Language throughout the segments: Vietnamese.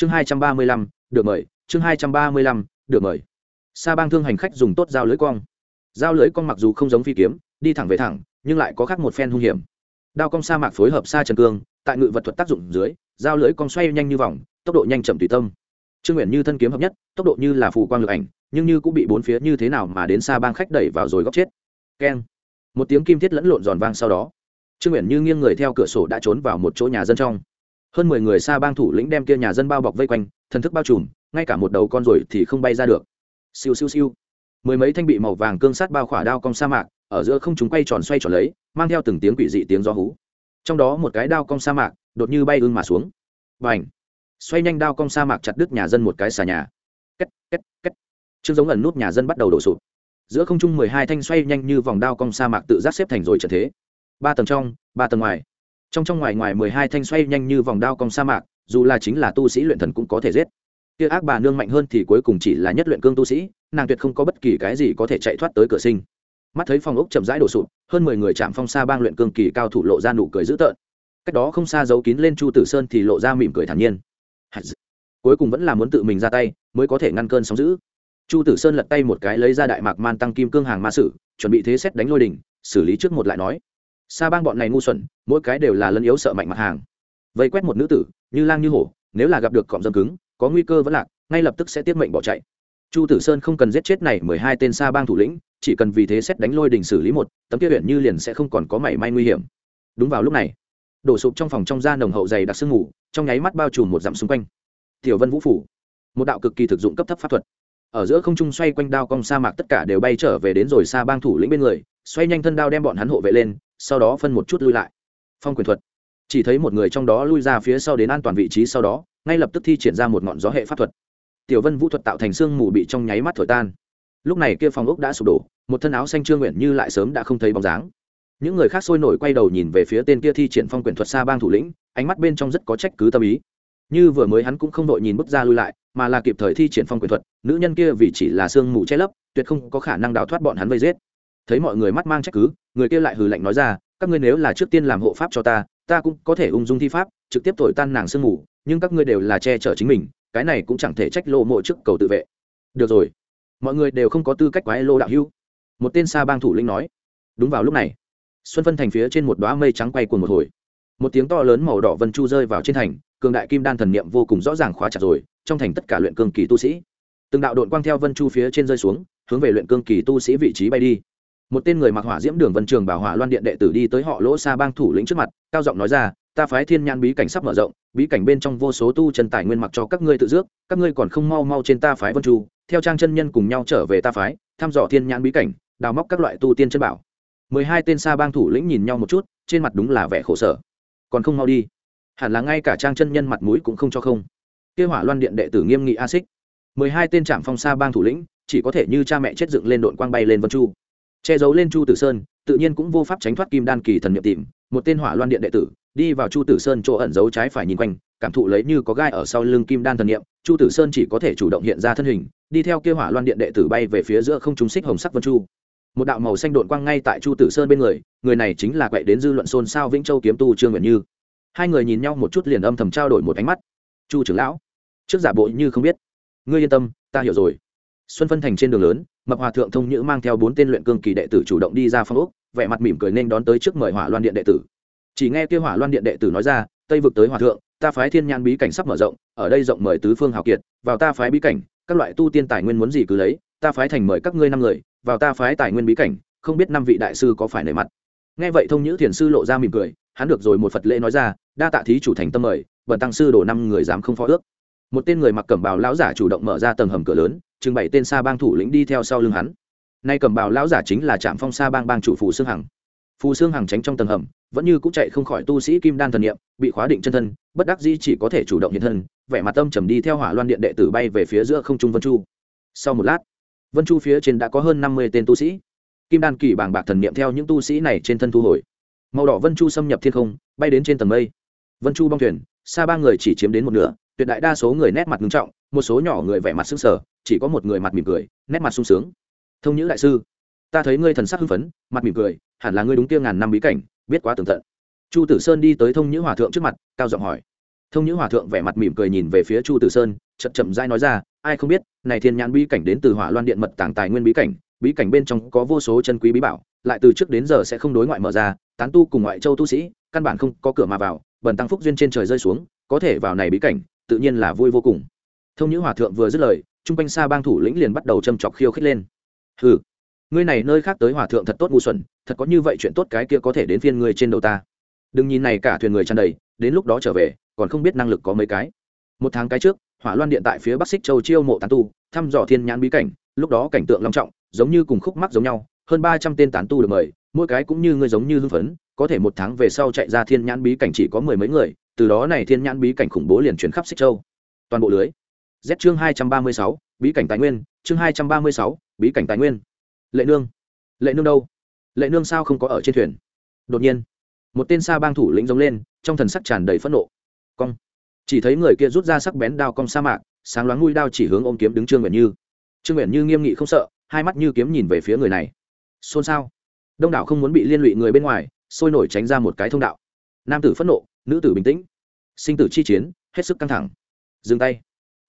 chương hai trăm ba mươi lăm, được mời. Chương hai trăm ba mươi lăm, được mời. Sa bang thương hành khách dùng tốt dao lưới cong. Dao lưới cong mặc dù không giống phi kiếm, đi thẳng về thẳng, nhưng lại có khác một phen hung hiểm. Đao cong sa mạc phối hợp sa trần cương, tại ngự vật thuật tác dụng dưới, dao lưới cong xoay nhanh như vòng, tốc độ nhanh chậm tùy tâm. Trương nguyện như thân kiếm hợp nhất, tốc độ như là phù quang lực ảnh, nhưng như cũng bị bốn phía như thế nào mà đến xa bang khách đẩy vào rồi góc chết. Keng. Một tiếng kim thiết lẫn lộn giòn vang sau đó. Trương nguyện như nghiêng người theo cửa sổ đã trốn vào một chỗ nhà dân trong hơn mười người xa bang thủ lĩnh đem kia nhà dân bao bọc vây quanh, thần thức bao trùm, ngay cả một đầu con ruồi thì không bay ra được. Siêu siêu siêu. Mười mấy thanh bị màu vàng cương sát bao khỏa đao cong sa mạc, ở giữa không chúng quay tròn xoay tròn lấy, mang theo từng tiếng quỷ dị tiếng gió hú. Trong đó một cái đao cong sa mạc đột như bay ưng mà xuống. Và ảnh xoay nhanh đao cong sa mạc chặt đứt nhà dân một cái xà nhà. Két két két. Chương giống ẩn nút nhà dân bắt đầu đổ sụp. Giữa không trung mười hai thanh xoay nhanh như vòng đao cong sa mạc tự giác xếp thành rồi trở thế. Ba tầng trong, ba tầng ngoài trong trong ngoài ngoài mười hai thanh xoay nhanh như vòng đao cong sa mạc, dù là chính là tu sĩ luyện thần cũng có thể giết. Kia ác bà nương mạnh hơn thì cuối cùng chỉ là nhất luyện cương tu sĩ, nàng tuyệt không có bất kỳ cái gì có thể chạy thoát tới cửa sinh. Mắt thấy phòng ốc chậm rãi đổ sụp, hơn mười người chạm phong xa bang luyện cương kỳ cao thủ lộ ra nụ cười dữ tợn. Cách đó không xa giấu kín lên chu tử sơn thì lộ ra mỉm cười thản nhiên. Cuối cùng vẫn là muốn tự mình ra tay, mới có thể ngăn cơn sóng giữ chu tử sơn lật tay một cái lấy ra đại mạc man tăng kim cương hàng ma sử, chuẩn bị thế xét đánh lôi đình xử lý trước một lại nói sa bang bọn này ngu xuẩn, mỗi cái đều là lân yếu sợ mạnh mặt hàng. Vây quét một nữ tử, như lang như hổ, nếu là gặp được cọm dâm cứng, có nguy cơ vẫn lạc, ngay lập tức sẽ tiết mệnh bỏ chạy. Chu tử sơn không cần giết chết này mười hai tên sa bang thủ lĩnh, chỉ cần vì thế xét đánh lôi đình xử lý một, tấm kia huyện như liền sẽ không còn có mảy may nguy hiểm. Đúng vào lúc này, đổ sụp trong phòng trong da nồng hậu dày đặc sương ngủ trong nháy mắt bao trùm một dặm xung quanh. Tiểu vân vũ phủ, một đạo cực kỳ thực dụng cấp thấp pháp thuật. Ở giữa không trung xoay quanh đao cong sa mạc tất cả đều bay trở về đến rồi xa bang thủ lĩnh bên người, xoay nhanh thân đao đem bọn hắn hộ vệ lên sau đó phân một chút lui lại. Phong quyền thuật. Chỉ thấy một người trong đó lui ra phía sau đến an toàn vị trí sau đó, ngay lập tức thi triển ra một ngọn gió hệ pháp thuật. Tiểu vân vũ thuật tạo thành xương mù bị trong nháy mắt thổi tan. Lúc này kia phòng ốc đã sụp đổ, một thân áo xanh trương nguyện như lại sớm đã không thấy bóng dáng. Những người khác sôi nổi quay đầu nhìn về phía tên kia thi triển phong quyền thuật xa bang thủ lĩnh, ánh mắt bên trong rất có trách cứ tâm ý. Như vừa mới hắn cũng không đội nhìn bước ra lui lại, mà là kịp thời thi triển phong quyền thuật, nữ nhân kia vì chỉ là sương mù che lấp, tuyệt không có khả năng đào thoát bọn hắn vây giết. Thấy mọi người mắt mang trách cứ người kia lại hừ lạnh nói ra, các ngươi nếu là trước tiên làm hộ pháp cho ta ta cũng có thể ung dung thi pháp, trực tiếp thổi tan nàng sương mù, nhưng các ngươi đều là che chở chính mình, cái này cũng chẳng thể trách lô mộ trước cầu tự vệ. Được rồi. Mọi người đều không có tư cách quái lô đạo hưu. Một tên xa bang thủ lĩnh nói. Đúng vào lúc này, xuân phân thành phía trên một đoá mây trắng quay cuồng một hồi. Một tiếng to lớn màu đỏ vân chu rơi vào trên thành, cường đại kim đan thần niệm vô cùng rõ ràng khóa chặt rồi, trong thành tất cả luyện cương kỳ tu sĩ. Từng đạo đội quang theo vân chu phía trên rơi xuống, hướng về luyện cương kỳ tu sĩ vị trí bay đi một tên người mặc hỏa diễm đường vân trường bảo hỏa loan điện đệ tử đi tới họ lỗ xa bang thủ lĩnh trước mặt, cao giọng nói ra, ta phái thiên nhãn bí cảnh sắp mở rộng, bí cảnh bên trong vô số tu chân tài nguyên mặc cho các ngươi tự dước, các ngươi còn không mau mau trên ta phái vân chu, theo trang chân nhân cùng nhau trở về ta phái, thăm dò thiên nhãn bí cảnh, đào móc các loại tu tiên chân bảo. Mười hai tên xa bang thủ lĩnh nhìn nhau một chút, trên mặt đúng là vẻ khổ sở. Còn không mau đi. Hẳn là ngay cả trang chân nhân mặt mũi cũng không cho không. Kêu hỏa loan điện đệ tử nghiêm nghị a xích. Mười hai tên trạm phong xa bang thủ lĩnh, chỉ có thể như cha mẹ chết dựng lên đội quang bay lên vân chu che giấu lên chu tử sơn, tự nhiên cũng vô pháp tránh thoát kim đan kỳ thần nhiệm tìm. Một tên hỏa loan điện đệ tử đi vào chu tử sơn chỗ ẩn giấu trái phải nhìn quanh, cảm thụ lấy như có gai ở sau lưng kim đan thần niệm. Chu tử sơn chỉ có thể chủ động hiện ra thân hình, đi theo kia hỏa loan điện đệ tử bay về phía giữa không trúng xích hồng sắc vân chu. Một đạo màu xanh đột quang ngay tại chu tử sơn bên người người này chính là quậy đến dư luận xôn xao vĩnh châu kiếm tu trương nguyện như. Hai người nhìn nhau một chút liền âm thầm trao đổi một ánh mắt. Chu trưởng lão, trước giả bộ như không biết. Ngươi yên tâm, ta hiểu rồi. Xuân phân thành trên đường lớn mập hòa thượng thông nhữ mang theo bốn tên luyện cương kỳ đệ tử chủ động đi ra phong úc vẻ mặt mỉm cười nên đón tới trước mời hỏa loan điện đệ tử. Chỉ nghe kêu hỏa loan điện đệ tử nói ra, tây vực tới hòa thượng, ta phái thiên nhan bí cảnh sắp mở rộng, ở đây rộng mời tứ phương hào kiệt, vào ta phái bí cảnh, các loại tu tiên tài nguyên muốn gì cứ lấy, ta phái thành mời các ngươi năm người, vào ta phái tài nguyên bí cảnh, không biết năm vị đại sư có phải nề mặt. Nghe vậy thông nhữ thiền sư lộ ra mỉm cười, hắn được rồi một phật lễ nói ra, đa tạ thí chủ thành tâm mời, bần tăng sư đổ năm người dám không phó ước. Một tên người mặc cẩm bào lão giả chủ động mở ra tầng hầm cửa lớn chừng bảy tên sa bang thủ lĩnh đi theo sau lưng hắn. Nay cầm bào lão giả chính là trạm phong sa bang bang chủ phù xương hằng. Phù xương hằng tránh trong tầng hầm, vẫn như cũng chạy không khỏi tu sĩ kim đan thần niệm, bị khóa định chân thân, bất đắc dĩ chỉ có thể chủ động hiện thân, vẻ mặt tâm trầm đi theo hỏa loan điện đệ tử bay về phía giữa không trung vân chu. Sau một lát, vân chu phía trên đã có hơn năm mươi tên tu sĩ. Kim đan kỳ bảng bạc thần niệm theo những tu sĩ này trên thân thu hồi. Màu đỏ vân chu xâm nhập thiên không, bay đến trên tầng mây. Vân chu bong thuyền, xa ba người chỉ chiếm đến một nửa, tuyệt đại đa số người nét mặt nghiêm trọng một số nhỏ người vẻ mặt sững sờ, chỉ có một người mặt mỉm cười, nét mặt sung sướng. Thông nhữ đại sư, ta thấy ngươi thần sắc hưng phấn, mặt mỉm cười, hẳn là ngươi đúng kia ngàn năm bí cảnh, biết quá tường tận. Chu tử sơn đi tới thông nhữ hòa thượng trước mặt, cao giọng hỏi. Thông nhữ hòa thượng vẻ mặt mỉm cười nhìn về phía chu tử sơn, chậm chậm dai nói ra, ai không biết, này thiên nhãn bí cảnh đến từ hỏa loan điện mật tàng tài nguyên bí cảnh bí cảnh bên trong có vô số chân quý bí bảo, lại từ trước đến giờ sẽ không đối ngoại mở ra, tán tu cùng ngoại châu tu sĩ, căn bản không có cửa mà vào, bần tăng phúc duyên trên trời rơi xuống, có thể vào này bí cảnh, tự nhiên là vui vô cùng thông nhữ hòa thượng vừa dứt lời trung quanh xa bang thủ lĩnh liền bắt đầu châm chọc khiêu khích lên. Hừ, ngươi này nơi khác tới hòa thượng thật tốt ngu xuẩn, thật có như vậy chuyện tốt cái kia có thể đến phiên ngươi trên đầu ta. Đừng nhìn này cả thuyền người tràn đầy, đến lúc đó trở về, còn không biết năng lực có mấy cái. Một tháng cái trước, hỏa loan điện tại phía bắc xích châu chiêu mộ tán tu, thăm dò thiên nhãn bí cảnh, lúc đó cảnh tượng long trọng, giống như cùng khúc mắc giống nhau, hơn ba trăm tên tán tu được mời, mỗi cái cũng như ngươi giống như hưng phấn, có thể một tháng về sau chạy ra thiên nhãn bí cảnh chỉ có mười mấy người, từ đó này thiên nhãn bí cảnh khủng bố liền chuyển khắp xích châu. Toàn bộ lưới z chương hai trăm ba mươi sáu, bí cảnh tài nguyên, chương hai trăm ba mươi sáu, bí cảnh tài nguyên. Lệ nương. Lệ nương đâu? Lệ nương sao không có ở trên thuyền? Đột nhiên, một tên sa bang thủ lĩnh giống lên, trong thần sắc tràn đầy phẫn nộ. Cong. Chỉ thấy người kia rút ra sắc bén đao cong sa mạc, sáng loáng mũi đao chỉ hướng ôm kiếm đứng trương uyển như. Trương uyển như nghiêm nghị không sợ, hai mắt như kiếm nhìn về phía người này. Xôn xao. Đông đảo không muốn bị liên lụy người bên ngoài, sôi nổi tránh ra một cái thông đạo. Nam tử phẫn nộ, nữ tử bình tĩnh. Sinh tử chi chiến, hết sức căng thẳng. Dừng tay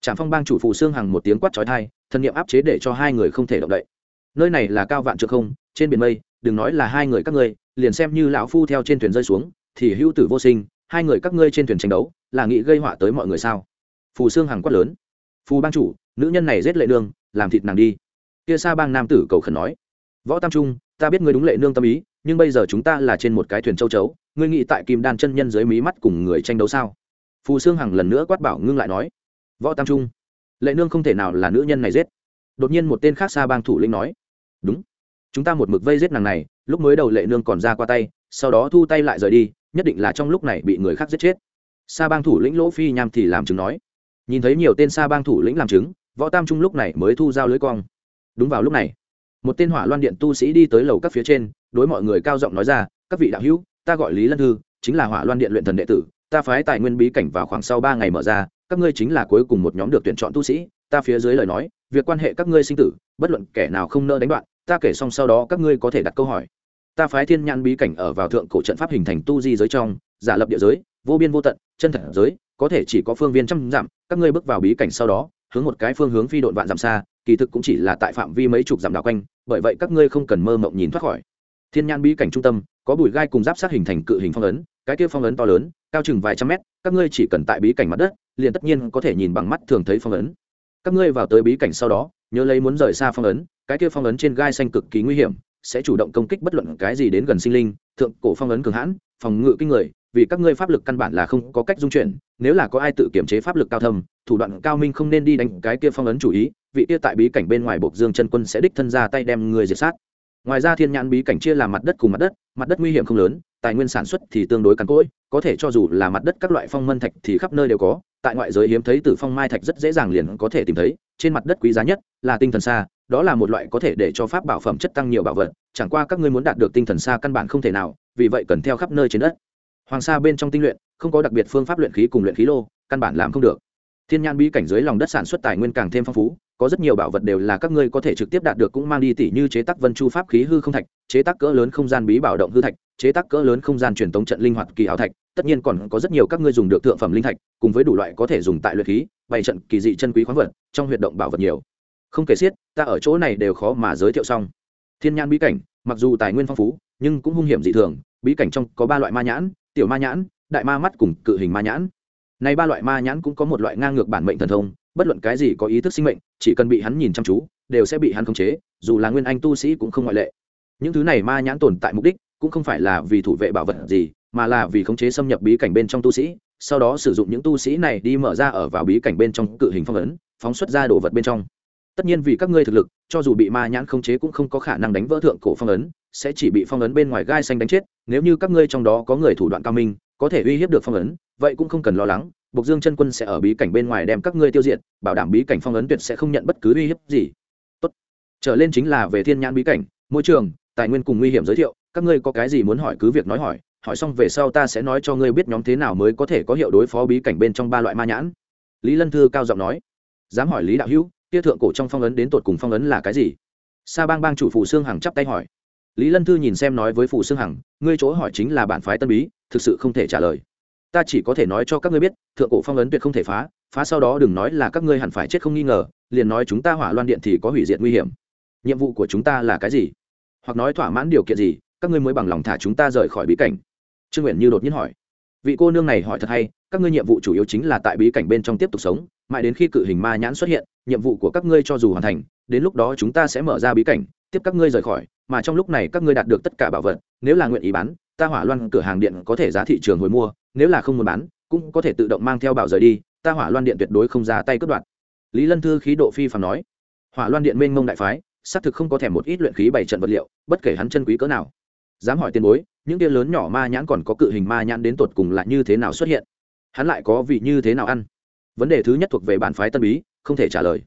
trạm phong bang chủ phù xương hằng một tiếng quát trói thai thân nhiệm áp chế để cho hai người không thể động đậy. Nơi này là cao vạn trượng không, trên biển mây, đừng nói là hai người các ngươi, liền xem như lão phu theo trên thuyền rơi xuống, thì hữu tử vô sinh, hai người các ngươi trên thuyền tranh đấu, là nghĩ gây họa tới mọi người sao? Phù xương hằng quát lớn. Phù bang chủ, nữ nhân này giết lệ nương, làm thịt nàng đi. Kia sa bang nam tử cầu khẩn nói. Võ tam trung, ta biết ngươi đúng lệ nương tâm ý, nhưng bây giờ chúng ta là trên một cái thuyền châu chấu, ngươi nghĩ tại kim đan chân nhân dưới mí mắt cùng người tranh đấu sao? Phù xương hằng lần nữa quát bảo ngưng lại nói võ tam trung. Lệ nương không thể nào là nữ nhân này giết. Đột nhiên một tên khác xa bang thủ lĩnh nói, đúng, chúng ta một mực vây giết nàng này, lúc mới đầu lệ nương còn ra qua tay, sau đó thu tay lại rời đi, nhất định là trong lúc này bị người khác giết chết. Sa bang thủ lĩnh lỗ phi nham thì làm chứng nói, nhìn thấy nhiều tên sa bang thủ lĩnh làm chứng, võ tam trung lúc này mới thu dao lưới cong. Đúng vào lúc này, một tên hỏa loan điện tu sĩ đi tới lầu các phía trên, đối mọi người cao giọng nói ra, các vị đạo hữu, ta gọi lý lân thư, chính là hỏa loan điện luyện thần đệ tử, ta phái tài nguyên bí cảnh vào khoảng sau ba ngày mở ra các ngươi chính là cuối cùng một nhóm được tuyển chọn tu sĩ, ta phía dưới lời nói, việc quan hệ các ngươi sinh tử, bất luận kẻ nào không nỡ đánh đoạn, ta kể xong sau đó các ngươi có thể đặt câu hỏi. Ta phái thiên nhãn bí cảnh ở vào thượng cổ trận pháp hình thành tu di giới trong, giả lập địa giới, vô biên vô tận, chân thật giới, có thể chỉ có phương viên trăm dặm, các ngươi bước vào bí cảnh sau đó, hướng một cái phương hướng phi độn vạn dặm xa, kỳ thực cũng chỉ là tại phạm vi mấy chục dặm đảo quanh, bởi vậy các ngươi không cần mơ mộng nhìn thoát khỏi. Thiên nhãn bí cảnh trung tâm, có bụi gai cùng giáp sát hình thành cự hình phong ấn, cái kia phong ấn to lớn, cao chừng vài trăm mét, các ngươi chỉ cần tại bí cảnh mặt đất liền tất nhiên có thể nhìn bằng mắt thường thấy phong ấn. Các ngươi vào tới bí cảnh sau đó, nhớ lấy muốn rời xa phong ấn, cái kia phong ấn trên gai xanh cực kỳ nguy hiểm, sẽ chủ động công kích bất luận cái gì đến gần sinh linh, thượng cổ phong ấn cường hãn, phòng ngự kinh người, vì các ngươi pháp lực căn bản là không có cách dung chuyển, nếu là có ai tự kiểm chế pháp lực cao thâm, thủ đoạn cao minh không nên đi đánh cái kia phong ấn chủ ý, vị kia tại bí cảnh bên ngoài bộc dương chân quân sẽ đích thân ra tay đem người diệt sát. Ngoài ra thiên nhãn bí cảnh chia làm mặt đất cùng mặt đất mặt đất nguy hiểm không lớn tài nguyên sản xuất thì tương đối cằn cỗi, có thể cho dù là mặt đất các loại phong mân thạch thì khắp nơi đều có, tại ngoại giới hiếm thấy tử phong mai thạch rất dễ dàng liền có thể tìm thấy, trên mặt đất quý giá nhất là tinh thần xa đó là một loại có thể để cho pháp bảo phẩm chất tăng nhiều bảo vật, chẳng qua các ngươi muốn đạt được tinh thần xa căn bản không thể nào, vì vậy cần theo khắp nơi trên đất. Hoàng sa bên trong tinh luyện, không có đặc biệt phương pháp luyện khí cùng luyện khí lô, căn bản làm không được. Thiên nhan bí cảnh dưới lòng đất sản xuất tài nguyên càng thêm phong phú, có rất nhiều bảo vật đều là các ngươi có thể trực tiếp đạt được cũng mang đi tỷ như chế tác vân chu pháp khí hư không thạch, chế tác cỡ lớn không gian bí bảo động hư thạch chế tác cỡ lớn không gian truyền tống trận linh hoạt kỳ ảo thạch, tất nhiên còn có rất nhiều các ngươi dùng được thượng phẩm linh thạch, cùng với đủ loại có thể dùng tại luyện khí, bày trận kỳ dị chân quý khoáng vật, trong huyệt động bảo vật nhiều. Không kể xiết, ta ở chỗ này đều khó mà giới thiệu xong. Thiên nhan bí cảnh, mặc dù tài nguyên phong phú, nhưng cũng hung hiểm dị thường, bí cảnh trong có ba loại ma nhãn, tiểu ma nhãn, đại ma mắt cùng cự hình ma nhãn. Này ba loại ma nhãn cũng có một loại ngang ngược bản mệnh thần thông, bất luận cái gì có ý thức sinh mệnh, chỉ cần bị hắn nhìn chăm chú, đều sẽ bị hắn khống chế, dù là nguyên anh tu sĩ cũng không ngoại lệ. Những thứ này ma nhãn tồn tại mục đích cũng không phải là vì thủ vệ bảo vật gì mà là vì khống chế xâm nhập bí cảnh bên trong tu sĩ sau đó sử dụng những tu sĩ này đi mở ra ở vào bí cảnh bên trong cự hình phong ấn phóng xuất ra đồ vật bên trong tất nhiên vì các ngươi thực lực cho dù bị ma nhãn khống chế cũng không có khả năng đánh vỡ thượng cổ phong ấn sẽ chỉ bị phong ấn bên ngoài gai xanh đánh chết nếu như các ngươi trong đó có người thủ đoạn cao minh có thể uy hiếp được phong ấn vậy cũng không cần lo lắng Bộc Dương chân quân sẽ ở bí cảnh bên ngoài đem các ngươi tiêu diệt, bảo đảm bí cảnh phong ấn tuyệt sẽ không nhận bất cứ uy hiếp gì. Tốt. Trở lên chính là về thiên nhãn bí cảnh, môi trường, tài nguyên cùng nguy hiểm giới thiệu, các ngươi có cái gì muốn hỏi cứ việc nói hỏi, hỏi xong về sau ta sẽ nói cho ngươi biết nhóm thế nào mới có thể có hiệu đối phó bí cảnh bên trong ba loại ma nhãn. Lý Lân Thư cao giọng nói. Dám hỏi Lý đạo hữu, kia thượng cổ trong phong ấn đến tột cùng phong ấn là cái gì? Sa Bang bang chủ phụ Sương Hằng chắp tay hỏi. Lý Lân Thư nhìn xem nói với phụ Sương Hằng, ngươi chỗ hỏi chính là bản phái tân bí, thực sự không thể trả lời ta chỉ có thể nói cho các ngươi biết thượng cổ phong ấn tuyệt không thể phá phá sau đó đừng nói là các ngươi hẳn phải chết không nghi ngờ liền nói chúng ta hỏa loan điện thì có hủy diệt nguy hiểm nhiệm vụ của chúng ta là cái gì hoặc nói thỏa mãn điều kiện gì các ngươi mới bằng lòng thả chúng ta rời khỏi bí cảnh. Trương nguyện như đột nhiên hỏi. Vị cô nương này hỏi thật hay, các ngươi nhiệm vụ chủ yếu chính là tại bí cảnh bên trong tiếp tục sống, mãi đến khi cự hình ma nhãn xuất hiện, nhiệm vụ của các ngươi cho dù hoàn thành, đến lúc đó chúng ta sẽ mở ra bí cảnh, tiếp các ngươi rời khỏi, mà trong lúc này các ngươi đạt được tất cả bảo vật, nếu là nguyện ý bán, ta hỏa loan cửa hàng điện có thể giá thị trường hồi mua, nếu là không muốn bán, cũng có thể tự động mang theo bảo rời đi, ta hỏa loan điện tuyệt đối không ra tay cướp đoạt. Lý lân thư khí độ phi phàm nói. Hỏa loan điện mênh mông đại phái, xác thực không có thèm một ít luyện khí bảy trận vật liệu, bất kể hắn chân quý cỡ nào dám hỏi tiền bối, những kia lớn nhỏ ma nhãn còn có cự hình ma nhãn đến tột cùng là như thế nào xuất hiện? Hắn lại có vị như thế nào ăn? Vấn đề thứ nhất thuộc về bản phái tân bí, không thể trả lời.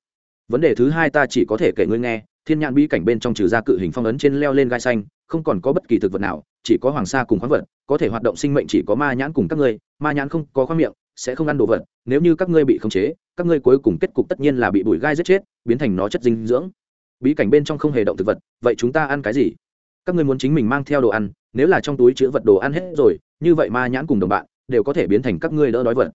Vấn đề thứ hai ta chỉ có thể kể ngươi nghe, thiên nhãn bí cảnh bên trong trừ ra cự hình phong ấn trên leo lên gai xanh, không còn có bất kỳ thực vật nào, chỉ có hoàng sa cùng khoáng vật, có thể hoạt động sinh mệnh chỉ có ma nhãn cùng các ngươi, ma nhãn không có khoáng miệng, sẽ không ăn đồ vật, nếu như các ngươi bị khống chế, các ngươi cuối cùng kết cục tất nhiên là bị bụi gai giết chết, biến thành nó chất dinh dưỡng. Bí cảnh bên trong không hề động thực vật, vậy chúng ta ăn cái gì? Các ngươi muốn chính mình mang theo đồ ăn, nếu là trong túi chứa vật đồ ăn hết rồi, như vậy ma nhãn cùng đồng bạn đều có thể biến thành các ngươi đỡ đói vật.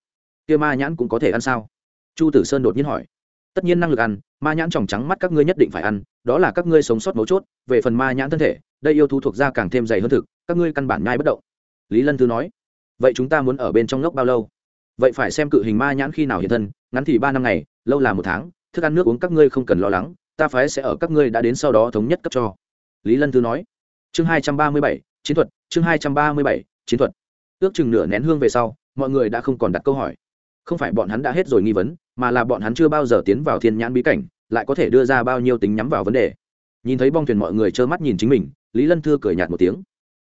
Kia ma nhãn cũng có thể ăn sao? Chu tử sơn đột nhiên hỏi. Tất nhiên năng lực ăn, ma nhãn tròng trắng mắt các ngươi nhất định phải ăn, đó là các ngươi sống sót mấu chốt, về phần ma nhãn thân thể, đây yêu thú thuộc ra càng thêm dày hơn thực, các ngươi căn bản nhai bất động. Lý lân thư nói. Vậy chúng ta muốn ở bên trong ngốc bao lâu? Vậy phải xem cự hình ma nhãn khi nào hiện thân, ngắn thì ba năm ngày, lâu là một tháng, thức ăn nước uống các ngươi không cần lo lắng, ta phái sẽ ở các ngươi đã đến sau đó thống nhất cấp cho. Lý lân thư nói chương hai trăm ba mươi bảy, chiến thuật. Chương hai trăm ba mươi bảy, chiến thuật. Ước chừng nửa nén hương về sau, mọi người đã không còn đặt câu hỏi. Không phải bọn hắn đã hết rồi nghi vấn, mà là bọn hắn chưa bao giờ tiến vào thiên nhãn bí cảnh, lại có thể đưa ra bao nhiêu tính nhắm vào vấn đề. Nhìn thấy bong thuyền mọi người trơ mắt nhìn chính mình, lý lân thưa cười nhạt một tiếng.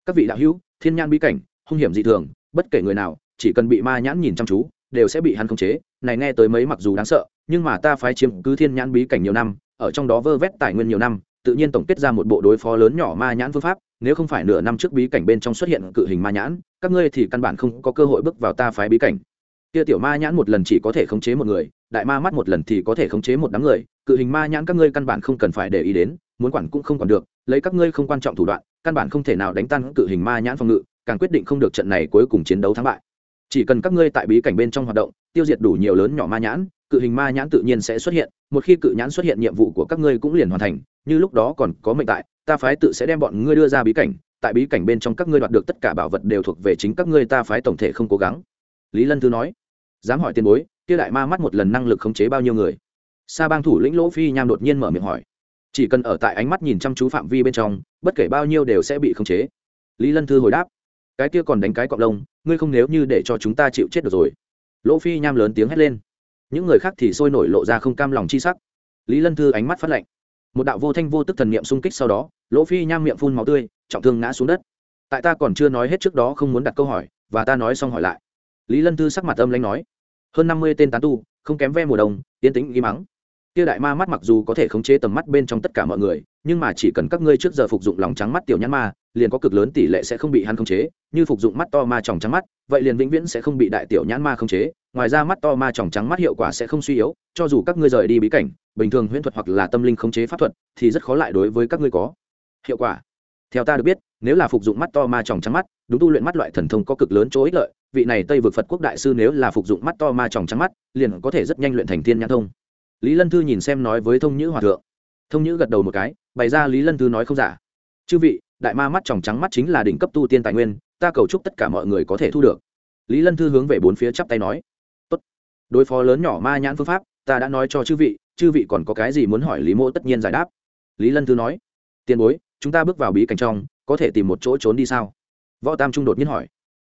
Các vị đạo hữu, thiên nhãn bí cảnh, hung hiểm dị thường, bất kể người nào, chỉ cần bị ma nhãn nhìn chăm chú, đều sẽ bị hắn khống chế. Này nghe tới mấy mặc dù đáng sợ, nhưng mà ta phái chiếm cứ thiên nhãn bí cảnh nhiều năm, ở trong đó vơ vét tài nguyên nhiều năm tự nhiên tổng kết ra một bộ đối phó lớn nhỏ ma nhãn phương pháp, nếu không phải nửa năm trước bí cảnh bên trong xuất hiện cự hình ma nhãn, các ngươi thì căn bản không có cơ hội bước vào ta phái bí cảnh. Kia tiểu ma nhãn một lần chỉ có thể khống chế một người, đại ma mắt một lần thì có thể khống chế một đám người, cự hình ma nhãn các ngươi căn bản không cần phải để ý đến, muốn quản cũng không còn được, lấy các ngươi không quan trọng thủ đoạn, căn bản không thể nào đánh tan cự hình ma nhãn phòng ngự, càng quyết định không được trận này cuối cùng chiến đấu thắng bại. Chỉ cần các ngươi tại bí cảnh bên trong hoạt động, tiêu diệt đủ nhiều lớn nhỏ ma nhãn cự hình ma nhãn tự nhiên sẽ xuất hiện, một khi cự nhãn xuất hiện nhiệm vụ của các ngươi cũng liền hoàn thành, như lúc đó còn có mệnh tại, ta phái tự sẽ đem bọn ngươi đưa ra bí cảnh, tại bí cảnh bên trong các ngươi đoạt được tất cả bảo vật đều thuộc về chính các ngươi, ta phái tổng thể không cố gắng. Lý lân thư nói. Dám hỏi tiền bối, kia đại ma mắt một lần năng lực khống chế bao nhiêu người? Sa bang thủ lĩnh lỗ phi nham đột nhiên mở miệng hỏi. Chỉ cần ở tại ánh mắt nhìn chăm chú phạm vi bên trong, bất kể bao nhiêu đều sẽ bị khống chế. Lý lân thư hồi đáp. Cái kia còn đánh cái cọp lông, ngươi không nếu như để cho chúng ta chịu chết được rồi. Lỗ phi nham lớn tiếng hét lên những người khác thì sôi nổi lộ ra không cam lòng chi sắc. Lý lân thư ánh mắt phát lạnh. Một đạo vô thanh vô tức thần niệm xung kích sau đó, lỗ phi nham miệng phun máu tươi, trọng thương ngã xuống đất. Tại ta còn chưa nói hết trước đó không muốn đặt câu hỏi, và ta nói xong hỏi lại. Lý lân thư sắc mặt âm lãnh nói, hơn năm mươi tên tán tu, không kém ve mùa đông tiến tính ghi mắng kia đại ma mắt mặc dù có thể khống chế tầm mắt bên trong tất cả mọi người, nhưng mà chỉ cần các ngươi trước giờ phục dụng lòng trắng mắt tiểu nhãn ma, liền có cực lớn tỷ lệ sẽ không bị hắn khống chế. Như phục dụng mắt to ma tròng trắng mắt, vậy liền vĩnh viễn sẽ không bị đại tiểu nhãn ma khống chế. Ngoài ra mắt to ma tròng trắng mắt hiệu quả sẽ không suy yếu, cho dù các ngươi rời đi bí cảnh, bình thường huyễn thuật hoặc là tâm linh khống chế pháp thuật thì rất khó lại đối với các ngươi có hiệu quả. Theo ta được biết, nếu là phục dụng mắt to ma tròng trắng mắt, đúng tu luyện mắt loại thần thông có cực lớn chỗ ích lợi, vị này tây vực phật quốc đại sư nếu là phục dụng mắt to ma tròng trắng mắt, liền có thể rất nhanh luyện thành thiên nhãn thông lý lân thư nhìn xem nói với thông nhữ hòa thượng. Thông nhữ gật đầu một cái, bày ra lý lân thư nói không giả. Chư vị, đại ma mắt tròng trắng mắt chính là đỉnh cấp tu tiên tài nguyên, ta cầu chúc tất cả mọi người có thể thu được. Lý lân thư hướng về bốn phía chắp tay nói. Tốt. đối phó lớn nhỏ ma nhãn phương pháp, ta đã nói cho chư vị chư vị còn có cái gì muốn hỏi lý mô tất nhiên giải đáp. Lý lân thư nói. Tiền bối, chúng ta bước vào bí cảnh trong, có thể tìm một chỗ trốn đi sao? Võ tam trung đột nhiên hỏi.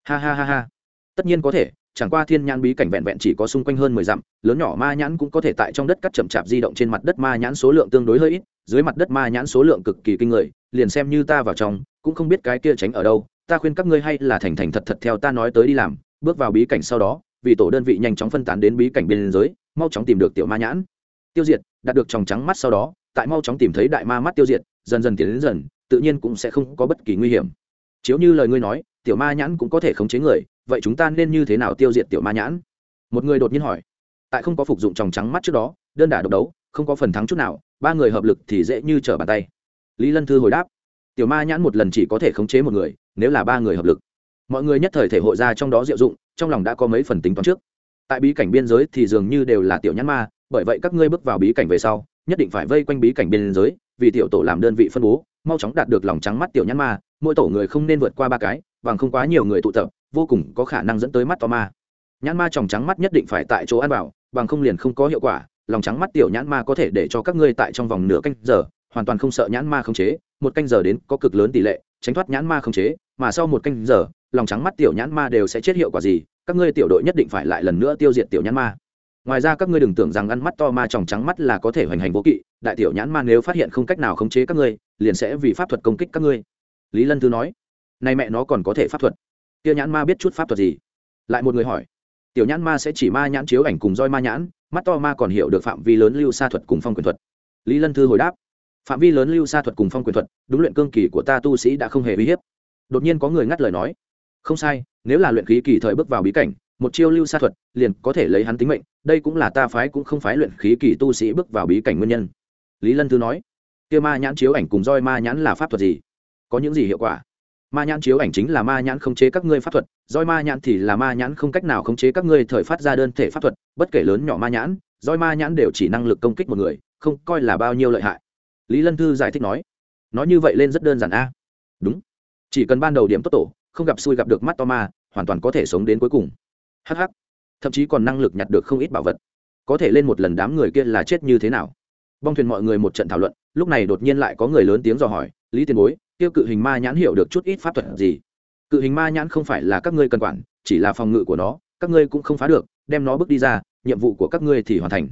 Ha ha ha ha. Tất nhiên có thể chẳng qua thiên nhãn bí cảnh vẹn vẹn chỉ có xung quanh hơn mười dặm, lớn nhỏ ma nhãn cũng có thể tại trong đất cắt chậm chạp di động trên mặt đất ma nhãn số lượng tương đối hơi ít, dưới mặt đất ma nhãn số lượng cực kỳ kinh người, liền xem như ta vào trong, cũng không biết cái kia tránh ở đâu, ta khuyên các ngươi hay là thành thành thật thật theo ta nói tới đi làm, bước vào bí cảnh sau đó, vì tổ đơn vị nhanh chóng phân tán đến bí cảnh biên giới, mau chóng tìm được tiểu ma nhãn. Tiêu diệt, đạt được tròng trắng mắt sau đó, tại mau chóng tìm thấy đại ma mắt tiêu diệt, dần dần tiến đến dần, tự nhiên cũng sẽ không có bất kỳ nguy hiểm. Chiếu như lời ngươi nói, tiểu ma nhãn cũng có thể khống chế người vậy chúng ta nên như thế nào tiêu diệt tiểu ma nhãn? Một người đột nhiên hỏi. Tại không có phục dụng tròng trắng mắt trước đó, đơn đả độc đấu, không có phần thắng chút nào, ba người hợp lực thì dễ như trở bàn tay. Lý lân thư hồi đáp. Tiểu ma nhãn một lần chỉ có thể khống chế một người, nếu là ba người hợp lực. Mọi người nhất thời thể hội ra trong đó diệu dụng, trong lòng đã có mấy phần tính toán trước. Tại bí cảnh biên giới thì dường như đều là tiểu nhãn ma, bởi vậy các ngươi bước vào bí cảnh về sau, nhất định phải vây quanh bí cảnh biên giới, vì tiểu tổ làm đơn vị phân bố, mau chóng đạt được lòng trắng mắt tiểu nhãn ma, mỗi tổ người không nên vượt qua ba cái bằng không quá nhiều người tụ tập, vô cùng có khả năng dẫn tới mắt to ma. Nhãn ma tròng trắng mắt nhất định phải tại chỗ ăn bảo bằng không liền không có hiệu quả, lòng trắng mắt tiểu nhãn ma có thể để cho các ngươi tại trong vòng nửa canh giờ, hoàn toàn không sợ nhãn ma khống chế, một canh giờ đến có cực lớn tỷ lệ, tránh thoát nhãn ma khống chế, mà sau một canh giờ, lòng trắng mắt tiểu nhãn ma đều sẽ chết hiệu quả gì, các ngươi tiểu đội nhất định phải lại lần nữa tiêu diệt tiểu nhãn ma. Ngoài ra các ngươi đừng tưởng rằng ăn mắt to ma tròng trắng mắt là có thể hoành hành vô kỵ, đại tiểu nhãn ma nếu phát hiện không cách nào khống chế các ngươi, liền sẽ vì pháp thuật công kích các ngươi. Lý lân thư nói nay mẹ nó còn có thể pháp thuật. Kia nhãn ma biết chút pháp thuật gì? Lại một người hỏi. Tiểu nhãn ma sẽ chỉ ma nhãn chiếu ảnh cùng roi ma nhãn, mắt to ma còn hiểu được phạm vi lớn lưu sa thuật cùng phong quyền thuật. Lý lân thư hồi đáp. Phạm vi lớn lưu sa thuật cùng phong quyền thuật, đúng luyện cương kỳ của ta tu sĩ đã không hề uy hiếp. Đột nhiên có người ngắt lời nói. Không sai, nếu là luyện khí kỳ thời bước vào bí cảnh, một chiêu lưu sa thuật liền có thể lấy hắn tính mệnh, đây cũng là ta phái cũng không phái luyện khí kỳ tu sĩ bước vào bí cảnh nguyên nhân. Lý lân thư nói. Kia ma nhãn chiếu ảnh cùng roi ma nhãn là pháp thuật gì? Có những gì hiệu quả? Ma nhãn chiếu ảnh chính là ma nhãn không chế các ngươi pháp thuật, roi ma nhãn thì là ma nhãn không cách nào khống chế các ngươi thời phát ra đơn thể pháp thuật, bất kể lớn nhỏ ma nhãn, roi ma nhãn đều chỉ năng lực công kích một người, không coi là bao nhiêu lợi hại. Lý lân thư giải thích nói. Nói như vậy lên rất đơn giản a. Đúng. Chỉ cần ban đầu điểm tốt tổ, không gặp xui gặp được mắt to ma, hoàn toàn có thể sống đến cuối cùng. Hh thậm chí còn năng lực nhặt được không ít bảo vật. Có thể lên một lần đám người kia là chết như thế nào? Bong thuyền mọi người một trận thảo luận, lúc này đột nhiên lại có người lớn tiếng dò hỏi, lý tiền bối tiêu cự hình ma nhãn hiểu được chút ít pháp thuật gì. Cự hình ma nhãn không phải là các ngươi cần quản, chỉ là phòng ngự của nó, các ngươi cũng không phá được, đem nó bước đi ra, nhiệm vụ của các ngươi thì hoàn thành.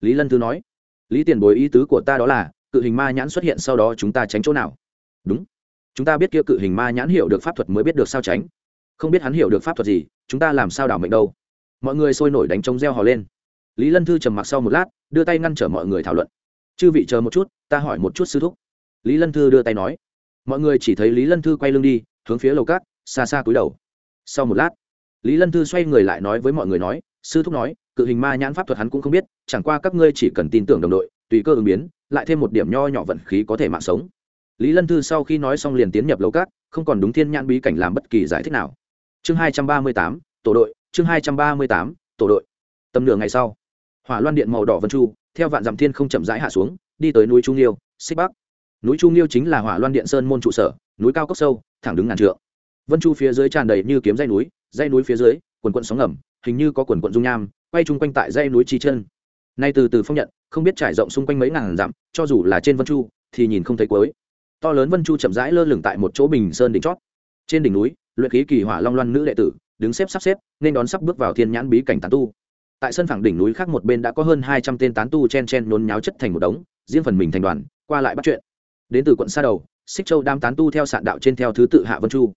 Lý lân thư nói. Lý tiền bối ý tứ của ta đó là, cự hình ma nhãn xuất hiện sau đó chúng ta tránh chỗ nào? Đúng. Chúng ta biết kia cự hình ma nhãn hiểu được pháp thuật mới biết được sao tránh. Không biết hắn hiểu được pháp thuật gì, chúng ta làm sao đảo mệnh đâu? Mọi người sôi nổi đánh trống reo hò lên. Lý lân thư trầm mặc sau một lát, đưa tay ngăn trở mọi người thảo luận. Chư vị chờ một chút, ta hỏi một chút sư thúc. Lý lân thư đưa tay nói mọi người chỉ thấy lý lân thư quay lưng đi, hướng phía lầu cát, xa xa cúi đầu. Sau một lát, lý lân thư xoay người lại nói với mọi người nói, sư thúc nói, cự hình ma nhãn pháp thuật hắn cũng không biết, chẳng qua các ngươi chỉ cần tin tưởng đồng đội, tùy cơ ứng biến, lại thêm một điểm nho nhỏ vận khí có thể mạng sống. Lý lân thư sau khi nói xong liền tiến nhập lầu cát, không còn đúng thiên nhãn bí cảnh làm bất kỳ giải thích nào. Chương hai trăm ba mươi tám, tổ đội, chương hai trăm ba mươi tám, tổ đội. Tầm nửa ngày sau, hỏa loan điện màu đỏ vân chu, theo vạn dặm thiên không chậm rãi hạ xuống, đi tới núi trung liêu, xích bắc núi trung Nghiêu chính là hỏa loan điện sơn môn trụ sở, núi cao cốc sâu, thẳng đứng ngàn trượng. Vân chu phía dưới tràn đầy như kiếm dây núi dây núi phía dưới, quần quận sóng ngầm, hình như có quần quận dung nham, quay chung quanh tại dây núi chi chân. Nay từ từ phong nhận, không biết trải rộng xung quanh mấy ngàn dặm, cho dù là trên vân chu, thì nhìn không thấy cuối. To lớn vân chu chậm rãi lơ lửng tại một chỗ bình sơn đỉnh chót. Trên đỉnh núi, luyện khí kỳ hỏa long loan nữ đệ tử, đứng xếp sắp xếp, nên đón sắp bước vào thiên nhãn bí cảnh tán tu. Tại sân phẳng đỉnh núi khác một bên đã có hơn hai trăm tên tán tu chen chen nhốn nháo chất thành một đống, riêng phần mình thành đoàn, qua lại bắt chuyện đến từ quận xa đầu xích châu đam tán tu theo sạn đạo trên theo thứ tự hạ vân chu.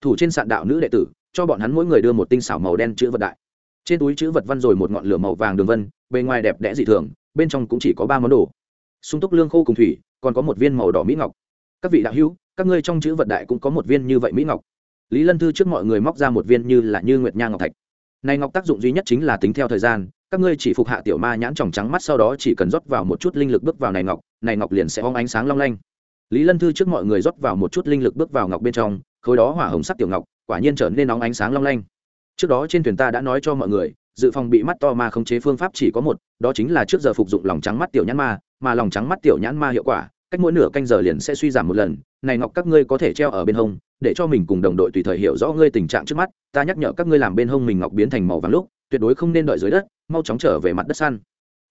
Thủ trên sạn đạo nữ đệ tử, cho bọn hắn mỗi người đưa một tinh xảo màu đen chữ vật đại. Trên túi chữ vật văn rồi một ngọn lửa màu vàng đường vân, bề ngoài đẹp đẽ dị thường, bên trong cũng chỉ có ba món đồ. Sung túc lương khô cùng thủy, còn có một viên màu đỏ mỹ ngọc. Các vị đạo hữu, các ngươi trong chữ vật đại cũng có một viên như vậy mỹ ngọc. Lý lân thư trước mọi người móc ra một viên như là như nguyệt nha ngọc thạch. Này ngọc tác dụng duy nhất chính là tính theo thời gian, các ngươi chỉ phục hạ tiểu ma nhãn tròng trắng mắt sau đó chỉ cần rót vào một chút linh lực bước vào này ngọc này ngọc liền sẽ hong ánh sáng long lanh lý lân thư trước mọi người rót vào một chút linh lực bước vào ngọc bên trong, khối đó hỏa hồng sắc tiểu ngọc, quả nhiên trở nên nóng ánh sáng long lanh. Trước đó trên thuyền ta đã nói cho mọi người, dự phòng bị mắt to ma khống chế phương pháp chỉ có một, đó chính là trước giờ phục dụng lòng trắng mắt tiểu nhãn ma, mà lòng trắng mắt tiểu nhãn ma hiệu quả, cách mỗi nửa canh giờ liền sẽ suy giảm một lần. Này ngọc các ngươi có thể treo ở bên hông, để cho mình cùng đồng đội tùy thời hiểu rõ ngươi tình trạng trước mắt, ta nhắc nhở các ngươi làm bên hông mình ngọc biến thành màu vàng lúc, tuyệt đối không nên đợi dưới đất, mau chóng trở về mặt đất săn.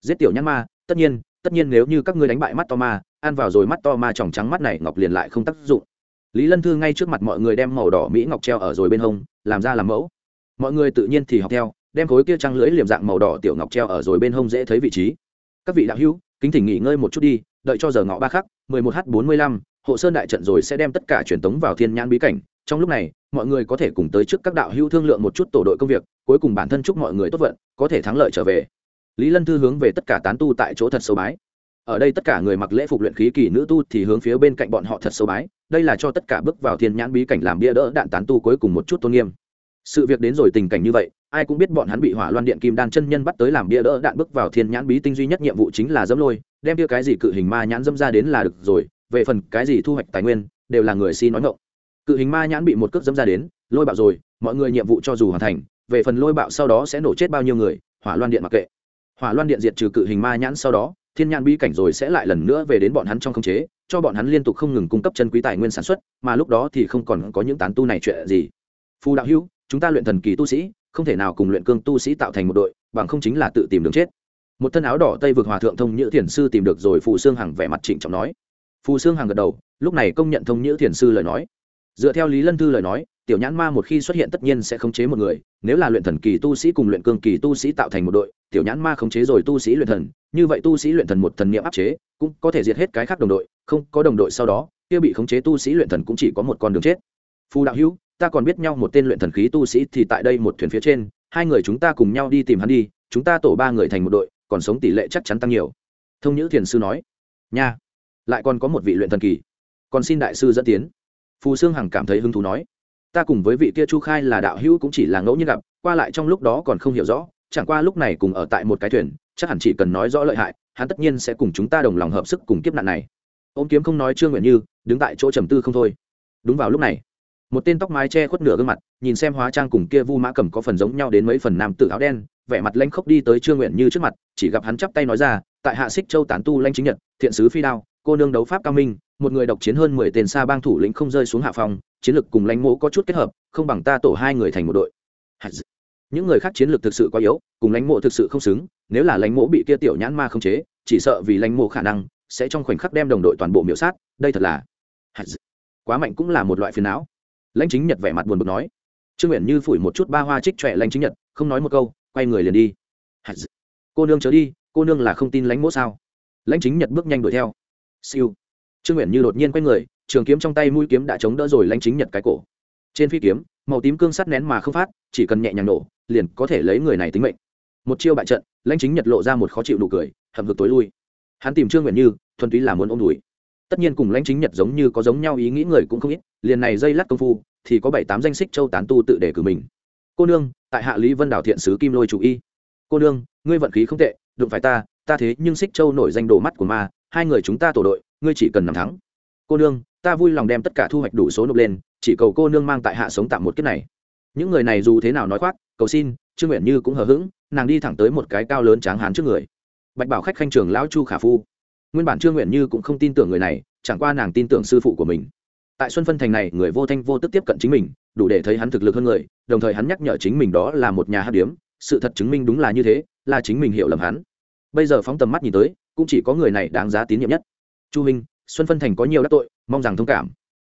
Giết tiểu nhãn ma, tất nhiên tất nhiên nếu như các ngươi đánh bại mắt to ma ăn vào rồi mắt to ma tròng trắng mắt này ngọc liền lại không tác dụng. Lý lân thư ngay trước mặt mọi người đem màu đỏ mỹ ngọc treo ở rồi bên hông, làm ra làm mẫu. Mọi người tự nhiên thì học theo, đem khối kia trăng lưỡi liềm dạng màu đỏ tiểu ngọc treo ở rồi bên hông dễ thấy vị trí. Các vị đạo hữu, kính thỉnh nghỉ ngơi một chút đi, đợi cho giờ ngọ ba khắc, mười một h bốn mươi lăm, hộ sơn đại trận rồi sẽ đem tất cả truyền tống vào thiên nhãn bí cảnh. Trong lúc này, mọi người có thể cùng tới trước các đạo hữu thương lượng một chút tổ đội công việc, cuối cùng bản thân chúc mọi người tốt vận, có thể thắng lợi trở về. Lý lân thư hướng về tất cả tán tu tại chỗ thật sâu bái ở đây tất cả người mặc lễ phục luyện khí kỳ nữ tu thì hướng phía bên cạnh bọn họ thật sâu bái, đây là cho tất cả bước vào thiên nhãn bí cảnh làm bia đỡ đạn tán tu cuối cùng một chút tôn nghiêm. Sự việc đến rồi tình cảnh như vậy, ai cũng biết bọn hắn bị hỏa loan điện kim đan chân nhân bắt tới làm bia đỡ đạn bước vào thiên nhãn bí tinh duy nhất nhiệm vụ chính là dẫm lôi, đem kia cái gì cự hình ma nhãn dâm ra đến là được rồi, về phần cái gì thu hoạch tài nguyên, đều là người xin nói ngộng cự hình ma nhãn bị một cước dâm ra đến, lôi bạo rồi, mọi người nhiệm vụ cho dù hoàn thành, về phần lôi bạo sau đó sẽ nổ chết bao nhiêu người, hỏa loan điện mặc kệ. Hỏa loan điện diệt trừ cự hình ma nhãn sau đó thiên nhãn bí cảnh rồi sẽ lại lần nữa về đến bọn hắn trong khống chế, cho bọn hắn liên tục không ngừng cung cấp chân quý tài nguyên sản xuất, mà lúc đó thì không còn có những tán tu này chuyện gì. Phù đạo hữu, chúng ta luyện thần kỳ tu sĩ, không thể nào cùng luyện cương tu sĩ tạo thành một đội, bằng không chính là tự tìm đường chết. Một thân áo đỏ tây vực hòa thượng thông nhữ thiền sư tìm được rồi phù xương hằng vẻ mặt trịnh trọng nói. Phù xương hằng gật đầu, lúc này công nhận thông nhữ thiền sư lời nói. Dựa theo lý lân thư lời nói tiểu nhãn ma một khi xuất hiện tất nhiên sẽ khống chế một người, nếu là luyện thần kỳ tu sĩ cùng luyện cương kỳ tu sĩ tạo thành một đội, tiểu nhãn ma khống chế rồi tu sĩ luyện thần, như vậy tu sĩ luyện thần một thần niệm áp chế, cũng có thể diệt hết cái khác đồng đội, không có đồng đội sau đó, kia bị khống chế tu sĩ luyện thần cũng chỉ có một con đường chết. Phù đạo hữu, ta còn biết nhau một tên luyện thần khí tu sĩ thì tại đây một thuyền phía trên, hai người chúng ta cùng nhau đi tìm hắn đi, chúng ta tổ ba người thành một đội, còn sống tỷ lệ chắc chắn tăng nhiều. Thông nhữ thiền sư nói. Nha, lại còn có một vị luyện thần kỳ. Còn xin đại sư dẫn tiến. Phù sương hằng cảm thấy hứng thú nói ta cùng với vị kia chu khai là đạo hữu cũng chỉ là ngẫu nhiên gặp, qua lại trong lúc đó còn không hiểu rõ, chẳng qua lúc này cùng ở tại một cái thuyền, chắc hẳn chỉ cần nói rõ lợi hại, hắn tất nhiên sẽ cùng chúng ta đồng lòng hợp sức cùng kiếp nạn này. Ôm kiếm không nói trương nguyện như, đứng tại chỗ trầm tư không thôi. Đúng vào lúc này, một tên tóc mái che khuất nửa gương mặt, nhìn xem hóa trang cùng kia vu mã cầm có phần giống nhau đến mấy phần nam tử áo đen, vẻ mặt lanh khốc đi tới trương nguyện như trước mặt, chỉ gặp hắn chắp tay nói ra, tại hạ xích châu tán tu lanh chính nhật, thiện sứ phi đao, cô nương đấu pháp cao minh, một người độc chiến hơn mười tên xa bang thủ lĩnh không rơi xuống hạ phòng chiến lược cùng lãnh mộ có chút kết hợp, không bằng ta tổ hai người thành một đội. Những người khác chiến lược thực sự quá yếu, cùng lãnh mộ thực sự không xứng, nếu là lãnh mộ bị kia tiểu nhãn ma không chế, chỉ sợ vì lãnh mộ khả năng, sẽ trong khoảnh khắc đem đồng đội toàn bộ miểu sát, đây thật là quá mạnh cũng là một loại phiền não. Lãnh chính nhật vẻ mặt buồn bực nói. Trương nguyện như phủi một chút ba hoa trích trẻ lãnh chính nhật, không nói một câu, quay người liền đi. Cô nương chớ đi, cô nương là không tin lãnh mỗ sao? Lãnh chính nhật bước nhanh đuổi theo. Siêu. Trương nguyện như đột nhiên quay người trường kiếm trong tay mũi kiếm đã chống đỡ rồi lãnh chính nhật cái cổ. Trên phi kiếm, màu tím cương sắt nén mà không phát, chỉ cần nhẹ nhàng nổ, liền có thể lấy người này tính mệnh. Một chiêu bại trận, lãnh chính nhật lộ ra một khó chịu nụ cười hầm hực tối lui. Hắn tìm trương nguyện như, thuần túy là muốn ôm đùi. Tất nhiên cùng lãnh chính nhật giống như có giống nhau ý nghĩ người cũng không ít, liền này dây lát công phu, thì có bảy tám danh xích châu tán tu tự để cử mình. Cô nương, tại hạ lý vân đảo thiện sứ kim lôi chủ y. Cô nương, ngươi vận khí không tệ, đụng phải ta ta thế nhưng xích châu nổi danh đồ mắt của ma, hai người chúng ta tổ đội, ngươi chỉ cần nằm thắng. Cô nương ta vui lòng đem tất cả thu hoạch đủ số nộp lên, chỉ cầu cô nương mang tại hạ sống tạm một kiếp này. Những người này dù thế nào nói khoác, cầu xin, trương nguyện như cũng hờ hững, nàng đi thẳng tới một cái cao lớn tráng hán trước người. Bạch bảo khách khanh trường lão chu khả phu. Nguyên bản trương nguyện như cũng không tin tưởng người này, chẳng qua nàng tin tưởng sư phụ của mình. Tại xuân phân thành này, người vô thanh vô tức tiếp cận chính mình, đủ để thấy hắn thực lực hơn người, đồng thời hắn nhắc nhở chính mình đó là một nhà hát điếm, sự thật chứng minh đúng là như thế, là chính mình hiểu lầm hắn. Bây giờ phóng tầm mắt nhìn tới, cũng chỉ có người này đáng giá tín nhiệm nhất. Chu minh xuân phân thành có nhiều đắc tội, mong rằng thông cảm.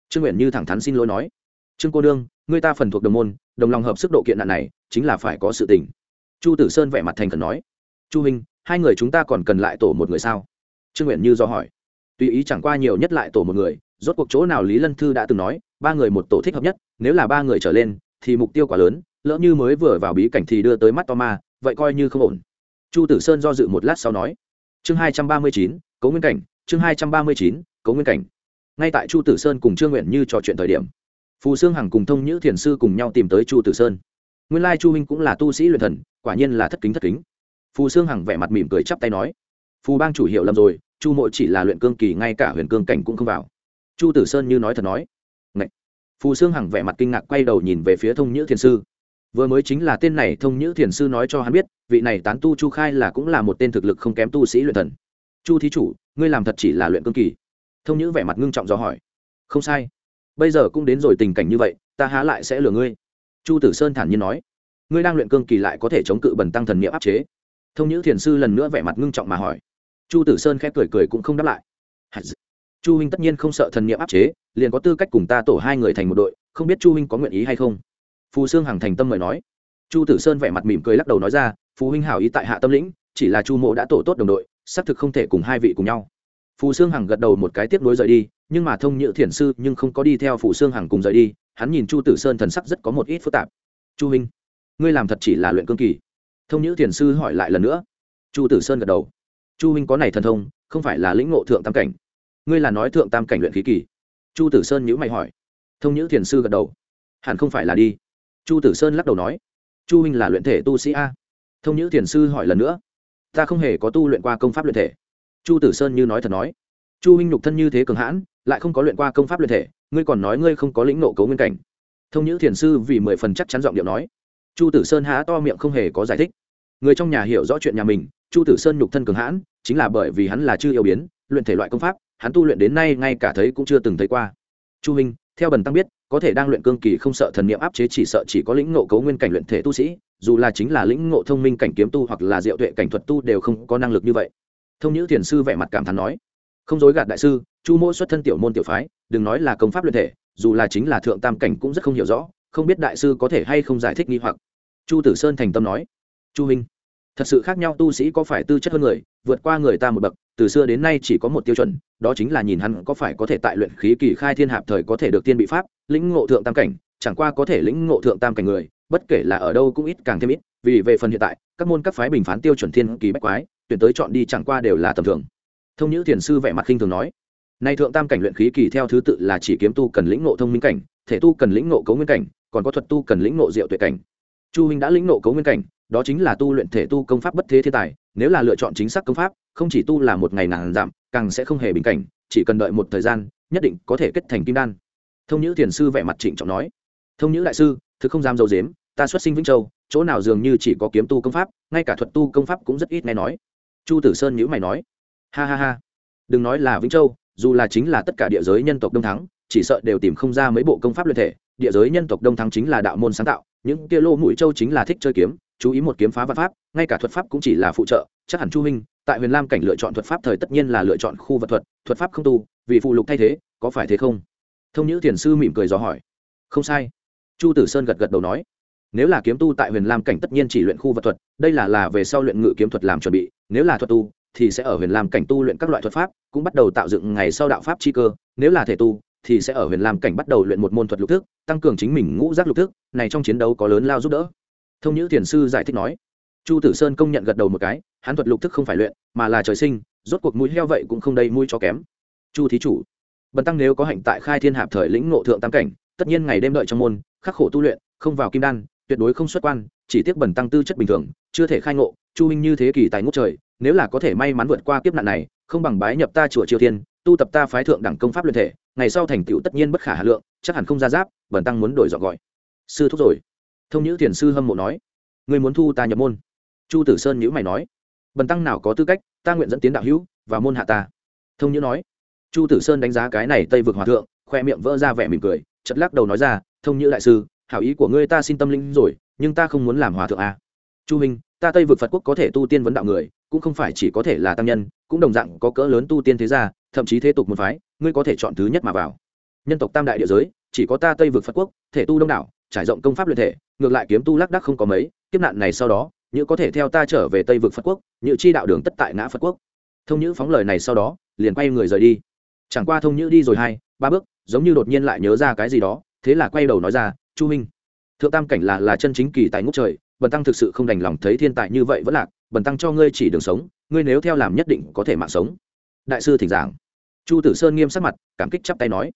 Trương nguyện như thẳng thắn xin lỗi nói. Trương cô đương người ta phần thuộc đồng môn, đồng lòng hợp sức độ kiện nạn này, chính là phải có sự tình. Chu tử sơn vẻ mặt thành khẩn nói. Chu minh hai người chúng ta còn cần lại tổ một người sao? Trương nguyện như do hỏi. Tùy ý chẳng qua nhiều nhất lại tổ một người, rốt cuộc chỗ nào lý lân thư đã từng nói, ba người một tổ thích hợp nhất, nếu là ba người trở lên, thì mục tiêu quá lớn, lỡ như mới vừa vào bí cảnh thì đưa tới mắt to ma, vậy coi như không ổn. Chu tử sơn do dự một lát sau nói. Chương hai trăm ba mươi chín, cấu nguyên cảnh, chương hai trăm ba mươi chín cấu nguyên cảnh. Ngay tại chu tử sơn cùng trương nguyện như trò chuyện thời điểm, phù sương hằng cùng thông nhữ thiền sư cùng nhau tìm tới chu tử sơn. Nguyên lai chu huynh cũng là tu sĩ luyện thần, quả nhiên là thất kính thất kính. Phù sương hằng vẻ mặt mỉm cười chắp tay nói, phù bang chủ hiệu lầm rồi, chu mộ chỉ là luyện cương kỳ, ngay cả huyền cương cảnh cũng không vào. Chu tử sơn như nói thật nói Ngậy. phù sương hằng vẻ mặt kinh ngạc quay đầu nhìn về phía thông nhữ thiền sư. Vừa mới chính là tên này, thông nhữ thiền sư nói cho hắn biết, vị này tán tu chu khai là cũng là một tên thực lực không kém tu sĩ luyện thần. Chu thí chủ, ngươi làm thật chỉ là luyện cương kỳ thông nhữ vẻ mặt ngưng trọng dò hỏi. Không sai. Bây giờ cũng đến rồi tình cảnh như vậy, ta há lại sẽ lừa ngươi. Chu tử sơn thản nhiên nói. Ngươi đang luyện cương kỳ lại có thể chống cự bần tăng thần niệm áp chế. Thông nhữ thiền sư lần nữa vẻ mặt ngưng trọng mà hỏi. Chu tử sơn khẽ cười cười cũng không đáp lại. Chu huynh tất nhiên không sợ thần niệm áp chế, liền có tư cách cùng ta tổ hai người thành một đội, không biết chu huynh có nguyện ý hay không? Phù sương hằng thành tâm mời nói. Chu tử sơn vẻ mặt mỉm cười lắc đầu nói ra, phù huynh hảo ý tại hạ tâm lĩnh, chỉ là chu mộ đã tổ tốt đồng đội, xác thực không thể cùng hai vị cùng nhau phù sương hằng gật đầu một cái tiếp nối rời đi nhưng mà thông nhữ thiền sư nhưng không có đi theo phù sương hằng cùng rời đi hắn nhìn chu tử sơn thần sắc rất có một ít phức tạp. Chu Minh, ngươi làm thật chỉ là luyện cương kỳ. Thông nhữ thiền sư hỏi lại lần nữa. Chu tử sơn gật đầu. Chu Minh có này thần thông không phải là lĩnh ngộ thượng tam cảnh. Ngươi là nói thượng tam cảnh luyện khí kỳ. Chu tử sơn nhữ mày hỏi. Thông nhữ thiền sư gật đầu. Hẳn không phải là đi. Chu tử sơn lắc đầu nói. Chu Minh là luyện thể tu sĩ a. Thông nhữ thiền sư hỏi lần nữa. Ta không hề có tu luyện qua công pháp luyện thể chu tử sơn như nói thật nói. Chu huynh nhục thân như thế cường hãn, lại không có luyện qua công pháp luyện thể, ngươi còn nói ngươi không có lĩnh nộ cấu nguyên cảnh. Thông nhữ thiền sư vì mười phần chắc chắn giọng điệu nói. Chu tử sơn há to miệng không hề có giải thích. Người trong nhà hiểu rõ chuyện nhà mình, chu tử sơn nhục thân cường hãn, chính là bởi vì hắn là chưa yêu biến, luyện thể loại công pháp, hắn tu luyện đến nay ngay cả thấy cũng chưa từng thấy qua. Chu minh theo bần tăng biết, có thể đang luyện cương kỳ không sợ thần niệm áp chế chỉ sợ chỉ có lĩnh ngộ cấu nguyên cảnh luyện thể tu sĩ, dù là chính là lĩnh ngộ thông minh cảnh kiếm tu hoặc là diệu tuệ cảnh thuật tu đều không có năng lực như vậy thông nhữ thiền sư vẻ mặt cảm thán nói, không dối gạt đại sư, chu mỗ xuất thân tiểu môn tiểu phái, đừng nói là công pháp luyện thể, dù là chính là thượng tam cảnh cũng rất không hiểu rõ, không biết đại sư có thể hay không giải thích nghi hoặc. Chu tử sơn thành tâm nói, chu minh thật sự khác nhau tu sĩ có phải tư chất hơn người, vượt qua người ta một bậc, từ xưa đến nay chỉ có một tiêu chuẩn, đó chính là nhìn hắn có phải có thể tại luyện khí kỳ khai thiên hạp thời có thể được tiên bị pháp, lĩnh ngộ thượng tam cảnh, chẳng qua có thể lĩnh ngộ thượng tam cảnh người, bất kể là ở đâu cũng ít càng thêm ít, vì về phần hiện tại, các môn các phái bình phán tiêu chuẩn thiên kỳ bách quái tuyển tới chọn đi chẳng qua đều là tầm thường. Thông nhữ thiền sư vẻ mặt khinh thường nói, nay thượng tam cảnh luyện khí kỳ theo thứ tự là chỉ kiếm tu cần lĩnh ngộ thông minh cảnh, thể tu cần lĩnh ngộ cấu nguyên cảnh, còn có thuật tu cần lĩnh ngộ diệu tuệ cảnh. Chu huynh đã lĩnh ngộ cấu nguyên cảnh, đó chính là tu luyện thể tu công pháp bất thế thiên tài, nếu là lựa chọn chính xác công pháp, không chỉ tu là một ngày nàng giảm càng sẽ không hề bình cảnh, chỉ cần đợi một thời gian, nhất định có thể kết thành kim đan. Thông nhữ thiền sư vẻ mặt trịnh trọng nói, thông nhữ đại sư, thực không dám dầu dếm ta xuất sinh vĩnh châu, chỗ nào dường như chỉ có kiếm tu công pháp, ngay cả thuật tu công pháp cũng rất ít nghe nói chu tử sơn nhữ mày nói, ha ha ha, đừng nói là vĩnh châu, dù là chính là tất cả địa giới nhân tộc đông thắng, chỉ sợ đều tìm không ra mấy bộ công pháp luyện thể. Địa giới nhân tộc đông thắng chính là đạo môn sáng tạo, những kia lô mũi châu chính là thích chơi kiếm, chú ý một kiếm phá văn pháp, ngay cả thuật pháp cũng chỉ là phụ trợ. Chắc hẳn chu huynh tại huyền lam cảnh lựa chọn thuật pháp thời tất nhiên là lựa chọn khu vật thuật thuật pháp không tu, vì phụ lục thay thế, có phải thế không? Thông nhữ thiền sư mỉm cười dò hỏi. Không sai. Chu tử sơn gật gật đầu nói, nếu là kiếm tu tại huyền lam cảnh tất nhiên chỉ luyện khu vật thuật, đây là là về sau luyện ngự kiếm thuật làm chuẩn bị nếu là thuật tu, thì sẽ ở huyền lam cảnh tu luyện các loại thuật pháp, cũng bắt đầu tạo dựng ngày sau đạo pháp chi cơ. Nếu là thể tu, thì sẽ ở huyền lam cảnh bắt đầu luyện một môn thuật lục thức, tăng cường chính mình ngũ giác lục thức, này trong chiến đấu có lớn lao giúp đỡ. Thông nhữ thiền sư giải thích nói, chu tử sơn công nhận gật đầu một cái, hắn thuật lục thức không phải luyện, mà là trời sinh, rốt cuộc mũi heo vậy cũng không đầy mũi cho kém. Chu thí chủ, bần tăng nếu có hạnh tại khai thiên hạp thời lĩnh ngộ thượng tam cảnh, tất nhiên ngày đêm đợi trong môn, khắc khổ tu luyện, không vào kim đan, tuyệt đối không xuất quan chỉ tiếc bần tăng tư chất bình thường, chưa thể khai ngộ, chu minh như thế kỳ tài ngốc trời, nếu là có thể may mắn vượt qua kiếp nạn này, không bằng bái nhập ta chùa triều thiên, tu tập ta phái thượng đẳng công pháp luyện thể, ngày sau thành tựu tất nhiên bất khả hà lượng, chắc hẳn không ra giáp, bần tăng muốn đổi dọn gọi. Sư thúc rồi. Thông nhữ thiền sư hâm mộ nói. Người muốn thu ta nhập môn? Chu tử sơn nhữ mày nói. Bần tăng nào có tư cách, ta nguyện dẫn tiến đạo hữu, và môn hạ ta. Thông nhữ nói. Chu tử sơn đánh giá cái này tây vực hòa thượng, khoe miệng vỡ ra vẻ mỉm cười chật lắc đầu nói ra, thông nhữ đại sư, hảo ý của ngươi ta xin tâm linh rồi nhưng ta không muốn làm hòa thượng a. Chu minh ta tây vực phật quốc có thể tu tiên vấn đạo người, cũng không phải chỉ có thể là tăng nhân, cũng đồng dạng có cỡ lớn tu tiên thế gia, thậm chí thế tục một phái, ngươi có thể chọn thứ nhất mà vào. Nhân tộc tam đại địa giới, chỉ có ta tây vực phật quốc, thể tu đông đảo, trải rộng công pháp luyện thể, ngược lại kiếm tu lác đắc không có mấy, kiếp nạn này sau đó như có thể theo ta trở về tây vực phật quốc như chi đạo đường tất tại ngã phật quốc. Thông nhữ phóng lời này sau đó, liền quay người rời đi. Chẳng qua thông nhữ đi rồi hai ba bước, giống như đột nhiên lại nhớ ra cái gì đó, thế là quay đầu nói ra, chu minh thượng tam cảnh là là chân chính kỳ tài ngút trời, bần tăng thực sự không đành lòng thấy thiên tài như vậy vẫn lạc, bần tăng cho ngươi chỉ đường sống, ngươi nếu theo làm nhất định có thể mạng sống. Đại sư thỉnh giảng. Chu tử sơn nghiêm sắc mặt, cảm kích chắp tay nói.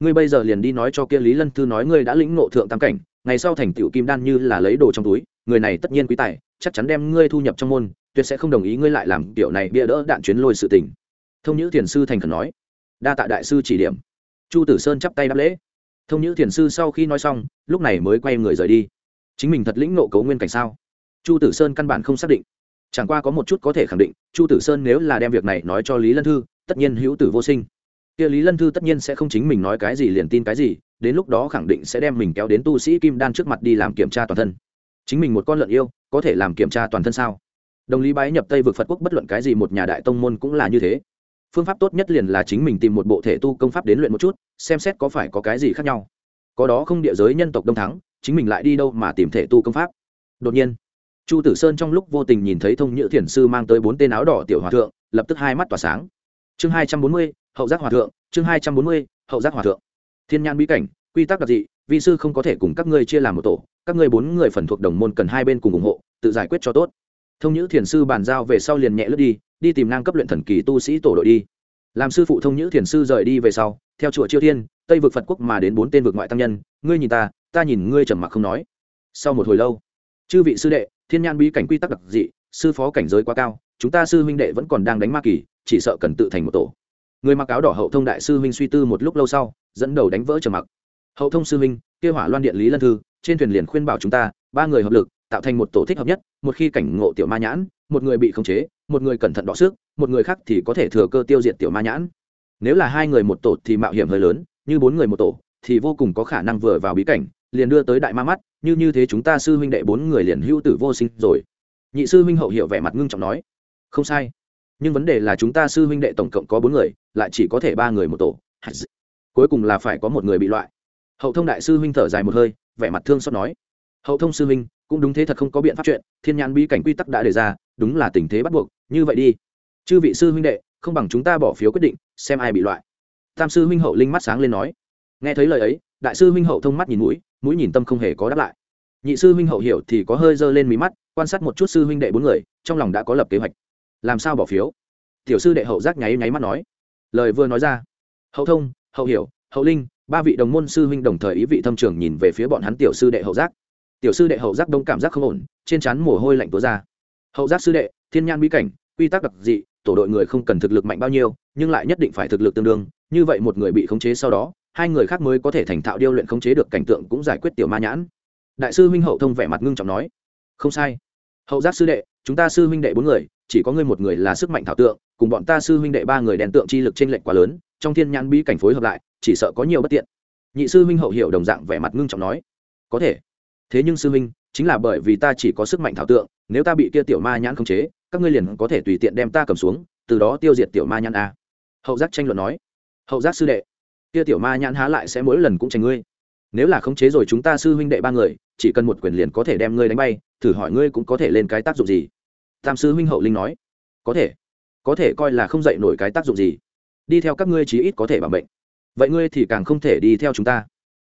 Ngươi bây giờ liền đi nói cho kia lý lân thư nói ngươi đã lĩnh ngộ thượng tam cảnh, ngày sau thành tựu kim đan như là lấy đồ trong túi, người này tất nhiên quý tài, chắc chắn đem ngươi thu nhập trong môn, tuyệt sẽ không đồng ý ngươi lại làm kiểu này bia đỡ đạn chuyến lôi sự tình. Thông nhữ thiền sư thành khẩn nói. Đa tạ đại sư chỉ điểm. Chu tử sơn chắp tay đáp lễ thông nhữ thiền sư sau khi nói xong, lúc này mới quay người rời đi. Chính mình thật lĩnh nộ cấu nguyên cảnh sao? Chu tử sơn căn bản không xác định. Chẳng qua có một chút có thể khẳng định, chu tử sơn nếu là đem việc này nói cho lý lân thư, tất nhiên hữu tử vô sinh. Kia lý lân thư tất nhiên sẽ không chính mình nói cái gì liền tin cái gì, đến lúc đó khẳng định sẽ đem mình kéo đến tu sĩ kim đan trước mặt đi làm kiểm tra toàn thân. Chính mình một con lợn yêu, có thể làm kiểm tra toàn thân sao? Đồng lý bái nhập tây vực phật quốc bất luận cái gì một nhà đại tông môn cũng là như thế phương pháp tốt nhất liền là chính mình tìm một bộ thể tu công pháp đến luyện một chút, xem xét có phải có cái gì khác nhau. Có đó không địa giới nhân tộc đông thắng, chính mình lại đi đâu mà tìm thể tu công pháp. Đột nhiên, chu tử sơn trong lúc vô tình nhìn thấy thông nhữ thiền sư mang tới bốn tên áo đỏ tiểu hòa thượng, lập tức hai mắt tỏa sáng. Chương hai trăm bốn mươi, hậu giác hòa thượng, chương hai trăm bốn mươi, hậu giác hòa thượng. Thiên nhan bí cảnh, quy tắc đặc dị, vi sư không có thể cùng các ngươi chia làm một tổ, các ngươi bốn người phần thuộc đồng môn cần hai bên cùng ủng hộ, tự giải quyết cho tốt. Thông nhữ thiền sư bàn giao về sau liền nhẹ lướt đi đi tìm ngang cấp luyện thần kỳ tu sĩ tổ đội đi. Làm sư phụ thông nhữ thiền sư rời đi về sau, theo chùa chiêu thiên, tây vực phật quốc mà đến bốn tên vực ngoại tăng nhân, ngươi nhìn ta ta nhìn ngươi trầm mặc không nói. Sau một hồi lâu, chư vị sư đệ, thiên nhan bí cảnh quy tắc đặc dị, sư phó cảnh giới quá cao, chúng ta sư huynh đệ vẫn còn đang đánh ma kỳ, chỉ sợ cần tự thành một tổ. Người mặc áo đỏ hậu thông đại sư huynh suy tư một lúc lâu sau, dẫn đầu đánh vỡ trầm mặc. Hậu thông sư huynh, kia hỏa loan điện lý lân thư, trên thuyền liền khuyên bảo chúng ta, ba người hợp lực tạo thành một tổ thích hợp nhất, một khi cảnh ngộ tiểu ma nhãn, một người bị khống chế, một người cẩn thận đọ sức, một người khác thì có thể thừa cơ tiêu diệt tiểu ma nhãn. Nếu là hai người một tổ thì mạo hiểm hơi lớn, như bốn người một tổ thì vô cùng có khả năng vừa vào bí cảnh, liền đưa tới đại ma mắt, như như thế chúng ta sư huynh đệ bốn người liền hữu tử vô sinh rồi. Nhị sư huynh hậu hiệu vẻ mặt ngưng trọng nói, không sai, nhưng vấn đề là chúng ta sư huynh đệ tổng cộng có bốn người, lại chỉ có thể ba người một tổ. Cuối cùng là phải có một người bị loại. Hậu thông đại sư huynh thở dài một hơi, vẻ mặt thương xót nói, hậu thông sư huynh cũng đúng thế thật không có biện pháp chuyện, thiên nhãn bí cảnh quy tắc đã đề ra, đúng là tình thế bắt buộc, như vậy đi. Chư vị sư huynh đệ, không bằng chúng ta bỏ phiếu quyết định, xem ai bị loại. Tam sư huynh hậu linh mắt sáng lên nói. Nghe thấy lời ấy, đại sư huynh hậu thông mắt nhìn mũi mũi nhìn tâm không hề có đáp lại. Nhị sư huynh hậu hiểu thì có hơi dơ lên mí mắt, quan sát một chút sư huynh đệ bốn người, trong lòng đã có lập kế hoạch. Làm sao bỏ phiếu? Tiểu sư đệ hậu giác nháy nháy mắt nói. Lời vừa nói ra. Hậu thông, hậu hiểu, hậu linh, ba vị đồng môn sư huynh đồng thời ý vị thâm trường nhìn về phía bọn hắn tiểu sư đệ hậu giác tiểu sư đệ hậu giác đông cảm giác không ổn, trên trán mồ hôi lạnh túa ra. Hậu giác sư đệ, thiên nhan bí cảnh, quy tắc đặc dị, tổ đội người không cần thực lực mạnh bao nhiêu, nhưng lại nhất định phải thực lực tương đương, như vậy một người bị khống chế sau đó, hai người khác mới có thể thành thạo điêu luyện khống chế được cảnh tượng cũng giải quyết tiểu ma nhãn. Đại sư huynh hậu thông vẻ mặt ngưng trọng nói, không sai. Hậu giác sư đệ, chúng ta sư huynh đệ bốn người, chỉ có ngươi một người là sức mạnh thảo tượng, cùng bọn ta sư huynh đệ ba người đèn tượng chi lực trên lệnh quá lớn, trong thiên nhãn bí cảnh phối hợp lại, chỉ sợ có nhiều bất tiện. Nhị sư huynh hậu hiểu đồng dạng vẻ mặt ngưng trọng nói, có thể thế nhưng sư huynh, chính là bởi vì ta chỉ có sức mạnh thảo tượng, nếu ta bị kia tiểu ma nhãn khống chế, các ngươi liền có thể tùy tiện đem ta cầm xuống, từ đó tiêu diệt tiểu ma nhãn a. Hậu giác tranh luận nói. Hậu giác sư đệ, kia tiểu ma nhãn há lại sẽ mỗi lần cũng tranh ngươi. Nếu là khống chế rồi chúng ta sư huynh đệ ba người, chỉ cần một quyền liền có thể đem ngươi đánh bay, thử hỏi ngươi cũng có thể lên cái tác dụng gì? Tam sư huynh hậu linh nói. Có thể có thể coi là không dạy nổi cái tác dụng gì. Đi theo các ngươi chí ít có thể bảo mệnh. Vậy ngươi thì càng không thể đi theo chúng ta.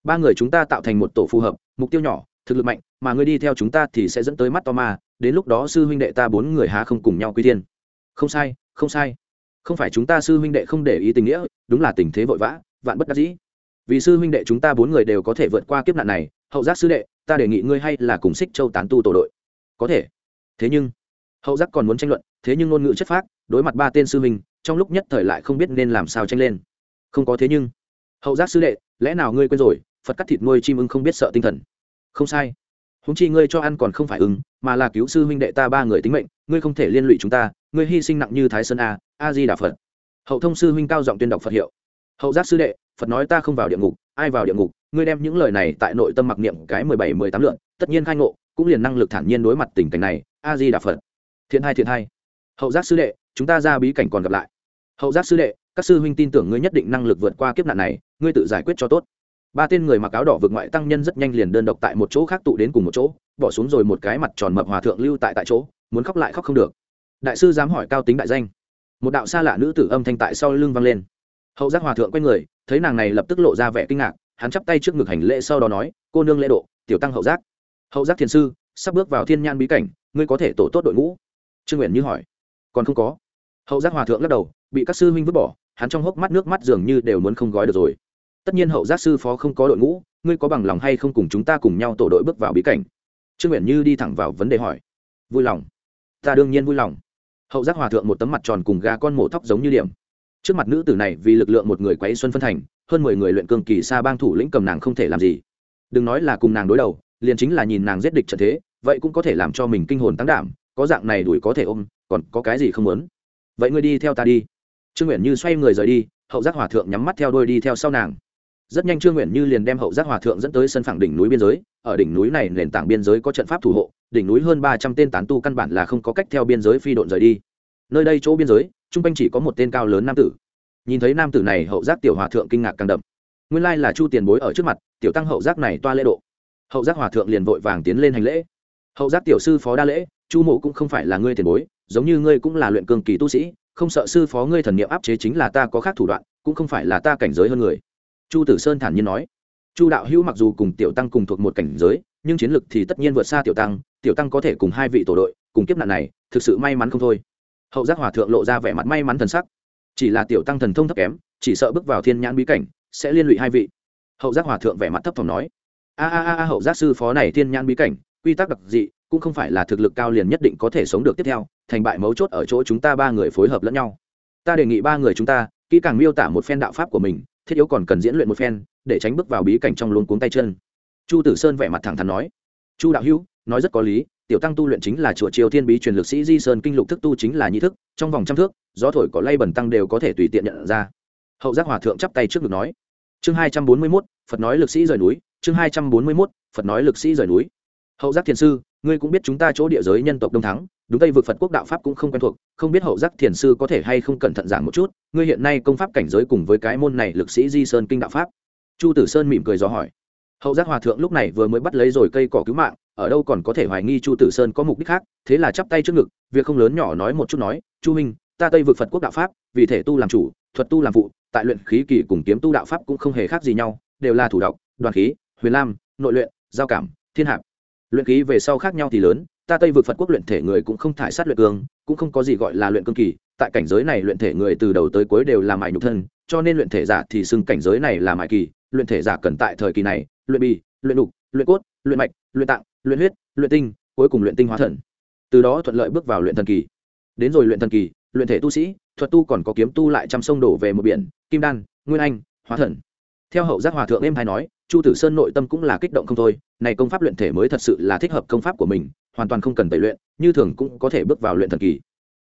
Ba người chúng ta tạo thành một tổ phù hợp, mục tiêu nhỏ thực lực mạnh, mà ngươi đi theo chúng ta thì sẽ dẫn tới mắt to ma, đến lúc đó sư huynh đệ ta bốn người há không cùng nhau quy thiên. Không sai không sai. Không phải chúng ta sư huynh đệ không để ý tình nghĩa, đúng là tình thế vội vã, vạn bất đắc dĩ. Vì sư huynh đệ chúng ta bốn người đều có thể vượt qua kiếp nạn này, hậu giác sư đệ, ta đề nghị ngươi hay là cùng xích châu tán tu tổ đội. Có thể. Thế nhưng, hậu giác còn muốn tranh luận, thế nhưng ngôn ngữ chất phác, đối mặt ba tên sư huynh, trong lúc nhất thời lại không biết nên làm sao tranh lên. Không có thế nhưng, hậu giác sư đệ, lẽ nào ngươi quên rồi, phật cắt thịt nuôi chim ưng không biết sợ tinh thần không sai. Húng chi ngươi cho ăn còn không phải ứng, mà là cứu sư huynh đệ ta ba người tính mệnh ngươi không thể liên lụy chúng ta ngươi hy sinh nặng như thái sơn a a di đà phật. Hậu thông sư huynh cao giọng tuyên đọc phật hiệu. Hậu giác sư đệ phật nói ta không vào địa ngục ai vào địa ngục ngươi đem những lời này tại nội tâm mặc niệm cái mười bảy mười tám lượn tất nhiên khai ngộ cũng liền năng lực thản nhiên đối mặt tình cảnh này a di đà phật. Thiện hai thiện hai. Hậu giác sư đệ chúng ta ra bí cảnh còn gặp lại. Hậu giác sư đệ các sư huynh tin tưởng ngươi nhất định năng lực vượt qua kiếp nạn này ngươi tự giải quyết cho tốt ba tên người mặc áo đỏ vượt ngoại tăng nhân rất nhanh liền đơn độc tại một chỗ khác tụ đến cùng một chỗ, bỏ xuống rồi một cái mặt tròn mập hòa thượng lưu tại tại chỗ, muốn khóc lại khóc không được. Đại sư dám hỏi cao tính đại danh. Một đạo xa lạ nữ tử âm thanh tại sau lưng vang lên. Hậu giác hòa thượng quay người, thấy nàng này lập tức lộ ra vẻ kinh ngạc, hắn chắp tay trước ngực hành lễ sau đó nói, cô nương lễ độ, tiểu tăng hậu giác. Hậu giác thiền sư, sắp bước vào thiên nhan bí cảnh, ngươi có thể tổ tốt đội ngũ. Trương nguyện như hỏi. Còn không có. Hậu giác hòa thượng lắc đầu, bị các sư huynh vứt bỏ, hắn trong hốc mắt nước mắt dường như đều muốn không gói được rồi tất nhiên hậu giác sư phó không có đội ngũ, ngươi có bằng lòng hay không cùng chúng ta cùng nhau tổ đội bước vào bí cảnh? Trương nguyện như đi thẳng vào vấn đề hỏi. Vui lòng. Ta đương nhiên vui lòng. Hậu giác hòa thượng một tấm mặt tròn cùng gà con mổ tóc giống như điểm. Trước mặt nữ tử này vì lực lượng một người quấy xuân phân thành, hơn mười người luyện cường kỳ xa bang thủ lĩnh cầm nàng không thể làm gì. Đừng nói là cùng nàng đối đầu, liền chính là nhìn nàng giết địch trận thế, vậy cũng có thể làm cho mình kinh hồn tăng đảm, có dạng này đuổi có thể ôm, còn có cái gì không muốn? Vậy ngươi đi theo ta đi. Trương nguyện như xoay người rời đi, hậu giác hòa thượng nhắm mắt theo đôi đi theo sau nàng rất nhanh trương nguyện như liền đem hậu giác hòa thượng dẫn tới sân phẳng đỉnh núi biên giới. Ở đỉnh núi này, nền tảng biên giới có trận pháp thủ hộ, đỉnh núi hơn ba trăm tên tán tu căn bản là không có cách theo biên giới phi độn rời đi. Nơi đây chỗ biên giới chung quanh chỉ có một tên cao lớn nam tử. Nhìn thấy nam tử này, hậu giác tiểu hòa thượng kinh ngạc càng đậm. Nguyên lai là chu tiền bối ở trước mặt, tiểu tăng hậu giác này toa lễ độ. Hậu giác hòa thượng liền vội vàng tiến lên hành lễ. Hậu giác tiểu sư phó đa lễ, chu mộ cũng không phải là ngươi tiền bối, giống như ngươi cũng là luyện cường kỳ tu sĩ, không sợ sư phó ngươi thần niệm áp chế chính là ta có khác thủ đoạn, cũng không phải là ta cảnh giới hơn người chu tử sơn thản nhiên nói, chu đạo hữu mặc dù cùng tiểu tăng cùng thuộc một cảnh giới, nhưng chiến lực thì tất nhiên vượt xa tiểu tăng tiểu tăng có thể cùng hai vị tổ đội cùng kiếp nạn này, thực sự may mắn không thôi. Hậu giác hòa thượng lộ ra vẻ mặt may mắn thần sắc. Chỉ là tiểu tăng thần thông thấp kém, chỉ sợ bước vào thiên nhãn bí cảnh, sẽ liên lụy hai vị. Hậu giác hòa thượng vẻ mặt thấp thỏm nói, a a a hậu giác sư phó này thiên nhãn bí cảnh, quy tắc đặc dị, cũng không phải là thực lực cao liền nhất định có thể sống được tiếp theo, thành bại mấu chốt ở chỗ chúng ta ba người phối hợp lẫn nhau. Ta đề nghị ba người chúng ta, kỹ càng miêu tả một phen đạo pháp của mình thiết yếu còn cần diễn luyện một phen, để tránh bước vào bí cảnh trong luống cuống tay chân. Chu tử sơn vẻ mặt thẳng thắn nói. Chu đạo hữu, nói rất có lý, tiểu tăng tu luyện chính là chùa triều thiên bí truyền lực sĩ di sơn kinh lục thức tu chính là nhi thức, trong vòng trăm thước, gió thổi có lay bẩn tăng đều có thể tùy tiện nhận ra. Hậu giác hòa thượng chắp tay trước ngực nói. Chương hai trăm bốn mươi mốt, phật nói lực sĩ rời núi, chương hai trăm bốn mươi mốt, phật nói lực sĩ rời núi. Hậu giác thiền sư ngươi cũng biết chúng ta chỗ địa giới nhân tộc đông thắng, đúng tây vực phật quốc đạo pháp cũng không quen thuộc, không biết hậu giác thiền sư có thể hay không cẩn thận giảng một chút, ngươi hiện nay công pháp cảnh giới cùng với cái môn này lực sĩ di sơn kinh đạo pháp. Chu tử sơn mỉm cười dò hỏi. Hậu giác hòa thượng lúc này vừa mới bắt lấy rồi cây cỏ cứu mạng, ở đâu còn có thể hoài nghi chu tử sơn có mục đích khác, thế là chắp tay trước ngực, việc không lớn nhỏ nói một chút nói, chu minh ta tây vực phật quốc đạo pháp, vì thể tu làm chủ, thuật tu làm phụ, tại luyện khí kỳ cùng kiếm tu đạo pháp cũng không hề khác gì nhau, đều là thủ độc đoàn khí, huyền lam, nội luyện, giao cảm, thiên hạp luyện khí về sau khác nhau thì lớn, ta tây vực phật quốc luyện thể người cũng không thải sát luyện cương cũng không có gì gọi là luyện cương kỳ, tại cảnh giới này luyện thể người từ đầu tới cuối đều là mại nhục thân, cho nên luyện thể giả thì xưng cảnh giới này là mại kỳ, luyện thể giả cần tại thời kỳ này, luyện bì, luyện đục, luyện cốt, luyện mạch, luyện tạng, luyện huyết, luyện tinh, cuối cùng luyện tinh hóa thần. Từ đó thuận lợi bước vào luyện thần kỳ. Đến rồi luyện thần kỳ, luyện thể tu sĩ, thuật tu còn có kiếm tu lại trăm sông đổ về một biển, kim đan, nguyên anh, hóa thần. Theo hậu giác hòa thượng em hay nói chu tử sơn nội tâm cũng là kích động không thôi, này công pháp luyện thể mới thật sự là thích hợp công pháp của mình, hoàn toàn không cần tẩy luyện, như thường cũng có thể bước vào luyện thần kỳ.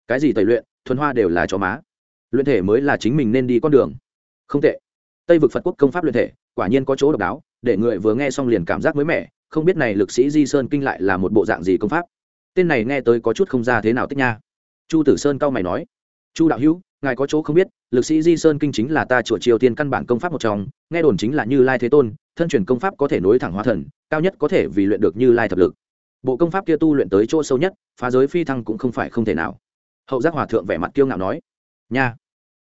Cái gì tẩy luyện, thuần hoa đều là chó má. Luyện thể mới là chính mình nên đi con đường. Không tệ. Tây vực phật quốc công pháp luyện thể, quả nhiên có chỗ độc đáo, để người vừa nghe xong liền cảm giác mới mẻ, không biết này lực sĩ di sơn kinh lại là một bộ dạng gì công pháp. Tên này nghe tới có chút không ra thế nào tích nha. Chu tử sơn cao mày nói, chu đạo hữu, ngài có chỗ không biết, lực sĩ di sơn kinh chính là ta chùa triều tiên căn bản công pháp một trong, nghe đồn chính là như lai thế tôn thân truyền công pháp có thể nối thẳng hóa thần, cao nhất có thể vì luyện được như lai thập lực. Bộ công pháp kia tu luyện tới chỗ sâu nhất, phá giới phi thăng cũng không phải không thể nào. Hậu giác hòa thượng vẻ mặt kiêu ngạo nói, nha,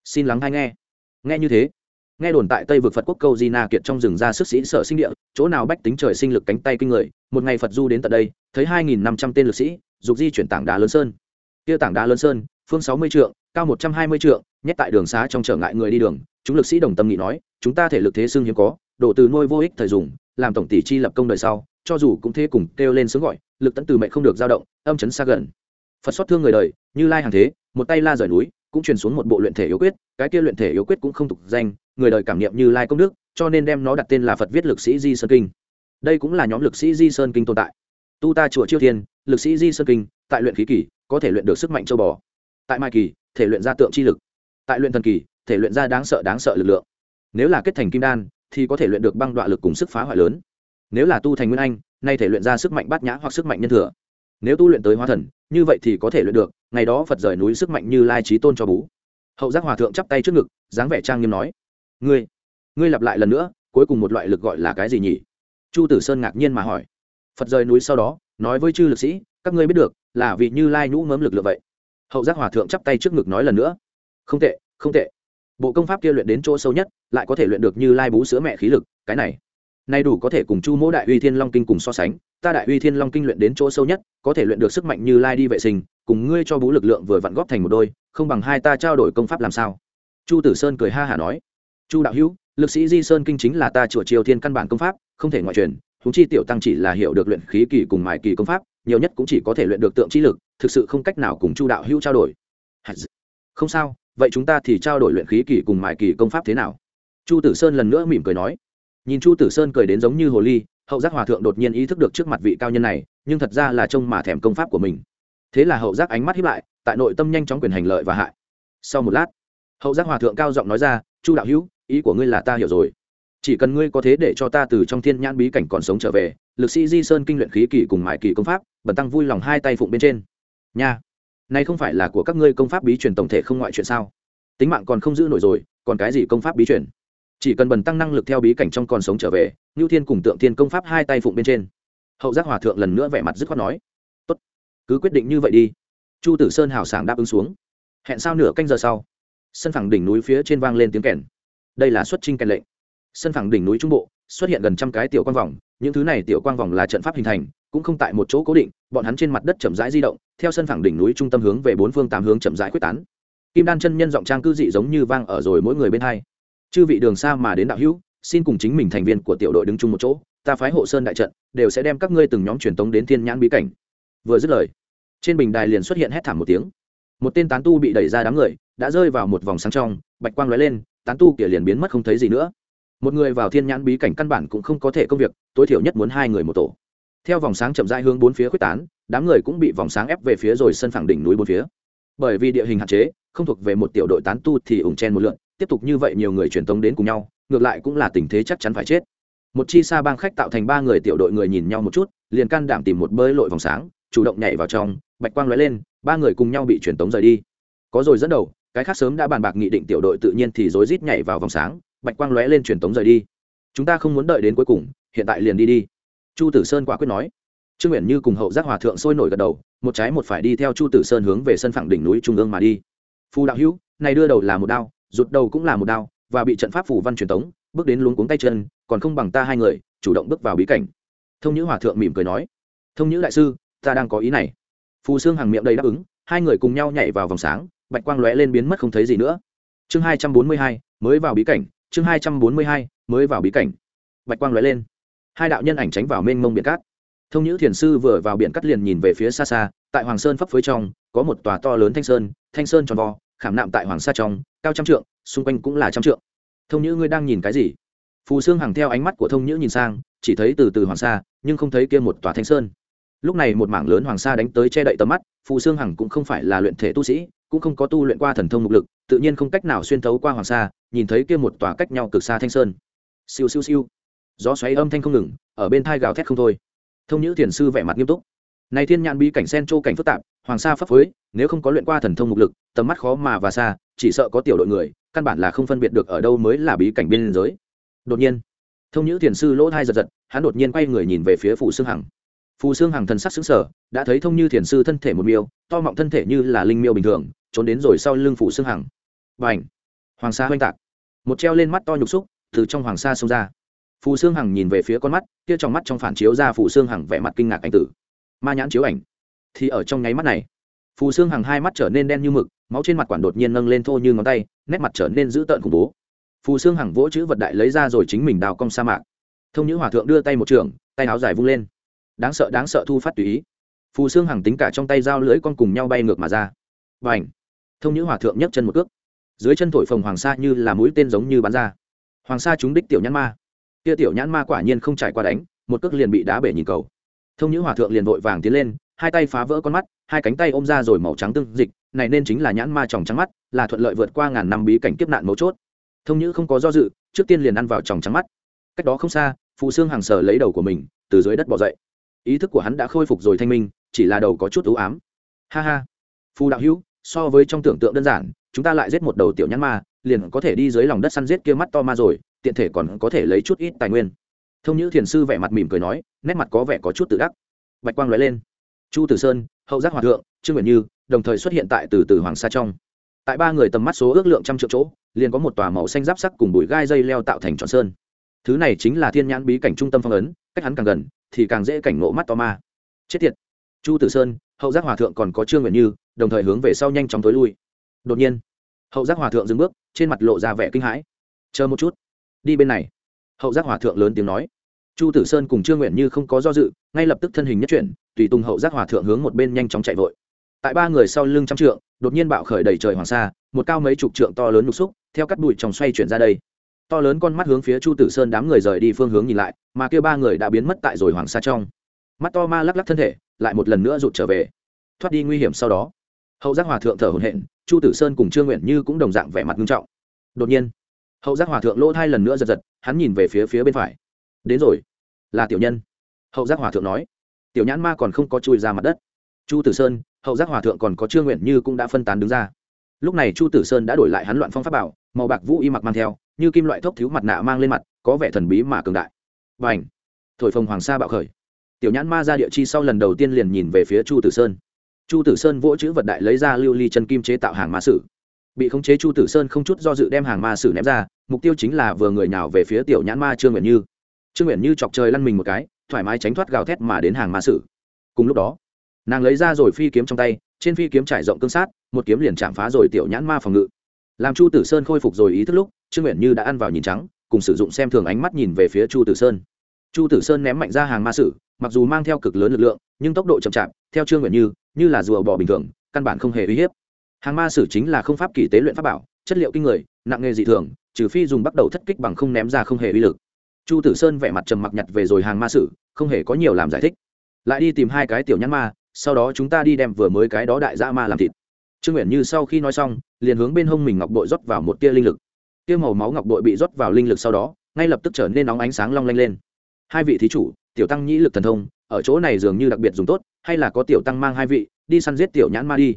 xin lắng hay nghe. Nghe như thế, nghe đồn tại tây vực phật quốc câu di na kiệt trong rừng ra sức sĩ sở sinh địa, chỗ nào bách tính trời sinh lực cánh tay kinh người, một ngày phật du đến tận đây, thấy hai nghìn năm trăm tên lực sĩ, dục di chuyển tảng đá lớn sơn. Kia tảng đá lớn sơn, phương sáu mươi trượng, cao một trăm hai mươi trượng, nhét tại đường xá trong trở ngại người đi đường, chúng lực sĩ đồng tâm nghị nói, chúng ta thể lực thế xương hiếm có đổ từ nuôi vô ích thời dùng, làm tổng tỷ chi lập công đời sau, cho dù cũng thế cùng kêu lên sướng gọi, lực tận từ mệnh không được dao động, âm chấn xa gần. Phật xót thương người đời, như lai hàng thế, một tay la rời núi, cũng truyền xuống một bộ luyện thể yếu quyết, cái kia luyện thể yếu quyết cũng không tục danh, người đời cảm niệm như lai công đức, cho nên đem nó đặt tên là phật viết lực sĩ di sơn kinh. Đây cũng là nhóm lực sĩ di sơn kinh tồn tại. Tu ta chùa chiêu thiên, lực sĩ di sơn kinh, tại luyện khí kỳ, có thể luyện được sức mạnh châu bò. Tại mai kỳ, thể luyện ra tượng chi lực. Tại luyện thần kỳ, thể luyện ra đáng sợ đáng sợ lực lượng. Nếu là kết thành kim đan thì có thể luyện được băng đoạn lực cùng sức phá hoại lớn. Nếu là tu thành nguyên anh, nay thể luyện ra sức mạnh bát nhã hoặc sức mạnh nhân thừa. Nếu tu luyện tới hóa thần, như vậy thì có thể luyện được, ngày đó phật rời núi sức mạnh như lai trí tôn cho bú. Hậu giác hòa thượng chắp tay trước ngực, dáng vẻ trang nghiêm nói, ngươi ngươi lặp lại lần nữa, cuối cùng một loại lực gọi là cái gì nhỉ? Chu tử sơn ngạc nhiên mà hỏi. Phật rời núi sau đó, nói với chư lực sĩ, các ngươi biết được, là vì như lai nhũ ngấm lực lượng vậy. Hậu giác hòa thượng chắp tay trước ngực nói lần nữa, không tệ không tệ bộ công pháp kia luyện đến chỗ sâu nhất, lại có thể luyện được như lai bú sữa mẹ khí lực, cái này. Nay đủ có thể cùng chu mỗ đại uy thiên long kinh cùng so sánh, ta đại uy thiên long kinh luyện đến chỗ sâu nhất, có thể luyện được sức mạnh như lai đi vệ sinh, cùng ngươi cho bú lực lượng vừa vặn góp thành một đôi, không bằng hai ta trao đổi công pháp làm sao? Chu tử sơn cười ha hả nói. Chu đạo hữu, lực sĩ di sơn kinh chính là ta chùa triều thiên căn bản công pháp, không thể ngoại truyền húng chi tiểu tăng chỉ là hiểu được luyện khí kỳ cùng mài kỳ công pháp, nhiều nhất cũng chỉ có thể luyện được tượng trí lực, thực sự không cách nào cùng chu đạo hữu trao đổi. Không sao vậy chúng ta thì trao đổi luyện khí kỳ cùng mài kỳ công pháp thế nào? Chu tử sơn lần nữa mỉm cười nói. Nhìn chu tử sơn cười đến giống như hồ ly, hậu giác hòa thượng đột nhiên ý thức được trước mặt vị cao nhân này, nhưng thật ra là trông mà thèm công pháp của mình. Thế là hậu giác ánh mắt hiếp lại, tại nội tâm nhanh chóng quyền hành lợi và hại. Sau một lát, hậu giác hòa thượng cao giọng nói ra, chu đạo hữu, ý của ngươi là ta hiểu rồi. Chỉ cần ngươi có thế để cho ta từ trong thiên nhãn bí cảnh còn sống trở về, lực sĩ di sơn kinh luyện khí kỳ cùng mại kỳ công pháp bẩn tăng vui lòng hai tay phụng bên trên. Nha nay không phải là của các ngươi công pháp bí truyền tổng thể không ngoại chuyện sao? Tính mạng còn không giữ nổi rồi, còn cái gì công pháp bí truyền? Chỉ cần bần tăng năng lực theo bí cảnh trong còn sống trở về, ngưu thiên cùng tượng thiên công pháp hai tay phụng bên trên. Hậu giác hòa thượng lần nữa vẻ mặt dứt khoát nói, tốt, cứ quyết định như vậy đi. Chu tử sơn hào sảng đáp ứng xuống. Hẹn sau nửa canh giờ sau, sân phẳng đỉnh núi phía trên vang lên tiếng kèn. Đây là xuất trinh kèn lệnh. Sân phẳng đỉnh núi trung bộ, xuất hiện gần trăm cái tiểu quang vòng, những thứ này tiểu quang vòng là trận pháp hình thành cũng không tại một chỗ cố định, bọn hắn trên mặt đất chậm rãi di động, theo sân phẳng đỉnh núi trung tâm hướng về bốn phương tám hướng chậm rãi quyết tán. Kim đan chân nhân giọng trang cư dị giống như vang ở rồi mỗi người bên hai. Chư vị đường xa mà đến đạo hữu, xin cùng chính mình thành viên của tiểu đội đứng chung một chỗ, ta phái hộ sơn đại trận, đều sẽ đem các ngươi từng nhóm truyền tống đến thiên nhãn bí cảnh. Vừa dứt lời, trên bình đài liền xuất hiện hét thảm một tiếng. Một tên tán tu bị đẩy ra đám người, đã rơi vào một vòng sáng trong, bạch quang lóe lên, tán tu kia liền biến mất không thấy gì nữa. Một người vào thiên nhãn bí cảnh căn bản cũng không có thể công việc, tối thiểu nhất muốn hai người một tổ theo vòng sáng chậm rãi hướng bốn phía quyết tán, đám người cũng bị vòng sáng ép về phía rồi sân phẳng đỉnh núi bốn phía. Bởi vì địa hình hạn chế, không thuộc về một tiểu đội tán tu thì ủng chen một lượn, tiếp tục như vậy nhiều người truyền tống đến cùng nhau, ngược lại cũng là tình thế chắc chắn phải chết. Một chi xa bang khách tạo thành ba người tiểu đội người nhìn nhau một chút, liền can đảm tìm một bơi lội vòng sáng, chủ động nhảy vào trong, bạch quang lóe lên, ba người cùng nhau bị truyền tống rời đi. Có rồi dẫn đầu, cái khác sớm đã bàn bạc nghị định tiểu đội tự nhiên thì rối rít nhảy vào vòng sáng, bạch quang lóe lên truyền tống rời đi. Chúng ta không muốn đợi đến cuối cùng, hiện tại liền đi đi chu tử sơn quả quyết nói. Trương nguyện như cùng hậu giác hòa thượng sôi nổi gật đầu, một trái một phải đi theo chu tử sơn hướng về sân phẳng đỉnh núi trung ương mà đi. Phù đạo hữu, này đưa đầu là một đao, rụt đầu cũng là một đao, và bị trận pháp phủ văn truyền tống, bước đến luống cuống tay chân, còn không bằng ta hai người, chủ động bước vào bí cảnh. Thông nhữ hòa thượng mỉm cười nói. Thông nhữ đại sư, ta đang có ý này. Phù xương hàng miệng đầy đáp ứng, hai người cùng nhau nhảy vào vòng sáng, bạch quang lóe lên biến mất không thấy gì nữa. Chương hai trăm bốn mươi hai, mới vào bí cảnh, chương hai trăm bốn mươi hai, mới vào bí cảnh. Bạch quang lóe lên hai đạo nhân ảnh tránh vào mênh mông biển cát. Thông nhữ thiền sư vừa vào biển cắt liền nhìn về phía xa xa, tại hoàng sơn phấp phới trong, có một tòa to lớn thanh sơn thanh sơn tròn vo, khảm nạm tại hoàng sa trong, cao trăm trượng, xung quanh cũng là trăm trượng. Thông nhữ, ngươi đang nhìn cái gì? Phù sương hằng theo ánh mắt của thông nhữ nhìn sang, chỉ thấy từ từ hoàng sa, nhưng không thấy kia một tòa thanh sơn. Lúc này một mảng lớn hoàng sa đánh tới che đậy tầm mắt, phù sương hằng cũng không phải là luyện thể tu sĩ, cũng không có tu luyện qua thần thông mục lực, tự nhiên không cách nào xuyên thấu qua hoàng sa, nhìn thấy kia một tòa cách nhau cực xa thanh sơn. Siêu siêu siêu gió xoáy âm thanh không ngừng, ở bên thai gào thét không thôi. Thông nhữ thiền sư vẻ mặt nghiêm túc. Này thiên nhãn bí cảnh sen châu cảnh phức tạp, hoàng sa pháp phối, nếu không có luyện qua thần thông mục lực, tầm mắt khó mà và xa, chỉ sợ có tiểu đội người, căn bản là không phân biệt được ở đâu mới là bí cảnh biên giới. Đột nhiên, thông nhữ thiền sư lỗ thai giật giật, hắn đột nhiên quay người nhìn về phía phủ xương hằng. Phù xương hằng thần sắc xứng sở đã thấy thông như thiền sư thân thể một miêu, to mọng thân thể như là linh miêu bình thường, trốn đến rồi sau lưng phủ xương hằng. Và ảnh hoàng sa oanh tạc. Một treo lên mắt to nhục xúc, từ trong hoàng sa xông ra phù xương hằng nhìn về phía con mắt, kia trong mắt trong phản chiếu ra phù xương hằng vẻ mặt kinh ngạc anh tử. Ma nhãn chiếu ảnh. Thì ở trong nháy mắt này, phù xương hằng hai mắt trở nên đen như mực, máu trên mặt quản đột nhiên nâng lên thô như ngón tay, nét mặt trở nên dữ tợn khủng bố. Phù xương hằng vỗ chữ vật đại lấy ra rồi chính mình đào cong sa mạc. Thông nhữ hòa thượng đưa tay một trường, tay áo dài vung lên. Đáng sợ đáng sợ thu phát tùy ý. Phù xương hằng tính cả trong tay dao lưỡi con cùng nhau bay ngược mà ra. Và ảnh thông nhữ hòa thượng nhấc chân một cước. Dưới chân thổi phồng hoàng sa như là mũi tên giống như bắn ra. Hoàng sa trúng đích tiểu nhãn ma kia tiểu nhãn ma quả nhiên không trải qua đánh, một cước liền bị đá bể nhìn cầu. Thông nhữ hòa thượng liền vội vàng tiến lên, hai tay phá vỡ con mắt, hai cánh tay ôm ra rồi màu trắng tương dịch, này nên chính là nhãn ma tròng trắng mắt, là thuận lợi vượt qua ngàn năm bí cảnh kiếp nạn mấu chốt. Thông nhữ không có do dự, trước tiên liền ăn vào tròng trắng mắt. Cách đó không xa phụ xương hàng sờ lấy đầu của mình, từ dưới đất bỏ dậy. Ý thức của hắn đã khôi phục rồi thanh minh, chỉ là đầu có chút ưu ám. Ha ha. Phù đạo hữu, so với trong tưởng tượng đơn giản, chúng ta lại giết một đầu tiểu nhãn ma, liền có thể đi dưới lòng đất săn giết kia mắt to ma rồi tiện thể còn có thể lấy chút ít tài nguyên. Thông nhữ thiền sư vẻ mặt mỉm cười nói, nét mặt có vẻ có chút tự đắc. Bạch quang nói lên. Chu tử sơn, hậu giác hòa thượng, trương nguyện như, đồng thời xuất hiện tại từ từ hoàng sa trong. Tại ba người tầm mắt số ước lượng trăm triệu chỗ, liền có một tòa màu xanh giáp sắc cùng bụi gai dây leo tạo thành tròn sơn. Thứ này chính là thiên nhãn bí cảnh trung tâm phong ấn, cách hắn càng gần, thì càng dễ cảnh ngộ mắt to ma. Chết tiệt. Chu tử sơn, hậu giác hòa thượng còn có trương nguyện như, đồng thời hướng về sau nhanh chóng tối lui. Đột nhiên, hậu giác hòa thượng dừng bước, trên mặt lộ ra vẻ kinh hãi. Chờ một chút đi bên này. Hậu giác hòa thượng lớn tiếng nói. Chu tử sơn cùng trương nguyện như không có do dự, ngay lập tức thân hình nhất chuyển, tùy tùng hậu giác hòa thượng hướng một bên nhanh chóng chạy vội. Tại ba người sau lưng trăm trượng, đột nhiên bạo khởi đầy trời hoàng sa, một cao mấy chục trượng to lớn lục xúc, theo cắt bụi trong xoay chuyển ra đây. To lớn con mắt hướng phía chu tử sơn đám người rời đi phương hướng nhìn lại, mà kêu ba người đã biến mất tại rồi hoàng sa trong. Mắt to ma lắc lắc thân thể, lại một lần nữa rụt trở về. Thoát đi nguy hiểm sau đó, hậu giác hòa thượng thở hồn hện chu tử sơn cùng trương nguyện như cũng đồng dạng vẻ mặt nghiêm trọng. Đột nhiên hậu giác hòa thượng lỗ thai lần nữa giật giật, hắn nhìn về phía phía bên phải. Đến rồi, là tiểu nhân. Hậu giác hòa thượng nói. Tiểu nhãn ma còn không có chui ra mặt đất. Chu tử sơn, hậu giác hòa thượng còn có trương nguyện như cũng đã phân tán đứng ra. Lúc này chu tử sơn đã đổi lại hắn loạn phong pháp bảo, màu bạc vũ y mặc mang theo, như kim loại thốc thiếu mặt nạ mang lên mặt, có vẻ thần bí mà cường đại. Và ảnh thổi phồng hoàng sa bạo khởi. Tiểu nhãn ma ra địa chi sau lần đầu tiên liền nhìn về phía chu tử sơn. Chu tử sơn vỗ chữ vật đại lấy ra lưu ly chân kim chế tạo hàng ma sử bị khống chế chu tử sơn không chút do dự đem hàng ma sử ném ra, mục tiêu chính là vừa người nào về phía tiểu nhãn ma trương nguyện như. Trương nguyện như chọc trời lăn mình một cái, thoải mái tránh thoát gào thét mà đến hàng ma sử. Cùng lúc đó, nàng lấy ra rồi phi kiếm trong tay, trên phi kiếm trải rộng cương sát, một kiếm liền chạm phá rồi tiểu nhãn ma phòng ngự. Làm chu tử sơn khôi phục rồi ý thức lúc, trương nguyện như đã ăn vào nhìn trắng, cùng sử dụng xem thường ánh mắt nhìn về phía chu tử sơn. Chu tử sơn ném mạnh ra hàng ma sử, mặc dù mang theo cực lớn lực lượng, nhưng tốc độ chậm chạp, theo trương nguyện như như là rùa bò bình thường, căn bản không hề uy hiếp hàng ma sử chính là không pháp kỳ tế luyện pháp bảo, chất liệu kinh người, nặng nghề dị thường, trừ phi dùng bắt đầu thất kích bằng không ném ra không hề uy lực. Chu tử sơn vẻ mặt trầm mặc nhặt về rồi hàng ma sử, không hề có nhiều làm giải thích. Lại đi tìm hai cái tiểu nhãn ma, sau đó chúng ta đi đem vừa mới cái đó đại dã ma làm thịt. Trương nguyện như sau khi nói xong, liền hướng bên hông mình ngọc bội rót vào một tia linh lực. Tia màu máu ngọc bội bị rót vào linh lực sau đó, ngay lập tức trở nên nóng ánh sáng long lanh lên. Hai vị thí chủ, tiểu tăng nhĩ lực thần thông, ở chỗ này dường như đặc biệt dùng tốt, hay là có tiểu tăng mang hai vị, đi săn giết tiểu nhãn ma đi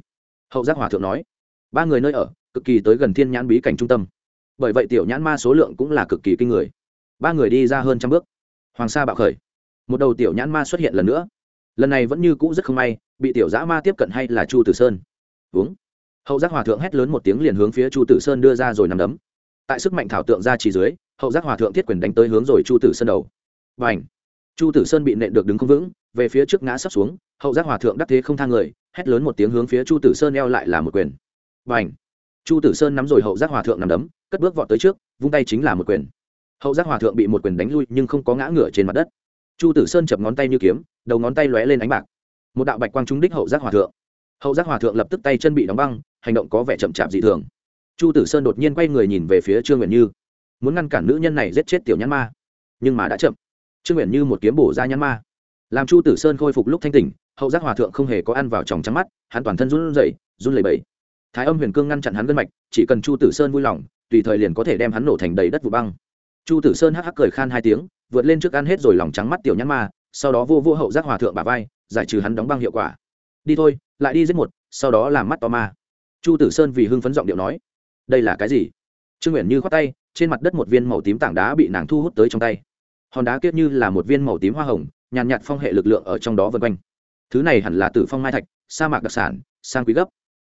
hậu giác hòa thượng nói, ba người nơi ở, cực kỳ tới gần thiên nhãn bí cảnh trung tâm. Bởi vậy tiểu nhãn ma số lượng cũng là cực kỳ kinh người. Ba người đi ra hơn trăm bước. Hoàng sa bạo khởi. Một đầu tiểu nhãn ma xuất hiện lần nữa. Lần này vẫn như cũ rất không may, bị tiểu dã ma tiếp cận hay là chu tử sơn. Uống. Hậu giác hòa thượng hét lớn một tiếng liền hướng phía chu tử sơn đưa ra rồi nằm đấm. Tại sức mạnh thảo tượng ra chỉ dưới, hậu giác hòa thượng thiết quyền đánh tới hướng rồi chu tử sơn đầu. Và ảnh chu tử sơn bị nện được đứng không vững, về phía trước ngã sắp xuống, hậu giác hòa thượng đắc thế không thang người hét lớn một tiếng hướng phía chu tử sơn eo lại là một quyền. Và ảnh chu tử sơn nắm rồi hậu giác hòa thượng nằm đấm, cất bước vọt tới trước, vung tay chính là một quyền. Hậu giác hòa thượng bị một quyền đánh lui nhưng không có ngã ngửa trên mặt đất. Chu tử sơn chập ngón tay như kiếm, đầu ngón tay lóe lên ánh bạc. Một đạo bạch quang trúng đích hậu giác hòa thượng. Hậu giác hòa thượng lập tức tay chân bị đóng băng, hành động có vẻ chậm chạp dị thường. Chu tử sơn đột nhiên quay người nhìn về phía trương nguyện như. Muốn ngăn cản nữ nhân này giết chết tiểu nhãn ma. Nhưng mà đã chậm. Trương nguyện như một kiếm bổ ra nhãn ma làm chu tử sơn khôi phục lúc thanh tỉnh, hậu giác hòa thượng không hề có ăn vào tròng trắng mắt, hắn toàn thân run rẩy, run lẩy bẩy. Thái âm huyền cương ngăn chặn hắn gân mạch, chỉ cần chu tử sơn vui lòng, tùy thời liền có thể đem hắn nổ thành đầy đất vụ băng. Chu tử sơn hắc hắc cười khan hai tiếng, vượt lên trước ăn hết rồi lòng trắng mắt tiểu nhãn ma, sau đó vô vô hậu giác hòa thượng bà vai, giải trừ hắn đóng băng hiệu quả. Đi thôi, lại đi giết một, sau đó làm mắt to ma. Chu tử sơn vì hưng phấn giọng điệu nói, đây là cái gì? Trương nguyện như khoát tay, trên mặt đất một viên màu tím tảng đá bị nàng thu hút tới trong tay. Hòn đá kiết như là một viên màu tím hoa hồng nhàn nhạt phong hệ lực lượng ở trong đó vân quanh. Thứ này hẳn là tử phong mai thạch, sa mạc đặc sản, sang quý gấp.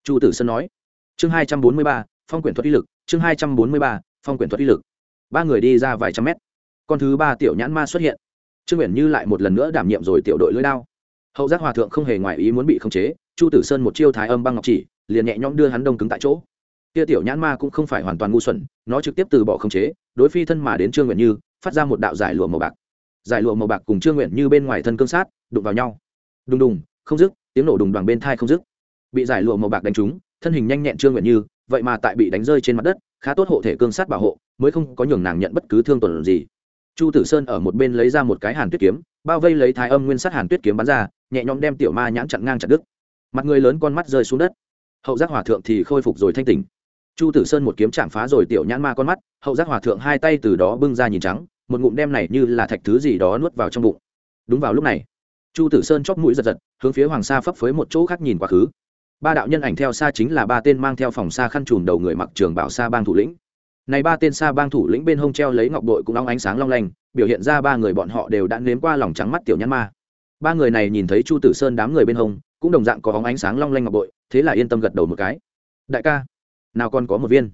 Chu tử sơn nói. Chương hai trăm bốn mươi ba, phong quyển thuật uy lực, chương hai trăm bốn mươi ba, phong quyển thuật uy lực. Ba người đi ra vài trăm mét. Con thứ ba tiểu nhãn ma xuất hiện. Trương nguyện như lại một lần nữa đảm nhiệm rồi tiểu đội lưỡi đao. Hậu giác hòa thượng không hề ngoài ý muốn bị khống chế, chu tử sơn một chiêu thái âm băng ngọc chỉ, liền nhẹ nhõm đưa hắn đông cứng tại chỗ. Kia tiểu nhãn ma cũng không phải hoàn toàn ngu xuẩn, nó trực tiếp từ bỏ khống chế, đối phi thân mà đến trương nguyện như, phát ra một đạo giải lụa màu bạc giải lụa màu bạc cùng trương nguyện như bên ngoài thân cương sát, đụng vào nhau. Đùng đùng, không dứt, tiếng nổ đùng đoàn bên thai không dứt. Bị giải lụa màu bạc đánh trúng, thân hình nhanh nhẹn trương nguyện như, vậy mà tại bị đánh rơi trên mặt đất, khá tốt hộ thể cương sát bảo hộ, mới không có nhường nàng nhận bất cứ thương tổn gì. Chu tử sơn ở một bên lấy ra một cái hàn tuyết kiếm, bao vây lấy thái âm nguyên sát hàn tuyết kiếm bắn ra, nhẹ nhõm đem tiểu ma nhãn chặn ngang chặt đứt. Mặt người lớn con mắt rơi xuống đất. Hậu giác hòa thượng thì khôi phục rồi thanh tỉnh. Chu tử sơn một kiếm chạm phá rồi tiểu nhãn ma con mắt, hậu giác hòa thượng hai tay từ đó bưng ra nhìn trắng một ngụm đem này như là thạch thứ gì đó nuốt vào trong bụng. Đúng vào lúc này, chu tử sơn chóp mũi giật giật, hướng phía hoàng sa phấp phới một chỗ khác nhìn quá khứ. Ba đạo nhân ảnh theo xa chính là ba tên mang theo phòng xa khăn trùm đầu người mặc trường bảo xa bang thủ lĩnh. Này ba tên xa bang thủ lĩnh bên hông treo lấy ngọc đội cũng nóng ánh sáng long lanh, biểu hiện ra ba người bọn họ đều đã nếm qua lòng trắng mắt tiểu nhãn ma. Ba người này nhìn thấy chu tử sơn đám người bên hông, cũng đồng dạng có óng ánh sáng long lanh ngọc bội, thế là yên tâm gật đầu một cái. Đại ca, nào còn có một viên?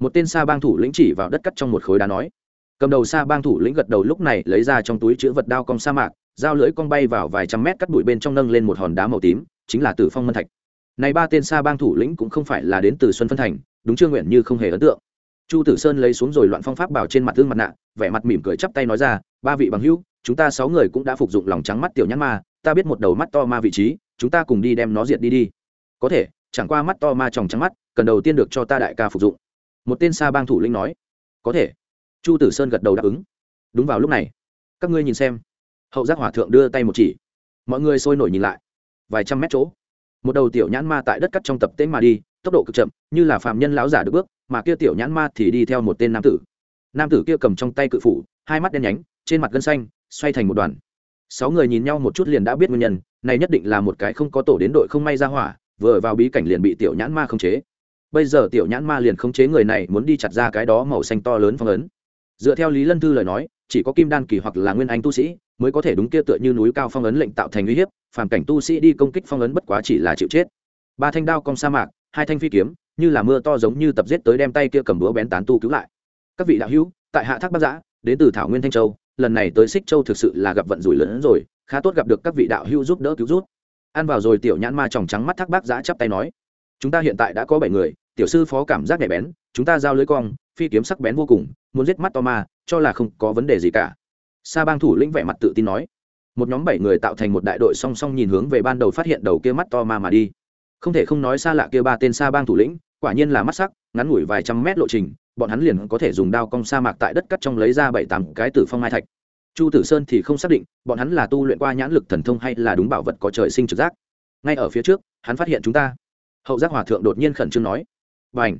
Một tên xa bang thủ lĩnh chỉ vào đất cắt trong một khối đá nói cầm đầu xa bang thủ lĩnh gật đầu lúc này lấy ra trong túi chữ vật đao cong sa mạc, dao lưỡi cong bay vào vài trăm mét cắt bụi bên trong nâng lên một hòn đá màu tím, chính là tử phong mân thạch. Này ba tên xa bang thủ lĩnh cũng không phải là đến từ xuân phân thành, đúng chưa nguyện như không hề ấn tượng. Chu tử sơn lấy xuống rồi loạn phong pháp bảo trên mặt tương mặt nạ, vẻ mặt mỉm cười chắp tay nói ra, ba vị bằng hữu, chúng ta sáu người cũng đã phục dụng lòng trắng mắt tiểu nhãn ma, ta biết một đầu mắt to ma vị trí, chúng ta cùng đi đem nó diệt đi đi. Có thể, chẳng qua mắt to ma tròng trắng mắt, cần đầu tiên được cho ta đại ca phục dụng. Một tên xa bang thủ lĩnh nói. Có thể chu tử sơn gật đầu đáp ứng. Đúng vào lúc này, các ngươi nhìn xem. Hậu giác hỏa thượng đưa tay một chỉ. Mọi người sôi nổi nhìn lại. Vài trăm mét chỗ, một đầu tiểu nhãn ma tại đất cắt trong tập tễnh mà đi, tốc độ cực chậm, như là phạm nhân láo giả được bước, mà kia tiểu nhãn ma thì đi theo một tên nam tử. Nam tử kia cầm trong tay cự phủ, hai mắt đen nhánh, trên mặt gân xanh, xoay thành một đoàn. Sáu người nhìn nhau một chút liền đã biết nguyên nhân, này nhất định là một cái không có tổ đến đội không may ra hỏa, vừa vào bí cảnh liền bị tiểu nhãn ma khống chế. Bây giờ tiểu nhãn ma liền khống chế người này, muốn đi chặt ra cái đó màu xanh to lớn phong ấn dựa theo lý lân thư lời nói, chỉ có kim đan kỳ hoặc là nguyên anh tu sĩ mới có thể đúng kia tựa như núi cao phong ấn lệnh tạo thành uy hiếp, phàm cảnh tu sĩ đi công kích phong ấn bất quá chỉ là chịu chết. Ba thanh đao cong sa mạc, hai thanh phi kiếm, như là mưa to giống như tập giết tới đem tay kia cầm búa bén tán tu cứu lại. Các vị đạo hữu, tại hạ thác bắc giã, đến từ thảo nguyên thanh châu, lần này tới xích châu thực sự là gặp vận rủi lớn hơn rồi, khá tốt gặp được các vị đạo hữu giúp đỡ cứu rút ăn vào rồi tiểu nhãn ma tròng trắng mắt thác bác giã chắp tay nói, chúng ta hiện tại đã có bảy người, tiểu sư phó cảm giác nhạy bén, chúng ta giao lưới cong phi kiếm sắc bén vô cùng, muốn giết mắt to ma, cho là không có vấn đề gì cả. Sa bang thủ lĩnh vẻ mặt tự tin nói. Một nhóm bảy người tạo thành một đại đội song song nhìn hướng về ban đầu phát hiện đầu kia mắt to ma mà đi. Không thể không nói xa lạ kia ba tên sa bang thủ lĩnh, quả nhiên là mắt sắc, ngắn ngủi vài trăm mét lộ trình, bọn hắn liền có thể dùng đao cong sa mạc tại đất cắt trong lấy ra bảy tám cái tử phong mai thạch. Chu tử sơn thì không xác định, bọn hắn là tu luyện qua nhãn lực thần thông hay là đúng bảo vật có trời sinh trực giác. Ngay ở phía trước, hắn phát hiện chúng ta. Hậu giác hòa thượng đột nhiên khẩn trương nói. Và ảnh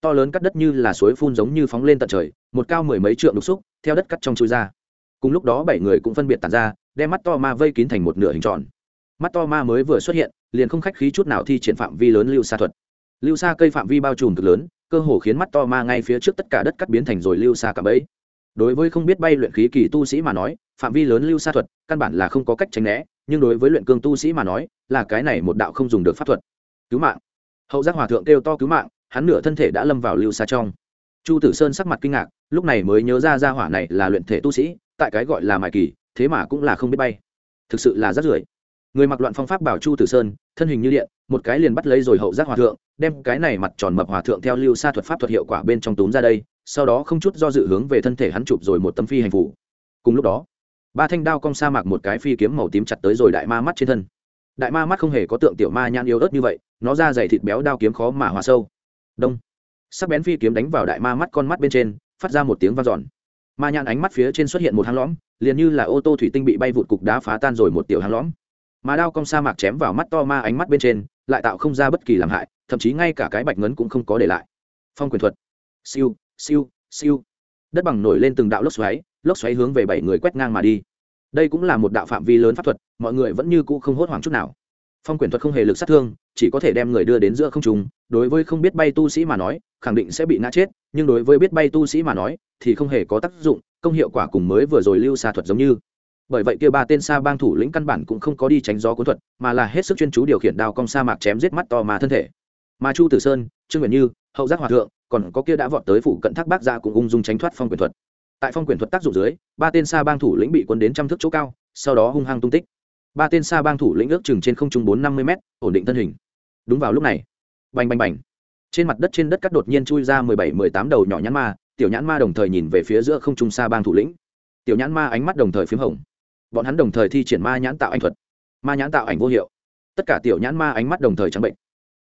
to lớn cắt đất như là suối phun giống như phóng lên tận trời, một cao mười mấy trượng đục xúc, theo đất cắt trong chui ra. Cùng lúc đó bảy người cũng phân biệt tàn ra, đem mắt to ma vây kín thành một nửa hình tròn. Mắt to ma mới vừa xuất hiện, liền không khách khí chút nào thi triển phạm vi lớn lưu xa thuật. Lưu xa cây phạm vi bao trùm cực lớn, cơ hồ khiến mắt to ma ngay phía trước tất cả đất cắt biến thành rồi lưu xa cả bẫy. Đối với không biết bay luyện khí kỳ tu sĩ mà nói, phạm vi lớn lưu xa thuật căn bản là không có cách tránh né, nhưng đối với luyện cương tu sĩ mà nói, là cái này một đạo không dùng được pháp thuật. Cứu mạng. Hậu giác hòa thượng kêu to cứu mạng hắn nửa thân thể đã lâm vào lưu xa trong. Chu tử sơn sắc mặt kinh ngạc, lúc này mới nhớ ra ra hỏa này là luyện thể tu sĩ, tại cái gọi là mài kỳ, thế mà cũng là không biết bay. Thực sự là rất rưởi. Người mặc loạn phong pháp bảo chu tử sơn, thân hình như điện, một cái liền bắt lấy rồi hậu giác hòa thượng, đem cái này mặt tròn mập hòa thượng theo lưu xa thuật pháp thuật hiệu quả bên trong túm ra đây, sau đó không chút do dự hướng về thân thể hắn chụp rồi một tấm phi hành phủ. Cùng lúc đó, ba thanh đao cong sa mạc một cái phi kiếm màu tím chặt tới rồi đại ma mắt trên thân. Đại ma mắt không hề có tượng tiểu ma nhan yếu ớt như vậy, nó ra dày thịt béo đao kiếm khó mà hòa sâu đông. Sắc bén phi kiếm đánh vào đại ma mắt con mắt bên trên, phát ra một tiếng vang dọn. Ma nhãn ánh mắt phía trên xuất hiện một hang lõm, liền như là ô tô thủy tinh bị bay vụt cục đá phá tan rồi một tiểu hang lõm. Mà đao cong sa mạc chém vào mắt to ma ánh mắt bên trên, lại tạo không ra bất kỳ làm hại, thậm chí ngay cả cái bạch ngấn cũng không có để lại. Phong quyền thuật. Siêu siêu siêu. Đất bằng nổi lên từng đạo lốc xoáy lốc xoáy hướng về bảy người quét ngang mà đi. Đây cũng là một đạo phạm vi lớn pháp thuật, mọi người vẫn như cũ không hốt hoảng chút nào phong quyền thuật không hề lực sát thương, chỉ có thể đem người đưa đến giữa không trung. Đối với không biết bay tu sĩ mà nói, khẳng định sẽ bị ngã chết, nhưng đối với biết bay tu sĩ mà nói, thì không hề có tác dụng, công hiệu quả cùng mới vừa rồi lưu xa thuật giống như. Bởi vậy kia ba tên sa bang thủ lĩnh căn bản cũng không có đi tránh gió cuốn thuật, mà là hết sức chuyên chú điều khiển đao cong sa mạc chém giết mắt to mà thân thể. Mà chu tử sơn, trương nguyện như, hậu giác hòa thượng, còn có kia đã vọt tới phủ cận thác bác ra cùng ung dung tránh thoát phong quyền thuật. Tại phong quyền thuật tác dụng dưới, ba tên sa bang thủ lĩnh bị quân đến trăm thước chỗ cao, sau đó hung hăng tung tích ba tên xa bang thủ lĩnh ước chừng trên không trung bốn năm mươi m ổn định thân hình. Đúng vào lúc này, bành bành bành. Trên mặt đất trên đất cắt đột nhiên chui ra mười bảy, mười tám đầu nhỏ nhãn ma, tiểu nhãn ma đồng thời nhìn về phía giữa không trung xa bang thủ lĩnh. Tiểu nhãn ma ánh mắt đồng thời p h í m hồng. Bọn hắn đồng thời thi triển ma nhãn tạo anh thuật. Ma nhãn tạo ảnh vô hiệu. Tất cả tiểu nhãn ma ánh mắt đồng thời trắng bệnh.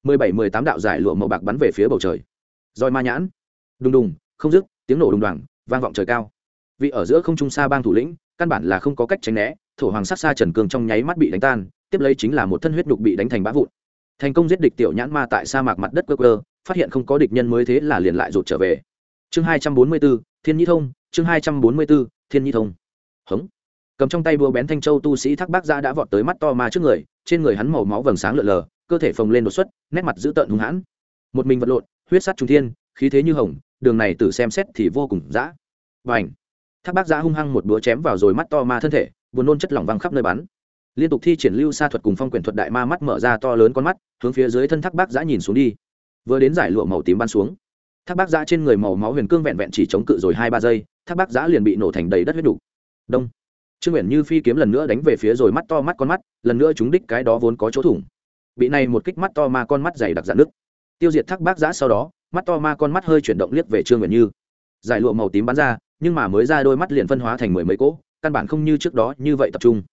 mười bảy, mười tám đạo giải lụa màu bạc bắn về phía bầu trời. Roi ma nhãn. Đùng đùng, không dứt, tiếng nổ đùng đoàng, vang vọng trời cao. Vị ở giữa không trung xa bang thủ lĩnh, căn bản là không có cách tránh né thổ hoàng sát xa trần cường trong nháy mắt bị đánh tan, tiếp lấy chính là một thân huyết đục bị đánh thành bã vụn. Thành công giết địch tiểu nhãn ma tại sa mạc mặt đất cơ cơ phát hiện không có địch nhân mới thế là liền lại rụt trở về. Chương hai trăm bốn mươi b ố thiên nhi thông, chương hai trăm bốn mươi b ố thiên nhi thông. Hống. Cầm trong tay búa bén thanh châu tu sĩ thác bác gia đã vọt tới mắt to ma trước người, trên người hắn màu máu vầng sáng lợn lờ, cơ thể phồng lên đột xuất, nét mặt dữ tợn hung hãn. Một mình vật lộn, huyết sắt trung thiên, khí thế như hồng, đường này từ xem xét thì vô cùng dã. Và ảnh thác bác giã hung hăng một búa chém vào rồi mắt to ma thân thể buồn nôn chất lỏng văng khắp nơi bắn. Liên tục thi triển lưu sa thuật cùng phong quyển thuật đại ma mắt mở ra to lớn con mắt, hướng phía dưới thân thác bác giã nhìn xuống đi. Vừa đến giải lụa màu tím bắn xuống, thác bác giã trên người màu máu huyền cương vẹn vẹn chỉ chống cự rồi hai ba giây, thác bác giã liền bị nổ thành đầy đất huyết đủ đông. Trương nguyện như phi kiếm lần nữa đánh về phía rồi mắt to mắt con mắt, lần nữa chúng đích cái đó vốn có chỗ thủng. Bị này một kích mắt to ma con mắt dày đặc dạn nước tiêu diệt thác bác giã sau đó, mắt to ma con mắt hơi chuyển động liếc về trương nguyện như. Giải lụa màu tím bắn ra, nhưng mà mới ra đôi mắt liền phân hóa thành mười mấy cỗ căn bản không như trước đó như vậy tập trung.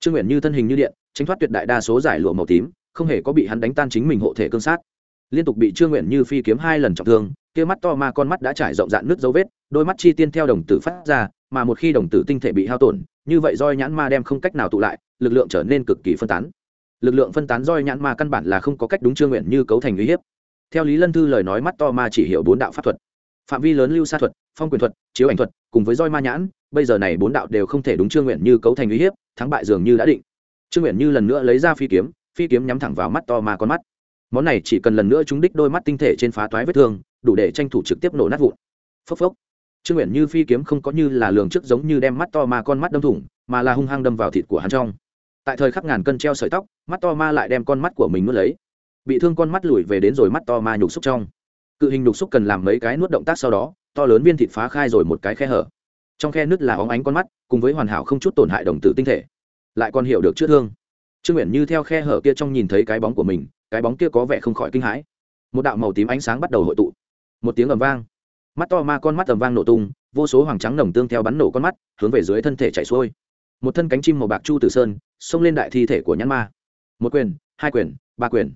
Trương nguyện như thân hình như điện, tránh thoát tuyệt đại đa số giải lụa màu tím, không hề có bị hắn đánh tan chính mình hộ thể cương sát. Liên tục bị trương nguyện như phi kiếm hai lần trọng thương, kia mắt to ma con mắt đã trải rộng dạn nước dấu vết, đôi mắt chi tiên theo đồng tử phát ra, mà một khi đồng tử tinh thể bị hao tổn, như vậy roi nhãn ma đem không cách nào tụ lại, lực lượng trở nên cực kỳ phân tán. Lực lượng phân tán roi nhãn ma căn bản là không có cách đúng trương nguyện như cấu thành uy hiếp. Theo lý lân thư lời nói mắt to ma chỉ hiểu bốn đạo pháp thuật. Phạm vi lớn lưu sa thuật, phong quyền thuật, chiếu ảnh thuật, cùng với roi ma nhãn bây giờ này bốn đạo đều không thể đúng trương nguyện như cấu thành uy hiếp, thắng bại dường như đã định. Trương nguyện như lần nữa lấy ra phi kiếm phi kiếm nhắm thẳng vào mắt to mà con mắt. Món này chỉ cần lần nữa trúng đích đôi mắt tinh thể trên phá toái vết thương, đủ để tranh thủ trực tiếp nổ nát vụn. Phốc phốc. Trương nguyện như phi kiếm không có như là lường trước giống như đem mắt to mà con mắt đâm thủng, mà là hung hăng đâm vào thịt của hắn trong. Tại thời khắc ngàn cân treo sợi tóc, mắt to ma lại đem con mắt của mình nuốt lấy. Bị thương con mắt lùi về đến rồi mắt to ma nhục xúc trong. Cự hình nhục xúc cần làm mấy cái nuốt động tác sau đó, to lớn viên thịt phá khai rồi một cái khe hở trong khe nứt là óng ánh con mắt, cùng với hoàn hảo không chút tổn hại đồng tử tinh thể. Lại còn hiểu được chữa thương. Trương nguyện như theo khe hở kia trong nhìn thấy cái bóng của mình, cái bóng kia có vẻ không khỏi kinh hãi. Một đạo màu tím ánh sáng bắt đầu hội tụ. Một tiếng ầm vang. Mắt to ma con mắt ầm vang nổ tung, vô số hoàng trắng nồng tương theo bắn nổ con mắt, hướng về dưới thân thể chạy xuôi. Một thân cánh chim màu bạc chu tử sơn, xông lên đại thi thể của nhãn ma. Một quyền, hai quyền, ba quyền.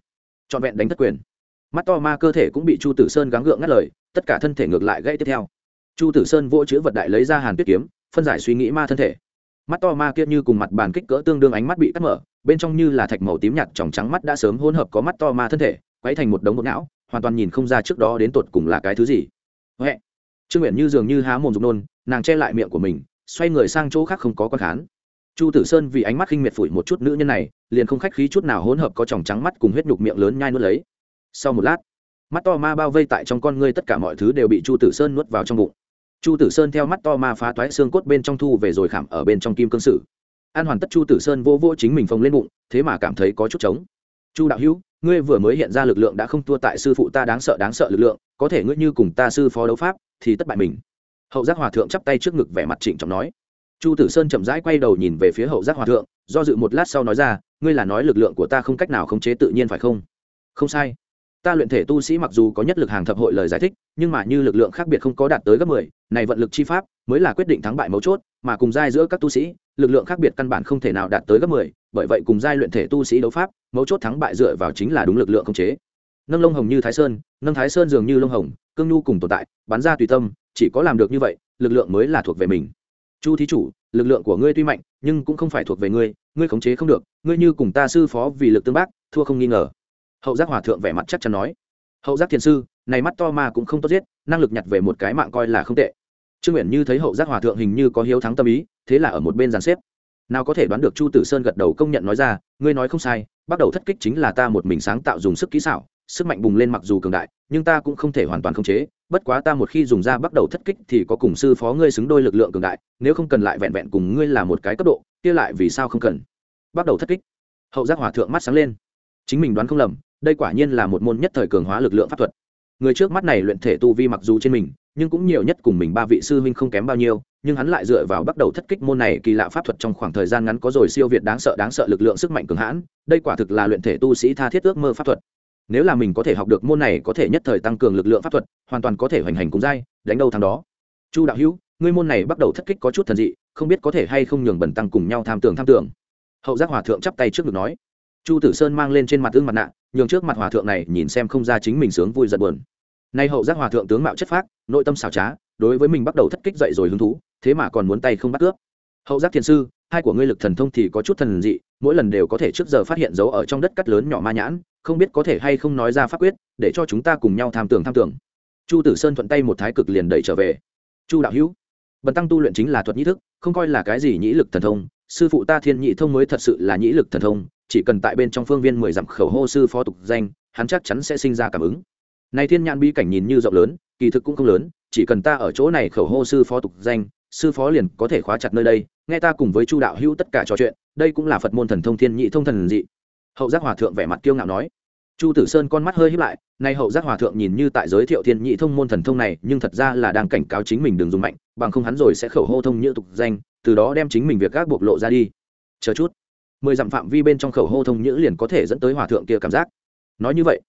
Trọn vẹn đánh thất quyền. Mắt to ma cơ thể cũng bị chu tử sơn gắng gượng ngắt lời, tất cả thân thể ngược lại gãy tiếp theo chu tử sơn vỗ chữ vật đại lấy ra hàn tuyết kiếm, phân giải suy nghĩ ma thân thể. Mắt to ma kia như cùng mặt bàn kích cỡ tương đương ánh mắt bị cắt mở, bên trong như là thạch màu tím nhạt tròng trắng mắt đã sớm hỗn hợp có mắt to ma thân thể, quấy thành một đống bột não, hoàn toàn nhìn không ra trước đó đến tột cùng là cái thứ gì. Huệ. Trương nguyện như dường như há mồm dục nôn, nàng che lại miệng của mình, xoay người sang chỗ khác không có con khán. Chu tử sơn vì ánh mắt khinh miệt phủi một chút nữ nhân này, liền không khách khí chút nào hỗn hợp có tròng trắng mắt cùng huyết nhục miệng lớn nhai nuốt lấy. Sau một lát, mắt to ma bao vây tại trong con ngươi tất cả mọi thứ đều bị chu tử sơn nuốt vào trong bụng chu tử sơn theo mắt to ma phá toái xương cốt bên trong thu về rồi khảm ở bên trong kim cương sử. An hoàn tất chu tử sơn vô vô chính mình phồng lên bụng, thế mà cảm thấy có chút trống. Chu đạo hữu, ngươi vừa mới hiện ra lực lượng đã không thua tại sư phụ ta đáng sợ đáng sợ lực lượng, có thể ngươi như cùng ta sư phó đấu pháp, thì tất bại mình. Hậu giác hòa thượng chắp tay trước ngực vẻ mặt trịnh trọng nói. Chu tử sơn chậm rãi quay đầu nhìn về phía hậu giác hòa thượng, do dự một lát sau nói ra, ngươi là nói lực lượng của ta không cách nào khống chế tự nhiên phải không? Không sai ta luyện thể tu sĩ mặc dù có nhất lực hàng thập hội lời giải thích, nhưng mà như lực lượng khác biệt không có đạt tới gấp mười, này vận lực chi pháp mới là quyết định thắng bại mấu chốt, mà cùng giai giữa các tu sĩ, lực lượng khác biệt căn bản không thể nào đạt tới gấp mười, bởi vậy cùng giai luyện thể tu sĩ đấu pháp, mấu chốt thắng bại dựa vào chính là đúng lực lượng khống chế. Nâng lông hồng như thái sơn, nâng thái sơn dường như lông hồng, cương nhu cùng tồn tại, bắn ra tùy tâm, chỉ có làm được như vậy, lực lượng mới là thuộc về mình. Chu thí chủ, lực lượng của ngươi tuy mạnh, nhưng cũng không phải thuộc về ngươi ngươi khống chế không được, ngươi như cùng ta sư phó vì lực tương bác, thua không nghi ngờ hậu giác hòa thượng vẻ mặt chắc chắn nói. Hậu giác thiền sư, này mắt to ma cũng không tốt giết, năng lực nhặt về một cái mạng coi là không tệ. Trương nguyện như thấy hậu giác hòa thượng hình như có hiếu thắng tâm ý, thế là ở một bên giàn xếp. Nào có thể đoán được chu tử sơn gật đầu công nhận nói ra, ngươi nói không sai, bắt đầu thất kích chính là ta một mình sáng tạo dùng sức kỹ xảo, sức mạnh bùng lên mặc dù cường đại, nhưng ta cũng không thể hoàn toàn khống chế, bất quá ta một khi dùng ra bắt đầu thất kích thì có cùng sư phó ngươi xứng đôi lực lượng cường đại, nếu không cần lại vẹn vẹn cùng ngươi là một cái cấp độ, kia lại vì sao không cần? Bắt đầu thất kích. Hậu giác hòa thượng mắt sáng lên. Chính mình đoán không lầm đây quả nhiên là một môn nhất thời cường hóa lực lượng pháp thuật. Người trước mắt này luyện thể tu vi mặc dù trên mình, nhưng cũng nhiều nhất cùng mình ba vị sư huynh không kém bao nhiêu, nhưng hắn lại dựa vào bắt đầu thất kích môn này kỳ lạ pháp thuật trong khoảng thời gian ngắn có rồi siêu việt đáng sợ đáng sợ lực lượng sức mạnh cường hãn, đây quả thực là luyện thể tu sĩ tha thiết ước mơ pháp thuật. Nếu là mình có thể học được môn này có thể nhất thời tăng cường lực lượng pháp thuật, hoàn toàn có thể hoành hành cùng dai đánh đâu thằng đó. Chu đạo hữu, ngươi môn này bắt đầu thất kích có chút thần dị, không biết có thể hay không nhường bẩn tăng cùng nhau tham tưởng tham tưởng. Hậu giác hòa thượng chắp tay trước ngực nói chu tử sơn mang lên trên mặt tương mặt nạ, nhường trước mặt hòa thượng này nhìn xem không ra chính mình sướng vui giận buồn. Nay hậu giác hòa thượng tướng mạo chất phác, nội tâm xảo trá, đối với mình bắt đầu thất kích dậy rồi hứng thú, thế mà còn muốn tay không bắt cướp. Hậu giác thiền sư, hai của ngươi lực thần thông thì có chút thần dị, mỗi lần đều có thể trước giờ phát hiện dấu ở trong đất cắt lớn nhỏ ma nhãn, không biết có thể hay không nói ra pháp quyết, để cho chúng ta cùng nhau tham tưởng tham tưởng. Chu tử sơn thuận tay một thái cực liền đẩy trở về. Chu đạo hữu, bần tăng tu luyện chính là thuật nhĩ thức, không coi là cái gì nhĩ lực thần thông, sư phụ ta thiên nhị thông mới thật sự là nhĩ lực thần thông chỉ cần tại bên trong phương viên mười dặm khẩu hô sư phó tục danh, hắn chắc chắn sẽ sinh ra cảm ứng. Này thiên nhãn bi cảnh nhìn như rộng lớn, kỳ thực cũng không lớn, chỉ cần ta ở chỗ này khẩu hô sư phó tục danh, sư phó liền có thể khóa chặt nơi đây, nghe ta cùng với chu đạo hữu tất cả trò chuyện, đây cũng là phật môn thần thông thiên nhị thông thần dị. Hậu giác hòa thượng vẻ mặt kiêu ngạo nói. Chu tử sơn con mắt hơi híp lại, nay hậu giác hòa thượng nhìn như tại giới thiệu thiên nhị thông môn thần thông này, nhưng thật ra là đang cảnh cáo chính mình đừng dùng mạnh, bằng không hắn rồi sẽ khẩu hô thông như tục danh, từ đó đem chính mình việc gác bộc lộ ra đi. Chờ chút mười dặm phạm vi bên trong khẩu hô thông nhữ liền có thể dẫn tới hòa thượng kia cảm giác. Nói như vậy,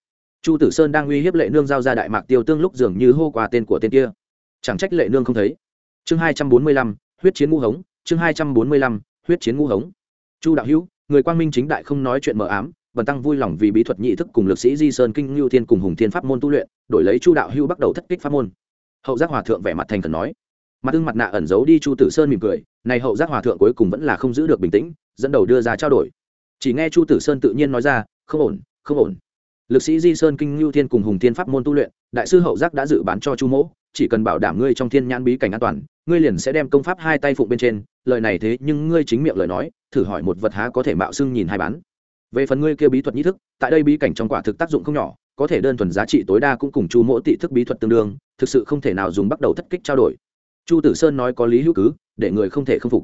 chu tử sơn đang uy hiếp lệ nương giao ra đại mạc tiêu tương lúc dường như hô qua tên của tên kia. Chẳng trách lệ nương không thấy. Chương hai trăm bốn mươi lăm, huyết chiến ngũ hống, chương hai trăm bốn mươi lăm, huyết chiến ngũ hống. Chu đạo hữu, người quang minh chính đại không nói chuyện mờ ám, bần tăng vui lòng vì bí thuật nhị thức cùng lực sĩ di sơn kinh lưu thiên cùng hùng thiên pháp môn tu luyện, đổi lấy chu đạo hữu bắt đầu thất kích pháp môn. Hậu giác hòa thượng vẻ mặt thành khẩn nói. Mặt ưng mặt nạ ẩn giấu đi chu tử sơn mỉm cười, này hậu giác hòa thượng cuối cùng vẫn là không giữ được bình tĩnh dẫn đầu đưa ra trao đổi. Chỉ nghe chu tử sơn tự nhiên nói ra, không ổn không ổn. Lực sĩ di sơn kinh lưu thiên cùng hùng thiên pháp môn tu luyện, đại sư hậu giác đã dự bán cho chu mỗ, chỉ cần bảo đảm ngươi trong thiên nhãn bí cảnh an toàn, ngươi liền sẽ đem công pháp hai tay phụng bên trên, lời này thế nhưng ngươi chính miệng lời nói, thử hỏi một vật há có thể mạo xưng nhìn hai bán. Về phần ngươi kia bí thuật nhĩ thức, tại đây bí cảnh trong quả thực tác dụng không nhỏ, có thể đơn thuần giá trị tối đa cũng cùng chu mỗ tị thức bí thuật tương đương, thực sự không thể nào dùng bắt đầu thất kích trao đổi. Chu tử sơn nói có lý hữu cứ, để người không thể không phục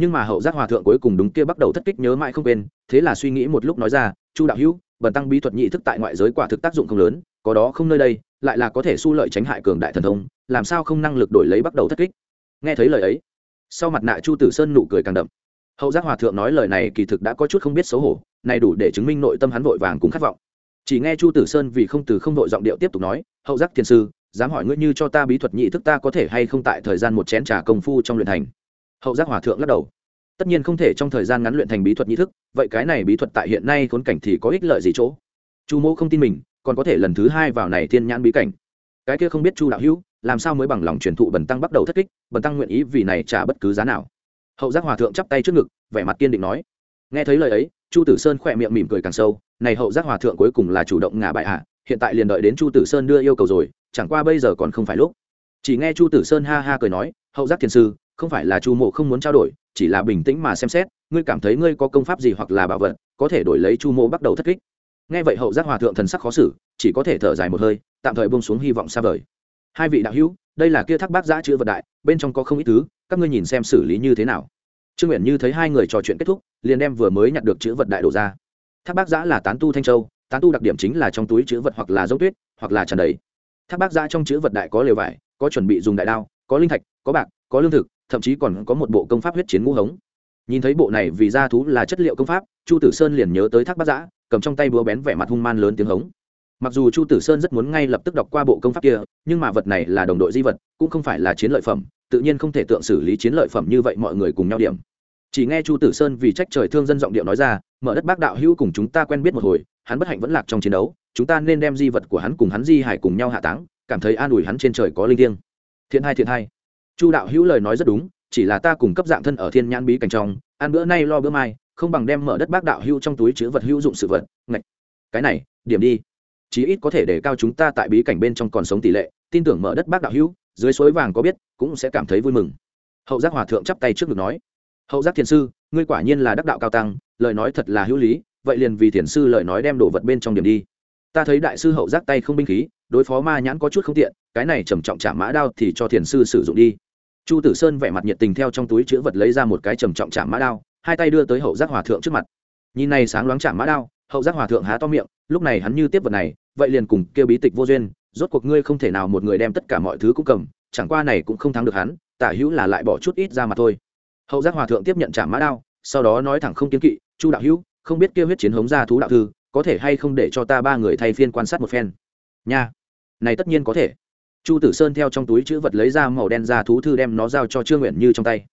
nhưng mà hậu giác hòa thượng cuối cùng đúng kia bắt đầu thất kích nhớ mãi không quên, thế là suy nghĩ một lúc nói ra, chu đạo hữu, bần tăng bí thuật nhị thức tại ngoại giới quả thực tác dụng không lớn, có đó không nơi đây, lại là có thể su lợi tránh hại cường đại thần thông, làm sao không năng lực đổi lấy bắt đầu thất kích? Nghe thấy lời ấy, sau mặt nạ chu tử sơn nụ cười càng đậm. Hậu giác hòa thượng nói lời này kỳ thực đã có chút không biết xấu hổ, này đủ để chứng minh nội tâm hắn vội vàng cũng khát vọng. Chỉ nghe chu tử sơn vì không từ không đội giọng điệu tiếp tục nói, hậu giác thiền sư, dám hỏi ngươi như cho ta bí thuật nhị thức ta có thể hay không tại thời gian một chén trà công phu trong luyện thành? Hậu giác hòa thượng lắc đầu. Tất nhiên không thể trong thời gian ngắn luyện thành bí thuật nhị thức, vậy cái này bí thuật tại hiện nay khốn cảnh thì có ích lợi gì chỗ? Chu mô không tin mình, còn có thể lần thứ hai vào này thiên nhãn bí cảnh. Cái kia không biết chu đạo hữu, làm sao mới bằng lòng truyền thụ bần tăng bắt đầu thất kích, bần tăng nguyện ý vì này trả bất cứ giá nào? Hậu giác hòa thượng chắp tay trước ngực, vẻ mặt kiên định nói. Nghe thấy lời ấy, chu tử sơn khỏe miệng mỉm cười càng sâu, này hậu giác hòa thượng cuối cùng là chủ động ngả bại hạ hiện tại liền đợi đến chu tử sơn đưa yêu cầu rồi, chẳng qua bây giờ còn không phải lúc. Chỉ nghe chu tử sơn ha ha cười nói, hậu giác thiền sư không phải là chu mộ không muốn trao đổi, chỉ là bình tĩnh mà xem xét, ngươi cảm thấy ngươi có công pháp gì hoặc là bảo vật, có thể đổi lấy chu mộ bắt đầu thất kích. Nghe vậy hậu giác hòa thượng thần sắc khó xử, chỉ có thể thở dài một hơi, tạm thời bông xuống hy vọng xa vời. Hai vị đạo hữu, đây là kia thác bác giã chữ vật đại, bên trong có không ít thứ, các ngươi nhìn xem xử lý như thế nào. Trương nguyện như thấy hai người trò chuyện kết thúc, liền đem vừa mới nhặt được chữ vật đại đổ ra. Thác bác giã là tán tu thanh châu, tán tu đặc điểm chính là trong túi chữ vật hoặc là dấu tuyết, hoặc là tràn đầy. Thác bác giã trong chữ vật đại có lều vải, có chuẩn bị dùng đại đao, có linh thạch, có bạc, có lương thực thậm chí còn có một bộ công pháp huyết chiến ngũ hống. Nhìn thấy bộ này vì da thú là chất liệu công pháp, chu tử sơn liền nhớ tới thác bát giã, cầm trong tay búa bén vẻ mặt hung man lớn tiếng hống. Mặc dù chu tử sơn rất muốn ngay lập tức đọc qua bộ công pháp kia, nhưng mà vật này là đồng đội di vật, cũng không phải là chiến lợi phẩm, tự nhiên không thể tượng xử lý chiến lợi phẩm như vậy mọi người cùng nhau điểm. Chỉ nghe chu tử sơn vì trách trời thương dân giọng điệu nói ra, mở đất bác đạo hữu cùng chúng ta quen biết một hồi, hắn bất hạnh vẫn lạc trong chiến đấu, chúng ta nên đem di vật của hắn cùng hắn di hải cùng nhau hạ táng, cảm thấy an ủi hắn trên trời có linh thiêng. Thiện hai thiện hai chu đạo hữu lời nói rất đúng, chỉ là ta cùng cấp dạng thân ở thiên nhãn bí cảnh trong, ăn bữa nay lo bữa mai, không bằng đem mở đất bác đạo hữu trong túi chứa vật hữu dụng sự vật, ngạch. Cái này, điểm đi. Chí ít có thể để cao chúng ta tại bí cảnh bên trong còn sống tỷ lệ, tin tưởng mở đất bác đạo hữu, dưới suối vàng có biết, cũng sẽ cảm thấy vui mừng. Hậu giác hòa thượng chắp tay trước ngực nói. Hậu giác thiền sư, ngươi quả nhiên là đắc đạo cao tăng, lời nói thật là hữu lý, vậy liền vì thiền sư lời nói đem đồ vật bên trong điểm đi. Ta thấy đại sư hậu giác tay không binh khí, đối phó ma nhãn có chút không tiện, cái này trầm trọng trả mã đao thì cho thiền sư sử dụng đi chu tử sơn vẻ mặt nhiệt tình theo trong túi chữ vật lấy ra một cái trầm trọng chạm mã đao, hai tay đưa tới hậu giác hòa thượng trước mặt. Nhìn này sáng loáng chạm mã đao, hậu giác hòa thượng há to miệng, lúc này hắn như tiếp vật này, vậy liền cùng kêu bí tịch vô duyên, rốt cuộc ngươi không thể nào một người đem tất cả mọi thứ cũng cầm, chẳng qua này cũng không thắng được hắn, tả hữu là lại bỏ chút ít ra mà thôi. Hậu giác hòa thượng tiếp nhận chạm mã đao, sau đó nói thẳng không kiến kỵ, chu đạo hữu, không biết kêu huyết chiến hống ra thú đạo thư, có thể hay không để cho ta ba người thay phiên quan sát một phen? Nha, này tất nhiên có thể chu tử sơn theo trong túi chữ vật lấy ra màu đen ra thú thư đem nó giao cho trương nguyện như trong tay.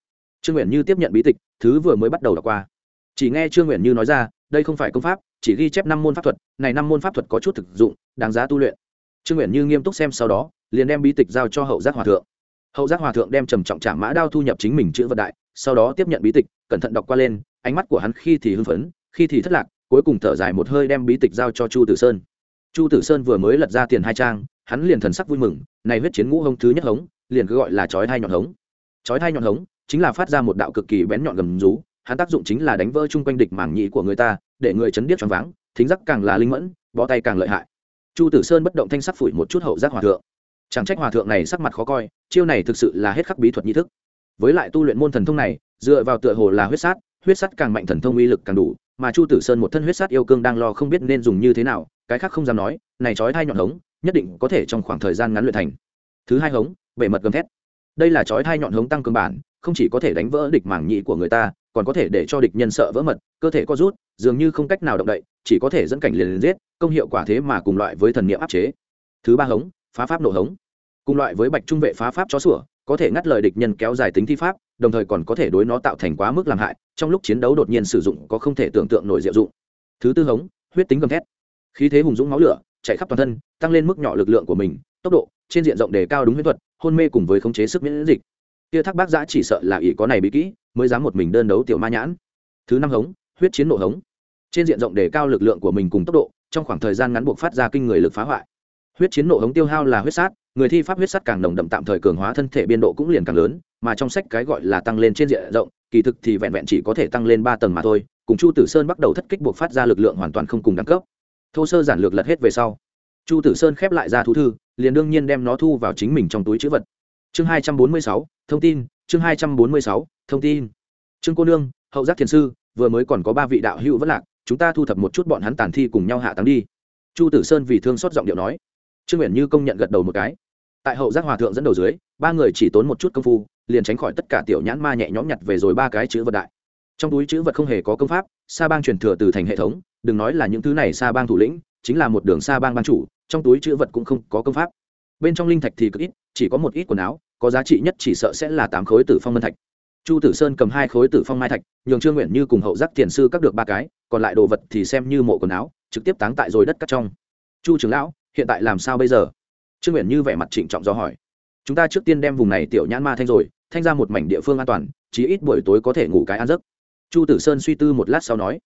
Trương nguyện như tiếp nhận bí tịch, thứ vừa mới bắt đầu đọc qua. Chỉ nghe trương nguyện như nói ra, đây không phải công pháp, chỉ ghi chép năm môn pháp thuật, này năm môn pháp thuật có chút thực dụng, đáng giá tu luyện. Trương nguyện như nghiêm túc xem sau đó, liền đem bí tịch giao cho hậu giác hòa thượng. Hậu giác hòa thượng đem trầm trọng trả mã đao thu nhập chính mình chữ vật đại, sau đó tiếp nhận bí tịch, cẩn thận đọc qua lên, ánh mắt của hắn khi thì hưng phấn, khi thì thất lạc, cuối cùng thở dài một hơi đem bí tịch giao cho chu tử sơn chu tử sơn vừa mới lật ra tiền hai trang, hắn liền thần sắc vui mừng, này huyết chiến ngũ hống thứ nhất hống, liền cứ gọi là chói hai nhọn hống. Chói hai nhọn hống chính là phát ra một đạo cực kỳ bén nhọn gầm rú, hắn tác dụng chính là đánh vỡ chung quanh địch mảng nhị của người ta, để người chấn điếc choáng váng, thính giác càng là linh mẫn, bó tay càng lợi hại. Chu tử sơn bất động thanh sắc phủi một chút hậu giác hòa thượng. Chẳng trách hòa thượng này sắc mặt khó coi, chiêu này thực sự là hết khắc bí thuật nhi thức. Với lại tu luyện môn thần thông này, dựa vào tựa hồ là huyết sát, huyết sắt càng mạnh thần thông uy lực càng đủ, mà chu tử sơn một thân huyết sát yêu cương đang lo không biết nên dùng như thế nào cái khác không dám nói, này trói thai nhọn hống, nhất định có thể trong khoảng thời gian ngắn luyện thành. Thứ hai hống, bể mật gầm thét. Đây là trói thai nhọn hống tăng cường bản, không chỉ có thể đánh vỡ địch mảng nhị của người ta, còn có thể để cho địch nhân sợ vỡ mật, cơ thể co rút, dường như không cách nào động đậy, chỉ có thể dẫn cảnh liền giết, công hiệu quả thế mà cùng loại với thần niệm áp chế. Thứ ba hống, phá pháp nổ hống. Cùng loại với bạch trung vệ phá pháp chó sủa, có thể ngắt lời địch nhân kéo dài tính thi pháp, đồng thời còn có thể đối nó tạo thành quá mức làm hại, trong lúc chiến đấu đột nhiên sử dụng có không thể tưởng tượng nổi diệu dụng. Thứ tư hống, huyết tính gầm thét khí thế hùng dũng máu lửa, chạy khắp toàn thân, tăng lên mức nhỏ lực lượng của mình, tốc độ, trên diện rộng đề cao đúng huyết thuật, hôn mê cùng với khống chế sức miễn dịch. Kia thác bác giã chỉ sợ là ỷ có này bị kỹ, mới dám một mình đơn đấu tiểu ma nhãn. Thứ năm hống, huyết chiến nộ hống. Trên diện rộng đề cao lực lượng của mình cùng tốc độ, trong khoảng thời gian ngắn buộc phát ra kinh người lực phá hoại. Huyết chiến nộ hống tiêu hao là huyết sát, người thi pháp huyết sát càng nồng đậm tạm thời cường hóa thân thể biên độ cũng liền càng lớn, mà trong sách cái gọi là tăng lên trên diện rộng, kỳ thực thì vẹn vẹn chỉ có thể tăng lên ba tầng mà thôi, cùng chu tử sơn bắt đầu thất kích buộc phát ra lực lượng hoàn toàn không cùng đẳng cấp thô sơ giản lược lật hết về sau. Chu tử sơn khép lại ra thú thư, liền đương nhiên đem nó thu vào chính mình trong túi chữ vật. Chương hai trăm bốn mươi sáu, thông tin, chương hai trăm bốn mươi sáu, thông tin. Trương cô nương, hậu giác thiền sư, vừa mới còn có ba vị đạo hữu vất lạc, chúng ta thu thập một chút bọn hắn tàn thi cùng nhau hạ táng đi. Chu tử sơn vì thương xót giọng điệu nói. Trương nguyện như công nhận gật đầu một cái. Tại hậu giác hòa thượng dẫn đầu dưới, ba người chỉ tốn một chút công phu, liền tránh khỏi tất cả tiểu nhãn ma nhẹ nhõm nhặt về rồi ba cái chữ vật đại. Trong túi chữ vật không hề có công pháp sa bang truyền thừa từ thành hệ thống, đừng nói là những thứ này sa bang thủ lĩnh, chính là một đường sa bang ban chủ, trong túi chữ vật cũng không có công pháp. Bên trong linh thạch thì cực ít, chỉ có một ít quần áo, có giá trị nhất chỉ sợ sẽ là tám khối tử phong ngân thạch. Chu tử sơn cầm hai khối tử phong mai thạch, nhường trương nguyện như cùng hậu giác tiền sư các được ba cái, còn lại đồ vật thì xem như mộ quần áo, trực tiếp táng tại rồi đất cắt trong. Chu trưởng lão, hiện tại làm sao bây giờ? Trương nguyện như vẻ mặt trịnh trọng do hỏi. Chúng ta trước tiên đem vùng này tiểu nhãn ma thanh rồi, thanh ra một mảnh địa phương an toàn, chí ít buổi tối có thể ngủ cái ăn giấc chu tử sơn suy tư một lát sau nói,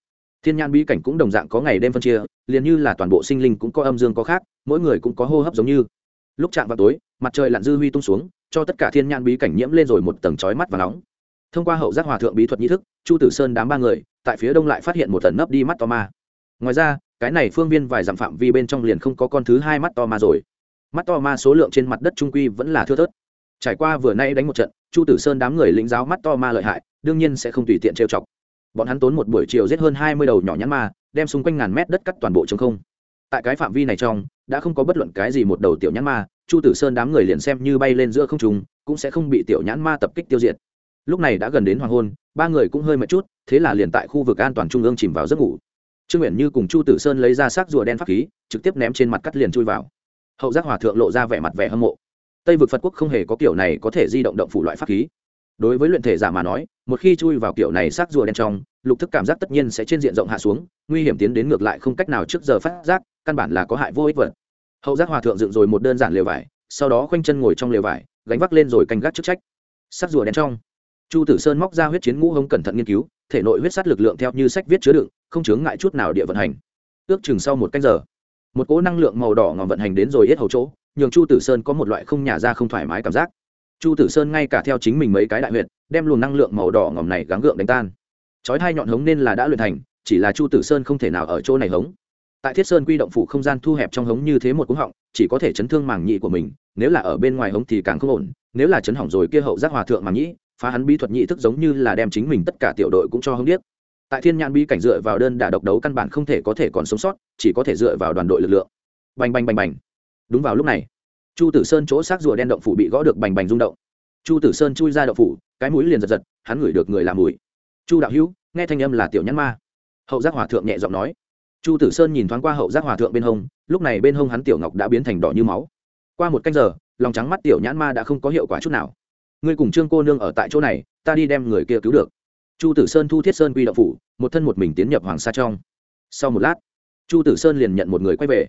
thiên nhan bí cảnh cũng đồng dạng có ngày đêm phân chia, liền như là toàn bộ sinh linh cũng có âm dương có khác, mỗi người cũng có hô hấp giống như. Lúc chạm vào tối, mặt trời lặn dư huy tung xuống, cho tất cả thiên nhan bí cảnh nhiễm lên rồi một tầng chói mắt và nóng. Thông qua hậu giác hòa thượng bí thuật nhĩ thức, chu tử sơn đám ba người, tại phía đông lại phát hiện một tầng nấp đi mắt to ma. Ngoài ra, cái này phương viên vài dặm phạm vi bên trong liền không có con thứ hai mắt to ma rồi. Mắt to ma số lượng trên mặt đất trung quy vẫn là thưa thớt. Trải qua vừa nay đánh một trận, chu tử sơn đám người lĩnh giáo mắt to ma lợi hại đương nhiên sẽ không tùy tiện trêu chọc. Bọn hắn tốn một buổi chiều giết hơn hai mươi đầu nhỏ nhãn ma, đem xung quanh ngàn mét đất cắt toàn bộ chống không. Tại cái phạm vi này trong, đã không có bất luận cái gì một đầu tiểu nhãn ma, chu tử sơn đám người liền xem như bay lên giữa không trùng cũng sẽ không bị tiểu nhãn ma tập kích tiêu diệt. Lúc này đã gần đến hoàng hôn, ba người cũng hơi mệt chút, thế là liền tại khu vực an toàn trung ương chìm vào giấc ngủ. Trương nguyện như cùng chu tử sơn lấy ra xác rùa đen pháp khí, trực tiếp ném trên mặt cắt liền chui vào. Hậu giác hòa thượng lộ ra vẻ mặt vẻ hâm mộ. Tây vực phật quốc không hề có kiểu này có thể di động động phủ loại pháp khí đối với luyện thể giả mà nói, một khi chui vào kiểu này xác rùa đen trong, lục thức cảm giác tất nhiên sẽ trên diện rộng hạ xuống, nguy hiểm tiến đến ngược lại không cách nào trước giờ phát giác, căn bản là có hại vô ích vật. Hậu giác hòa thượng dựng rồi một đơn giản lều vải, sau đó khoanh chân ngồi trong lều vải, gánh vác lên rồi canh gác chức trách. Sắc rùa đen trong. Chu tử sơn móc ra huyết chiến ngũ hống cẩn thận nghiên cứu, thể nội huyết sát lực lượng theo như sách viết chứa đựng, không chướng ngại chút nào địa vận hành. Ước chừng sau một canh giờ, một cỗ năng lượng màu đỏ ngòm vận hành đến rồi hết hầu chỗ, nhường chu tử sơn có một loại không nhả ra không thoải mái cảm giác chu tử sơn ngay cả theo chính mình mấy cái đại huyệt, đem luồng năng lượng màu đỏ ngòm này gắng gượng đánh tan. Chói hai nhọn hống nên là đã luyện thành, chỉ là chu tử sơn không thể nào ở chỗ này hống. Tại thiết sơn quy động phủ không gian thu hẹp trong hống như thế một cúng họng, chỉ có thể chấn thương màng nhị của mình, nếu là ở bên ngoài hống thì càng không ổn, nếu là chấn hỏng rồi kia hậu giác hòa thượng màng nhĩ, phá hắn bí thuật nhị thức giống như là đem chính mình tất cả tiểu đội cũng cho hống điếc. Tại thiên nhãn bí cảnh dựa vào đơn đả độc đấu căn bản không thể có thể còn sống sót, chỉ có thể dựa vào đoàn đội lực lượng. Bành bành bành bành. Đúng vào lúc này chu tử sơn chỗ xác rùa đen động phủ bị gõ được bành bành rung động. Chu tử sơn chui ra động phủ, cái mũi liền giật giật, hắn ngửi được người làm mùi. Chu đạo hữu, nghe thanh âm là tiểu nhãn ma. Hậu giác hòa thượng nhẹ giọng nói. Chu tử sơn nhìn thoáng qua hậu giác hòa thượng bên hông, lúc này bên hông hắn tiểu ngọc đã biến thành đỏ như máu. Qua một canh giờ, lòng trắng mắt tiểu nhãn ma đã không có hiệu quả chút nào. Ngươi cùng trương cô nương ở tại chỗ này, ta đi đem người kia cứu được. Chu tử sơn thu thiết sơn quy động phủ, một thân một mình tiến nhập hoàng sa trong. Sau một lát, chu tử sơn liền nhận một người quay về.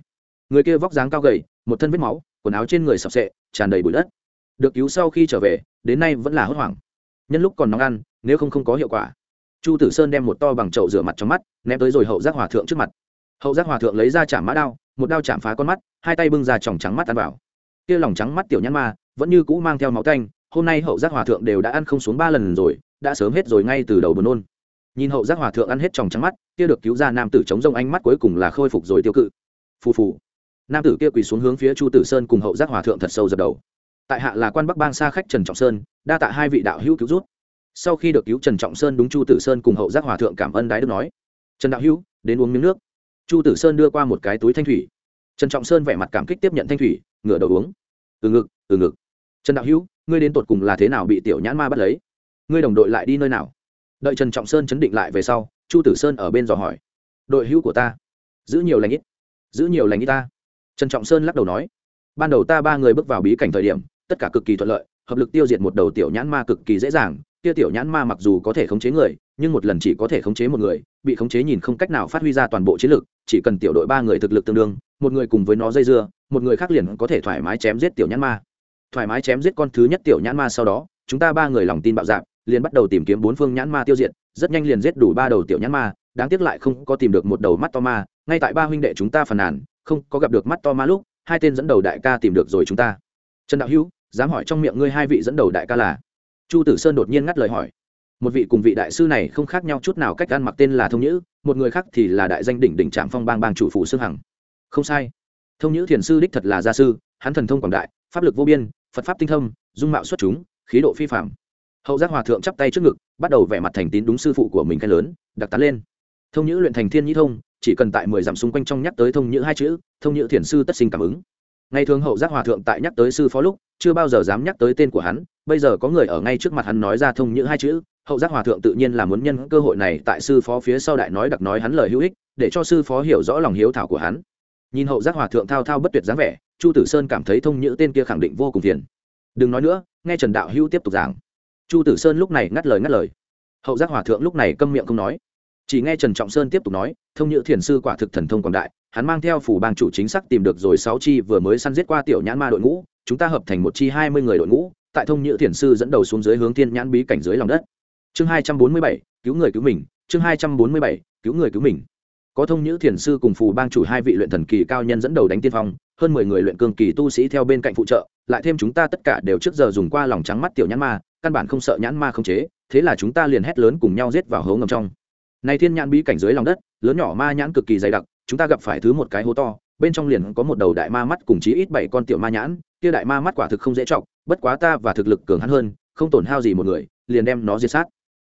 Người kia vóc dáng cao gầy, một thân vết máu quần áo trên người sập sệ, tràn đầy bụi đất. Được cứu sau khi trở về, đến nay vẫn là hốt hoảng. Nhân lúc còn nóng ăn, nếu không không có hiệu quả. Chu tử sơn đem một to bằng chậu rửa mặt trong mắt, ném tới rồi hậu giác hòa thượng trước mặt. Hậu giác hòa thượng lấy ra chạm mã đao, một đao chạm phá con mắt, hai tay bưng ra tròng trắng mắt ăn vào. Kia lòng trắng mắt tiểu nhãn ma, vẫn như cũ mang theo máu canh hôm nay hậu giác hòa thượng đều đã ăn không xuống ba lần rồi, đã sớm hết rồi ngay từ đầu buồn nôn. Nhìn hậu giác hòa thượng ăn hết tròng trắng mắt, kia được cứu ra nam tử chống rông ánh mắt cuối cùng là khôi phục rồi tiêu cự. Phù phù nam tử kia quỳ xuống hướng phía chu tử sơn cùng hậu giác hòa thượng thật sâu dập đầu tại hạ là quan bắc bang xa khách trần trọng sơn đa tạ hai vị đạo hữu cứu rút sau khi được cứu trần trọng sơn đúng chu tử sơn cùng hậu giác hòa thượng cảm ơn đái đức nói trần đạo hữu đến uống miếng nước chu tử sơn đưa qua một cái túi thanh thủy trần trọng sơn vẻ mặt cảm kích tiếp nhận thanh thủy ngửa đầu uống từ ngực từ ngực trần đạo hữu ngươi đến tột cùng là thế nào bị tiểu nhãn ma bắt lấy ngươi đồng đội lại đi nơi nào đợi trần trọng sơn chấn định lại về sau chu tử sơn ở bên dò hỏi đội hữu của ta giữ nhiều lành ít giữ nhiều lành ít ta trần trọng sơn lắc đầu nói, ban đầu ta ba người bước vào bí cảnh thời điểm, tất cả cực kỳ thuận lợi, hợp lực tiêu diệt một đầu tiểu nhãn ma cực kỳ dễ dàng. Kia tiểu nhãn ma mặc dù có thể khống chế người, nhưng một lần chỉ có thể khống chế một người, bị khống chế nhìn không cách nào phát huy ra toàn bộ chiến lược chỉ cần tiểu đội ba người thực lực tương đương, một người cùng với nó dây dưa, một người khác liền có thể thoải mái chém giết tiểu nhãn ma. Thoải mái chém giết con thứ nhất tiểu nhãn ma sau đó, chúng ta ba người lòng tin bạo dạp liền bắt đầu tìm kiếm bốn phương nhãn ma tiêu diệt, rất nhanh liền giết đủ ba đầu tiểu nhãn ma, đáng tiếc lại không có tìm được một đầu mắt to ma, ngay tại ba huynh đệ chúng ta phàn nàn không có gặp được mắt to ma lúc, hai tên dẫn đầu đại ca tìm được rồi chúng ta. Trần đạo hữu, dám hỏi trong miệng ngươi hai vị dẫn đầu đại ca là? Chu tử sơn đột nhiên ngắt lời hỏi. Một vị cùng vị đại sư này không khác nhau chút nào cách ăn mặc tên là thông nhữ, một người khác thì là đại danh đỉnh đỉnh trạm phong bang bang chủ phủ xương hằng. Không sai. Thông nhữ thiền sư đích thật là gia sư, hắn thần thông quảng đại, pháp lực vô biên, phật pháp tinh thông dung mạo xuất chúng, khí độ phi phạm hậu giác hòa thượng chắp tay trước ngực, bắt đầu vẻ mặt thành tín đúng sư phụ của mình khen lớn, đặc tán lên. Thông nhữ luyện thành thiên nhĩ thông chỉ cần tại mười dặm xung quanh trong nhắc tới thông nhữ hai chữ, thông nhữ thiền sư tất sinh cảm ứng. Ngày thường hậu giác hòa thượng tại nhắc tới sư phó lúc, chưa bao giờ dám nhắc tới tên của hắn, bây giờ có người ở ngay trước mặt hắn nói ra thông nhữ hai chữ, hậu giác hòa thượng tự nhiên là muốn nhân cơ hội này tại sư phó phía sau đại nói đặc nói hắn lời hữu ích, để cho sư phó hiểu rõ lòng hiếu thảo của hắn. Nhìn hậu giác hòa thượng thao thao bất tuyệt dáng vẻ, chu tử sơn cảm thấy thông nhữ tên kia khẳng định vô cùng phiền. Đừng nói nữa, nghe trần đạo hữu tiếp tục giảng. Chu tử sơn lúc này ngắt lời ngắt lời. Hậu giác hòa thượng lúc này câm miệng không nói chỉ nghe trần trọng sơn tiếp tục nói, thông nhữ thiền sư quả thực thần thông quảng đại, hắn mang theo phủ bang chủ chính xác tìm được rồi sáu chi vừa mới săn giết qua tiểu nhãn ma đội ngũ, chúng ta hợp thành một chi hai mươi người đội ngũ, tại thông nhữ thiền sư dẫn đầu xuống dưới hướng thiên nhãn bí cảnh dưới lòng đất. Chương hai trăm bốn mươi bảy, cứu người cứu mình. Chương hai trăm bốn mươi bảy, cứu người cứu mình. Có thông nhữ thiền sư cùng phù bang chủ hai vị luyện thần kỳ cao nhân dẫn đầu đánh tiên phong, hơn mười người luyện cường kỳ tu sĩ theo bên cạnh phụ trợ, lại thêm chúng ta tất cả đều trước giờ dùng qua lòng trắng mắt tiểu nhãn ma, căn bản không sợ nhãn ma không chế, thế là chúng ta liền hét lớn cùng nhau giết vào hố ngầm trong này thiên nhãn bí cảnh dưới lòng đất, lớn nhỏ ma nhãn cực kỳ dày đặc, chúng ta gặp phải thứ một cái hố to, bên trong liền có một đầu đại ma mắt cùng chí ít bảy con tiểu ma nhãn, kia đại ma mắt quả thực không dễ trọng bất quá ta và thực lực cường hắn hơn, không tổn hao gì một người, liền đem nó diệt sát.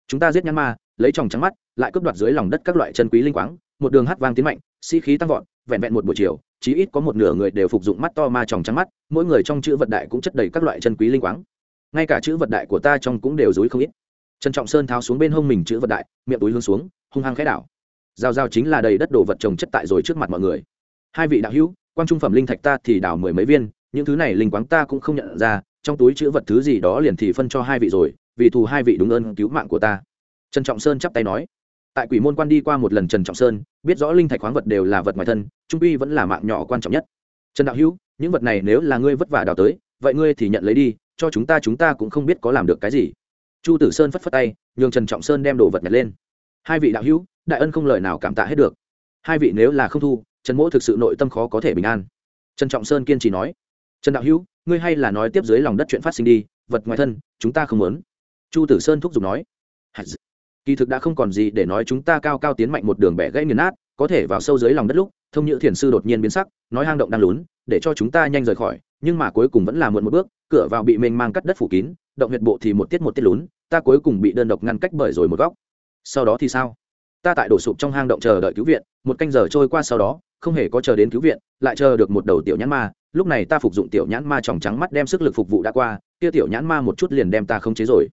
Chúng ta giết nhãn ma, lấy tròng trắng mắt, lại cướp đoạt dưới lòng đất các loại chân quý linh quáng, một đường hát vang tiến mạnh khí tăng vọt, vẹn vẹn một buổi chiều, chí ít có một nửa người đều phục dụng mắt to ma tròng trắng mắt, mỗi người trong chữ vật đại cũng chất đầy các loại chân quý linh quáng. Ngay cả chữ vật đại của ta trong cũng đều dối không ít trần trọng sơn tháo xuống bên hông mình chữ vật đại, miệng túi hướng xuống, hung hăng khẽ đảo. Giao giao chính là đầy đất đồ vật trồng chất tại rồi trước mặt mọi người. Hai vị đạo hữu, quang trung phẩm linh thạch ta thì đảo mười mấy viên, những thứ này linh quáng ta cũng không nhận ra, trong túi chữ vật thứ gì đó liền thì phân cho hai vị rồi, vì thù hai vị đúng ơn cứu mạng của ta. Trần trọng sơn chắp tay nói. Tại quỷ môn quan đi qua một lần trần trọng sơn, biết rõ linh thạch khoáng vật đều là vật ngoài thân, trung uy vẫn là mạng nhỏ quan trọng nhất. Trần đạo hữu, những vật này nếu là ngươi vất vả đào tới, vậy ngươi thì nhận lấy đi, cho chúng ta chúng ta cũng không biết có làm được cái gì chu tử sơn phất phất tay, nhường trần trọng sơn đem đồ vật nhặt lên. Hai vị đạo hữu, đại ân không lời nào cảm tạ hết được. Hai vị nếu là không thu, trần mỗ thực sự nội tâm khó có thể bình an. Trần trọng sơn kiên trì nói, trần đạo hữu, ngươi hay là nói tiếp dưới lòng đất chuyện phát sinh đi, vật ngoài thân, chúng ta không muốn. Chu tử sơn thúc giục nói kỳ thực đã không còn gì để nói chúng ta cao cao tiến mạnh một đường bẻ gãy nghiền nát, có thể vào sâu dưới lòng đất lúc, thông nhữ thiền sư đột nhiên biến sắc, nói hang động đang lún, để cho chúng ta nhanh rời khỏi nhưng mà cuối cùng vẫn là muộn một bước, cửa vào bị mênh mang cắt đất phủ kín, động huyệt bộ thì một tiết một tiết lún, ta cuối cùng bị đơn độc ngăn cách bởi rồi một góc. Sau đó thì sao? Ta tại đổ sụp trong hang động chờ đợi cứu viện, một canh giờ trôi qua sau đó, không hề có chờ đến cứu viện, lại chờ được một đầu tiểu nhãn ma. Lúc này ta phục dụng tiểu nhãn ma tròng trắng mắt đem sức lực phục vụ đã qua, kia tiểu nhãn ma một chút liền đem ta không chế rồi.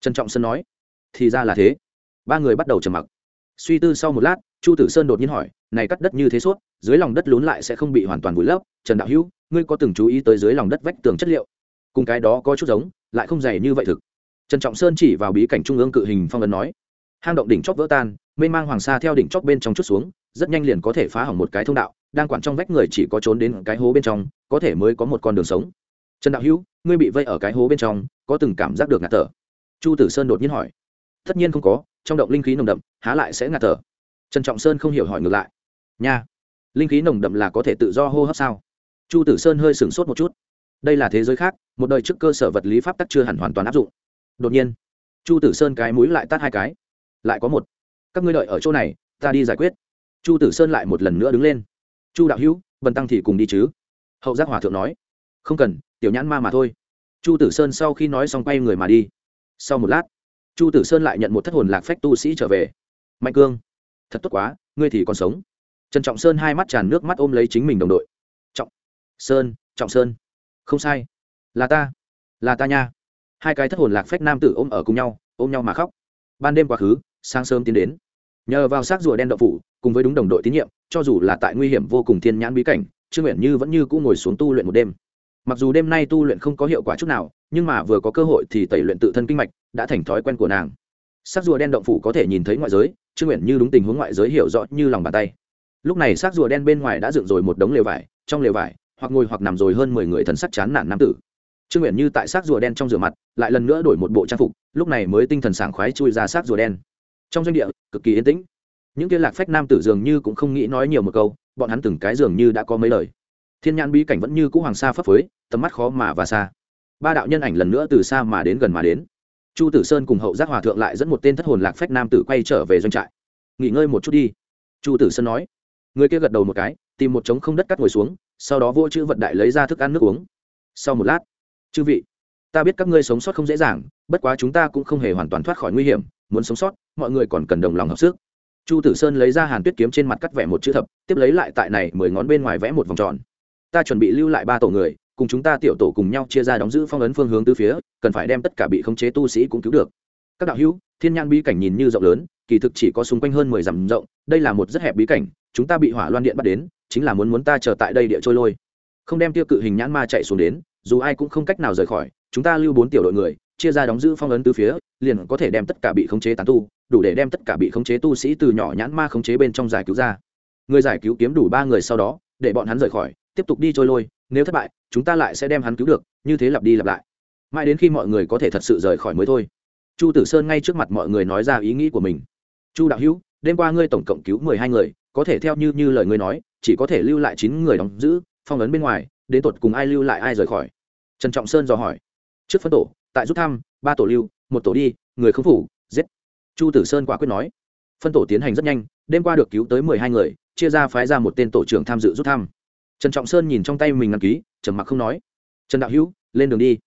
Trân trọng sơn nói, thì ra là thế. Ba người bắt đầu trầm mặc. Suy tư sau một lát, chu tử sơn đột nhiên hỏi, này cắt đất như thế suốt dưới lòng đất lún lại sẽ không bị hoàn toàn vùi lấp. Trần đạo hữu, ngươi có từng chú ý tới dưới lòng đất vách tường chất liệu? Cùng cái đó có chút giống, lại không dày như vậy thực. Trần trọng sơn chỉ vào bí cảnh trung ương cự hình phong ấn nói, hang động đỉnh chóp vỡ tan, mênh mang hoàng sa theo đỉnh chóp bên trong chút xuống, rất nhanh liền có thể phá hỏng một cái thông đạo, đang quản trong vách người chỉ có trốn đến cái hố bên trong, có thể mới có một con đường sống. Trần đạo hữu, ngươi bị vây ở cái hố bên trong, có từng cảm giác được ngạt thở? Chu tử sơn đột nhiên hỏi. Tất nhiên không có, trong động linh khí nồng đậm, há lại sẽ ngạt thở? Trần trọng sơn không hiểu hỏi ngược lại. Nha linh khí nồng đậm là có thể tự do hô hấp sao? Chu tử sơn hơi sửng sốt một chút. Đây là thế giới khác, một đời trước cơ sở vật lý pháp tắc chưa hẳn hoàn toàn áp dụng. Đột nhiên, chu tử sơn cái mũi lại tắt hai cái. Lại có một. Các ngươi đợi ở chỗ này, ta đi giải quyết. Chu tử sơn lại một lần nữa đứng lên. Chu đạo hữu vần tăng thì cùng đi chứ? Hậu giác hòa thượng nói. Không cần, tiểu nhãn ma mà thôi. Chu tử sơn sau khi nói xong quay người mà đi. Sau một lát, chu tử sơn lại nhận một thất hồn lạc phách tu sĩ trở về. Mạnh cương, thật tốt quá, ngươi thì còn sống trần trọng sơn hai mắt tràn nước mắt ôm lấy chính mình đồng đội. Trọng, sơn trọng sơn. Không sai. Là ta. Là ta nha. Hai cái thất hồn lạc phách nam tử ôm ở cùng nhau, ôm nhau mà khóc. Ban đêm quá khứ, sáng sớm tiến đến. Nhờ vào xác rùa đen đậu phủ, cùng với đúng đồng đội tín nhiệm, cho dù là tại nguy hiểm vô cùng thiên nhãn bí cảnh, trương nguyện như vẫn như cũng ngồi xuống tu luyện một đêm. Mặc dù đêm nay tu luyện không có hiệu quả chút nào, nhưng mà vừa có cơ hội thì tẩy luyện tự thân kinh mạch, đã thành thói quen của nàng. Xác rùa đen động phủ có thể nhìn thấy ngoại giới, trương nguyện như đúng tình huống ngoại giới hiểu rõ như lòng bàn tay lúc này xác rùa đen bên ngoài đã dựng rồi một đống lều vải, trong lều vải, hoặc ngồi hoặc nằm rồi hơn mười người thần sắc chán nản nam tử. Trương nguyện như tại xác rùa đen trong rửa mặt, lại lần nữa đổi một bộ trang phục, lúc này mới tinh thần sảng khoái chui ra xác rùa đen. Trong doanh địa, cực kỳ yên tĩnh. Những kia lạc phách nam tử dường như cũng không nghĩ nói nhiều một câu, bọn hắn từng cái dường như đã có mấy lời. Thiên nhãn bí cảnh vẫn như cũ hoàng sa phấp phới, tầm mắt khó mà và xa. Ba đạo nhân ảnh lần nữa từ xa mà đến gần mà đến. Chu tử sơn cùng hậu giác hòa thượng lại dẫn một tên thất hồn lạc phách nam tử quay trở về doanh trại. Nghỉ ngơi một chút đi. Chu tử sơn nói người kia gật đầu một cái, tìm một trống không đất cắt ngồi xuống, sau đó vô chữ vận đại lấy ra thức ăn nước uống. Sau một lát, chư vị, ta biết các ngươi sống sót không dễ dàng, bất quá chúng ta cũng không hề hoàn toàn thoát khỏi nguy hiểm, muốn sống sót, mọi người còn cần đồng lòng hợp sức. Chu tử sơn lấy ra hàn tuyết kiếm trên mặt cắt vẽ một chữ thập, tiếp lấy lại tại này mười ngón bên ngoài vẽ một vòng tròn. Ta chuẩn bị lưu lại ba tổ người, cùng chúng ta tiểu tổ cùng nhau chia ra đóng giữ phong ấn phương hướng từ phía, cần phải đem tất cả bị khống chế tu sĩ cũng cứu được. Các đạo hữu, thiên nhãn bí cảnh nhìn như rộng lớn, kỳ thực chỉ có xung quanh hơn mười dặm rộng, đây là một rất hẹp bí cảnh chúng ta bị hỏa loan điện bắt đến, chính là muốn muốn ta chờ tại đây địa trôi lôi. Không đem tiêu cự hình nhãn ma chạy xuống đến, dù ai cũng không cách nào rời khỏi, chúng ta lưu bốn tiểu đội người, chia ra đóng giữ phong ấn từ phía, liền có thể đem tất cả bị khống chế tán tu, đủ để đem tất cả bị khống chế tu sĩ từ nhỏ nhãn ma khống chế bên trong giải cứu ra. Người giải cứu kiếm đủ ba người sau đó, để bọn hắn rời khỏi, tiếp tục đi trôi lôi, nếu thất bại, chúng ta lại sẽ đem hắn cứu được, như thế lặp đi lặp lại. Mãi đến khi mọi người có thể thật sự rời khỏi mới thôi. Chu tử sơn ngay trước mặt mọi người nói ra ý nghĩ của mình. Chu đạo hữu, đêm qua ngươi tổng cộng cứu mười hai người có thể theo như như lời ngươi nói, chỉ có thể lưu lại chín người đóng giữ, phong ấn bên ngoài, đến tột cùng ai lưu lại ai rời khỏi. Trần trọng sơn dò hỏi. Trước phân tổ, tại rút thăm, ba tổ lưu, một tổ đi, người không phủ, giết. Chu tử sơn quả quyết nói. Phân tổ tiến hành rất nhanh, đêm qua được cứu tới mười hai người, chia ra phái ra một tên tổ trưởng tham dự rút thăm. Trần trọng sơn nhìn trong tay mình ngăn ký, trầm mặc không nói. Trần đạo hữu, lên đường đi.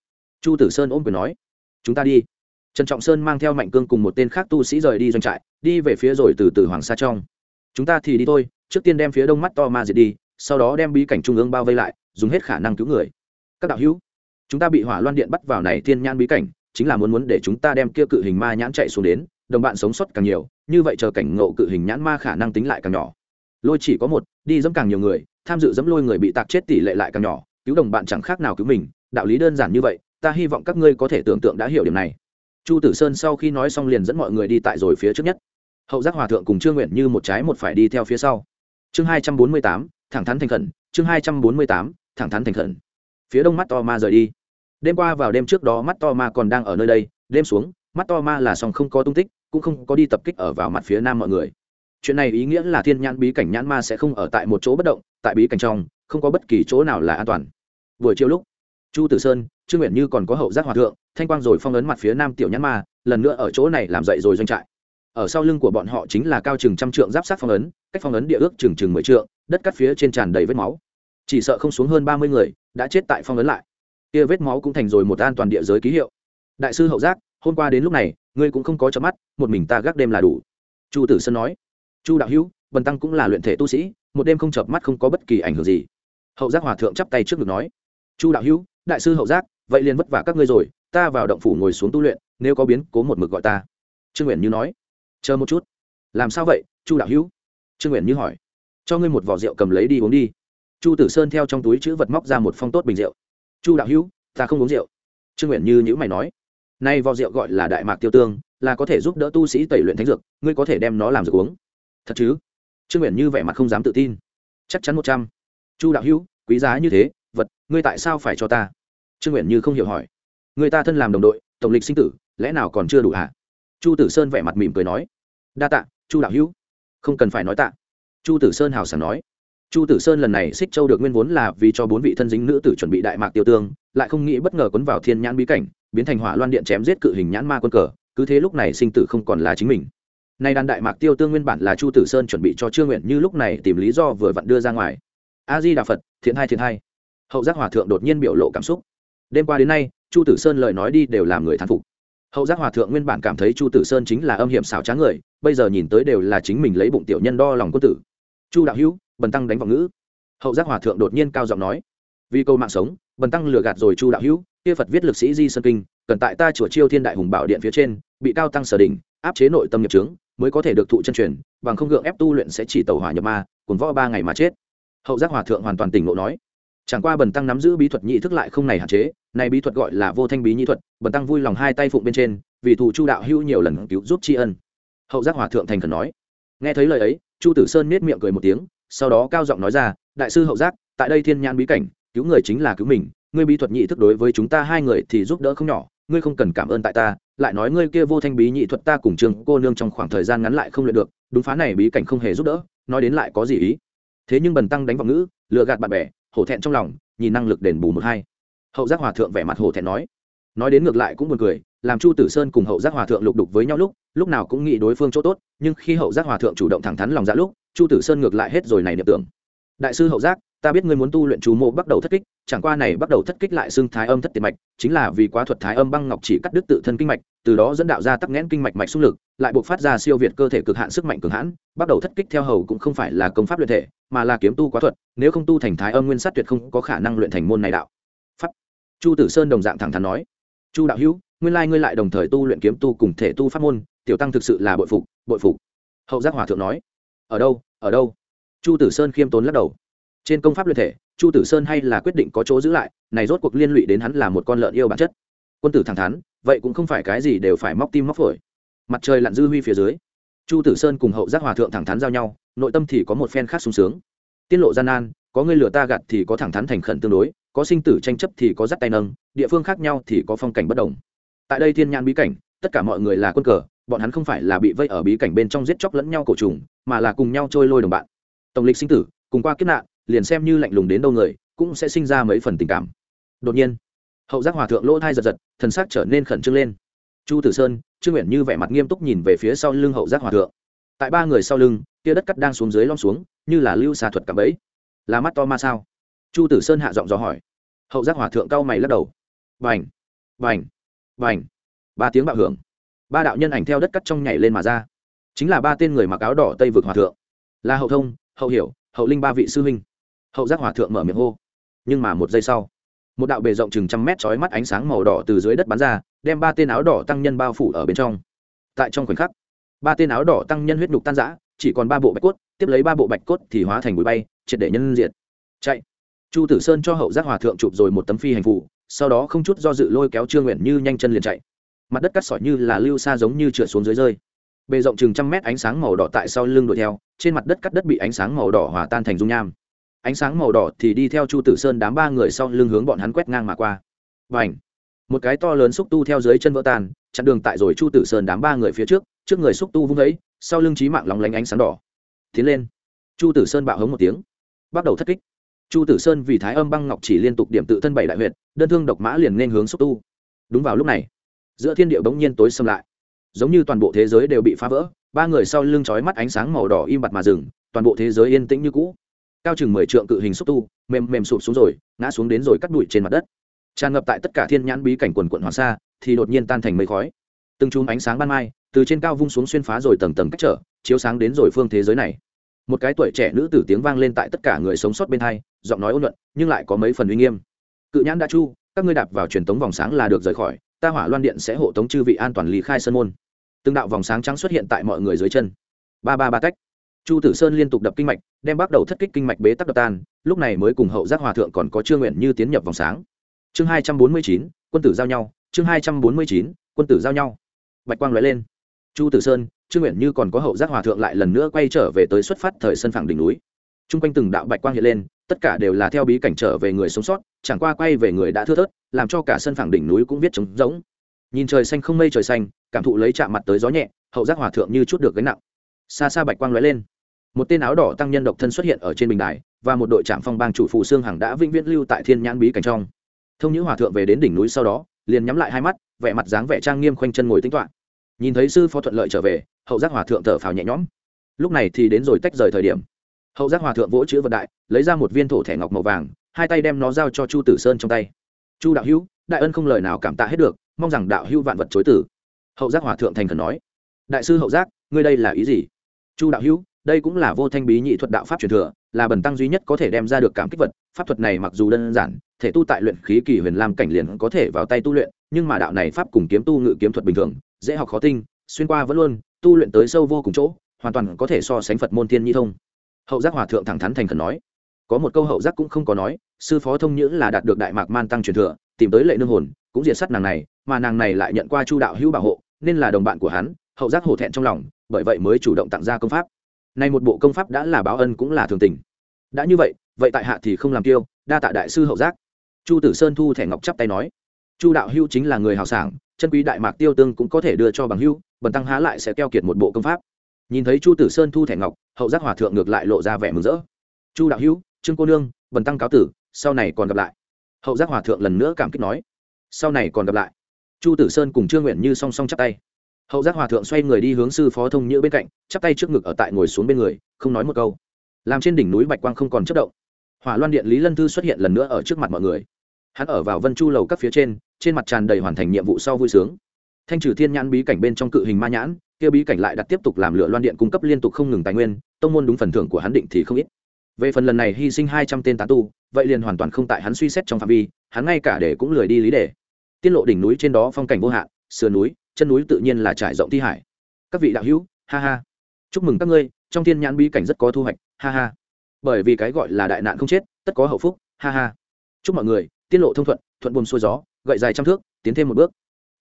Chu tử sơn ôm quyền nói. Chúng ta đi. Trần trọng sơn mang theo mạnh cương cùng một tên khác tu sĩ rời đi doanh trại, đi về phía rồi từ từ hoàng sa trong chúng ta thì đi thôi, trước tiên đem phía đông mắt to ma diệt đi, sau đó đem bí cảnh trung ương bao vây lại, dùng hết khả năng cứu người. Các đạo hữu, chúng ta bị hỏa loan điện bắt vào này thiên nhãn bí cảnh, chính là muốn muốn để chúng ta đem kia cự hình ma nhãn chạy xuống đến, đồng bạn sống sót càng nhiều, như vậy chờ cảnh ngộ cự hình nhãn ma khả năng tính lại càng nhỏ. Lôi chỉ có một, đi dẫm càng nhiều người, tham dự dẫm lôi người bị tạc chết tỷ lệ lại càng nhỏ, cứu đồng bạn chẳng khác nào cứu mình, đạo lý đơn giản như vậy, ta hy vọng các ngươi có thể tưởng tượng đã hiểu điểm này. Chu tử sơn sau khi nói xong liền dẫn mọi người đi tại rồi phía trước nhất hậu giác hòa thượng cùng trương nguyện như một trái một phải đi theo phía sau. Chương hai trăm bốn mươi tám, thẳng thắn thành khẩn. Chương hai trăm bốn mươi tám, thẳng thắn thành khẩn. Phía đông mắt to ma rời đi. Đêm qua vào đêm trước đó mắt to ma còn đang ở nơi đây. Đêm xuống, mắt to ma là song không có tung tích, cũng không có đi tập kích ở vào mặt phía nam mọi người. Chuyện này ý nghĩa là thiên nhãn bí cảnh nhãn ma sẽ không ở tại một chỗ bất động, tại bí cảnh trong, không có bất kỳ chỗ nào là an toàn. Buổi chiều lúc, chu tử sơn, trương nguyện như còn có hậu giác hòa thượng, thanh quang rồi phong ấn mặt phía nam tiểu nhãn ma, lần nữa ở chỗ này làm dậy rồi doanh trại ở sau lưng của bọn họ chính là cao chừng trăm trượng giáp sát phong ấn, cách phong ấn địa ước chừng chừng mười trượng, đất cắt phía trên tràn đầy vết máu. Chỉ sợ không xuống hơn ba mươi người đã chết tại phong ấn lại. Kia vết máu cũng thành rồi một an toàn địa giới ký hiệu. Đại sư hậu giác, hôm qua đến lúc này, ngươi cũng không có chớp mắt, một mình ta gác đêm là đủ. Chu tử sơn nói. Chu đạo hữu bần tăng cũng là luyện thể tu sĩ, một đêm không chợp mắt không có bất kỳ ảnh hưởng gì. Hậu giác hòa thượng chắp tay trước ngực nói. Chu đạo hữu, đại sư hậu giác, vậy liền vất vả các ngươi rồi, ta vào động phủ ngồi xuống tu luyện, nếu có biến, cố một mực gọi ta. Trương nguyện như nói chờ một chút. Làm sao vậy, chu đạo hữu? Trương nguyện như hỏi. Cho ngươi một vỏ rượu cầm lấy đi uống đi. Chu tử sơn theo trong túi chữ vật móc ra một phong tốt bình rượu. Chu đạo hữu, ta không uống rượu. Trương nguyện như nhữ mày nói. Nay vỏ rượu gọi là đại mạc tiêu tương, là có thể giúp đỡ tu sĩ tẩy luyện thánh dược, ngươi có thể đem nó làm dược uống. Thật chứ? Trương nguyện như vẻ mặt không dám tự tin. Chắc chắn một trăm. Chu đạo hữu, quý giá như thế, vật, ngươi tại sao phải cho ta? Trương nguyện như không hiểu hỏi. Người ta thân làm đồng đội, tổng lịch sinh tử, lẽ nào còn chưa đủ hả? Chu tử sơn vẻ mặt mỉm cười nói, đa tạ, chu đạo hữu. Không cần phải nói tạ. Chu tử sơn hào sảng nói. Chu tử sơn lần này xích châu được nguyên vốn là vì cho bốn vị thân dính nữ tử chuẩn bị đại mạc tiêu tương, lại không nghĩ bất ngờ quấn vào thiên nhãn bí cảnh, biến thành hỏa loan điện chém giết cự hình nhãn ma quân cờ, cứ thế lúc này sinh tử không còn là chính mình. Nay đàn đại mạc tiêu tương nguyên bản là chu tử sơn chuẩn bị cho trương nguyện như lúc này tìm lý do vừa vặn đưa ra ngoài. A di đà phật, thiện hai thiện hai hậu giác hòa thượng đột nhiên biểu lộ cảm xúc. Đêm qua đến nay, chu tử sơn lời nói đi đều làm người thán phục hậu giác hòa thượng nguyên bản cảm thấy chu tử sơn chính là âm hiểm xảo trá người, bây giờ nhìn tới đều là chính mình lấy bụng tiểu nhân đo lòng quân tử. Chu đạo hữu, bần tăng đánh vào ngữ. Hậu giác hòa thượng đột nhiên cao giọng nói, vì câu mạng sống, bần tăng lừa gạt rồi chu đạo hữu, kia phật viết lực sĩ di sơn kinh, cần tại ta chùa chiêu thiên đại hùng bảo điện phía trên, bị cao tăng sở đỉnh, áp chế nội tâm nhập trướng mới có thể được thụ chân truyền, bằng không gượng ép tu luyện sẽ chỉ tàu hỏa nhập ma cuốn võ ba ngày mà chết. Hậu giác hòa thượng hoàn toàn tỉnh ngộ nói chẳng qua bần tăng nắm giữ bí thuật nhị thức lại không này hạn chế, này bí thuật gọi là vô thanh bí nhị thuật, bần tăng vui lòng hai tay phụng bên trên, vì thủ chu đạo hữu nhiều lần cứu giúp tri ân. Hậu giác hòa thượng thành khẩn nói, nghe thấy lời ấy, chu tử sơn nết miệng cười một tiếng, sau đó cao giọng nói ra, đại sư hậu giác, tại đây thiên nhãn bí cảnh, cứu người chính là cứu mình, ngươi bí thuật nhị thức đối với chúng ta hai người thì giúp đỡ không nhỏ, ngươi không cần cảm ơn tại ta, lại nói ngươi kia vô thanh bí nhị thuật ta cùng trường cô nương trong khoảng thời gian ngắn lại không luyện được, đúng phá này bí cảnh không hề giúp đỡ, nói đến lại có gì ý? Thế nhưng bần tăng đánh vào ngữ, lừa gạt bạn bè hổ thẹn trong lòng, nhìn năng lực đền bù một hai. Hậu giác hòa thượng vẻ mặt hổ thẹn nói. Nói đến ngược lại cũng buồn cười, làm chu tử sơn cùng hậu giác hòa thượng lục đục với nhau lúc lúc nào cũng nghĩ đối phương chỗ tốt, nhưng khi hậu giác hòa thượng chủ động thẳng thắn lòng dạ lúc, chu tử sơn ngược lại hết rồi này niệm tưởng. Đại sư hậu giác, ta biết ngươi muốn tu luyện chú mộ bắt đầu thất kích, chẳng qua này bắt đầu thất kích lại xưng thái âm thất tiệt mạch, chính là vì quá thuật thái âm băng ngọc chỉ cắt đứt tự thân kinh mạch, từ đó dẫn đạo ra tắc nghẽn kinh mạch mạch xung lực, lại buộc phát ra siêu việt cơ thể cực hạn sức mạnh cường hãn, bắt đầu thất kích theo hầu cũng không phải là công pháp luyện thể mà là kiếm tu quá thuật, nếu không tu thành thái âm nguyên sát tuyệt không có khả năng luyện thành môn này đạo. Pháp. Chu tử sơn đồng dạng thẳng thắn nói, chu đạo hữu, nguyên lai ngươi lại đồng thời tu luyện kiếm tu cùng thể tu pháp môn, tiểu tăng thực sự là bội phục bội phục. Hậu giác hòa thượng nói, ở đâu ở đâu? Chu tử sơn khiêm tốn lắc đầu, trên công pháp luyện thể, chu tử sơn hay là quyết định có chỗ giữ lại, này rốt cuộc liên lụy đến hắn là một con lợn yêu bản chất. Quân tử thẳng thắn, vậy cũng không phải cái gì đều phải móc tim móc phổi. Mặt trời lặn dư huy phía dưới chu tử sơn cùng hậu giác hòa thượng thẳng thắn giao nhau, nội tâm thì có một phen khác sung sướng. Tiết lộ gian nan, có người lừa ta gạt thì có thẳng thắn thành khẩn tương đối, có sinh tử tranh chấp thì có dắt tay nâng, địa phương khác nhau thì có phong cảnh bất đồng. Tại đây thiên nhãn bí cảnh, tất cả mọi người là quân cờ, bọn hắn không phải là bị vây ở bí cảnh bên trong giết chóc lẫn nhau cổ trùng, mà là cùng nhau trôi lôi đồng bạn. Tổng lịch sinh tử, cùng qua kiếp nạn, liền xem như lạnh lùng đến đâu người, cũng sẽ sinh ra mấy phần tình cảm. Đột nhiên, hậu giác hòa thượng lỗ thai giật giật, thần sắc trở nên khẩn trương lên chu tử sơn, trương nguyện như vẻ mặt nghiêm túc nhìn về phía sau lưng hậu giác hòa thượng. Tại ba người sau lưng kia đất cắt đang xuống dưới lom xuống, như là lưu xà thuật cạm bẫy. Là mắt to ma sao? Chu tử sơn hạ giọng dò hỏi. Hậu giác hòa thượng cau mày lắc đầu. Vành vành vành ba tiếng bạo hưởng. Ba đạo nhân ảnh theo đất cắt trong nhảy lên mà ra. Chính là ba tên người mặc áo đỏ tây vực hòa thượng. Là hậu thông, hậu hiểu, hậu linh ba vị sư huynh. Hậu giác hòa thượng mở miệng hô. Nhưng mà một giây sau một đạo bề rộng chừng trăm mét trói mắt ánh sáng màu đỏ từ dưới đất bắn ra, đem ba tên áo đỏ tăng nhân bao phủ ở bên trong. Tại trong khoảnh khắc, ba tên áo đỏ tăng nhân huyết nhục tan giã chỉ còn ba bộ bạch cốt, tiếp lấy ba bộ bạch cốt thì hóa thành bụi bay, triệt để nhân diện chạy. Chu tử sơn cho hậu giác hòa thượng chụp rồi một tấm phi hành phủ sau đó không chút do dự lôi kéo trương nguyện như nhanh chân liền chạy. Mặt đất cắt sỏi như là lưu xa giống như trượt xuống dưới rơi. Bề rộng chừng trăm mét ánh sáng màu đỏ tại sau lưng đuổi theo, trên mặt đất cắt đất bị ánh sáng màu đỏ hòa tan thành dung nham ánh sáng màu đỏ thì đi theo chu tử sơn đám ba người sau lưng hướng bọn hắn quét ngang mà qua. Và ảnh một cái to lớn xúc tu theo dưới chân vỡ tan, chặn đường tại rồi chu tử sơn đám ba người phía trước trước người xúc tu vung ấy, sau lưng trí mạng lóng lánh ánh sáng đỏ. Tiến lên! Chu tử sơn bạo hống một tiếng. Bắt đầu thất kích. Chu tử sơn vì thái âm băng ngọc chỉ liên tục điểm tự thân bảy đại huyệt, đơn thương độc mã liền nên hướng xúc tu. Đúng vào lúc này, giữa thiên điệu bỗng nhiên tối xâm lại. Giống như toàn bộ thế giới đều bị phá vỡ, ba người sau lưng chói mắt ánh sáng màu đỏ im bặt mà dừng, toàn bộ thế giới yên tĩnh như cũ cao chừng mười trượng cự hình xúc tu, mềm mềm sụp xuống rồi, ngã xuống đến rồi cắt đuổi trên mặt đất. Tràn ngập tại tất cả thiên nhãn bí cảnh quần quận hoàng sa, thì đột nhiên tan thành mây khói. Từng chùm ánh sáng ban mai, từ trên cao vung xuống xuyên phá rồi tầng tầng cách trở, chiếu sáng đến rồi phương thế giới này. Một cái tuổi trẻ nữ tử tiếng vang lên tại tất cả người sống sót bên hai, giọng nói ôn luận, nhưng lại có mấy phần uy nghiêm. Cự nhãn đã chu, các ngươi đạp vào truyền tống vòng sáng là được rời khỏi, ta hỏa loan điện sẽ hộ tống chư vị an toàn lý khai sân môn. Từng đạo vòng sáng trắng xuất hiện tại mọi người dưới chân. Ba ba ba cách chu tử sơn liên tục đập kinh mạch, đem bắt đầu thất kích kinh mạch bế tắc đập tan, lúc này mới cùng hậu giác hòa thượng còn có chưa nguyện như tiến nhập vòng sáng. Chương hai trăm bốn mươi chín, quân tử giao nhau, chương hai trăm bốn mươi chín, quân tử giao nhau. Bạch quang lóe lên. Chu tử sơn, trương nguyện như còn có hậu giác hòa thượng lại lần nữa quay trở về tới xuất phát thời sân phẳng đỉnh núi. T r u n g quanh từng đạo bạch quang hiện lên, tất cả đều là theo bí cảnh trở về người sống sót, chẳng qua quay về người đã thưa thớt, làm cho cả sân phẳng đỉnh núi cũng viết trống rỗng. Nhìn trời xanh không mây trời xanh, cảm thụ lấy chạm mặt tới gió nhẹ, hậu giác hòa thượng như chút được gánh nặng. Xa xa bạch quang lóe lên một tên áo đỏ tăng nhân độc thân xuất hiện ở trên bình đài, và một đội trạm phong bang chủ phụ xương hằng đã vĩnh viễn lưu tại thiên nhãn bí cảnh trong. Thông những hòa thượng về đến đỉnh núi sau đó, liền nhắm lại hai mắt, vẻ mặt dáng vẻ trang nghiêm khoanh chân ngồi tính toán nhìn thấy sư phó thuận lợi trở về, hậu giác hòa thượng thở phào nhẹ nhõm. Lúc này thì đến rồi tách rời thời điểm. Hậu giác hòa thượng vỗ chữ vật đại, lấy ra một viên thổ thẻ ngọc màu vàng, hai tay đem nó giao cho chu tử sơn trong tay. Chu đạo hữu, đại ân không lời nào cảm tạ hết được, mong rằng đạo hữu vạn vật chối tử. Hậu giác hòa thượng thành khẩn nói. Đại sư hậu giác, ngươi đây là ý gì? Chu đạo hữu đây cũng là vô thanh bí nhị thuật đạo pháp truyền thừa, là bần tăng duy nhất có thể đem ra được cảm kích vật. Pháp thuật này mặc dù đơn giản, thể tu tại luyện khí kỳ huyền lam cảnh liền có thể vào tay tu luyện, nhưng mà đạo này pháp cùng kiếm tu ngự kiếm thuật bình thường, dễ học khó tinh, xuyên qua vẫn luôn, tu luyện tới sâu vô cùng chỗ, hoàn toàn có thể so sánh phật môn thiên nhi thông. Hậu giác hòa thượng thẳng thắn thành khẩn nói, có một câu hậu giác cũng không có nói, sư phó thông nhữ là đạt được đại mạc man tăng truyền thừa, tìm tới lệ nương hồn, cũng diệt sát nàng này, mà nàng này lại nhận qua chu đạo hữu bảo hộ, nên là đồng bạn của hắn, hậu giác hổ thẹn trong lòng, bởi vậy mới chủ động tặng ra công pháp nay một bộ công pháp đã là báo ân cũng là thường tình. Đã như vậy vậy tại hạ thì không làm tiêu đa tạ đại sư hậu giác. Chu tử sơn thu thẻ ngọc chắp tay nói. Chu đạo hưu chính là người hào sảng, chân quý đại mạc tiêu tương cũng có thể đưa cho bằng hưu bần tăng há lại sẽ keo kiệt một bộ công pháp. Nhìn thấy chu tử sơn thu thẻ ngọc, hậu giác hòa thượng ngược lại lộ ra vẻ mừng rỡ. Chu đạo hưu trương cô nương, bần tăng cáo tử, sau này còn gặp lại. Hậu giác hòa thượng lần nữa cảm kích nói. Sau này còn gặp lại. Chu tử sơn cùng trương nguyện như song song chắp tay hậu giác hòa thượng xoay người đi hướng sư phó thông nhữ bên cạnh, chắp tay trước ngực ở tại ngồi xuống bên người, không nói một câu. Làm trên đỉnh núi bạch quang không còn chất động. Hỏa loan điện lý lân thư xuất hiện lần nữa ở trước mặt mọi người. Hắn ở vào vân chu lầu các phía trên trên mặt tràn đầy hoàn thành nhiệm vụ sau vui sướng. Thanh trừ thiên nhãn bí cảnh bên trong cự hình ma nhãn, kia bí cảnh lại đặt tiếp tục làm lựa loan điện cung cấp liên tục không ngừng tài nguyên, tông môn đúng phần thưởng của hắn định thì không ít. Về phần lần này hy sinh hai trăm tên tán tu, vậy liền hoàn toàn không tại hắn suy xét trong phạm vi, hắn ngay cả để cũng lười đi lý đề tiết lộ đỉnh núi trên đó phong cảnh vô hạn sườn núi, chân núi tự nhiên là trải rộng thi hải. Các vị đạo hữu, ha ha. Chúc mừng các ngươi, trong thiên nhãn bí cảnh rất có thu hoạch, ha ha. Bởi vì cái gọi là đại nạn không chết, tất có hậu phúc, ha ha. Chúc mọi người, tiết lộ thông thuận thuận buồm xuôi gió, gậy dài trăm thước, tiến thêm một bước.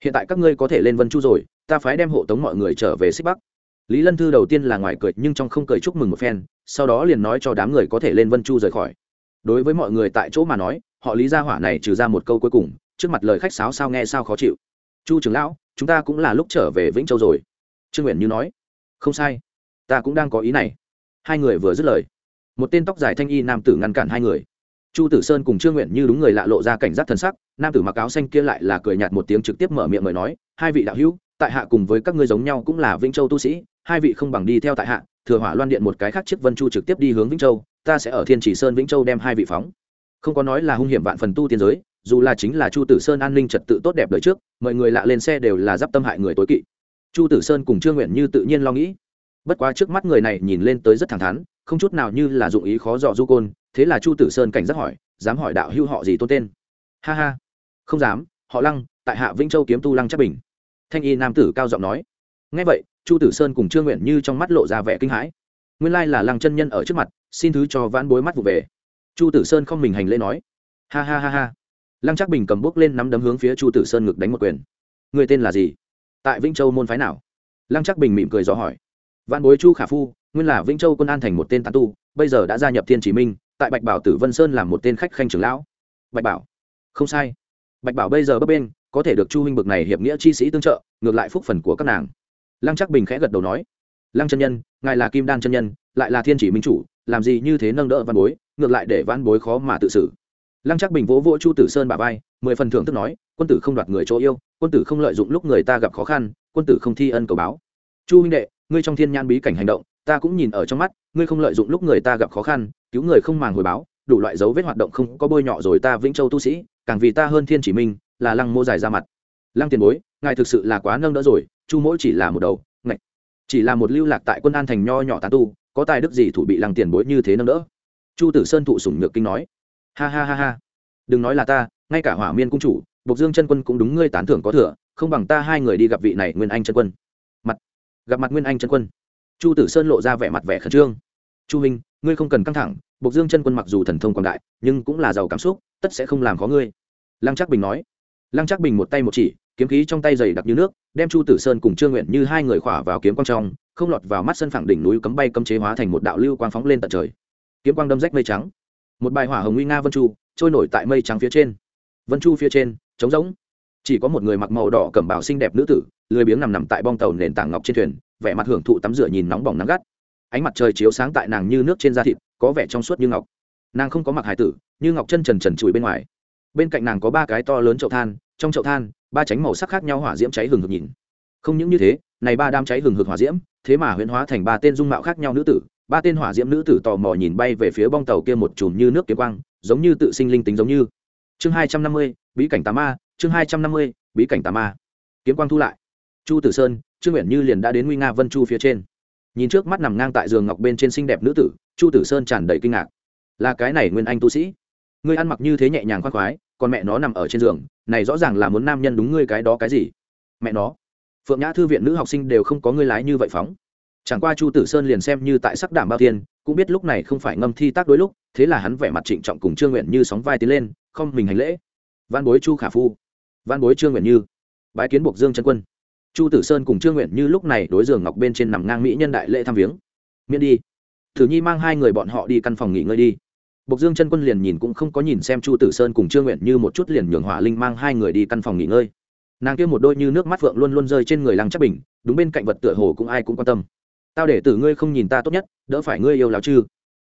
Hiện tại các ngươi có thể lên vân chu rồi, ta phái đem hộ tống mọi người trở về xích bắc. Lý lân thư đầu tiên là ngoài cười, nhưng trong không cười chúc mừng một phen, sau đó liền nói cho đám người có thể lên vân chu rời khỏi. Đối với mọi người tại chỗ mà nói, họ lý gia hỏa này trừ ra một câu cuối cùng, trước mặt lời khách sáo sao nghe sao khó chịu chu trưởng lão, chúng ta cũng là lúc trở về vĩnh châu rồi. Trương nguyện như nói. Không sai. Ta cũng đang có ý này. Hai người vừa dứt lời. Một tên tóc dài thanh y nam tử ngăn cản hai người. Chu tử sơn cùng trương nguyện như đúng người lạ lộ ra cảnh giác thân sắc, nam tử mặc áo xanh kia lại là cười nhạt một tiếng trực tiếp mở miệng mời nói, hai vị đạo hữu, tại hạ cùng với các ngươi giống nhau cũng là vĩnh châu tu sĩ, hai vị không bằng đi theo tại hạ, thừa hỏa loan điện một cái khác chiếc vân chu trực tiếp đi hướng vĩnh châu, ta sẽ ở thiên chỉ sơn vĩnh châu đem hai vị phóng. Không có nói là hung hiểm vạn phần tu tiên giới dù là chính là chu tử sơn an ninh trật tự tốt đẹp đời trước, mọi người lạ lên xe đều là d i p tâm hại người tối kỵ. Chu tử sơn cùng trương nguyện như tự nhiên lo nghĩ. Bất quá trước mắt người này nhìn lên tới rất thẳng thắn, không chút nào như là dụng ý khó dò du côn, thế là chu tử sơn cảnh giác hỏi, dám hỏi đạo hưu họ gì tôn tên? Ha ha. Không dám, họ lăng, tại hạ vĩnh châu kiếm tu lăng chắc bình. Thanh y nam tử cao giọng nói. Ngay vậy, chu tử sơn cùng trương nguyện như trong mắt lộ ra vẻ kinh hãi. Nguyên lai là lăng chân nhân ở trước mặt, xin thứ cho vãn bối mắt vụ về. Chu tử sơn không mình hành lễ nói. Ha ha ha ha lăng Trác bình cầm bước lên nắm đấm hướng phía chu tử sơn ngực đánh một quyền. Người tên là gì? Tại vĩnh châu môn phái nào? Lăng Trác bình mỉm cười dò hỏi. Vạn bối chu khả phu, nguyên là vĩnh châu quân an thành một tên tán tu, bây giờ đã gia nhập thiên Chỉ minh, tại bạch bảo tử vân sơn làm một tên khách khanh trưởng lão. Bạch bảo. Không sai. Bạch bảo bây giờ bấp bên có thể được chu huynh bực này hiệp nghĩa chi sĩ tương trợ, ngược lại phúc phần của các nàng. Lăng Trác bình khẽ gật đầu nói. Lăng chân nhân, ngài là kim đan chân nhân, lại là thiên chỉ minh chủ, làm gì như thế nâng đỡ văn bối, ngược lại để văn bối khó mà tự xử lăng chắc bình vỗ vỗ chu tử sơn bà vai, mười phần thưởng thức nói, quân tử không đoạt người chỗ yêu, quân tử không lợi dụng lúc người ta gặp khó khăn, quân tử không thi ân cầu báo. Chu huynh đệ, ngươi trong thiên nhan bí cảnh hành động, ta cũng nhìn ở trong mắt, ngươi không lợi dụng lúc người ta gặp khó khăn, cứu người không màng hồi báo, đủ loại dấu vết hoạt động không có bôi nhọ rồi ta vĩnh châu tu sĩ, càng vì ta hơn thiên chỉ minh là lăng mô dài ra mặt. Lăng tiền bối, ngài thực sự là quá nâng đỡ rồi, chu mỗi chỉ là một đầu, ngạch, chỉ là một lưu lạc tại quân an thành nho nhỏ tán tu, có tài đức gì thủ bị lăng tiền bối như thế nâng đỡ? Chu tử sơn thụ sủng nhược kinh nói ha ha ha ha. Đừng nói là ta, ngay cả hỏa miên cung chủ, bộc dương chân quân cũng đúng ngươi tán thưởng có thừa, không bằng ta hai người đi gặp vị này nguyên anh chân quân. Mặt, gặp mặt nguyên anh chân quân. Chu tử sơn lộ ra vẻ mặt vẻ khẩn trương. Chu minh, ngươi không cần căng thẳng, bộc dương chân quân mặc dù thần thông quảng đại, nhưng cũng là giàu cảm xúc, tất sẽ không làm khó ngươi. Lăng trắc bình nói. Lăng trắc bình một tay một chỉ, kiếm khí trong tay dày đặc như nước, đem chu tử sơn cùng trương nguyện như hai người khỏa vào kiếm quang trong, không lọt vào mắt sân phẳng đỉnh núi cấm bay cấm chế hóa thành một đạo lưu quang phóng lên tận trời. Kiếm quang đâm rách mây trắng một bài hỏa hồng nguy nga vân chu, trôi nổi tại mây trắng phía trên. Vân chu phía trên, trống rỗng. Chỉ có một người mặc màu đỏ cẩm bào xinh đẹp nữ tử, lười biếng nằm nằm tại bong tàu nền tảng ngọc trên thuyền, vẻ mặt hưởng thụ tắm rửa nhìn nóng bỏng nắng gắt. Ánh mặt trời chiếu sáng tại nàng như nước trên da thịt, có vẻ trong suốt như ngọc. Nàng không có mặc hải tử, như ngọc chân trần trần chùi bên ngoài. Bên cạnh nàng có ba cái to lớn chậu than, trong chậu than, ba tránh màu sắc khác nhau hỏa diễm cháy hừng hực nhìn. Không những như thế, này ba đám cháy hừng hực hỏa diễm, thế mà huyễn hóa thành ba tên dung mạo khác nhau nữ tử ba tên hỏa diễm nữ tử tò mò nhìn bay về phía bong tàu kia một chùm như nước kiếm quang, giống như tự sinh linh tính giống như. Chương hai trăm năm mươi, bí cảnh tà ma, chương hai trăm năm mươi, bí cảnh tà ma. Kiếm quang thu lại. Chu tử sơn, trương nguyện như liền đã đến nguy nga vân chu phía trên. Nhìn trước mắt nằm ngang tại giường ngọc bên trên xinh đẹp nữ tử, chu tử sơn tràn đầy kinh ngạc. Là cái này nguyên anh tu sĩ. Ngươi ăn mặc như thế nhẹ nhàng khoan khoái, còn mẹ nó nằm ở trên giường, này rõ ràng là muốn nam nhân đúng ngươi cái đó cái gì? Mẹ nó. Phượng nhã thư viện nữ học sinh đều không có ngươi lái như vậy phóng chẳng qua chu tử sơn liền xem như tại sắc đảm bao thiên cũng biết lúc này không phải ngâm thi tác đối lúc thế là hắn vẻ mặt trịnh trọng cùng trương nguyện như sóng vai tiến lên không mình hành lễ. Văn bối chu khả phu. Văn bối trương nguyện như. Bái kiến buộc dương chân quân. Chu tử sơn cùng trương nguyện như lúc này đối giường ngọc bên trên nằm ngang mỹ nhân đại lễ thăm viếng. Miễn đi. Thử nhi mang hai người bọn họ đi căn phòng nghỉ ngơi đi. Bộc Dương chân quân liền nhìn cũng không có nhìn xem Chu Tử Sơn cùng Trương Nguyện Như một chút liền nhường Hỏa Linh mang hai người đi căn phòng nghỉ ngơi. Nàng kia một đôi như nước mắt vượng luôn luôn rơi trên người Lăng Chắc Bình, đúng bên cạnh vật tựa hồ cũng ai cũng quan tâm. Tao để tử ngươi không nhìn ta tốt nhất, đỡ phải ngươi yêu lão chư.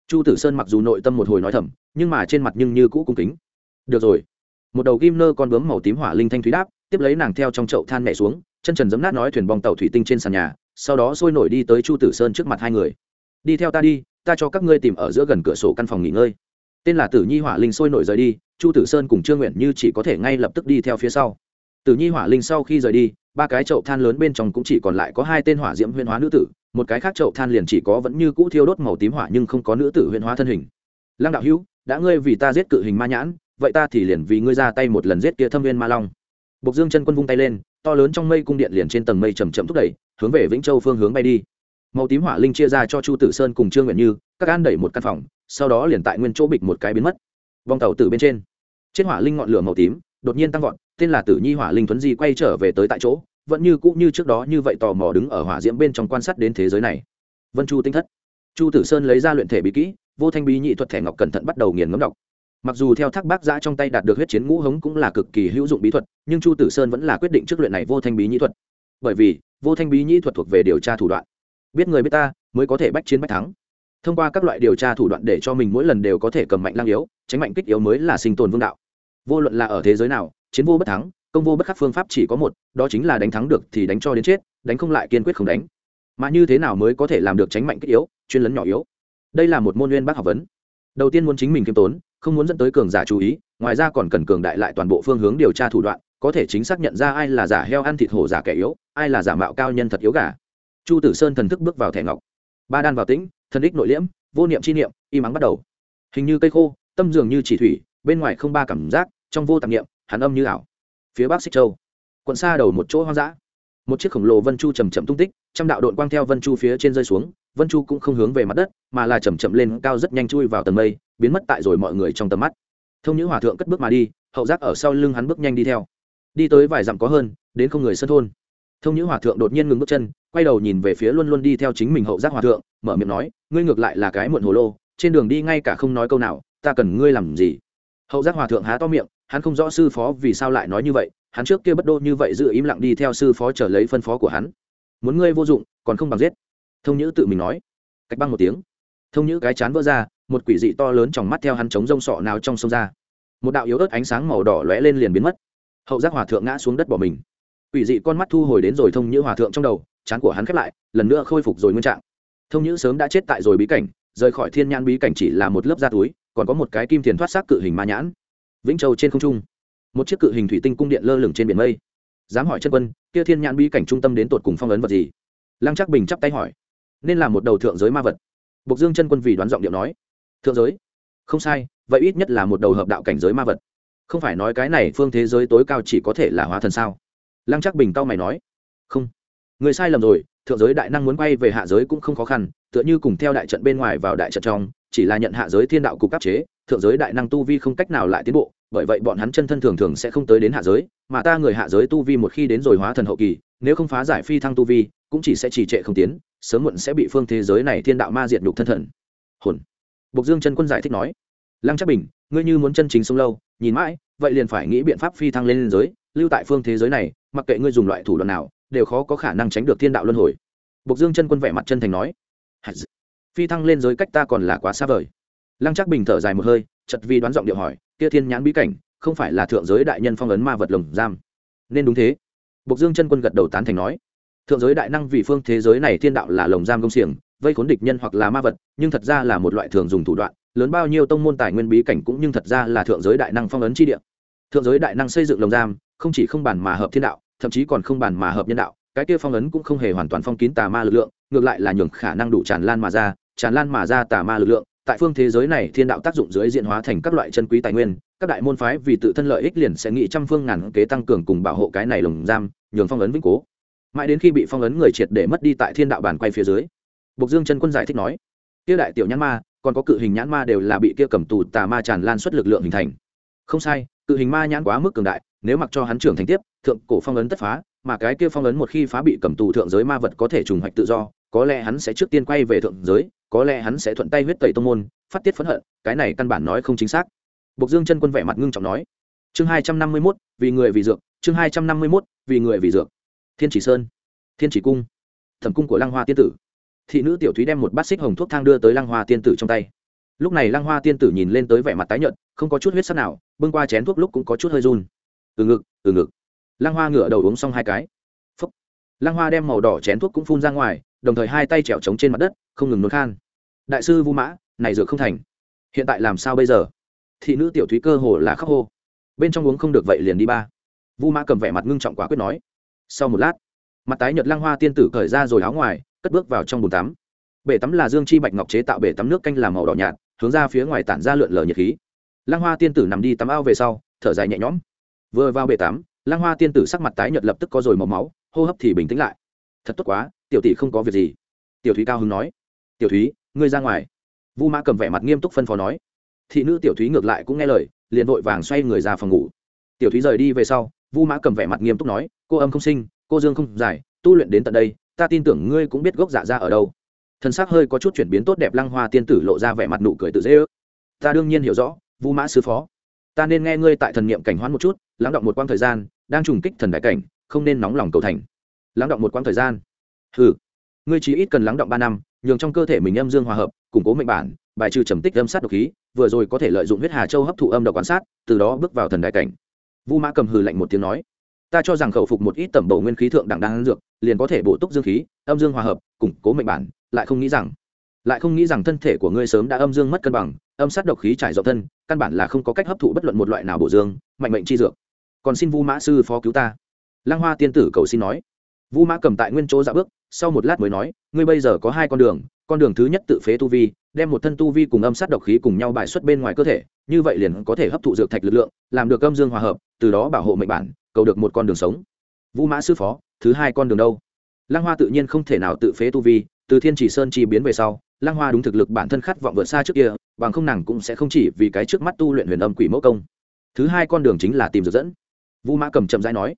Chu Tử Sơn mặc dù nội tâm một hồi nói thầm, nhưng mà trên mặt nhưng như cũ cung kính. Được rồi. Một đầu kim nơ con bướm màu tím hỏa linh thanh thúy đáp, tiếp lấy nàng theo trong chậu than mẹ xuống, chân trần giấm nát nói thuyền bong tàu thủy tinh trên sàn nhà, sau đó sôi nổi đi tới Chu Tử Sơn trước mặt hai người. Đi theo ta đi, ta cho các ngươi tìm ở giữa gần cửa sổ căn phòng nghỉ ngơi tên là tử nhi hỏa linh sôi nổi rời đi chu tử sơn cùng trương nguyện như chỉ có thể ngay lập tức đi theo phía sau tử nhi hỏa linh sau khi rời đi ba cái chậu than lớn bên trong cũng chỉ còn lại có hai tên hỏa diễm huyên hóa nữ tử một cái khác chậu than liền chỉ có vẫn như cũ thiêu đốt màu tím hỏa nhưng không có nữ tử huyên hóa thân hình. Lăng đạo hữu, đã ngươi vì ta giết cự hình ma nhãn, vậy ta thì liền vì ngươi ra tay một lần giết kia thâm viên ma long. Bộc dương chân quân vung tay lên, to lớn trong mây cung điện liền trên tầng mây chầm chậm thúc đẩy, hướng về vĩnh châu phương hướng bay đi. Màu tím hỏa linh chia ra cho chu tử sơn cùng trương nguyện như, các an đẩy một căn phòng, sau đó liền tại nguyên chỗ bịch một cái biến mất. Vòng tàu từ bên trên trên hỏa linh ngọn lửa màu tím đột nhiên tăng vọt, tên là tử nhi hỏa linh thuấn di quay trở về tới tại chỗ vẫn như cũ như trước đó như vậy tò mò đứng ở hỏa diễm bên trong quan sát đến thế giới này. Vân chu tinh thất. Chu tử sơn lấy ra luyện thể bí kỹ, vô thanh bí nhị thuật thẻ ngọc cẩn thận bắt đầu nghiền ngấm đọc. Mặc dù theo thác bác giã trong tay đạt được huyết chiến ngũ hống cũng là cực kỳ hữu dụng bí thuật, nhưng chu tử sơn vẫn là quyết định trước luyện này vô thanh bí nhị thuật. Bởi vì, vô thanh bí nhị thuật thuộc về điều tra thủ đoạn. Biết người biết ta, mới có thể bách chiến bách thắng. Thông qua các loại điều tra thủ đoạn để cho mình mỗi lần đều có thể cầm mạnh lang yếu, tránh mạnh kích yếu mới là sinh tồn vương đạo. Vô luận là ở thế giới nào, chiến vô bất thắng công vô bất khắc phương pháp chỉ có một, đó chính là đánh thắng được thì đánh cho đến chết, đánh không lại kiên quyết không đánh. Mà như thế nào mới có thể làm được tránh mạnh kích yếu, chuyên lấn nhỏ yếu? Đây là một môn nguyên bác học vấn. Đầu tiên muốn chính mình kiêm tốn, không muốn dẫn tới cường giả chú ý, ngoài ra còn cần cường đại lại toàn bộ phương hướng điều tra thủ đoạn, có thể chính xác nhận ra ai là giả heo ăn thịt hổ giả kẻ yếu, ai là giả mạo cao nhân thật yếu gà. Chu tử sơn thần thức bước vào thẻ ngọc. Ba đan vào tĩnh, thần đích nội liễm, vô niệm chi niệm, y mắng bắt đầu. Hình như cây khô, tâm dường như chỉ thủy, bên ngoài không ba cảm giác, trong vô tạp niệm, hắn âm như ảo phía bắc xích châu quận xa đầu một chỗ hoang dã một chiếc khổng lồ vân chu chầm chậm tung tích trăm đạo đội quang theo vân chu phía trên rơi xuống vân chu cũng không hướng về mặt đất mà là chầm chậm lên cao rất nhanh chui vào tầng mây biến mất tại rồi mọi người trong tầm mắt thông nhữ hòa thượng cất bước mà đi hậu giác ở sau lưng hắn bước nhanh đi theo đi tới vài dặm có hơn đến không người sân thôn thông nhữ hòa thượng đột nhiên ngừng bước chân quay đầu nhìn về phía luôn luôn đi theo chính mình hậu giác hòa thượng mở miệng nói ngươi ngược lại là cái muộn hồ lô trên đường đi ngay cả không nói câu nào ta cần ngươi làm gì hậu giác hòa thượng há to miệng hắn không rõ sư phó vì sao lại nói như vậy, hắn trước kia bất đô như vậy giữ im lặng đi theo sư phó trở lấy phân phó của hắn. Muốn ngươi vô dụng, còn không bằng giết. Thông nhữ tự mình nói. Cách băng một tiếng. Thông nhữ cái chán vỡ ra, một quỷ dị to lớn trong mắt theo hắn chống rông sọ nào trong sông ra. Một đạo yếu ớt ánh sáng màu đỏ lóe lên liền biến mất. Hậu giác hòa thượng ngã xuống đất bỏ mình. Quỷ dị con mắt thu hồi đến rồi thông nhữ hòa thượng trong đầu, chán của hắn khép lại, lần nữa khôi phục rồi nguyên trạng. Thông nhữ sớm đã chết tại rồi bí cảnh, rời khỏi thiên nhãn bí cảnh chỉ là một lớp da túi, còn có một cái kim tiền thoát xác cự hình ma nhãn vĩnh châu trên không trung. Một chiếc cự hình thủy tinh cung điện lơ lửng trên biển mây. Dám hỏi chân quân, kia thiên nhãn bí cảnh trung tâm đến tột cùng phong ấn vật gì? Lăng chắc bình chắp tay hỏi. Nên là một đầu thượng giới ma vật. Bộc dương chân quân vì đoán giọng điệu nói. Thượng giới? Không sai, vậy ít nhất là một đầu hợp đạo cảnh giới ma vật. Không phải nói cái này phương thế giới tối cao chỉ có thể là hóa thần sao? Lăng chắc bình tao mày nói. Không. Người sai lầm rồi, thượng giới đại năng muốn quay về hạ giới cũng không khó khăn, tựa như cùng theo đại trận bên ngoài vào đại trận trong, chỉ là nhận hạ giới thiên đạo cục áp chế, thượng giới đại năng tu vi không cách nào lại tiến bộ bởi vậy bọn hắn chân thân thường thường sẽ không tới đến hạ giới, mà ta người hạ giới tu vi một khi đến rồi hóa thần hậu kỳ, nếu không phá giải phi thăng tu vi, cũng chỉ sẽ trì trệ không tiến, sớm muộn sẽ bị phương thế giới này thiên đạo ma diệt đục thân thần. Hồn. Bộc dương chân quân giải thích nói, lăng chắc bình, ngươi như muốn chân chính sống lâu, nhìn mãi, vậy liền phải nghĩ biện pháp phi thăng lên giới, lưu tại phương thế giới này, mặc kệ ngươi dùng loại thủ đoạn nào, đều khó có khả năng tránh được thiên đạo luân hồi. Bộc dương chân quân vẻ mặt chân thành nói phi thăng lên giới cách ta còn là quá xa vời lăng Trác bình thở dài một hơi chật vi đoán giọng điệu hỏi, kia thiên nhãn bí cảnh, không phải là thượng giới đại nhân phong ấn ma vật lồng giam? Nên đúng thế. Bộc dương chân quân gật đầu tán thành nói, thượng giới đại năng vì phương thế giới này thiên đạo là lồng giam công xiềng, vây khốn địch nhân hoặc là ma vật, nhưng thật ra là một loại thường dùng thủ đoạn, lớn bao nhiêu tông môn tài nguyên bí cảnh cũng nhưng thật ra là thượng giới đại năng phong ấn chi địa. Thượng giới đại năng xây dựng lồng giam, không chỉ không bàn mà hợp thiên đạo, thậm chí còn không bàn mà hợp nhân đạo, cái kia phong ấn cũng không hề hoàn toàn phong kín tà ma lực lượng, ngược lại là nhường khả năng đủ tràn lan mà ra, tràn lan mà ra tà ma lực lượng tại phương thế giới này thiên đạo tác dụng dưới diện hóa thành các loại chân quý tài nguyên, các đại môn phái vì tự thân lợi ích liền sẽ nghĩ trăm phương ngàn kế tăng cường cùng bảo hộ cái này lồng giam, nhường phong ấn vĩnh cố. Mãi đến khi bị phong ấn người triệt để mất đi tại thiên đạo bàn quay phía dưới, bộc dương chân quân giải thích nói, kia đại tiểu nhãn ma, còn có cự hình nhãn ma đều là bị kia cầm tù tà ma tràn lan suất lực lượng hình thành. Không sai, cự hình ma nhãn quá mức cường đại, nếu mặc cho hắn trưởng thành tiếp, thượng cổ phong ấn tất phá, mà cái kia phong ấn một khi phá bị cầm tù thượng giới ma vật có thể trùng hoạch tự do có lẽ hắn sẽ trước tiên quay về thượng giới, có lẽ hắn sẽ thuận tay huyết tẩy tông môn, phát tiết phẫn hận, cái này căn bản nói không chính xác. Bộc dương chân quân vẻ mặt ngưng trọng nói. Chương hai trăm năm mươi mốt, vì người vì dược, chương hai trăm năm mươi mốt, vì người vì dược. Thiên chỉ sơn, thiên chỉ cung, thẩm cung của lăng hoa tiên tử. Thị nữ tiểu thúy đem một bát xích hồng thuốc thang đưa tới lăng hoa tiên tử trong tay. Lúc này lăng hoa tiên tử nhìn lên tới vẻ mặt tái nhợt, không có chút huyết sắc nào, bưng qua chén thuốc lúc cũng có chút hơi run. Từ ngực từ ngực. Lăng hoa ngửa đầu uống xong hai cái. Phúc. Lăng hoa đem màu đỏ chén thuốc cũng phun ra ngoài đồng thời hai tay trèo trống trên mặt đất, không ngừng nôn khan. Đại sư vu mã, này dược không thành. Hiện tại làm sao bây giờ? Thị nữ tiểu thúy cơ hồ là khóc hô. Bên trong uống không được vậy liền đi ba. Vu mã cầm vẻ mặt ngưng trọng quả quyết nói. Sau một lát, mặt tái nhợt Lang hoa tiên tử cởi ra rồi áo ngoài, cất bước vào trong bồn tắm. Bể tắm là dương chi bạch ngọc chế tạo bể tắm nước canh làm màu đỏ nhạt, hướng ra phía ngoài tản ra lượn lờ nhiệt khí. Lang hoa tiên tử nằm đi tắm ao về sau, thở dài nhẹ nhõm. Vừa vào bể tắm Lang hoa tiên tử sắc mặt tái nhợt lập tức có rồi màu máu, hô hấp thì bình tĩnh lại. Thật tốt quá tiểu tỷ không có việc gì. Tiểu thúy cao hứng nói. Tiểu thúy, ngươi ra ngoài. Vu mã cầm vẻ mặt nghiêm túc phân phó nói. Thị nữ tiểu thúy ngược lại cũng nghe lời, liền vội vàng xoay người ra phòng ngủ. Tiểu thúy rời đi về sau, vu mã cầm vẻ mặt nghiêm túc nói, cô âm không sinh, cô dương không giải, tu luyện đến tận đây, ta tin tưởng ngươi cũng biết gốc dạ ra ở đâu. Thân xác hơi có chút chuyển biến tốt đẹp lăng hoa tiên tử lộ ra vẻ mặt nụ cười tự dễ ước. Ta đương nhiên hiểu rõ, vu mã sư phó. Ta nên nghe ngươi tại thần niệm cảnh hoãn một chút, lắng động một quãng thời gian, đang trùng kích thần đại cảnh, không nên nóng lòng cầu thành. Lắng động một quãng thời gian ừ ngươi chỉ ít cần lắng động ba năm, nhường trong cơ thể mình âm dương hòa hợp, củng cố mệnh bản, bài trừ trầm tích âm sát độc khí, vừa rồi có thể lợi dụng huyết hà châu hấp thụ âm độc quan sát, từ đó bước vào thần đại cảnh. Vu mã cầm hừ lạnh một tiếng nói, ta cho rằng khẩu phục một ít tẩm bổ nguyên khí thượng đẳng đang dược, liền có thể bổ túc dương khí, âm dương hòa hợp, củng cố mệnh bản, lại không nghĩ rằng, lại không nghĩ rằng thân thể của ngươi sớm đã âm dương mất cân bằng, âm sát độc khí trải rộng thân, căn bản là không có cách hấp thụ bất luận một loại nào bổ dương, mạnh mệnh chi dược. Còn xin vu mã sư phó cứu ta. Lăng hoa tiên tử cầu xin nói vu mã cầm tại nguyên chỗ dạ bước, sau một lát mới nói, ngươi bây giờ có hai con đường con đường thứ nhất tự phế tu vi, đem một thân tu vi cùng âm sát độc khí cùng nhau bài xuất bên ngoài cơ thể, như vậy liền có thể hấp thụ dược thạch lực lượng, làm được âm dương hòa hợp, từ đó bảo hộ mệnh bản, cầu được một con đường sống. Vũ mã sư phó, thứ hai con đường đâu? Lăng hoa tự nhiên không thể nào tự phế tu vi, từ thiên chỉ sơn chi biến về sau, lăng hoa đúng thực lực bản thân khát vọng vượt xa trước kia, bằng không nàng cũng sẽ không chỉ vì cái trước mắt tu luyện huyền âm quỷ mẫu công. Thứ hai con đường chính là tìm dược dẫn. Vũ mã cầm chậm rãi nói,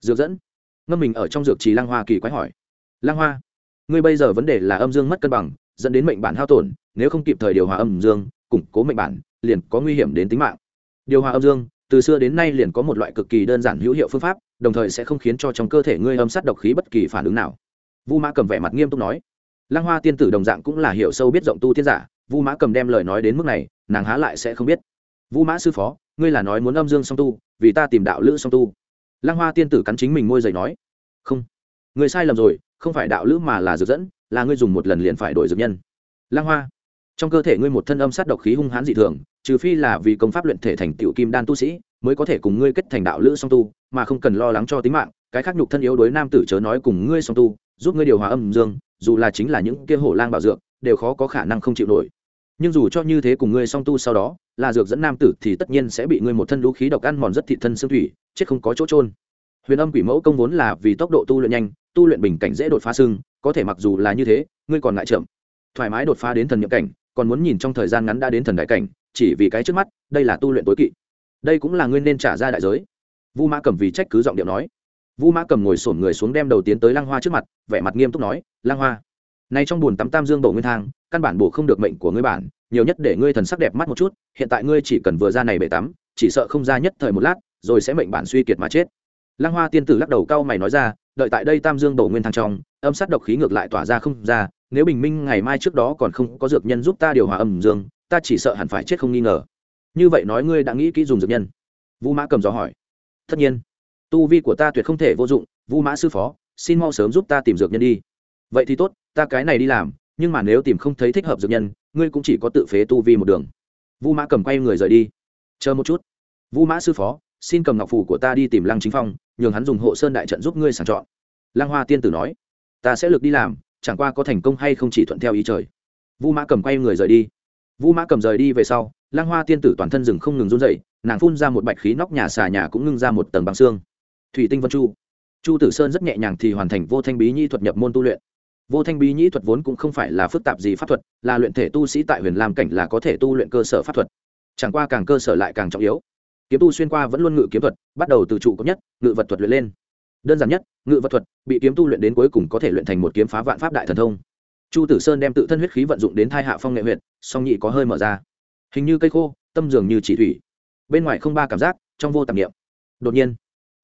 dược dẫn? Ngâm mình ở trong dược trì Lang hoa kỳ quái hỏi. Lang hoa, ngươi bây giờ vấn đề là âm dương mất cân bằng, dẫn đến mệnh bản hao tổn, nếu không kịp thời điều hòa âm dương, củng cố mệnh bản, liền có nguy hiểm đến tính mạng. Điều hòa âm dương, từ xưa đến nay liền có một loại cực kỳ đơn giản hữu hiệu phương pháp, đồng thời sẽ không khiến cho trong cơ thể ngươi âm sát độc khí bất kỳ phản ứng nào. Vu mã cầm vẻ mặt nghiêm túc nói. Lang hoa tiên tử đồng dạng cũng là hiểu sâu biết rộng tu tiên giả, vu mã cầm đem lời nói đến mức này, nàng há lại sẽ không biết. Vu mã sư phó, ngươi là nói muốn âm dương song tu, vì ta tìm đạo lữ song tu lăng hoa tiên tử cắn chính mình môi dậy nói, không, người sai lầm rồi, không phải đạo lữ mà là dược dẫn, là ngươi dùng một lần liền phải đổi dược nhân. Lăng hoa, trong cơ thể ngươi một thân âm sát độc khí hung hãn dị thường, trừ phi là vì công pháp luyện thể thành tiểu kim đan tu sĩ, mới có thể cùng ngươi kết thành đạo lữ song tu, mà không cần lo lắng cho tính mạng, cái khác nhục thân yếu đối nam tử chớ nói cùng ngươi song tu, giúp ngươi điều hòa âm dương, dù là chính là những kia hổ lang bảo dược, đều khó có khả năng không chịu nổi nhưng dù cho như thế cùng ngươi song tu sau đó, là dược dẫn nam tử thì tất nhiên sẽ bị ngươi một thân lũ khí độc ăn mòn rất thị thân xương thủy, chết không có chỗ trôn huyền âm quỷ mẫu công vốn là vì tốc độ tu luyện nhanh, tu luyện bình cảnh dễ đột phá xương, có thể mặc dù là như thế, ngươi còn ngại chậm. Thoải mái đột phá đến thần nhập cảnh, còn muốn nhìn trong thời gian ngắn đã đến thần đại cảnh, chỉ vì cái trước mắt, đây là tu luyện tối kỵ. Đây cũng là ngươi nên trả ra đại giới. Vu mã cầm vì trách cứ giọng điệu nói. Vu mã cầm ngồi sổn người xuống đem đầu tiến tới lang hoa trước mặt, vẻ mặt nghiêm túc nói lang hoa nay trong bùn tắm tam dương bổ nguyên thang, căn bản bổ không được mệnh của ngươi bản, nhiều nhất để ngươi thần sắc đẹp mắt một chút, hiện tại ngươi chỉ cần vừa ra này bể tắm, chỉ sợ không ra nhất thời một lát, rồi sẽ mệnh bản suy kiệt mà chết. Lăng hoa tiên tử lắc đầu cau mày nói ra, đợi tại đây tam dương bổ nguyên thang trong, âm sát độc khí ngược lại tỏa ra không ra, nếu bình minh ngày mai trước đó còn không có dược nhân giúp ta điều hòa âm dương, ta chỉ sợ hẳn phải chết không nghi ngờ. Như vậy nói ngươi đã nghĩ kỹ dùng dược nhân? Vũ mã cầm gió hỏi. Tất nhiên. Tu vi của ta tuyệt không thể vô dụng, vũ mã sư phó, xin mau sớm giúp ta tìm dược nhân đi. Vậy thì tốt ta cái này đi làm, nhưng mà nếu tìm không thấy thích hợp dược nhân, ngươi cũng chỉ có tự phế tu vi một đường. Vu mã cầm quay người rời đi. Chờ một chút. Vu mã sư phó, xin cầm ngọc phủ của ta đi tìm lăng chính phong, nhường hắn dùng hộ sơn đại trận giúp ngươi sàng chọn. Lăng hoa tiên tử nói, ta sẽ lực đi làm, chẳng qua có thành công hay không chỉ thuận theo ý trời. Vu mã cầm quay người rời đi. Vu mã cầm rời đi về sau lang hoa tiên tử toàn thân rừng không ngừng run dậy nàng phun ra một bạch khí nóc nhà xà nhà cũng ngưng ra một tầng bằng xương. Thủy tinh vân chu. Chu tử sơn rất nhẹ nhàng thì hoàn thành vô thanh bí nhi thuật nhập môn tu luyện vô thanh bí nhĩ thuật vốn cũng không phải là phức tạp gì pháp thuật, là luyện thể tu sĩ tại huyền lam cảnh là có thể tu luyện cơ sở pháp thuật. Chẳng qua càng cơ sở lại càng trọng yếu. Kiếm tu xuyên qua vẫn luôn ngự kiếm thuật, bắt đầu từ trụ cấp nhất, ngự vật thuật luyện lên. Đơn giản nhất, ngự vật thuật, bị kiếm tu luyện đến cuối cùng có thể luyện thành một kiếm phá vạn pháp đại thần thông. Chu tử sơn đem tự thân huyết khí vận dụng đến thai hạ phong nghệ huyện song nhị có hơi mở ra. Hình như cây khô, tâm dường như chỉ thủy. Bên ngoài không ba cảm giác, trong vô tạp niệm. đột nhiên,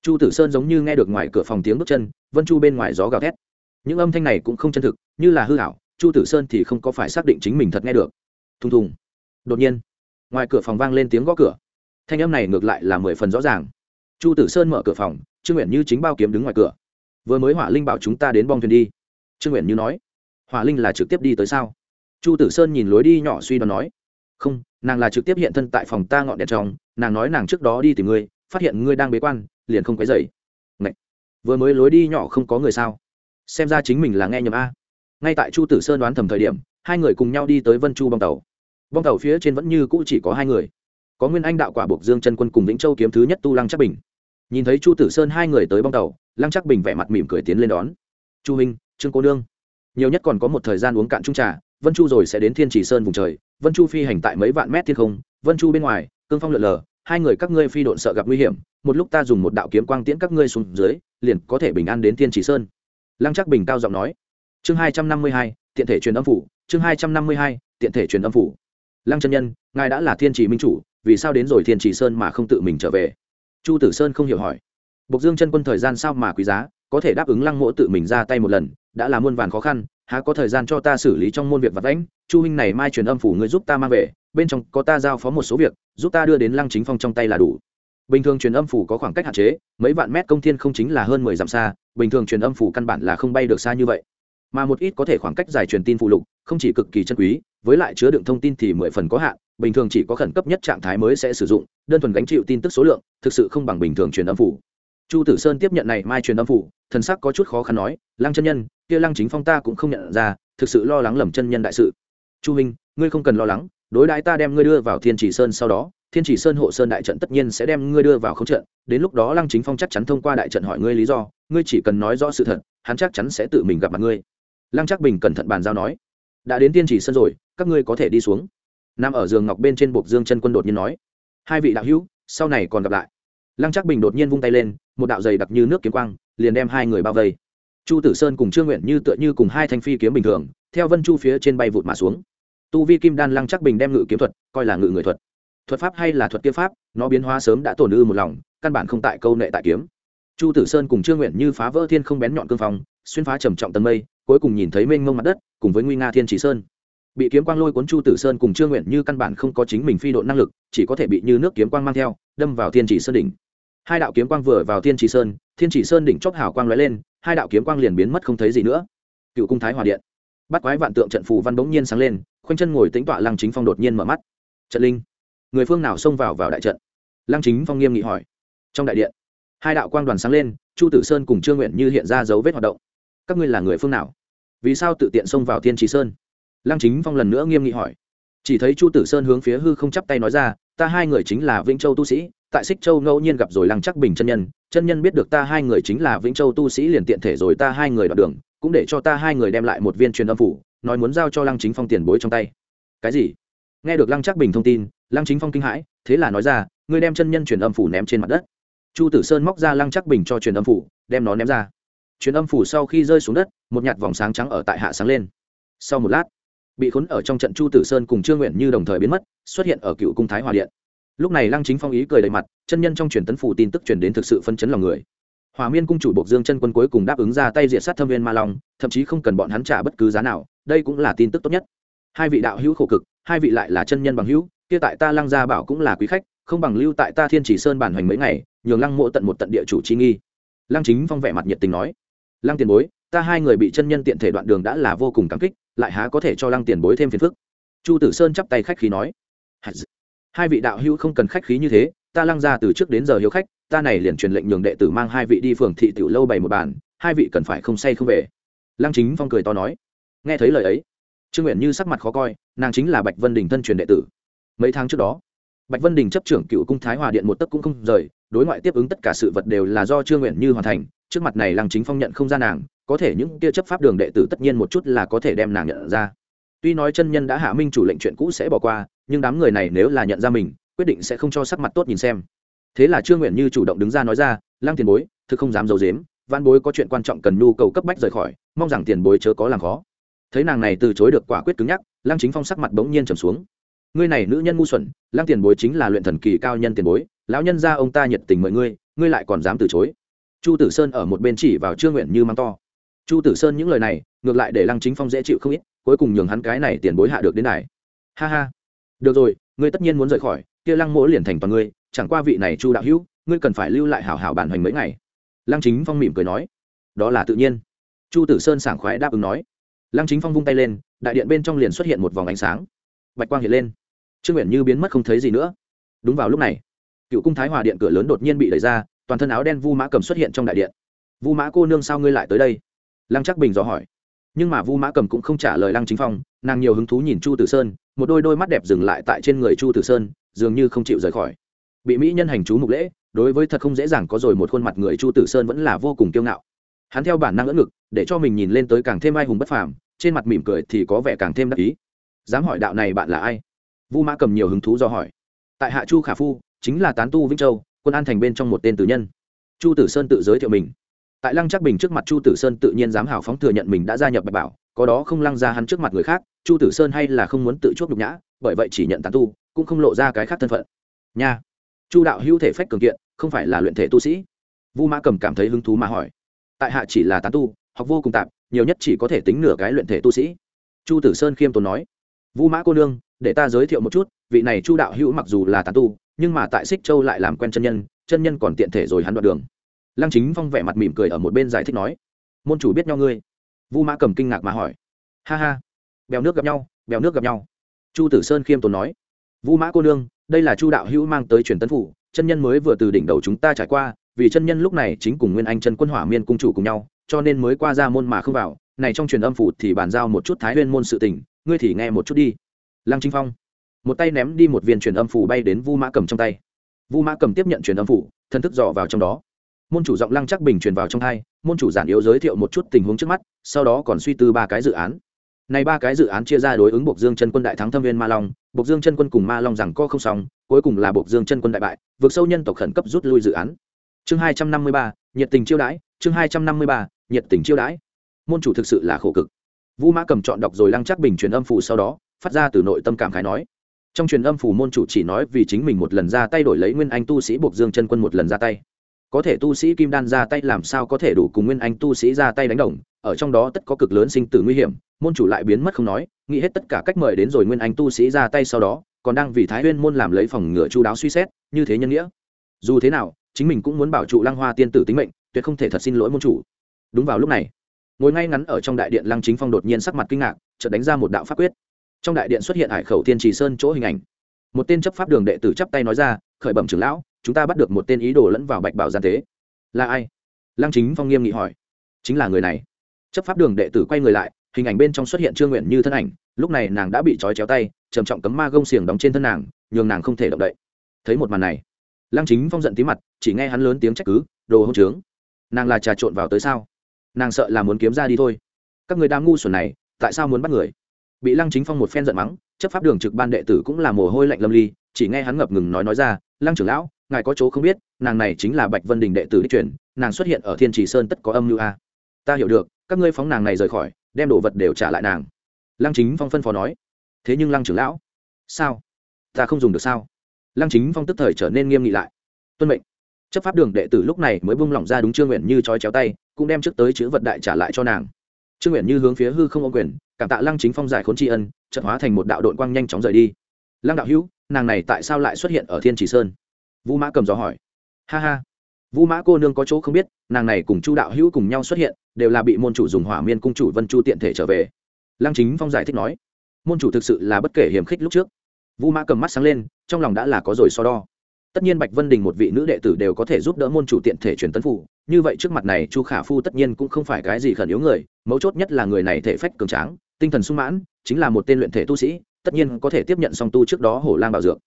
chu tử sơn giống như nghe được ngoài cửa phòng tiếng bước chân, vân chu bên ngoài gió gào thét những âm thanh này cũng không chân thực, như là hư hảo chu tử sơn thì không có phải xác định chính mình thật nghe được. Thùng thùng. Đột nhiên, ngoài cửa phòng vang lên tiếng gõ cửa. Thanh âm này ngược lại là mười phần rõ ràng. Chu tử sơn mở cửa phòng, trương nguyện như chính bao kiếm đứng ngoài cửa. Vừa mới hỏa linh bảo chúng ta đến bong thuyền đi. Trương nguyện như nói, hỏa linh là trực tiếp đi tới sao? Chu tử sơn nhìn lối đi nhỏ suy đoán nói, không, nàng là trực tiếp hiện thân tại phòng ta ngọn đèn trong, nàng nói nàng trước đó đi tìm ngươi, phát hiện ngươi đang bế quan, liền không quấy dậy vừa mới lối đi nhỏ không có người sao? Xem ra chính mình là nghe nhầm a. Ngay tại chu tử sơn đoán thầm thời điểm, hai người cùng nhau đi tới vân chu bong tàu. Bong tàu phía trên vẫn như cũ chỉ có hai người. Có nguyên anh đạo quả buộc dương chân quân cùng vĩnh châu kiếm thứ nhất tu lăng chắc bình. Nhìn thấy chu tử sơn hai người tới bong tàu, lăng chắc bình vẻ mặt mỉm cười tiến lên đón. Chu minh trương cô nương. Nhiều nhất còn có một thời gian uống cạn trung trà, vân chu rồi sẽ đến thiên chỉ sơn vùng trời. Vân chu phi hành tại mấy vạn mét thiên không, vân chu bên ngoài, cương phong lượn lờ, hai người các ngươi phi độn sợ gặp nguy hiểm, một lúc ta dùng một đạo kiếm quang tiễn các ngươi xuống dưới, liền có thể bình an đến thiên chỉ sơn lăng chắc bình cao giọng nói. Chương hai trăm năm mươi hai, tiện thể truyền âm phủ. Chương hai trăm năm mươi hai, tiện thể truyền âm phủ. Lăng chân nhân, ngài đã là thiên chỉ minh chủ, vì sao đến rồi thiên trì sơn mà không tự mình trở về? Chu tử sơn không hiểu hỏi. Bộc dương chân quân thời gian sao mà quý giá, có thể đáp ứng lăng mỗ tự mình ra tay một lần, đã là muôn vàn khó khăn, há có thời gian cho ta xử lý trong môn việc vặt lãnh chu huynh này mai truyền âm phủ ngươi giúp ta mang về, bên trong có ta giao phó một số việc, giúp ta đưa đến lăng chính phong trong tay là đủ. Bình thường truyền âm phủ có khoảng cách hạn chế, mấy vạn mét công thiên không chính là hơn mười dặm xa bình thường truyền âm phủ căn bản là không bay được xa như vậy. Mà một ít có thể khoảng cách dài truyền tin phụ lục, không chỉ cực kỳ chân quý, với lại chứa đựng thông tin thì mười phần có hạn, bình thường chỉ có khẩn cấp nhất trạng thái mới sẽ sử dụng, đơn thuần gánh chịu tin tức số lượng, thực sự không bằng bình thường truyền âm phủ. Chu tử sơn tiếp nhận này mai truyền âm phủ, thần sắc có chút khó khăn nói, lăng chân nhân, kia lăng chính phong ta cũng không nhận ra, thực sự lo lắng lầm chân nhân đại sự. Chu minh ngươi không cần lo lắng, đối đãi ta đem ngươi đưa vào thiên chỉ sơn sau đó, thiên chỉ sơn hộ sơn đại trận tất nhiên sẽ đem ngươi đưa vào không trận, đến lúc đó lăng chính phong chắc chắn thông qua đại trận hỏi ngươi lý do ngươi chỉ cần nói rõ sự thật, hắn chắc chắn sẽ tự mình gặp mặt ngươi. Lăng Trác bình cẩn thận bàn giao nói. Đã đến Tiên chỉ sân rồi, các ngươi có thể đi xuống. Nằm ở giường ngọc bên trên bục dương chân quân đột nhiên nói. Hai vị đạo hữu, sau này còn gặp lại. Lăng Trác bình đột nhiên vung tay lên, một đạo dày đặc như nước kiếm quang, liền đem hai người bao vây. Chu tử sơn cùng trương nguyện như tựa như cùng hai thanh phi kiếm bình thường, theo vân chu phía trên bay vụt mà xuống. Tu vi kim đan lăng Trác bình đem ngự kiếm thuật coi là ngự người thuật. Thuật pháp hay là thuật kiếm pháp, nó biến hóa sớm đã tổn ư một lòng, căn bản không tại câu nệ tại kiếm chu tử sơn cùng trương nguyện như phá vỡ thiên không bén nhọn cương phong, xuyên phá trầm trọng tầng mây, cuối cùng nhìn thấy mênh mông mặt đất, cùng với nguy nga thiên chỉ sơn. Bị kiếm quang lôi cuốn chu tử sơn cùng trương nguyện như căn bản không có chính mình phi độ năng lực, chỉ có thể bị như nước kiếm quang mang theo, đâm vào thiên chỉ sơn đỉnh. Hai đạo kiếm quang vừa vào thiên chỉ sơn, thiên chỉ sơn đỉnh chóp hào quang lóe lên, hai đạo kiếm quang liền biến mất không thấy gì nữa. Cựu cung thái hòa điện. Bắt quái vạn tượng trận phù văn bỗng nhiên sáng lên, khoanh chân ngồi tính tọa lăng chính phong đột nhiên mở mắt. Trận linh, người phương nào xông vào vào đại trận? Lăng chính phong nghiêm nghị hỏi. Trong đại điện hai đạo quang đoàn sáng lên, chu tử sơn cùng trương nguyện như hiện ra dấu vết hoạt động. Các ngươi là người phương nào? Vì sao tự tiện xông vào thiên trì sơn? Lăng chính phong lần nữa nghiêm nghị hỏi. Chỉ thấy chu tử sơn hướng phía hư không chắp tay nói ra, ta hai người chính là vĩnh châu tu sĩ, tại xích châu ngẫu nhiên gặp rồi lăng chắc bình chân nhân chân nhân biết được ta hai người chính là vĩnh châu tu sĩ liền tiện thể rồi ta hai người đoạn đường, cũng để cho ta hai người đem lại một viên truyền âm phủ, nói muốn giao cho lăng chính phong tiền bối trong tay. Cái gì? Nghe được lăng chắc bình thông tin, lăng chính phong kinh hãi, thế là nói ra, ngươi đem chân nhân truyền âm phủ ném trên mặt đất chu tử sơn móc ra lăng chắc bình cho truyền âm phủ, đem nó ném ra. Truyền âm phủ sau khi rơi xuống đất, một nhạt vòng sáng trắng ở tại hạ sáng lên. Sau một lát, bị khốn ở trong trận chu tử sơn cùng trương nguyện như đồng thời biến mất, xuất hiện ở cựu cung thái hòa điện. Lúc này lăng chính phong ý cười đầy mặt, chân nhân trong truyền tấn phủ tin tức truyền đến thực sự phân chấn lòng người. Hòa miên cung chủ bộc dương chân quân cuối cùng đáp ứng ra tay diệt sát thâm viên ma long, thậm chí không cần bọn hắn trả bất cứ giá nào, đây cũng là tin tức tốt nhất. Hai vị đạo hữu khổ cực, hai vị lại là chân nhân bằng hữu, kia tại ta lăng gia bảo cũng là quý khách, không bằng lưu tại ta thiên chỉ sơn bản hoành mấy ngày nhường lăng mộ tận một tận địa chủ chi nghi. Lăng chính phong vẻ mặt nhiệt tình nói, lăng tiền bối, ta hai người bị chân nhân tiện thể đoạn đường đã là vô cùng cảm kích, lại há có thể cho lăng tiền bối thêm phiền phức? Chu tử sơn chắp tay khách khí nói hai vị đạo hữu không cần khách khí như thế, ta lăng ra từ trước đến giờ hiếu khách, ta này liền truyền lệnh nhường đệ tử mang hai vị đi phường thị tiểu lâu bày một bàn, hai vị cần phải không say không về. Lăng chính phong cười to nói, nghe thấy lời ấy, trương nguyện như sắc mặt khó coi, nàng chính là bạch vân đình thân truyền đệ tử. Mấy tháng trước đó, bạch vân đình chấp trưởng cựu cung thái hòa điện một tấc cũng không rời đối ngoại tiếp ứng tất cả sự vật đều là do trương nguyện như hoàn thành, trước mặt này lăng chính phong nhận không ra nàng, có thể những kia chấp pháp đường đệ tử tất nhiên một chút là có thể đem nàng nhận ra. Tuy nói chân nhân đã hạ minh chủ lệnh chuyện cũ sẽ bỏ qua, nhưng đám người này nếu là nhận ra mình, quyết định sẽ không cho sắc mặt tốt nhìn xem. Thế là trương nguyện như chủ động đứng ra nói ra, lăng tiền bối, thực không dám d i ấ u dếm văn bối có chuyện quan trọng cần nhu cầu cấp bách rời khỏi, mong rằng tiền bối chớ có làm khó. Thấy nàng này từ chối được quả quyết cứng nhắc, lăng chính phong sắc mặt bỗng nhiên trầm xuống ngươi này nữ nhân ngu xuẩn, lăng tiền bối chính là luyện thần kỳ cao nhân tiền bối, lão nhân ra ông ta nhiệt tình mời ngươi ngươi lại còn dám từ chối. Chu tử sơn ở một bên chỉ vào trương nguyện như mắng to. Chu tử sơn những lời này, ngược lại để lăng chính phong dễ chịu không ít, cuối cùng nhường hắn cái này tiền bối hạ được đến này ha ha. Được rồi, ngươi tất nhiên muốn rời khỏi, kia lăng mỗ liền thành toàn ngươi, chẳng qua vị này chu đạo hữu, ngươi cần phải lưu lại hảo hảo bản hoành mấy ngày. Lăng chính phong mỉm cười nói. Đó là tự nhiên. Chu tử sơn sảng khoái đáp ứng nói. Lăng chính phong vung tay lên, đại điện bên trong liền xuất hiện một vòng ánh sáng. Bạch quang hiện lên trương nguyện như biến mất không thấy gì nữa. Đúng vào lúc này, cựu cung thái hòa điện cửa lớn đột nhiên bị đẩy ra, toàn thân áo đen vu mã cầm xuất hiện trong đại điện. Vu mã cô nương sao ngươi lại tới đây? Lăng chắc bình dò hỏi. Nhưng mà vu mã cầm cũng không trả lời lăng chính phong, nàng nhiều hứng thú nhìn chu tử sơn, một đôi đôi mắt đẹp dừng lại tại trên người chu tử sơn, dường như không chịu rời khỏi. Bị mỹ nhân hành chú mục lễ, đối với thật không dễ dàng có rồi một khuôn mặt người chu tử sơn vẫn là vô cùng kiêu ngạo. Hắn theo bản năng ngỡ ngực, để cho mình nhìn lên tới càng thêm ai hùng bất phàm, trên mặt mỉm cười thì có vẻ càng thêm đắc ý. Dám hỏi đạo này bạn là ai? Vu mã cầm nhiều hứng thú do hỏi. Tại hạ chu khả phu, chính là tán tu vĩnh châu, quân an thành bên trong một tên tử nhân. Chu tử sơn tự giới thiệu mình. Tại lăng Trác bình trước mặt chu tử sơn tự nhiên dám hào phóng thừa nhận mình đã gia nhập bạch bảo, có đó không lăng ra hắn trước mặt người khác, chu tử sơn hay là không muốn tự chuốc nhục nhã, bởi vậy chỉ nhận tán tu, cũng không lộ ra cái khác thân phận. Nha. Chu đạo hữu thể phách cường kiện, không phải là luyện thể tu sĩ. Vu mã cầm cảm thấy hứng thú mà hỏi. Tại hạ chỉ là tán tu, học vô cùng tạp, nhiều nhất chỉ có thể tính nửa cái luyện thể tu sĩ. Chu tử sơn khiêm tốn nói vu mã cô nương, để ta giới thiệu một chút, vị này chu đạo hữu mặc dù là tán tu, nhưng mà tại xích châu lại làm quen chân nhân chân nhân còn tiện thể rồi hắn đoạn đường. Lăng chính phong vẻ mặt mỉm cười ở một bên giải thích nói, môn chủ biết nhau ngươi? Vu mã cầm kinh ngạc mà hỏi, ha ha, bèo nước gặp nhau, bèo nước gặp nhau. Chu tử sơn khiêm tốn nói vu mã cô nương, đây là chu đạo hữu mang tới truyền tấn phủ, chân nhân mới vừa từ đỉnh đầu chúng ta trải qua, vì chân nhân lúc này chính cùng nguyên anh chân quân hỏa miên cung chủ cùng nhau, cho nên mới qua ra môn mà không vào, này trong truyền âm phủ thì bàn giao một chút thái nguyên môn sự tình ngươi thì nghe một chút đi lăng trinh phong một tay ném đi một viên truyền âm phủ bay đến vu mã cầm trong tay vu mã cầm tiếp nhận truyền âm phủ thân thức dò vào trong đó môn chủ giọng lăng chắc bình truyền vào trong hai môn chủ giản yếu giới thiệu một chút tình huống trước mắt sau đó còn suy tư ba cái dự án này ba cái dự án chia ra đối ứng Bộc Dương chân quân đại thắng thâm viên Ma Long, Bộc Dương chân quân cùng Ma Long rằng co không xong, cuối cùng là Bộc Dương chân quân đại bại, vượt sâu nhân tộc khẩn cấp rút lui dự án. Chương hai trăm năm mươi ba nhiệt tình chiêu đãi, chương hai trăm năm mươi ba nhiệt tình chiêu đãi. Môn chủ thực sự là khổ cực. Vu Mã cầm chọn đọc rồi lăng chắc bình truyền âm phù sau đó, phát ra từ nội tâm cảm khái nói. Trong truyền âm phù môn chủ chỉ nói vì chính mình một lần ra tay đổi lấy Nguyên Anh tu sĩ buộc Dương chân quân một lần ra tay. Có thể tu sĩ kim đan ra tay làm sao có thể đủ cùng nguyên anh tu sĩ ra tay đánh đồng ở trong đó tất có cực lớn sinh tử nguy hiểm môn chủ lại biến mất không nói nghĩ hết tất cả cách mời đến rồi nguyên anh tu sĩ ra tay sau đó còn đang vì thái huyên môn làm lấy phòng ngựa chu đáo suy xét như thế nhân nghĩa. Dù thế nào chính mình cũng muốn bảo trụ lăng hoa tiên tử tính mệnh tuyệt không thể thật xin lỗi môn chủ. Đúng vào lúc này ngồi ngay ngắn ở trong đại điện lăng chính phong đột nhiên sắc mặt kinh ngạc, chợt đánh ra một đạo pháp quyết. Trong đại điện xuất hiện hải khẩu thiên trì sơn chỗ hình ảnh. Một tên chấp pháp đường đệ tử chắp tay nói ra, khởi bẩm trưởng lão, chúng ta bắt được một tên ý đồ lẫn vào bạch bảo gian tế là ai? Lăng chính phong nghiêm nghị hỏi. Chính là người này. Chấp pháp đường đệ tử quay người lại, hình ảnh bên trong xuất hiện trương nguyện như thân ảnh. Lúc này nàng đã bị trói chéo tay, trầm trọng cấm ma gông xiềng đóng trên thân nàng, nhường nàng không thể động đậy. Thấy một màn này, lăng chính phong giận tí mặt, chỉ nghe hắn lớn tiếng trách cứ, đồ hỗn trướng, nàng là trà trộn vào tới sao? Nàng sợ là muốn kiếm ra đi thôi. Các người đang ngu xuẩn này, tại sao muốn bắt người? Bị lăng chính phong một phen giận mắng, chấp pháp đường trực ban đệ tử cũng là mồ hôi lạnh lâm ly, chỉ nghe hắn ngập ngừng nói nói ra, lăng trưởng lão, ngài có chỗ không biết, nàng này chính là bạch vân đình đệ tử đích truyền, nàng xuất hiện ở thiên trì sơn tất có âm mưu a. Ta hiểu được, các ngươi phóng nàng này rời khỏi, đem đồ vật đều trả lại nàng. Lăng chính phong phân phó nói. Thế nhưng lăng trưởng lão, sao? Ta không dùng được sao? Lăng chính phong tức thời trở nên nghiêm nghị lại. Tuân mệnh chấp pháp đường đệ tử lúc này mới bung lỏng ra đúng trương nguyện như trói chéo tay, cũng đem trước tới chữ vật đại trả lại cho nàng. Trương nguyện như hướng phía hư không ô quyền, cảm tạ lăng chính phong giải khốn tri ân trận hóa thành một đạo đội quang nhanh chóng rời đi. Lăng đạo hữu, nàng này tại sao lại xuất hiện ở thiên trì sơn? Vũ mã cầm gió hỏi. Ha ha, vũ mã cô nương có chỗ không biết, nàng này cùng chu đạo hữu cùng nhau xuất hiện, đều là bị môn chủ dùng hỏa miên cung chủ vân chu tiện thể trở về. Lăng chính phong giải thích nói. Môn chủ thực sự là bất kể hiểm khích lúc trước. Vũ mã cầm mắt sáng lên, trong lòng đã là có rồi so đo tất nhiên bạch vân đình một vị nữ đệ tử đều có thể giúp đỡ môn chủ tiện thể truyền tấn phủ như vậy trước mặt này chu khả phu tất nhiên cũng không phải cái gì khẩn yếu người, mấu chốt nhất là người này thể phách cường tráng, tinh thần sung mãn, chính là một tên luyện thể tu sĩ, tất nhiên có thể tiếp nhận song tu trước đó hổ lang bảo dược.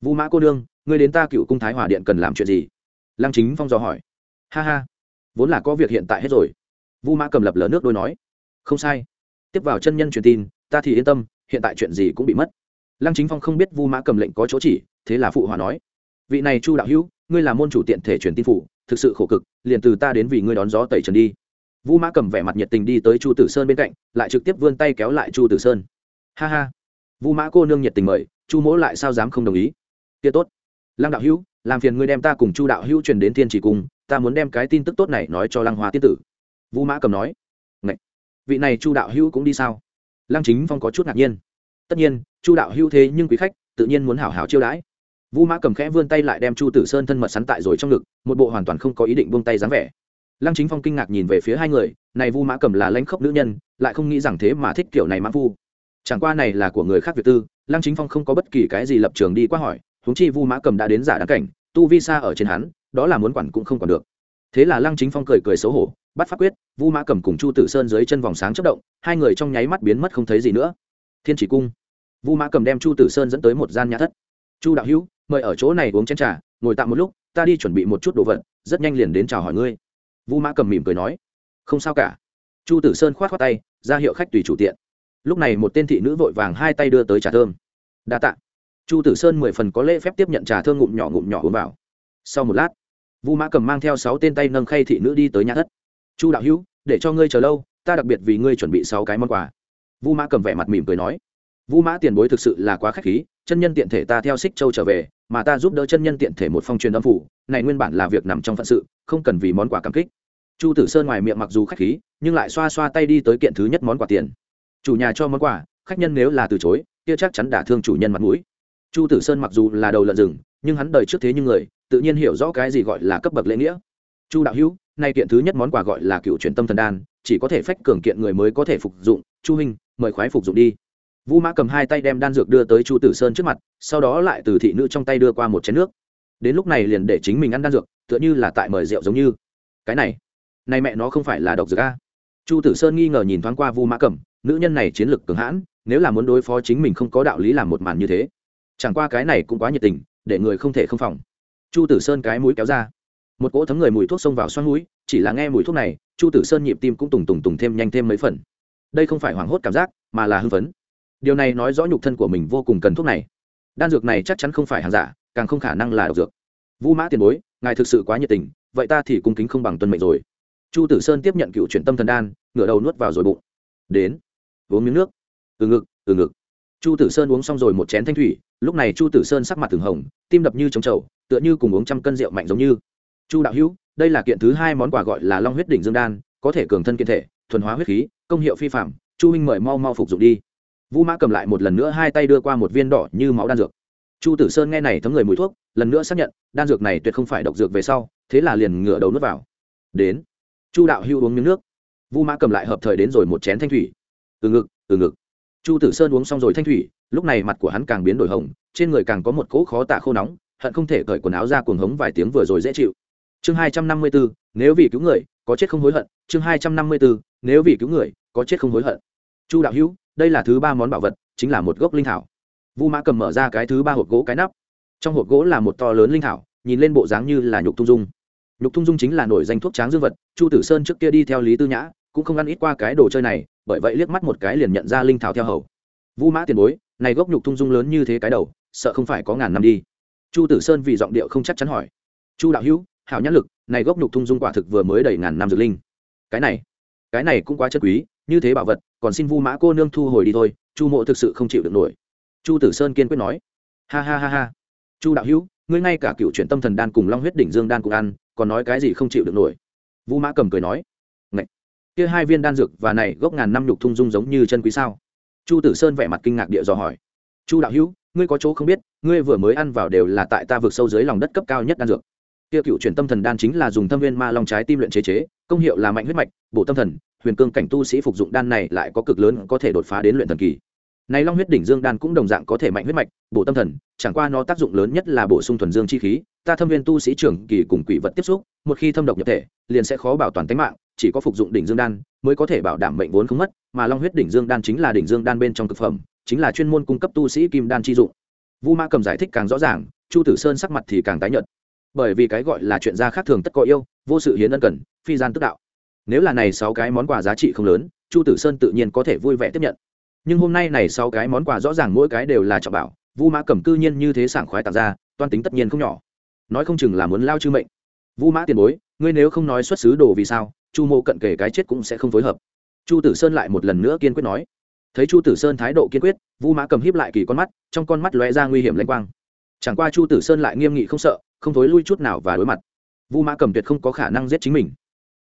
Vũ mã cô nương, ngươi đến ta cựu cung thái hòa điện cần làm chuyện gì? Lăng chính phong dò hỏi. Ha ha, vốn là có việc hiện tại hết rồi. Vũ mã cầm lập lờ nước đôi nói. Không sai. Tiếp vào chân nhân truyền tin, ta thì yên tâm, hiện tại chuyện gì cũng bị mất. Lăng chính phong không biết vu mã cầm lệnh có chỗ chỉ, thế là phụ hòa nói vị này chu đạo hữu, ngươi là môn chủ tiện thể truyền tin phủ, thực sự khổ cực, liền từ ta đến vì ngươi đón gió tẩy trần đi. Vũ mã cầm vẻ mặt nhiệt tình đi tới chu tử sơn bên cạnh, lại trực tiếp vươn tay kéo lại chu tử sơn. Ha ha. Vũ mã cô nương nhiệt tình mời, chu mỗ lại sao dám không đồng ý? Kia tốt. Lăng đạo hữu, làm phiền ngươi đem ta cùng chu đạo hữu truyền đến thiên chỉ cung, ta muốn đem cái tin tức tốt này nói cho lăng hoa tiên tử. Vũ mã cầm nói. Ngậy! vị này chu đạo hữu cũng đi sao? Lăng chính phong có chút ngạc nhiên. Tất nhiên, chu đạo hữu thế nhưng quý khách, tự nhiên muốn hảo hảo chiêu đãi vũ mã cầm khẽ vươn tay lại đem chu tử sơn thân mật sắn tại rồi trong ngực, một bộ hoàn toàn không có ý định buông tay dáng vẻ. Lăng chính phong kinh ngạc nhìn về phía hai người, này vu mã cầm là lãnh khốc nữ nhân, lại không nghĩ rằng thế mà thích kiểu này mã vu chẳng qua này là của người khác việt tư, lăng chính phong không có bất kỳ cái gì lập trường đi qua hỏi, huống chi vu mã cầm đã đến giả đáng cảnh, tu vi xa ở trên hắn, đó là muốn quản cũng không còn được. Thế là lăng chính phong cười cười xấu hổ, bắt phát quyết vu mã cầm cùng chu tử sơn dưới chân vòng sáng chất động, hai người trong nháy mắt biến mất không thấy gì nữa. Thiên chỉ cung. Vu mã cầm đem chu tử sơn dẫn tới một gian nhà thất. Chu đạo hữu mời ở chỗ này uống chén trà, ngồi tạm một lúc, ta đi chuẩn bị một chút đồ vật, rất nhanh liền đến chào hỏi ngươi. Vu mã cầm mỉm cười nói. Không sao cả. Chu tử sơn k h o á t tay, ra hiệu khách tùy chủ tiện. Lúc này một tên thị nữ vội vàng hai tay đưa tới trà thơm. Đa t ạ chu tử sơn mười phần có lễ phép tiếp nhận trà thơm ngụm nhỏ ngụm nhỏ uống vào. Sau một lát, vu mã cầm mang theo sáu tên tay nâng khay thị nữ đi tới nhà thất. Chu đạo hữu, để cho ngươi chờ lâu, ta đặc biệt vì ngươi chuẩn bị sáu cái món quà. Vu mã cầm vẻ mặt mỉm cười nói vu mã tiền bối thực sự là quá k h á c h khí, chân nhân tiện thể ta theo xích châu trở về, mà ta giúp đỡ chân nhân tiện thể một phong truyền âm phủ, này nguyên bản là việc nằm trong phận sự, không cần vì món quà cảm kích. Chu tử sơn ngoài miệng mặc dù k h á c h khí, nhưng lại xoa xoa tay đi tới kiện thứ nhất món quà tiền. Chủ nhà cho món quà, khách nhân nếu là từ chối, kia chắc chắn đả thương chủ nhân mặt mũi. Chu tử sơn mặc dù là đầu lợn rừng, nhưng hắn đời trước thế như người, tự nhiên hiểu rõ cái gì gọi là cấp bậc lễ nghĩa. Chu đạo hữu, nay kiện thứ nhất món quà gọi là cựu truyền tâm thần đan, chỉ có thể phách cường kiện người mới có thể phục dụng. Chu huynh, mời khoái phục dụng đi vũ mã cầm hai tay đem đan dược đưa tới chu tử sơn trước mặt, sau đó lại từ thị nữ trong tay đưa qua một chén nước. Đến lúc này liền để chính mình ăn đan dược, tựa như là tại mời rượu giống như. Cái này này mẹ nó không phải là độc dược a. Chu tử sơn nghi ngờ nhìn thoáng qua vu mã cầm, nữ nhân này chiến lược cường hãn, nếu là muốn đối phó chính mình không có đạo lý làm một màn như thế, chẳng qua cái này cũng quá nhiệt tình, để người không thể không phòng. Chu tử sơn cái mũi kéo ra. Một cỗ thấm người mùi thuốc xông vào xoăn mũi, chỉ là nghe mùi thuốc này, chu tử sơn nhịp tim cũng tùng tùng tùng thêm nhanh thêm mấy phần. Đây không phải hoảng hốt cảm giác, mà là hưng phấn điều này nói rõ nhục thân của mình vô cùng cần thuốc này. Đan dược này chắc chắn không phải hàng giả, càng không khả năng là độc dược. Vũ mã tiền bối, ngài thực sự quá nhiệt tình, vậy ta thì cung kính không bằng tuân mệnh rồi. Chu tử sơn tiếp nhận cựu chuyển tâm thần đan, ngửa đầu nuốt vào rồi bụng. Đến, uống miếng nước. Từ ngực từ ngực. Chu tử sơn uống xong rồi một chén thanh thủy, lúc này chu tử sơn sắc mặt từng hồng, tim đập như trống trầu, tựa như cùng uống trăm cân rượu mạnh giống như. Chu đạo hữu, đây là kiện thứ hai món quà gọi là long huyết đỉnh dương đan, có thể cường thân kiện thể, thuần hóa huyết khí, công hiệu phi phạm chu huynh mời mau mau phục dụng đi vũ mã cầm lại một lần nữa hai tay đưa qua một viên đỏ như máu đan dược. Chu tử sơn nghe này thấm người mùi thuốc, lần nữa xác nhận, đan dược này tuyệt không phải độc dược về sau, thế là liền ngửa đầu nuốt vào. Đến. Chu đạo hưu uống miếng nước. Vũ mã cầm lại hợp thời đến rồi một chén thanh thủy. Từ ngực từ ngực. Chu tử sơn uống xong rồi thanh thủy, lúc này mặt của hắn càng biến đổi hồng, trên người càng có một cỗ khó tạ khô nóng, hận không thể cởi quần áo ra cuồng hống vài tiếng vừa rồi dễ chịu. Chương hai trăm năm mươi bốn nếu vì cứu người, có chết không hối hận. Chương hai trăm năm mươi bốn nếu vì cứu người, có chết không hối hận. Chu đạo hữu đây là thứ ba món bảo vật, chính là một gốc linh thảo. Vu mã cầm mở ra cái thứ ba hộp gỗ cái nắp. Trong hộp gỗ là một to lớn linh thảo, nhìn lên bộ dáng như là nhục thung dung. Nhục thung dung chính là nổi danh thuốc tráng dương vật, chu tử sơn trước kia đi theo lý tư nhã, cũng không ăn ít qua cái đồ chơi này, bởi vậy liếc mắt một cái liền nhận ra linh thảo theo hầu. Vu mã tiền bối, này gốc nhục thung dung lớn như thế cái đầu, sợ không phải có ngàn năm đi. Chu tử sơn vì giọng điệu không chắc chắn hỏi. Chu đạo hữu, hảo nhãn lực, này gốc nhục thung dung quả thực vừa mới đầy ngàn năm dược linh. Cái này cái này cũng quá chất quý như thế bảo vật, còn xin vu mã cô nương thu hồi đi thôi, chu mộ thực sự không chịu được nổi. Chu tử sơn kiên quyết nói. Ha ha ha ha. Chu đạo hữu, ngươi ngay cả cựu chuyện tâm thần đan cùng long huyết đỉnh dương đan cũng ăn, còn nói cái gì không chịu được nổi? Vu mã cầm cười nói. Ngậy! kia hai viên đan dược và này gốc ngàn năm nhục thung dung giống như chân quý sao? Chu tử sơn vẻ mặt kinh ngạc địa dò hỏi. Chu đạo hữu, ngươi có chỗ không biết, ngươi vừa mới ăn vào đều là tại ta vượt sâu dưới lòng đất cấp cao nhất đan dược kia cựu truyền tâm thần đan chính là dùng thâm viên ma long trái tim luyện chế chế, công hiệu là mạnh huyết mạch, bổ tâm thần, huyền cương cảnh tu sĩ phục dụng đan này lại có cực lớn có thể đột phá đến luyện thần kỳ. Này long huyết đỉnh dương đan cũng đồng dạng có thể mạnh huyết mạch, bổ tâm thần, chẳng qua nó tác dụng lớn nhất là bổ sung thuần dương chi khí, ta thâm viên tu sĩ trưởng kỳ cùng quỷ vật tiếp xúc, một khi thâm độc nhập thể, liền sẽ khó bảo toàn tính mạng, chỉ có phục dụng đỉnh dương đan mới có thể bảo đảm mệnh vốn không mất, mà long huyết đỉnh dương đan chính là đỉnh dương đan bên trong thực phẩm, chính là chuyên môn cung cấp tu sĩ kim đan chi dụng. Vu ma cầm giải thích càng rõ ràng, chu tử sơn sắc mặt thì càng tái nhợt bởi vì cái gọi là chuyện gia khác thường tất có yêu, vô sự hiến ân cần, phi gian tức đạo. Nếu là này sáu cái món quà giá trị không lớn, chu tử sơn tự nhiên có thể vui vẻ tiếp nhận. Nhưng hôm nay này sáu cái món quà rõ ràng mỗi cái đều là trọng bảo, vu mã cầm cư nhiên như thế sảng khoái tặng ra, toan tính tất nhiên không nhỏ. Nói không chừng là muốn lao chư mệnh. Vu mã tiền bối, ngươi nếu không nói xuất xứ đồ vì sao, chu mô cận kể cái chết cũng sẽ không phối hợp. Chu tử sơn lại một lần nữa kiên quyết nói. Thấy chu tử sơn thái độ kiên quyết, vu mã cầm híp lại kỳ con mắt, trong con mắt lóe ra nguy hiểm lanh quang. Chẳng qua chu tử sơn lại nghiêm nghị không sợ không thối lui chút nào và đối mặt. Vu mã cầm tuyệt không có khả năng giết chính mình.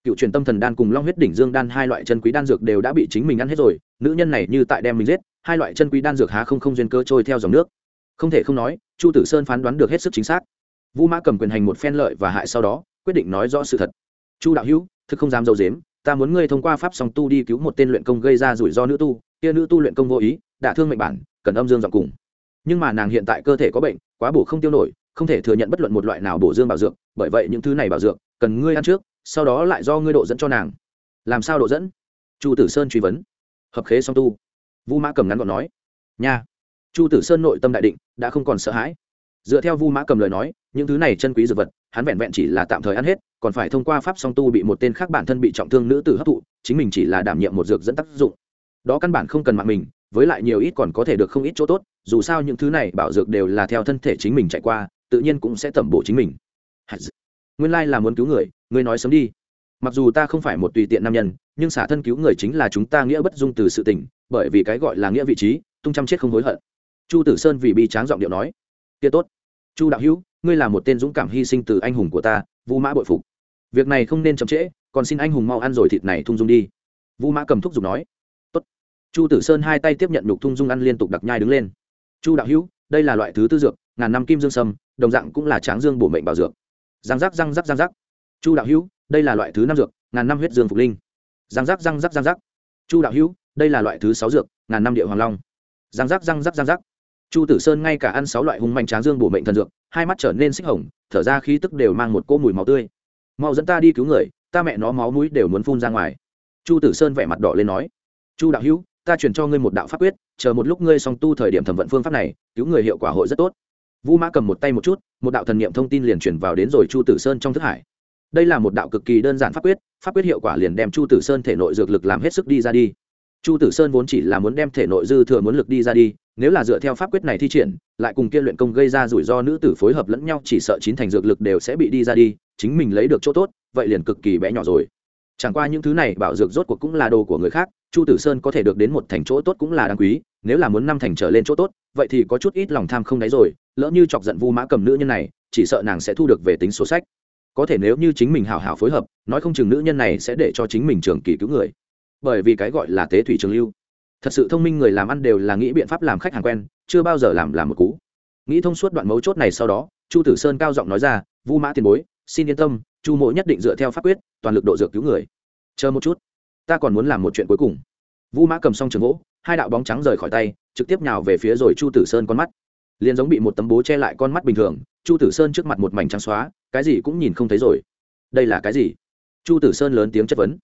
Cựu truyền tâm thần đan cùng long huyết đỉnh dương đan hai loại chân quý đan dược đều đã bị chính mình ăn hết rồi, nữ nhân này như tại đem mình giết, hai loại chân quý đan dược há không không duyên cơ trôi theo dòng nước. Không thể không nói, chu tử sơn phán đoán được hết sức chính xác. Vu mã cầm quyền hành một phen lợi và hại sau đó, quyết định nói rõ sự thật. Chu đạo hữu, thực không dám dâu dếm ta muốn ngươi thông qua pháp song tu đi cứu một tên luyện công gây ra rủi ro nữ tu, kia nữ tu luyện công vô ý, đả thương mệnh bản, cần âm dương dọn cùng. Nhưng mà nàng hiện tại cơ thể có bệnh, quá bổ không tiêu nổi không thể thừa nhận bất luận một loại nào bổ dương bảo dược, bởi vậy những thứ này bảo dược cần ngươi ăn trước, sau đó lại do ngươi độ dẫn cho nàng. Làm sao độ dẫn? Chu tử sơn truy vấn. Hợp khế song tu. Vu mã cầm ngắn gọn nói. Nha. Chu tử sơn nội tâm đại định, đã không còn sợ hãi. Dựa theo vu mã cầm lời nói, những thứ này chân quý dược vật, hắn vẹn vẹn chỉ là tạm thời ăn hết, còn phải thông qua pháp song tu bị một tên khác bản thân bị trọng thương nữ tử hấp thụ, chính mình chỉ là đảm nhiệm một dược dẫn tác dụng. Đó căn bản không cần mạng mình, với lại nhiều ít còn có thể được không ít chỗ tốt, dù sao những thứ này bảo dược đều là theo thân thể chính mình chạy qua tự nhiên cũng sẽ tẩm bổ chính mình. Nguyên lai là muốn cứu người, ngươi nói sớm đi. Mặc dù ta không phải một tùy tiện nam nhân, nhưng xả thân cứu người chính là chúng ta nghĩa bất dung từ sự tình, bởi vì cái gọi là nghĩa vị trí, tung chăm chết không hối hận. Chu tử sơn vì bi tráng giọng điệu nói, kia tốt. Chu đạo hữu, ngươi là một tên dũng cảm hy sinh từ anh hùng của ta, vu mã bội phục. Việc này không nên chậm trễ, còn xin anh hùng mau ăn rồi thịt này thung dung đi. Vu mã cầm thúc giục nói, tốt. Chu tử sơn hai tay tiếp nhận đục thung dung ăn liên tục đặc nhai đứng lên. Chu đạo hữu, đây là loại thứ tư dược, ngàn năm kim dương sâm đồng dạng cũng là tráng dương bổ mệnh bảo dược. Giang rắc răng rắc răng rắc chu đạo hữu, đây là loại thứ năm dược, ngàn năm huyết dương phục linh. Giang rắc răng rắc răng rắc chu đạo hữu, đây là loại thứ sáu dược, ngàn năm địa hoàng long. Giang rắc răng rắc răng rắc chu tử sơn ngay cả ăn sáu loại hung mạnh tráng dương bổ mệnh thần dược, hai mắt trở nên xích hồng, thở ra khí tức đều mang một cỗ mùi máu tươi. Mau dẫn ta đi cứu người, ta mẹ nó máu mũi đều muốn phun ra ngoài. Chu tử sơn vẻ mặt đỏ lên nói. Chu đạo hữu, ta truyền cho ngươi một đạo pháp quyết, chờ một lúc ngươi xong tu thời điểm thẩm vận phương pháp này, cứu người hiệu quả hội rất tốt vũ mã cầm một tay một chút, một đạo thần niệm thông tin liền truyền vào đến rồi chu tử sơn trong thức hải. Đây là một đạo cực kỳ đơn giản pháp quyết pháp quyết hiệu quả liền đem chu tử sơn thể nội dược lực làm hết sức đi ra đi. Chu tử sơn vốn chỉ là muốn đem thể nội dư thừa muốn lực đi ra đi, nếu là dựa theo pháp quyết này thi triển, lại cùng kia luyện công gây ra rủi ro nữ tử phối hợp lẫn nhau, chỉ sợ chín thành dược lực đều sẽ bị đi ra đi, chính mình lấy được chỗ tốt, vậy liền cực kỳ bé nhỏ rồi. Chẳng qua những thứ này bảo dược rốt cuộc cũng là đồ của người khác, chu tử sơn có thể được đến một thành chỗ tốt cũng là đáng quý, nếu là muốn năm thành trở lên chỗ tốt, vậy thì có chút ít lòng tham không đáy rồi lỡ như chọc giận vu mã cầm nữ nhân này, chỉ sợ nàng sẽ thu được về tính số sách. Có thể nếu như chính mình hào hào phối hợp, nói không chừng nữ nhân này sẽ để cho chính mình trường kỳ cứu người. Bởi vì cái gọi là tế thủy trường lưu, thật sự thông minh người làm ăn đều là nghĩ biện pháp làm khách hàng quen, chưa bao giờ làm làm một cú. Nghĩ thông suốt đoạn mấu chốt này sau đó, chu tử sơn cao giọng nói ra, vu mã tiền bối, xin yên tâm, chu mộ nhất định dựa theo pháp quyết, toàn lực độ dược cứu người. Chờ một chút, ta còn muốn làm một chuyện cuối cùng. Vu mã cầm xong trường gỗ, hai đạo bóng trắng rời khỏi tay, trực tiếp nhào về phía rồi chu tử sơn con mắt liền giống bị một tấm bố che lại con mắt bình thường, chu tử sơn trước mặt một mảnh trắng xóa, cái gì cũng nhìn không thấy rồi. Đây là cái gì? Chu tử sơn lớn tiếng chất vấn.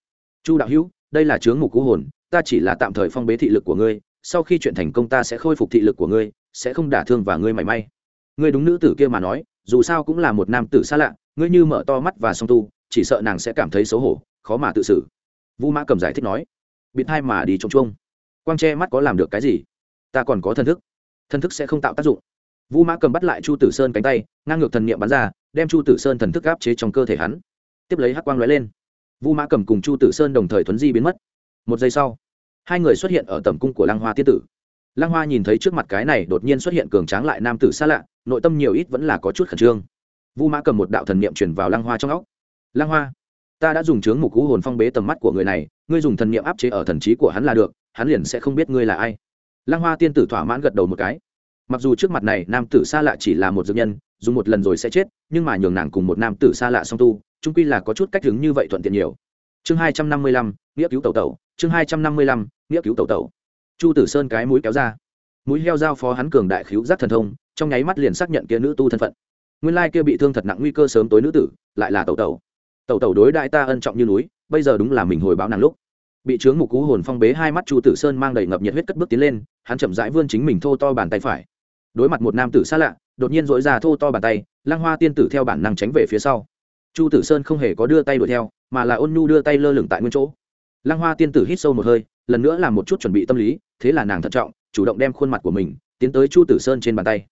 Chu đạo hữu, đây là chướng mục cú hồn, ta chỉ là tạm thời phong bế thị lực của ngươi, sau khi chuyện thành công ta sẽ khôi phục thị lực của ngươi, sẽ không đả thương và ngươi mảy may. Ngươi đúng nữ tử kia mà nói, dù sao cũng là một nam tử xa lạ, ngươi như mở to mắt và song tu, chỉ sợ nàng sẽ cảm thấy xấu hổ, khó mà tự xử. Vũ mã cầm giải thích nói. Bịt hai mà đi trông chuông. Quang che mắt có làm được cái gì? Ta còn có thân thức. Thần thức sẽ không tạo tác dụng. Vũ mã cầm bắt lại chu tử sơn cánh tay, ngang ngược thần niệm bắn ra, đem chu tử sơn thần thức áp chế trong cơ thể hắn. Tiếp lấy hắc quang lóe lên. Vũ mã cầm cùng chu tử sơn đồng thời thuấn di biến mất. Một giây sau, hai người xuất hiện ở tầm cung của lăng hoa tiên tử. Lăng hoa nhìn thấy trước mặt cái này đột nhiên xuất hiện cường tráng lại nam tử xa lạ, nội tâm nhiều ít vẫn là có chút khẩn trương. Vu mã cầm một đạo thần niệm truyền vào lăng hoa trong óc. Lăng hoa, ta đã dùng chướng mục cú hồn phong bế tầm mắt của người này, ngươi dùng thần niệm áp chế ở thần trí của hắn là được, hắn liền sẽ không biết ngươi là ai lăng hoa tiên tử thỏa mãn gật đầu một cái. Mặc dù trước mặt này nam tử xa lạ chỉ là một dược nhân, dùng một lần rồi sẽ chết, nhưng mà nhường nàng cùng một nam tử xa lạ song tu trung quy là có chút cách đứng như vậy thuận tiện nhiều. Chương hai trăm năm mươi lăm, nghĩa cứu tẩu tẩu, chương hai trăm năm mươi lăm, nghĩa cứu tẩu tẩu. Chu tử sơn cái mũi kéo ra. Mũi heo giao phó hắn cường đại khiếu giác thần thông, trong nháy mắt liền xác nhận kia nữ tu thân phận. Nguyên lai kia bị thương thật nặng nguy cơ sớm tối nữ tử, lại là tẩu tẩu. Tẩu tẩu đối đại ta ân trọng như núi, bây giờ đúng là mình hồi báo nàng lúc. Bị trướng mục cú hồn phong bế hai mắt chu tử sơn mang đầy ngập nhiệt huyết cất bước tiến lên hắn chậm rãi vươn chính mình thô to bàn tay phải. Đối mặt một nam tử xa lạ, đột nhiên dỗi ra thô to bàn tay lang hoa tiên tử theo bản năng tránh về phía sau. Chu tử sơn không hề có đưa tay đuổi theo, mà là ôn nhu đưa tay lơ lửng tại nguyên chỗ. Lang hoa tiên tử hít sâu một hơi, lần nữa làm một chút chuẩn bị tâm lý, thế là nàng thận trọng, chủ động đem khuôn mặt của mình tiến tới chu tử sơn trên bàn tay.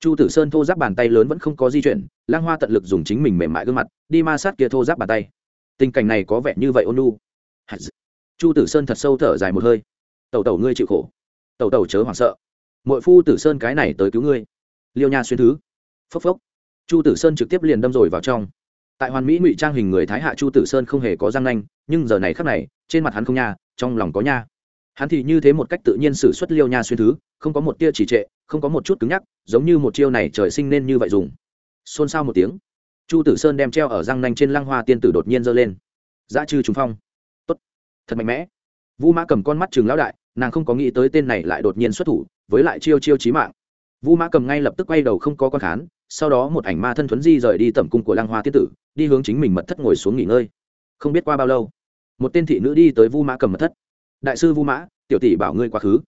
Chu tử sơn thô giáp bàn tay lớn vẫn không có di chuyển lang hoa tận lực dùng chính mình mềm mại gương mặt, đi ma sát kia thô giáp bàn tay. Tình cảnh này có vẻ như vậy ôn nu chu tử sơn thật sâu thở dài một hơi. Tẩu tẩu ngươi chịu khổ tẩu tẩu chớ hoảng sợ. Mội phu tử sơn cái này tới cứu ngươi. Liêu nha xuyên thứ. Phốc phốc. Chu tử sơn trực tiếp liền đâm rồi vào trong. Tại hoàn mỹ ngụy trang hình người thái hạ chu tử sơn không hề có răng nanh, nhưng giờ này khắc này, trên mặt hắn không nha, trong lòng có nha. Hắn thì như thế một cách tự nhiên xử suất liêu nha xuyên thứ, không có một tia chỉ trệ, không có một chút cứng nhắc, giống như một chiêu này trời sinh nên như vậy dùng. Xôn xao một tiếng, chu tử sơn đem treo ở răng nanh trên lăng hoa tiên tử đột nhiên giơ lên. Dã chư trùng phong. Tốt. Thật mạnh mẽ. Vu mã cầm con mắt chừng lão đại nàng không có nghĩ tới tên này lại đột nhiên xuất thủ, với lại chiêu chiêu chí mạng. Vu mã cầm ngay lập tức quay đầu không có con khán, sau đó một ảnh ma thân thuấn di rời đi tẩm cung của Lang hoa tiết tử, đi hướng chính mình mật thất ngồi xuống nghỉ ngơi. Không biết qua bao lâu, một tên thị nữ đi tới vu mã cầm mật thất. Đại sư vu mã, tiểu tỷ bảo ngươi quá khứ.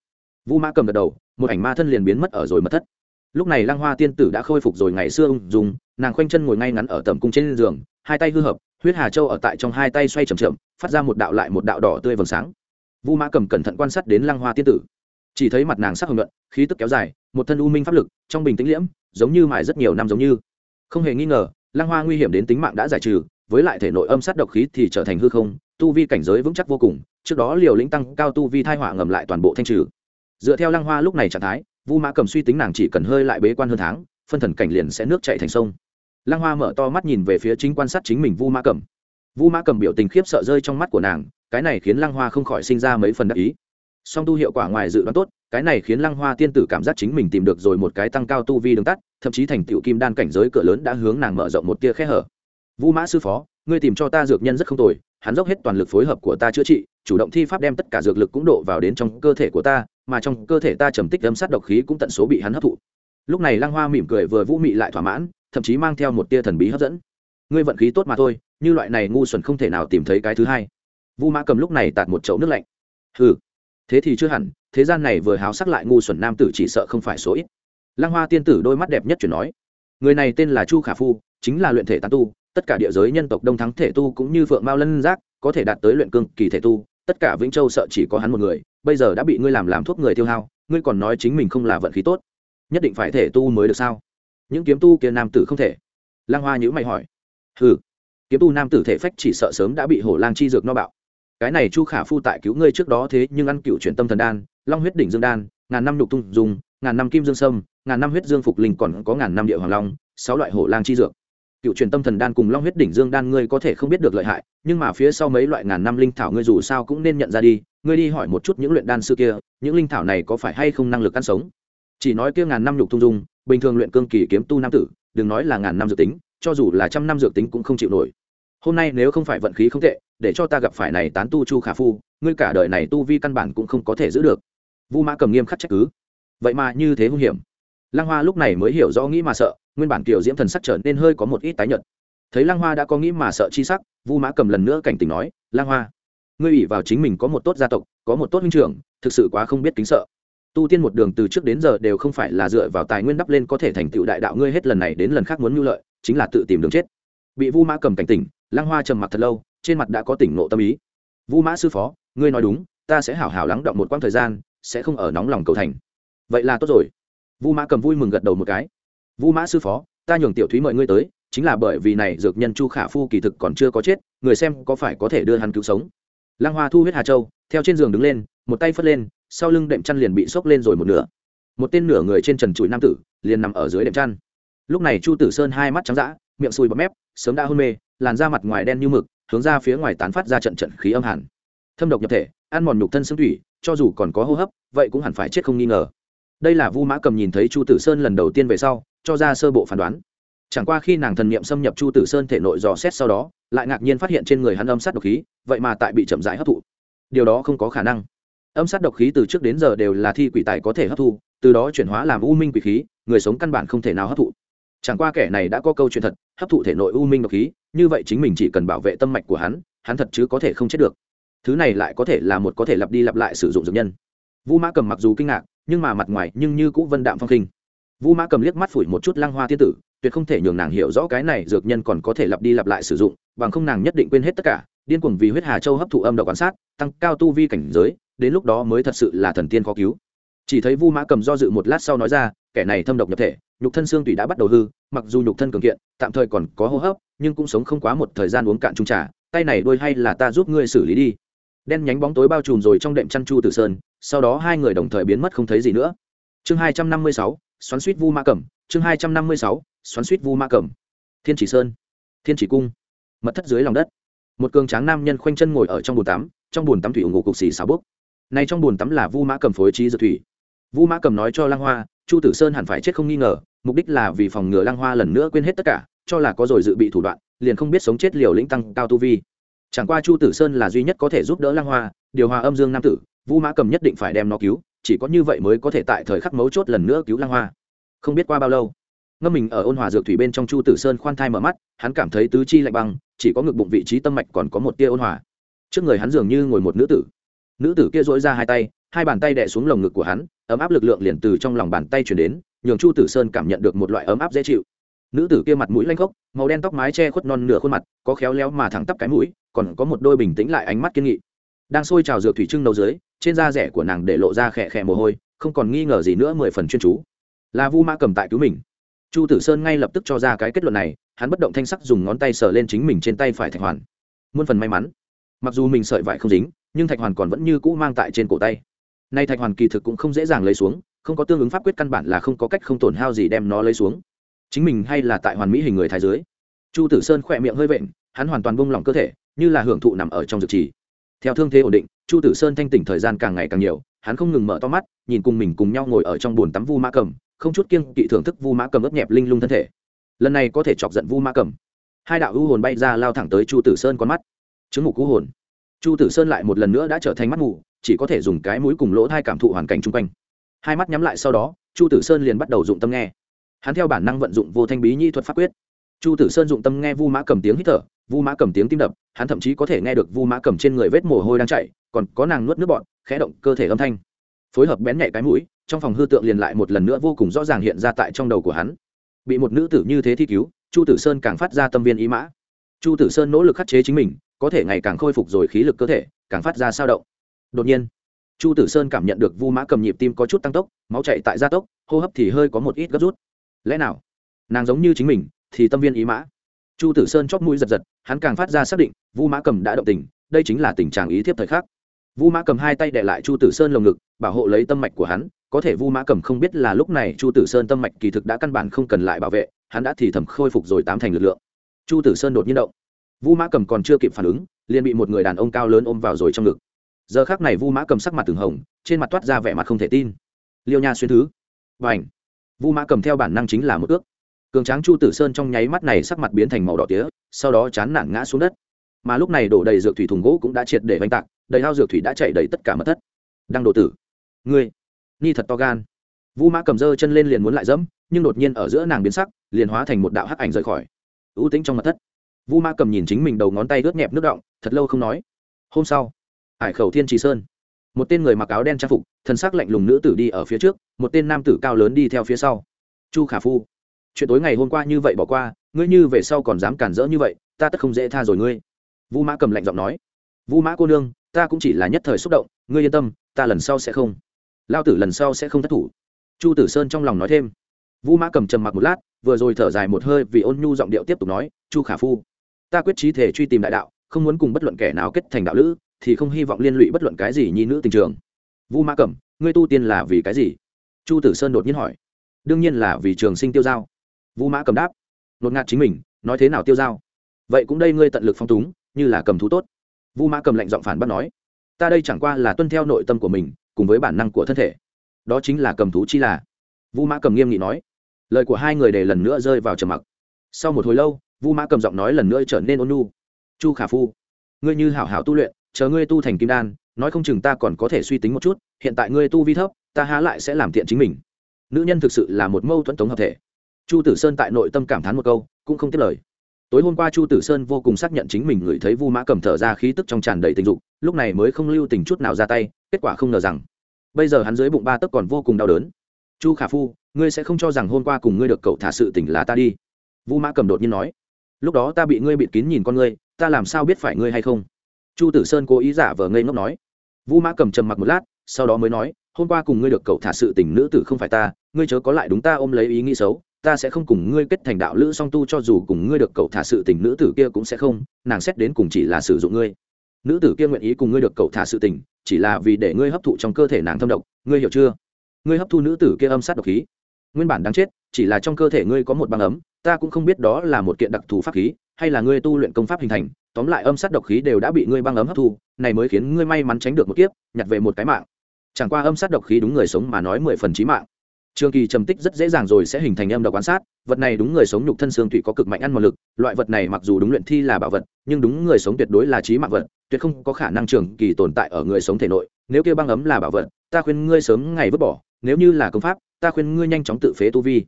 Vu mã cầm gật đầu, một ảnh ma thân liền biến mất ở rồi mật thất. Lúc này Lang hoa tiên tử đã khôi phục rồi ngày xưa ung dùng nàng khoanh chân ngồi ngay ngắn ở tầm cung trên giường, hai tay hư hợp, huyết hà châu ở tại trong hai tay xoay c h ậ m chậm, phát ra một đạo lại một đạo đỏ tươi vầng sáng vu mã cầm cẩn thận quan sát đến lăng hoa tiên tử. Chỉ thấy mặt nàng sắc hồng luận khí tức kéo dài, một thân u minh pháp lực, trong bình tĩnh liễm, giống như mài rất nhiều năm giống như. Không hề nghi ngờ, lăng hoa nguy hiểm đến tính mạng đã giải trừ, với lại thể nội âm sát độc khí thì trở thành hư không, tu vi cảnh giới vững chắc vô cùng, trước đó liều lĩnh tăng cao tu vi thai họa ngầm lại toàn bộ thanh trừ. Dựa theo lăng hoa lúc này trạng thái, vu mã cầm suy tính nàng chỉ cần hơi lại bế quan hơn tháng, phân thần cảnh liền sẽ nước chạy thành sông. Lăng hoa mở to mắt nhìn về phía chính quan sát chính mình vu mã cầm. Vu mã cầm biểu tình khiếp sợ rơi trong mắt của nàng cái này khiến lăng hoa không khỏi sinh ra mấy phần đắc ý. Song tu hiệu quả ngoài dự đoán tốt, cái này khiến lăng hoa tiên tử cảm giác chính mình tìm được rồi một cái tăng cao tu vi đường tắt, thậm chí thành tựu kim đan cảnh giới cửa lớn đã hướng nàng mở rộng một tia khe hở. Vu mã sư phó, ngươi tìm cho ta dược nhân rất không tồi, hắn dốc hết toàn lực phối hợp của ta chữa trị, chủ động thi pháp đem tất cả dược lực cũng độ vào đến trong cơ thể của ta, mà trong cơ thể ta trầm tích âm sát độc khí cũng tận số bị hắn hấp thụ. Lúc này lăng hoa mỉm cười vừa vũ mị lại thỏa mãn, thậm chí mang theo một tia thần bí hấp dẫn. Ngươi vận khí tốt mà thôi, như loại này ngu xuẩn không thể nào tìm thấy cái thứ hai vu mã cầm lúc này tạt một chậu nước lạnh. Hừ thế thì chưa hẳn thế gian này vừa háo sắc lại ngu xuẩn nam tử chỉ sợ không phải số ít. Lăng hoa tiên tử đôi mắt đẹp nhất chuyển nói người này tên là chu khả phu chính là luyện thể tán tu tất cả địa giới nhân tộc đông thắng thể tu cũng như phượng mao lân giác có thể đạt tới luyện cương kỳ thể tu tất cả vĩnh châu sợ chỉ có hắn một người bây giờ đã bị ngươi làm làm thuốc người tiêu hao ngươi còn nói chính mình không là vận khí tốt nhất định phải thể tu mới được sao? Những kiếm tu kia nam tử không thể. Lang hoa nhữ mày hỏi Hừ, kiếm tu nam tử thể phách chỉ sợ sớm đã bị hổ lang chi dược no bạo cái này chu khả phu tại cứu ngươi trước đó thế nhưng ăn cựu chuyển tâm thần đan, long huyết đỉnh dương đan, ngàn năm nhục tung dùng, ngàn năm kim dương sâm, ngàn năm huyết dương phục linh còn có ngàn năm địa hoàng long, sáu loại hổ lang chi dược. Cựu truyền tâm thần đan cùng long huyết đỉnh dương đan ngươi có thể không biết được lợi hại, nhưng mà phía sau mấy loại ngàn năm linh thảo ngươi dù sao cũng nên nhận ra đi, ngươi đi hỏi một chút những luyện đan sư kia, những linh thảo này có phải hay không năng lực ăn sống? Chỉ nói kia ngàn năm nhục tung dung bình thường luyện cương kỳ kiếm tu nam tử, đừng nói là ngàn năm dược tính, cho dù là trăm năm dược tính cũng không chịu nổi. Hôm nay nếu không phải vận khí không tệ để cho ta gặp phải này tán tu chu khả phu, ngươi cả đời này tu vi căn bản cũng không có thể giữ được. Vu mã cầm nghiêm khắc trách cứ. Vậy mà như thế hung hiểm. Lăng hoa lúc này mới hiểu rõ nghĩ mà sợ, nguyên bản kiểu diễm thần sắc trở nên hơi có một ít tái nhợt. Thấy lăng hoa đã có nghĩ mà sợ chi sắc, vu mã cầm lần nữa cảnh tỉnh nói, lăng hoa, ngươi ủy vào chính mình có một tốt gia tộc, có một tốt huynh trưởng, thực sự quá không biết kính sợ. Tu tiên một đường từ trước đến giờ đều không phải là dựa vào tài nguyên đắp lên có thể thành tựu đại đạo ngươi hết lần này đến lần khác muốn mưu lợi, chính là tự tìm đường chết. Bị vu mã cầm cảnh tỉnh, lăng hoa trầm mặc thật lâu trên mặt đã có tỉnh nộ tâm ý. Vu mã sư phó, ngươi nói đúng, ta sẽ hảo hảo lắng động một quãng thời gian, sẽ không ở nóng lòng cầu thành. Vậy là tốt rồi. Vu mã cầm vui mừng gật đầu một cái. Vu mã sư phó, ta nhường tiểu thúy mời ngươi tới, chính là bởi vì này dược nhân chu khả phu kỳ thực còn chưa có chết, người xem có phải có thể đưa hắn cứu sống. Lăng hoa thu huyết hà châu, theo trên giường đứng lên, một tay phất lên, sau lưng đệm chăn liền bị sốc lên rồi một nửa. Một tên nửa người trên trần trụi nam tử, liền nằm ở dưới đệm chăn. Lúc này chu tử sơn hai mắt trắng d miệng sùi bọt mép, sớm đã hôn mê, làn da mặt ngoài đen như mực hướng ra phía ngoài tán phát ra trận trận khí âm hàn, thâm độc nhập thể ăn mòn nhục thân xương thủy cho dù còn có hô hấp vậy cũng hẳn phải chết không nghi ngờ. Đây là vu mã cầm nhìn thấy chu tử sơn lần đầu tiên về sau cho ra sơ bộ phán đoán. Chẳng qua khi nàng thần niệm xâm nhập chu tử sơn thể nội dò xét sau đó lại ngạc nhiên phát hiện trên người hắn âm sát độc khí vậy mà tại bị chậm rãi hấp thụ. Điều đó không có khả năng. Âm sát độc khí từ trước đến giờ đều là thi quỷ tài có thể hấp thu từ đó chuyển hóa làm u minh quỷ khí người sống căn bản không thể nào hấp thụ chẳng qua kẻ này đã có câu chuyện thật, hấp thụ thể nội u minh độc khí, như vậy chính mình chỉ cần bảo vệ tâm mạch của hắn hắn thật chứ có thể không chết được. Thứ này lại có thể là một có thể lặp đi lặp lại sử dụng dược nhân. Vu mã cầm mặc dù kinh ngạc, nhưng mà mặt ngoài nhưng như cũ vân đạm phong khinh. Vu mã cầm liếc mắt phủi một chút lăng hoa tiên tử, tuyệt không thể nhường nàng hiểu rõ cái này dược nhân còn có thể lặp đi lặp lại sử dụng, bằng không nàng nhất định quên hết tất cả, điên cuồng vì huyết hà châu hấp thụ âm độc quan sát, tăng cao tu vi cảnh giới, đến lúc đó mới thật sự là thần tiên khó cứu. Chỉ thấy vu mã cầm do dự một lát sau nói ra, kẻ này thâm độc nhập thể nhục thân xương tủy đã bắt đầu hư, mặc dù nhục thân cường kiện, tạm thời còn có hô hấp, nhưng cũng sống không quá một thời gian uống cạn trung trà, tay này đôi hay là ta giúp ngươi xử lý đi. Đen nhánh bóng tối bao trùm rồi trong đệm chăn chu tử sơn, sau đó hai người đồng thời biến mất không thấy gì nữa. Chương hai trăm năm mươi sáu, xoắn suýt vu ma cẩm. Chương hai trăm năm mươi sáu, xoắn suýt vu ma cẩm. Thiên chỉ sơn, thiên chỉ cung, mật thất dưới lòng đất. Một cường tráng nam nhân khoanh chân ngồi ở trong bồn tắm, trong bồn tắm thủy ủng ngủ cục xì xào bốc. Nay trong bồn tắm là vu mã cầm phối trí dược thủy. Vu mã cầm nói cho lăng hoa chu tử sơn hẳn phải chết không nghi ngờ, mục đích là vì phòng ngừa lăng hoa lần nữa quên hết tất cả, cho là có rồi dự bị thủ đoạn, liền không biết sống chết liều lĩnh tăng cao tu vi. Chẳng qua chu tử sơn là duy nhất có thể giúp đỡ lăng hoa, điều hòa âm dương nam tử vu mã cầm nhất định phải đem nó cứu, chỉ có như vậy mới có thể tại thời khắc mấu chốt lần nữa cứu lăng hoa. Không biết qua bao lâu, ngâm mình ở ôn hòa dược thủy bên trong chu tử sơn khoan thai mở mắt, hắn cảm thấy tứ chi lạnh băng, chỉ có ngực bụng vị trí tâm mạch còn có một tia ôn hòa. Trước người hắn dường như ngồi một nữ tử. Nữ tử kia dỗi ra hai tay, hai bàn tay đè xuống lồng ngực của hắn ấm áp lực lượng liền từ trong lòng bàn tay chuyển đến, nhường chu tử sơn cảm nhận được một loại ấm áp dễ chịu. Nữ tử kia mặt mũi lanh khốc, màu đen tóc mái che khuất non nửa khuôn mặt, có khéo léo mà thẳng tắp cái mũi, còn có một đôi bình tĩnh lại ánh mắt kiên nghị. Đang sôi trào dược thủy trưng nấu dưới, trên da rẻ của nàng để lộ ra khẽ khẽ mồ hôi, không còn nghi ngờ gì nữa mười phần chuyên chú. Là vu Ma cầm tại cứu mình. Chu tử sơn ngay lập tức cho ra cái kết luận này, hắn bất động thanh sắc dùng ngón tay sờ lên chính mình trên tay phải thạch hoàn. Muôn phần may mắn. Mặc dù mình sợi vải không dính, nhưng thạch hoàn còn vẫn như cũ mang tại trên cổ tay nay thạch hoàn kỳ thực cũng không dễ dàng lấy xuống, không có tương ứng pháp quyết căn bản là không có cách không tổn hao gì đem nó lấy xuống. Chính mình hay là tại hoàn mỹ hình người thái dưới. Chu tử sơn khỏe miệng hơi vện, hắn hoàn toàn buông lỏng cơ thể, như là hưởng thụ nằm ở trong dược trì. Theo thương thế ổn định, chu tử sơn thanh tỉnh thời gian càng ngày càng nhiều, hắn không ngừng mở to mắt, nhìn cùng mình cùng nhau ngồi ở trong bồn tắm vu mã cầm, không chút kiêng kỵ thưởng thức vu mã cầm ướp nhẹp linh lung thân thể. Lần này có thể chọc giận vu mã cầm. Hai đạo u hồn bay ra lao thẳng tới chu tử sơn con mắt. Chứng mục u hồn. Chu tử sơn lại một lần nữa đã trở thành mắt mù chỉ có thể dùng cái mũi cùng lỗ thai cảm thụ hoàn cảnh chung quanh. Hai mắt nhắm lại sau đó, chu tử sơn liền bắt đầu dụng tâm nghe. Hắn theo bản năng vận dụng vô thanh bí nhi thuật pháp quyết. Chu tử sơn dụng tâm nghe vu mã cầm tiếng hít thở, vu mã cầm tiếng tim đập, hắn thậm chí có thể nghe được vu mã cầm trên người vết mồ hôi đang chạy còn có nàng nuốt nước bọn khẽ động cơ thể âm thanh. Phối hợp bén nhạy cái mũi, trong phòng hư tượng liền lại một lần nữa vô cùng rõ ràng hiện ra tại trong đầu của hắn. Bị một nữ tử như thế thi cứu, chu tử sơn càng phát ra tâm viên ý mã. Chu tử sơn nỗ lực khắc chế chính mình, có thể ngày càng khôi phục rồi khí lực cơ thể, càng phát ra sao động đột nhiên, chu tử sơn cảm nhận được vu mã cầm nhịp tim có chút tăng tốc, máu chạy tại gia tốc, hô hấp thì hơi có một ít gấp rút. Lẽ nào, nàng giống như chính mình, thì tâm viên ý mã? Chu tử sơn chóp mũi giật giật, hắn càng phát ra xác định, vu mã cầm đã động tình, đây chính là tình trạng ý thiếp thời khắc. Vu mã cầm hai tay đệ lại chu tử sơn lồng ngực, bảo hộ lấy tâm mạch của hắn, có thể vu mã cầm không biết là lúc này chu tử sơn tâm mạch kỳ thực đã căn bản không cần lại bảo vệ, hắn đã thì thầm khôi phục rồi tám thành lực lượng. Chu tử sơn đột nhiên động. Vu mã cầm còn chưa kịp phản ứng, liền bị một người đàn ông cao lớn ôm vào rồi trong ngực giờ khác này vu mã cầm sắc mặt từng hồng, trên mặt toát ra vẻ mặt không thể tin. Liêu nha xuyên thứ. Và ảnh vu mã cầm theo bản năng chính là một ước. Cường tráng chu tử sơn trong nháy mắt này sắc mặt biến thành màu đỏ tía, sau đó chán nản ngã xuống đất. Mà lúc này đổ đầy dược thủy thùng gỗ cũng đã triệt để vanh tạc, đầy hao dược thủy đã chạy đầy tất cả mất thất. Đang đổ tử. Ngươi, ni thật to gan. Vu mã cầm dơ chân lên liền muốn lại dẫm, nhưng đột nhiên ở giữa nàng biến sắc, liền hóa thành một đạo hắc ảnh rời khỏi. Ưu tĩnh trong mật thất. Vu mã cầm nhìn chính mình đầu ngón tay ướt nhẹp nước động, thật lâu không nói. Hôm sau hải khẩu thiên trì sơn. Một tên người mặc áo đen trang phục, thân xác lạnh lùng nữ tử đi ở phía trước, một tên nam tử cao lớn đi theo phía sau. Chu khả phu, chuyện tối ngày hôm qua như vậy bỏ qua, ngươi như về sau còn dám cản rỡ như vậy, ta tất không dễ tha rồi ngươi. Vu mã cầm lạnh giọng nói. Vu mã cô nương, ta cũng chỉ là nhất thời xúc động, ngươi yên tâm, ta lần sau sẽ không. Lao tử lần sau sẽ không thất thủ. Chu tử sơn trong lòng nói thêm. Vu mã cầm trầm mặc một lát, vừa rồi thở dài một hơi vì ôn nhu giọng điệu tiếp tục nói, chu khả phu, ta quyết trí thể truy tìm đại đạo, không muốn cùng bất luận kẻ nào kết thành đạo lữ thì không hy vọng liên lụy bất luận cái gì nhi nữ tình trường. Vu Ma cẩm, ngươi tu tiên là vì cái gì? Chu tử sơn đột nhiên hỏi. Đương nhiên là vì trường sinh tiêu giao. Vu mã cầm đáp. Nột ngạt chính mình, nói thế nào tiêu giao? Vậy cũng đây ngươi tận lực phong túng, như là cầm thú tốt. Vu mã cầm lệnh giọng phản bác nói. Ta đây chẳng qua là tuân theo nội tâm của mình, cùng với bản năng của thân thể. Đó chính là cầm thú chi là. Vu mã cầm nghiêm nghị nói. Lời của hai người để lần nữa rơi vào trầm mặc. Sau một hồi lâu, vu mã cầm giọng nói lần nữa trở nên ôn nhu. Chu khả phu, ngươi như hảo hảo tu luyện chờ ngươi tu thành kim đan, nói không chừng ta còn có thể suy tính một chút, hiện tại ngươi tu vi thấp, ta há lại sẽ làm tiện chính mình. Nữ nhân thực sự là một mâu thuẫn tống hợp thể. Chu tử sơn tại nội tâm cảm thán một câu, cũng không tiếp lời. Tối hôm qua chu tử sơn vô cùng xác nhận chính mình ngửi thấy vu mã cầm thở ra khí tức trong tràn đầy tình dục, lúc này mới không lưu tình chút nào ra tay, kết quả không ngờ rằng, bây giờ hắn dưới bụng ba tấc còn vô cùng đau đớn. Chu khả phu, ngươi sẽ không cho rằng hôm qua cùng ngươi được cậu thả sự tỉnh là ta đi. Vu mã cầm đột nhiên nói. Lúc đó ta bị ngươi bịt kín nhìn con ngươi, ta làm sao biết phải ngươi hay không? Chu tử sơn cố ý giả vờ ngây ngốc nói. Vu mã cầm trầm mặc một lát, sau đó mới nói, hôm qua cùng ngươi được cậu thả sự tình nữ tử không phải ta, ngươi chớ có lại đúng ta ôm lấy ý nghĩ xấu, ta sẽ không cùng ngươi kết thành đạo lữ song tu cho dù cùng ngươi được cậu thả sự tình nữ tử kia cũng sẽ không, nàng xét đến cùng chỉ là sử dụng ngươi. Nữ tử kia nguyện ý cùng ngươi được cậu thả sự tình, chỉ là vì để ngươi hấp thụ trong cơ thể nàng thâm độc, ngươi hiểu chưa? Ngươi hấp thu nữ tử kia âm sát độc khí. Nguyên bản đáng chết, chỉ là trong cơ thể ngươi có một băng ấm, ta cũng không biết đó là một kiện đặc thù pháp khí hay là ngươi tu luyện công pháp hình thành, tóm lại âm sát độc khí đều đã bị ngươi băng ấm hấp thu, này mới khiến ngươi may mắn tránh được một kiếp, nhặt về một cái mạng. Chẳng qua âm sát độc khí đúng người sống mà nói mười phần trí mạng. Trường kỳ trầm tích rất dễ dàng rồi sẽ hình thành âm độc quan sát, vật này đúng người sống nhục thân xương tụy có cực mạnh ăn một lực, loại vật này mặc dù đúng luyện thi là bảo vật, nhưng đúng người sống tuyệt đối là trí mạng vật, tuyệt không có khả năng trường kỳ tồn tại ở người sống thể nội, nếu kia băng ấm là bảo vật, ta khuyên ngươi sớm ngày vứt bỏ, nếu như là công pháp, ta khuyên ngươi nhanh chóng tự phế tu vi.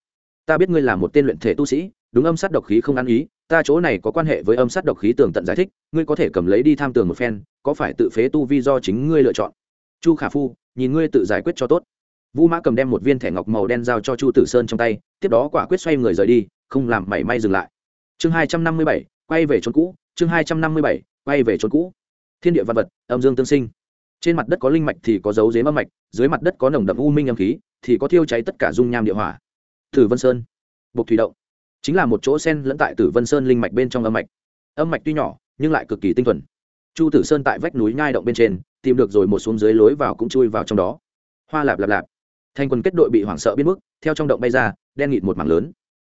Ta biết ngươi là một tên luyện thể tu sĩ, đúng âm sát độc khí không ăn ý ta chỗ này có quan hệ với âm sát độc khí tường tận giải thích, ngươi có thể cầm lấy đi tham tường một phen, có phải tự phế tu vi do chính ngươi lựa chọn? Chu khả phu, nhìn ngươi tự giải quyết cho tốt. Vu mã cầm đem một viên thẻ ngọc màu đen giao cho chu tử sơn trong tay, tiếp đó quả quyết xoay người rời đi, không làm mảy may dừng lại. Chương hai trăm năm mươi bảy, quay về chốn cũ, chương hai trăm năm mươi bảy, quay về chốn cũ. Thiên địa văn vật, âm dương tương sinh. Trên mặt đất có linh mạch thì có dấu dế âm mạch, dưới mặt đất có nồng đậm u minh âm khí, thì có thiêu cháy tất cả dung nham địa hỏa. Thử vân sơn. Bộc thủy động chính là một chỗ sen lẫn tại tử vân sơn linh mạch bên trong âm mạch. Âm mạch tuy nhỏ, nhưng lại cực kỳ tinh thuần. Chu tử sơn tại vách núi nhai động bên trên, tìm được rồi một xuống dưới lối vào cũng chui vào trong đó. Hoa lạp lạp lạp. Thành quân kết đội bị hoảng sợ biến mức, theo trong động bay ra, đen nghịt một mảng lớn.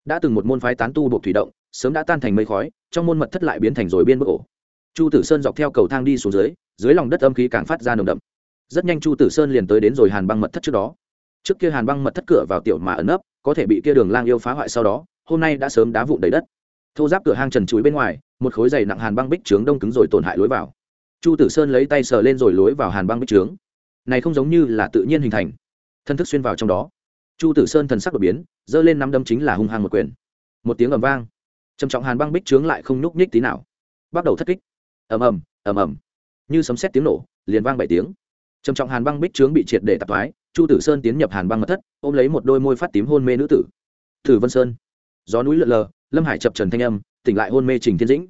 Đã từng một môn phái tán tu buộc thủy động, sớm đã tan thành mây khói, trong môn mật thất lại biến thành rồi biên bức ổ. Chu tử sơn dọc theo cầu thang đi xuống dưới dưới lòng đất âm khí càng phát ra nồng đậm. Rất nhanh chu tử sơn liền tới đến rồi hàn băng mật thất trước đó. Trước kia hàn băng mật thất cửa vào tiểu mà ẩn ấp có thể bị kia đường lang yêu phá hoại sau đó hôm nay đã sớm đá vụn đầy đất. Thô giáp cửa hang trần chuối bên ngoài, một khối dày nặng hàn băng bích trướng đông cứng rồi tổn hại lối vào. Chu tử sơn lấy tay sờ lên rồi lối vào hàn băng bích trướng. Này không giống như là tự nhiên hình thành. Thân thức xuyên vào trong đó. Chu tử sơn thần sắc đột biến, giơ lên nắm đâm chính là hung hăng một quyền. Một tiếng ầm vang. Trầm trọng hàn băng bích trướng lại không nhúc nhích tí nào. Bắt đầu thất kích. Ầm ầm ầm ầm. Như sấm sét tiếng nổ, liền vang bảy tiếng. Trầm trọng hàn băng bích trướng bị triệt để tạp thoái, chu tử sơn tiến nhập hàn băng mật thất, ôm lấy một đôi môi phát tím hôn mê nữ tử. Tử vân sơn gió núi lượn lờ, lâm hải chập trần thanh âm, tỉnh lại hôn mê trình thiên dĩnh.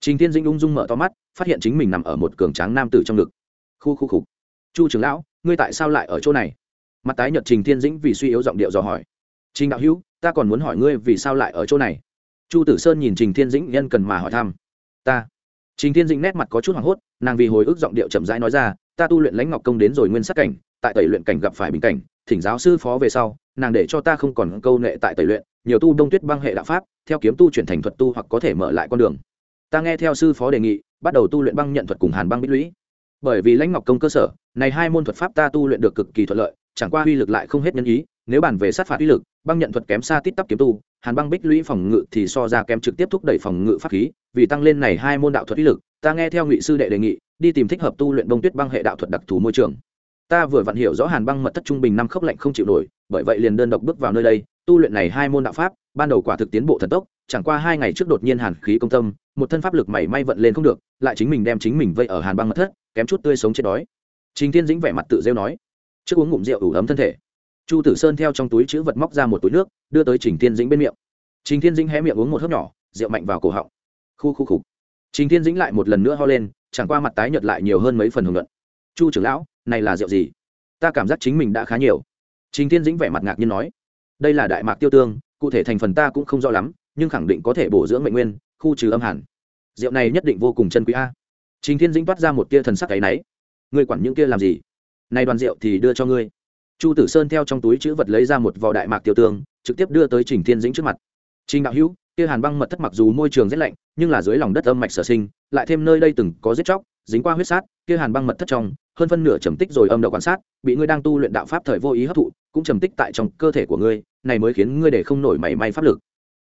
Trình thiên dĩnh ung dung mở to mắt, phát hiện chính mình nằm ở một cường tráng nam tử trong ngực. Khu khu khục. Chu trưởng lão, ngươi tại sao lại ở chỗ này? Mặt tái nhợt trình thiên dĩnh vì suy yếu giọng điệu dò hỏi. Trình đạo hữu, ta còn muốn hỏi ngươi vì sao lại ở chỗ này? Chu tử sơn nhìn trình thiên dĩnh nhân cần mà hỏi thăm. Ta. Trình thiên dĩnh nét mặt có chút hoảng hốt, nàng vì hồi ức giọng điệu chậm rãi nói ra, ta tu luyện lãnh ngọc công đến rồi nguyên sắc cảnh, tại tẩy luyện cảnh gặp phải bình cảnh, thỉnh giáo sư phó về sau, nàng để cho ta không còn câu nệ tại tẩy luyện nhiều tu đông tuyết băng hệ đạo pháp, theo kiếm tu chuyển thành thuật tu hoặc có thể mở lại con đường. Ta nghe theo sư phó đề nghị, bắt đầu tu luyện băng nhận thuật cùng hàn băng bích lũy. Bởi vì lãnh ngọc công cơ sở, này hai môn thuật pháp ta tu luyện được cực kỳ thuận lợi, chẳng qua uy lực lại không hết nhân ý, nếu bàn về sát phạt uy lực, băng nhận thuật kém xa tít tắp kiếm tu, hàn băng bích lũy phòng ngự thì so ra kém trực tiếp thúc đẩy phòng ngự pháp khí, vì tăng lên này hai môn đạo thuật uy lực, ta nghe theo ngụy sư đệ đề nghị, đi tìm thích hợp tu luyện đông tuyết băng hệ đạo thuật đặc thù môi trường ta vừa vặn hiểu rõ hàn băng mật thất trung bình năm khốc lạnh không chịu nổi, bởi vậy liền đơn độc bước vào nơi đây, tu luyện này hai môn đạo pháp, ban đầu quả thực tiến bộ thần tốc, chẳng qua hai ngày trước đột nhiên hàn khí công tâm, một thân pháp lực mảy may vận lên không được, lại chính mình đem chính mình vây ở hàn băng mật thất, kém chút tươi sống chết đói. Trình thiên dĩnh vẻ mặt tự rêu nói, trước uống ngụm rượu ủ ấm thân thể. Chu tử sơn theo trong túi chữ vật móc ra một túi nước, đưa tới trình thiên dĩnh bên miệng. Trình thiên dĩnh hé miệng uống một hớp nhỏ, rượu mạnh vào cổ họng. Khu khu khục. Trình thiên dĩnh lại một lần nữa ho lên, chẳng qua mặt tái nhợt lại nhiều hơn mấy phần hưởng luận. Chu trưởng lão này là rượu gì? Ta cảm giác chính mình đã khá nhiều. Trình thiên dĩnh vẻ mặt ngạc nhiên nói, đây là đại mạc tiêu tương, cụ thể thành phần ta cũng không rõ lắm, nhưng khẳng định có thể bổ dưỡng mệnh nguyên, khu trừ âm hẳn rượu này nhất định vô cùng chân quý a. Trình thiên dĩnh toát ra một tia thần sắc cái náy ngươi quản những kia làm gì? Này đoàn rượu thì đưa cho ngươi. Chu tử sơn theo trong túi chữ vật lấy ra một vò đại mạc tiêu tương, trực tiếp đưa tới trình thiên dĩnh trước mặt. Trình đạo hữu, kia hàn băng mật thất mặc dù môi trường rất lạnh, nhưng là dưới lòng đất âm mạch sở sinh, lại thêm nơi đây từng có giết chóc dính qua huyết sát, kia hàn băng mật thất trong, hơn phân nửa trầm tích rồi âm độc quan sát, bị ngươi đang tu luyện đạo pháp thời vô ý hấp thụ, cũng trầm tích tại trong cơ thể của ngươi, này mới khiến ngươi để không nổi mảy may pháp lực.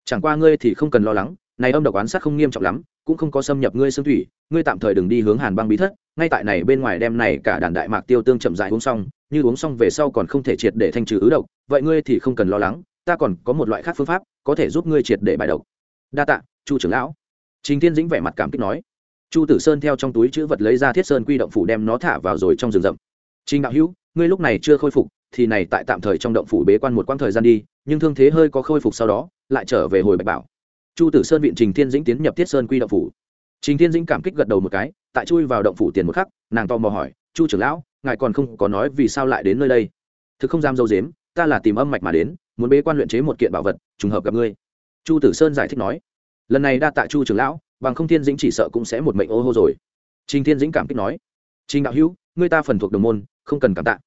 Chẳng qua ngươi thì không cần lo lắng, này âm độc quán sát không nghiêm trọng lắm, cũng không có xâm nhập ngươi xương thủy, ngươi tạm thời đừng đi hướng hàn băng bí thất, ngay tại này bên ngoài đem này cả đàn đại mạc tiêu tương chậm dại uống xong, như uống xong về sau còn không thể triệt để thanh trừ ứ độc, vậy ngươi thì không cần lo lắng, ta còn có một loại khác phương pháp, có thể giúp ngươi triệt để bài độc. Đa tạ, chu trưởng lão. Trình thiên dĩnh vẻ mặt cảm kích nói chu tử sơn theo trong túi chữ vật lấy ra thiết sơn quy động phủ đem nó thả vào rồi trong rừng rậm. Trình đạo hữu, ngươi lúc này chưa khôi phục, thì này tại tạm thời trong động phủ bế quan một quãng thời gian đi, nhưng thương thế hơi có khôi phục sau đó, lại trở về hồi bạch bảo. Chu tử sơn viện trình thiên dĩnh tiến nhập thiết sơn quy động phủ. Trình thiên dĩnh cảm kích gật đầu một cái, tại chui vào động phủ tiền một khắc, nàng tò mò hỏi, chu trưởng lão, ngài còn không có nói vì sao lại đến nơi đây? Thực không dám dâu dếm, ta là tìm âm mạch mà đến, muốn bế quan luyện chế một kiện bảo vật, trùng hợp gặp ngươi. Chu tử sơn giải thích nói, lần này đa tạ chu trưởng lão bằng không thiên dĩnh chỉ sợ cũng sẽ một mệnh ô hô rồi. Trình thiên dĩnh cảm kích nói, trình đạo hữu, ngươi ta phần thuộc đồng môn, không cần cảm tạ.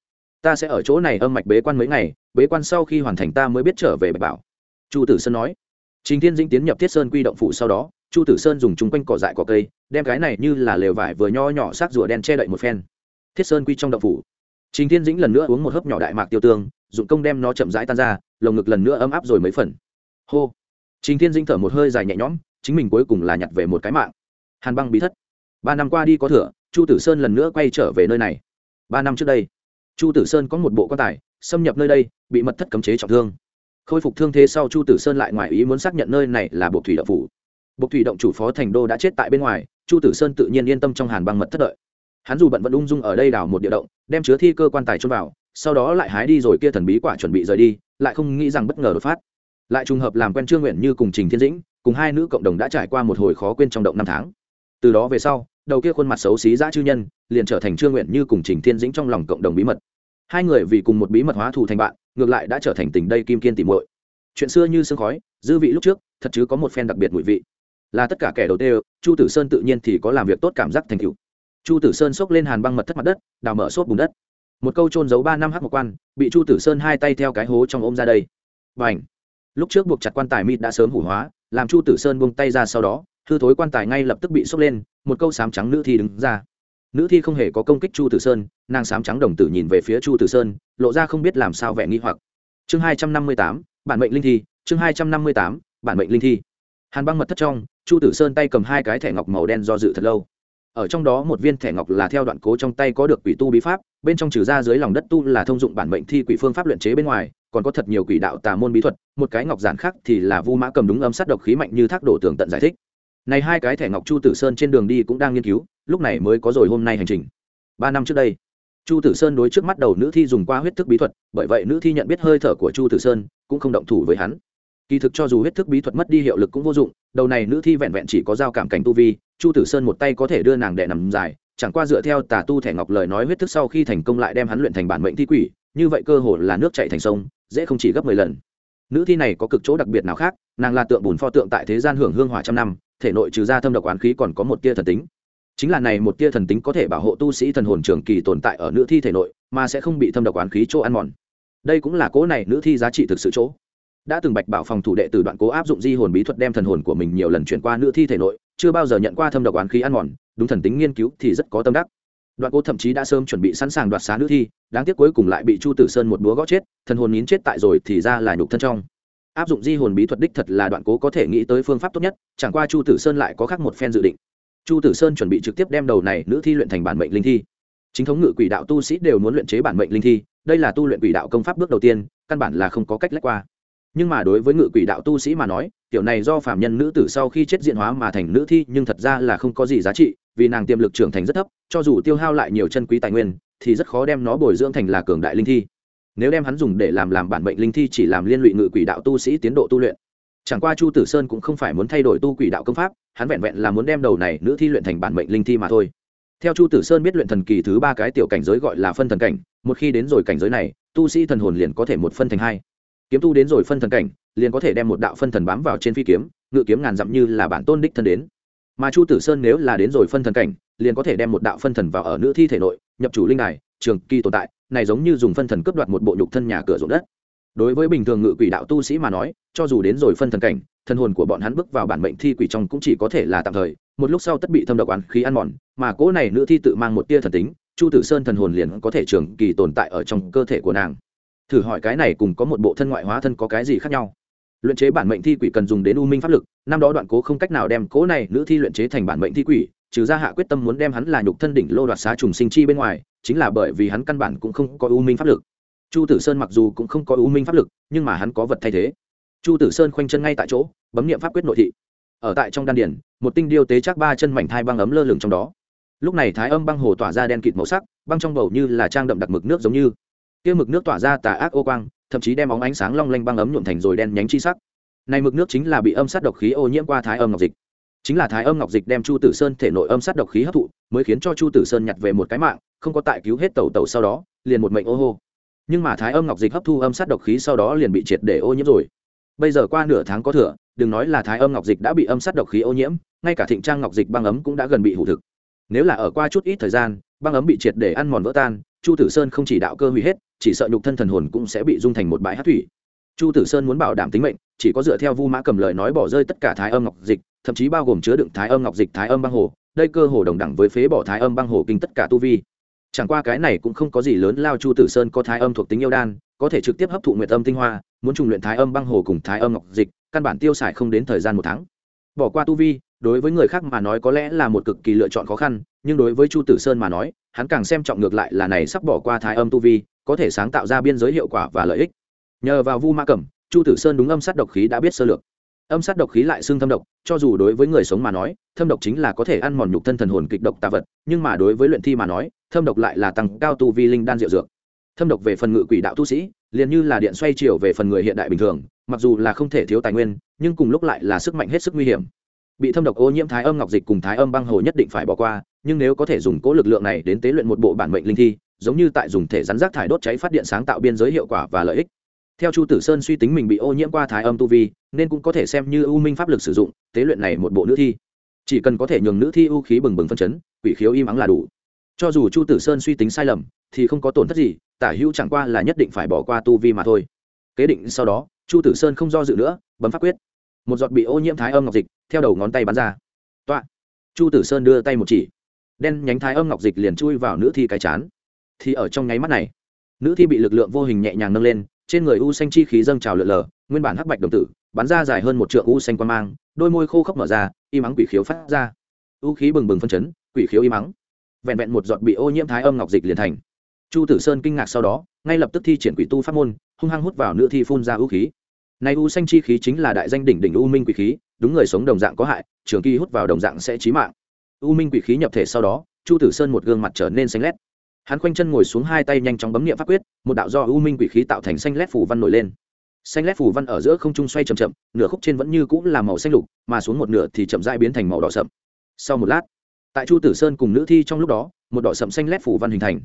Ta sẽ ở chỗ này âm mạch bế quan mấy ngày, bế quan sau khi hoàn thành ta mới biết trở về bạch bảo. Chu tử sơn nói. Trình thiên dĩnh tiến nhập thiết sơn quy động phủ sau đó, chu tử sơn dùng chung quanh cỏ dại cỏ cây, đem cái này như là lều vải vừa nho nhỏ xác rùa đen che đậy một phen. Thiết sơn quy trong động phủ. Trình thiên dĩnh lần nữa uống một hớp nhỏ đại mạc tiêu tương, dụng công đem nó chậm rãi tan ra, lồng ngực lần nữa ấm áp rồi mấy phần. Hô. Trình thiên dĩnh thở một hơi dài nhẹ nhõm chính mình cuối cùng là nhặt về một cái mạng. Hàn băng bí thất. Ba năm qua đi có thừa, chu tử sơn lần nữa quay trở về nơi này. Ba năm trước đây, chu tử sơn có một bộ quan tài, xâm nhập nơi đây, bị mật thất cấm chế trọng thương. Khôi phục thương thế sau chu tử sơn lại ngoài ý muốn xác nhận nơi này là bộ thủy động phủ. Bộ thủy động chủ phó thành đô đã chết tại bên ngoài, chu tử sơn tự nhiên yên tâm trong hàn băng mật thất đợi. Hắn dù bận vẫn ung dung ở đây đào một địa động, đem chứa thi cơ quan tài trôn vào, sau đó lại hái đi rồi kia thần bí quả chuẩn bị rời đi, lại không nghĩ rằng bất ngờ đột phát. Lại trùng hợp làm quen trương nguyện như cùng trình thiên dĩnh cùng hai nữ cộng đồng đã trải qua một hồi khó quên trong động năm tháng. Từ đó về sau, đầu kia khuôn mặt xấu xí dã chư nhân, liền trở thành trương nguyện như cùng trình thiên dĩnh trong lòng cộng đồng bí mật. Hai người vì cùng một bí mật hóa thù thành bạn, ngược lại đã trở thành tình đây kim kiên tìm muội. Chuyện xưa như sương khói, dư vị lúc trước, thật chứ có một phen đặc biệt mùi vị. Là tất cả kẻ đầu tiên, chu tử sơn tự nhiên thì có làm việc tốt cảm giác thành cựu chu tử sơn xốc lên hàn băng mật thất mặt đất, đào mở xốp bùn đất. Một câu trôn giấu ba năm hắc một quan, bị chu tử sơn hai tay theo cái hố trong ôm ra đây. Và ảnh lúc trước buộc chặt quan tài mịt đã sớm hủ hóa làm chu tử sơn buông tay ra sau đó, hư thối quan tài ngay lập tức bị sốc lên, một câu sám trắng nữ thi đứng ra. Nữ thi không hề có công kích chu tử sơn, nàng sám trắng đồng tử nhìn về phía chu tử sơn, lộ ra không biết làm sao vẻ nghi hoặc. Chương hai trăm năm mươi tám, bản mệnh linh thi, chương hai trăm năm mươi tám, bản mệnh linh thi. Hàn băng mật thất trong, chu tử sơn tay cầm hai cái thẻ ngọc màu đen do dự thật lâu. Ở trong đó một viên thẻ ngọc là theo đoạn cố trong tay có được quỷ tu bí pháp, bên trong trừ ra dưới lòng đất tu là thông dụng bản mệnh thi quỷ phương pháp luyện chế bên ngoài còn có thật nhiều quỷ đạo tà môn bí thuật, một cái ngọc giản khác thì là vu mã cầm đúng âm sát độc khí mạnh như thác đổ tường tận giải thích. Này hai cái thẻ ngọc chu tử sơn trên đường đi cũng đang nghiên cứu, lúc này mới có rồi hôm nay hành trình. Ba năm trước đây, chu tử sơn đối trước mắt đầu nữ thi dùng qua huyết thức bí thuật, bởi vậy nữ thi nhận biết hơi thở của chu tử sơn, cũng không động thủ với hắn. Kỳ thực cho dù huyết thức bí thuật mất đi hiệu lực cũng vô dụng, đầu này nữ thi vẹn vẹn chỉ có giao cảm cảnh tu vi, chu tử sơn một tay có thể đưa nàng đẻ nằm dài, chẳng qua dựa theo tà tu thẻ ngọc lời nói huyết thức sau khi thành công lại đem hắn luyện thành bản mệnh thi quỷ như vậy cơ hội là nước chảy thành sông, dễ không chỉ gấp mười lần. Nữ thi này có cực chỗ đặc biệt nào khác, nàng là tượng bùn pho tượng tại thế gian hưởng hương hỏa trăm năm, thể nội trừ ra thâm độc oán khí còn có một tia thần tính. Chính là này một tia thần tính có thể bảo hộ tu sĩ thần hồn trường kỳ tồn tại ở nữ thi thể nội, mà sẽ không bị thâm độc oán khí chỗ ăn mòn. Đây cũng là cố này nữ thi giá trị thực sự chỗ. Đã từng bạch bảo phòng thủ đệ từ đoạn cố áp dụng di hồn bí thuật đem thần hồn của mình nhiều lần chuyển qua nữ thi thể nội, chưa bao giờ nhận qua thâm độc oán khí ăn mòn, đúng thần tính nghiên cứu thì rất có tâm đắc đoạn cố thậm chí đã sớm chuẩn bị sẵn sàng đoạt xá nữ thi, đáng tiếc cuối cùng lại bị chu tử sơn một búa gõ chết, thần hồn nín chết tại rồi thì ra là nhục thân trong. Áp dụng di hồn bí thuật đích thật là đoạn cố có thể nghĩ tới phương pháp tốt nhất, chẳng qua chu tử sơn lại có khác một phen dự định. Chu tử sơn chuẩn bị trực tiếp đem đầu này nữ thi luyện thành bản mệnh linh thi. Chính thống ngự quỷ đạo tu sĩ đều muốn luyện chế bản mệnh linh thi, đây là tu luyện quỷ đạo công pháp bước đầu tiên, căn bản là không có cách lách qua. Nhưng mà đối với ngự quỷ đạo tu sĩ mà nói kiểu này do phạm nhân nữ tử sau khi chết diện hóa mà thành nữ thi nhưng thật ra là không có gì giá trị vì nàng tiềm lực trưởng thành rất thấp, cho dù tiêu hao lại nhiều chân quý tài nguyên, thì rất khó đem nó bồi dưỡng thành là cường đại linh thi. Nếu đem hắn dùng để làm làm bản mệnh linh thi chỉ làm liên lụy ngự quỷ đạo tu sĩ tiến độ tu luyện. Chẳng qua chu tử sơn cũng không phải muốn thay đổi tu quỷ đạo công pháp, hắn vẹn vẹn là muốn đem đầu này nữ thi luyện thành bản mệnh linh thi mà thôi. Theo chu tử sơn biết luyện thần kỳ thứ ba cái tiểu cảnh giới gọi là phân thần cảnh, một khi đến rồi cảnh giới này, tu sĩ thần hồn liền có thể một phân thành hai. Kiếm tu đến rồi phân thần cảnh, liền có thể đem một đạo phân thần bám vào trên phi kiếm, ngự kiếm ngàn dặm như là bản tôn đích thân đến mà chu tử sơn nếu là đến rồi phân thần cảnh, liền có thể đem một đạo phân thần vào ở nữ thi thể nội, nhập chủ linh đài, trường kỳ tồn tại, này giống như dùng phân thần cướp đoạt một bộ nhục thân nhà cửa ruộng đất. Đối với bình thường ngự quỷ đạo tu sĩ mà nói, cho dù đến rồi phân thần cảnh thân hồn của bọn hắn bước vào bản mệnh thi quỷ trong cũng chỉ có thể là tạm thời, một lúc sau tất bị thâm độc oán khí ăn mòn, mà cỗ này nữ thi tự mang một tia thần tính, chu tử sơn thần hồn liền có thể trường kỳ tồn tại ở trong cơ thể của nàng. Thử hỏi cái này cùng có một bộ thân ngoại hóa thân có cái gì khác nhau? Luyện chế bản mệnh thi quỷ cần dùng đến u minh pháp lực, năm đó đoạn cố không cách nào đem cố này nữ thi luyện chế thành bản mệnh thi quỷ, trừ ra hạ quyết tâm muốn đem hắn là nhục thân đỉnh lô đoạt xá trùng sinh chi bên ngoài, chính là bởi vì hắn căn bản cũng không có u minh pháp lực. Chu tử sơn mặc dù cũng không có u minh pháp lực, nhưng mà hắn có vật thay thế. Chu tử sơn khoanh chân ngay tại chỗ, bấm nghiệm pháp quyết nội thị. Ở tại trong đan điển một tinh điêu tế chắc ba chân mảnh thai băng ấm lơ lửng trong đó. Lúc này thái âm băng hồ tỏa ra đen kịt màu sắc, băng trong bầu như là trang đậm đặc mực nước giống như. Kia mực nước tỏa ra tà ác ô quang thậm chí đem óng ánh sáng long lanh băng ấm nhuộm thành rồi đen nhánh chi sắc. Này mực nước chính là bị âm sát độc khí ô nhiễm qua thái âm ngọc dịch. Chính là thái âm ngọc dịch đem chu tử sơn thể nội âm sát độc khí hấp thụ, mới khiến cho chu tử sơn nhặt về một cái mạng, không có tại cứu hết tàu tàu sau đó, liền một mệnh ô hô. Nhưng mà thái âm ngọc dịch hấp thu âm sát độc khí sau đó liền bị triệt để ô nhiễm rồi. Bây giờ qua nửa tháng có thừa, đừng nói là thái âm ngọc dịch đã bị âm sát độc khí ô nhiễm, ngay cả thịnh trang ngọc dịch băng ấm cũng đã gần bị hủ thực. Nếu là ở qua chút ít thời gian, băng ấm bị triệt để ăn mòn vỡ tan, chu tử sơn không chỉ đạo cơ hủy hết chỉ sợ nhục thân thần hồn cũng sẽ bị dung thành một bãi hát thủy. Chu tử sơn muốn bảo đảm tính mệnh, chỉ có dựa theo vu mã cầm lời nói bỏ rơi tất cả thái âm ngọc dịch, thậm chí bao gồm chứa đựng thái âm ngọc dịch, thái âm băng hồ. Đây cơ hồ đồng đẳng với phế bỏ thái âm băng hồ kinh tất cả tu vi. Chẳng qua cái này cũng không có gì lớn lao chu tử sơn có thái âm thuộc tính yêu đan, có thể trực tiếp hấp thụ nguyệt âm tinh hoa, muốn trùng luyện thái âm băng hồ cùng thái âm ngọc dịch, căn bản tiêu xài không đến thời gian một tháng. Bỏ qua tu vi, đối với người khác mà nói có lẽ là một cực kỳ lựa chọn khó khăn, nhưng đối với chu tử sơn mà nói, hắn càng xem trọng ngược lại là này sắp bỏ qua thái âm tu vi có thể sáng tạo ra biên giới hiệu quả và lợi ích. Nhờ vào vu ma cẩm, chu tử sơn đúng âm sát độc khí đã biết sơ lược. Âm sát độc khí lại xương thâm độc, cho dù đối với người sống mà nói, thâm độc chính là có thể ăn mòn nhục thân thần hồn kịch độc tà vật, nhưng mà đối với luyện thi mà nói, thâm độc lại là tăng cao tu vi linh đan diệu dược. Thâm độc về phần ngự quỷ đạo tu sĩ, liền như là điện xoay chiều về phần người hiện đại bình thường, mặc dù là không thể thiếu tài nguyên, nhưng cùng lúc lại là sức mạnh hết sức nguy hiểm. Bị thâm độc ô nhiễm thái âm ngọc dịch cùng thái âm băng hồ nhất định phải bỏ qua, nhưng nếu có thể dùng cố lực lượng này đến tế luyện một bộ bản mệnh linh thi giống như tại dùng thể rắn rác thải đốt cháy phát điện sáng tạo biên giới hiệu quả và lợi ích. Theo chu tử sơn suy tính mình bị ô nhiễm qua thái âm tu vi, nên cũng có thể xem như ưu minh pháp lực sử dụng, tế luyện này một bộ nữ thi. Chỉ cần có thể nhường nữ thi ưu khí bừng bừng phân chấn, quỷ khiếu im ắng là đủ. Cho dù chu tử sơn suy tính sai lầm, thì không có tổn thất gì, tả hữu chẳng qua là nhất định phải bỏ qua tu vi mà thôi. Kế định sau đó, chu tử sơn không do dự nữa, bấm pháp quyết. Một giọt bị ô nhiễm thái âm ngọc dịch, theo đầu ngón tay bắn ra. Toạ! Chu tử sơn đưa tay một chỉ. Đen nhánh thái âm ngọc dịch liền chui vào nữ thi cái chán thì ở trong nháy mắt này, nữ thi bị lực lượng vô hình nhẹ nhàng nâng lên, trên người u xanh chi khí dâng trào lượn lờ, nguyên bản hắc bạch đồng tử, bắn ra dài hơn một trượng u xanh quan mang, đôi môi khô khốc mở ra, y mắng quỷ khiếu phát ra. U khí bừng bừng phân chấn, quỷ khiếu y mắng. Vẹn vẹn một giọt bị ô nhiễm thái âm ngọc dịch liền thành. Chu tử sơn kinh ngạc sau đó, ngay lập tức thi triển quỷ tu pháp môn, hung hăng hút vào nữ thi phun ra u khí. Nay u xanh chi khí chính là đại danh đỉnh đỉnh u minh quỷ khí, đúng người sống đồng dạng có hại, trường kỳ hút vào đồng dạng sẽ chí mạng. U minh quỷ khí nhập thể sau đó, chu tử sơn một gương mặt trở nên xanh lét hắn khoanh chân ngồi xuống hai tay nhanh chóng bấm nghiệm pháp quyết, một đạo do u minh quỷ khí tạo thành xanh lét phủ văn nổi lên. Xanh lét phủ văn ở giữa không trung xoay chậm chậm, nửa khúc trên vẫn như cũng là màu xanh lục, mà xuống một nửa thì chậm rãi biến thành màu đỏ sậm. Sau một lát, tại chu tử sơn cùng nữ thi trong lúc đó, một đỏ sậm xanh lét phủ văn hình thành.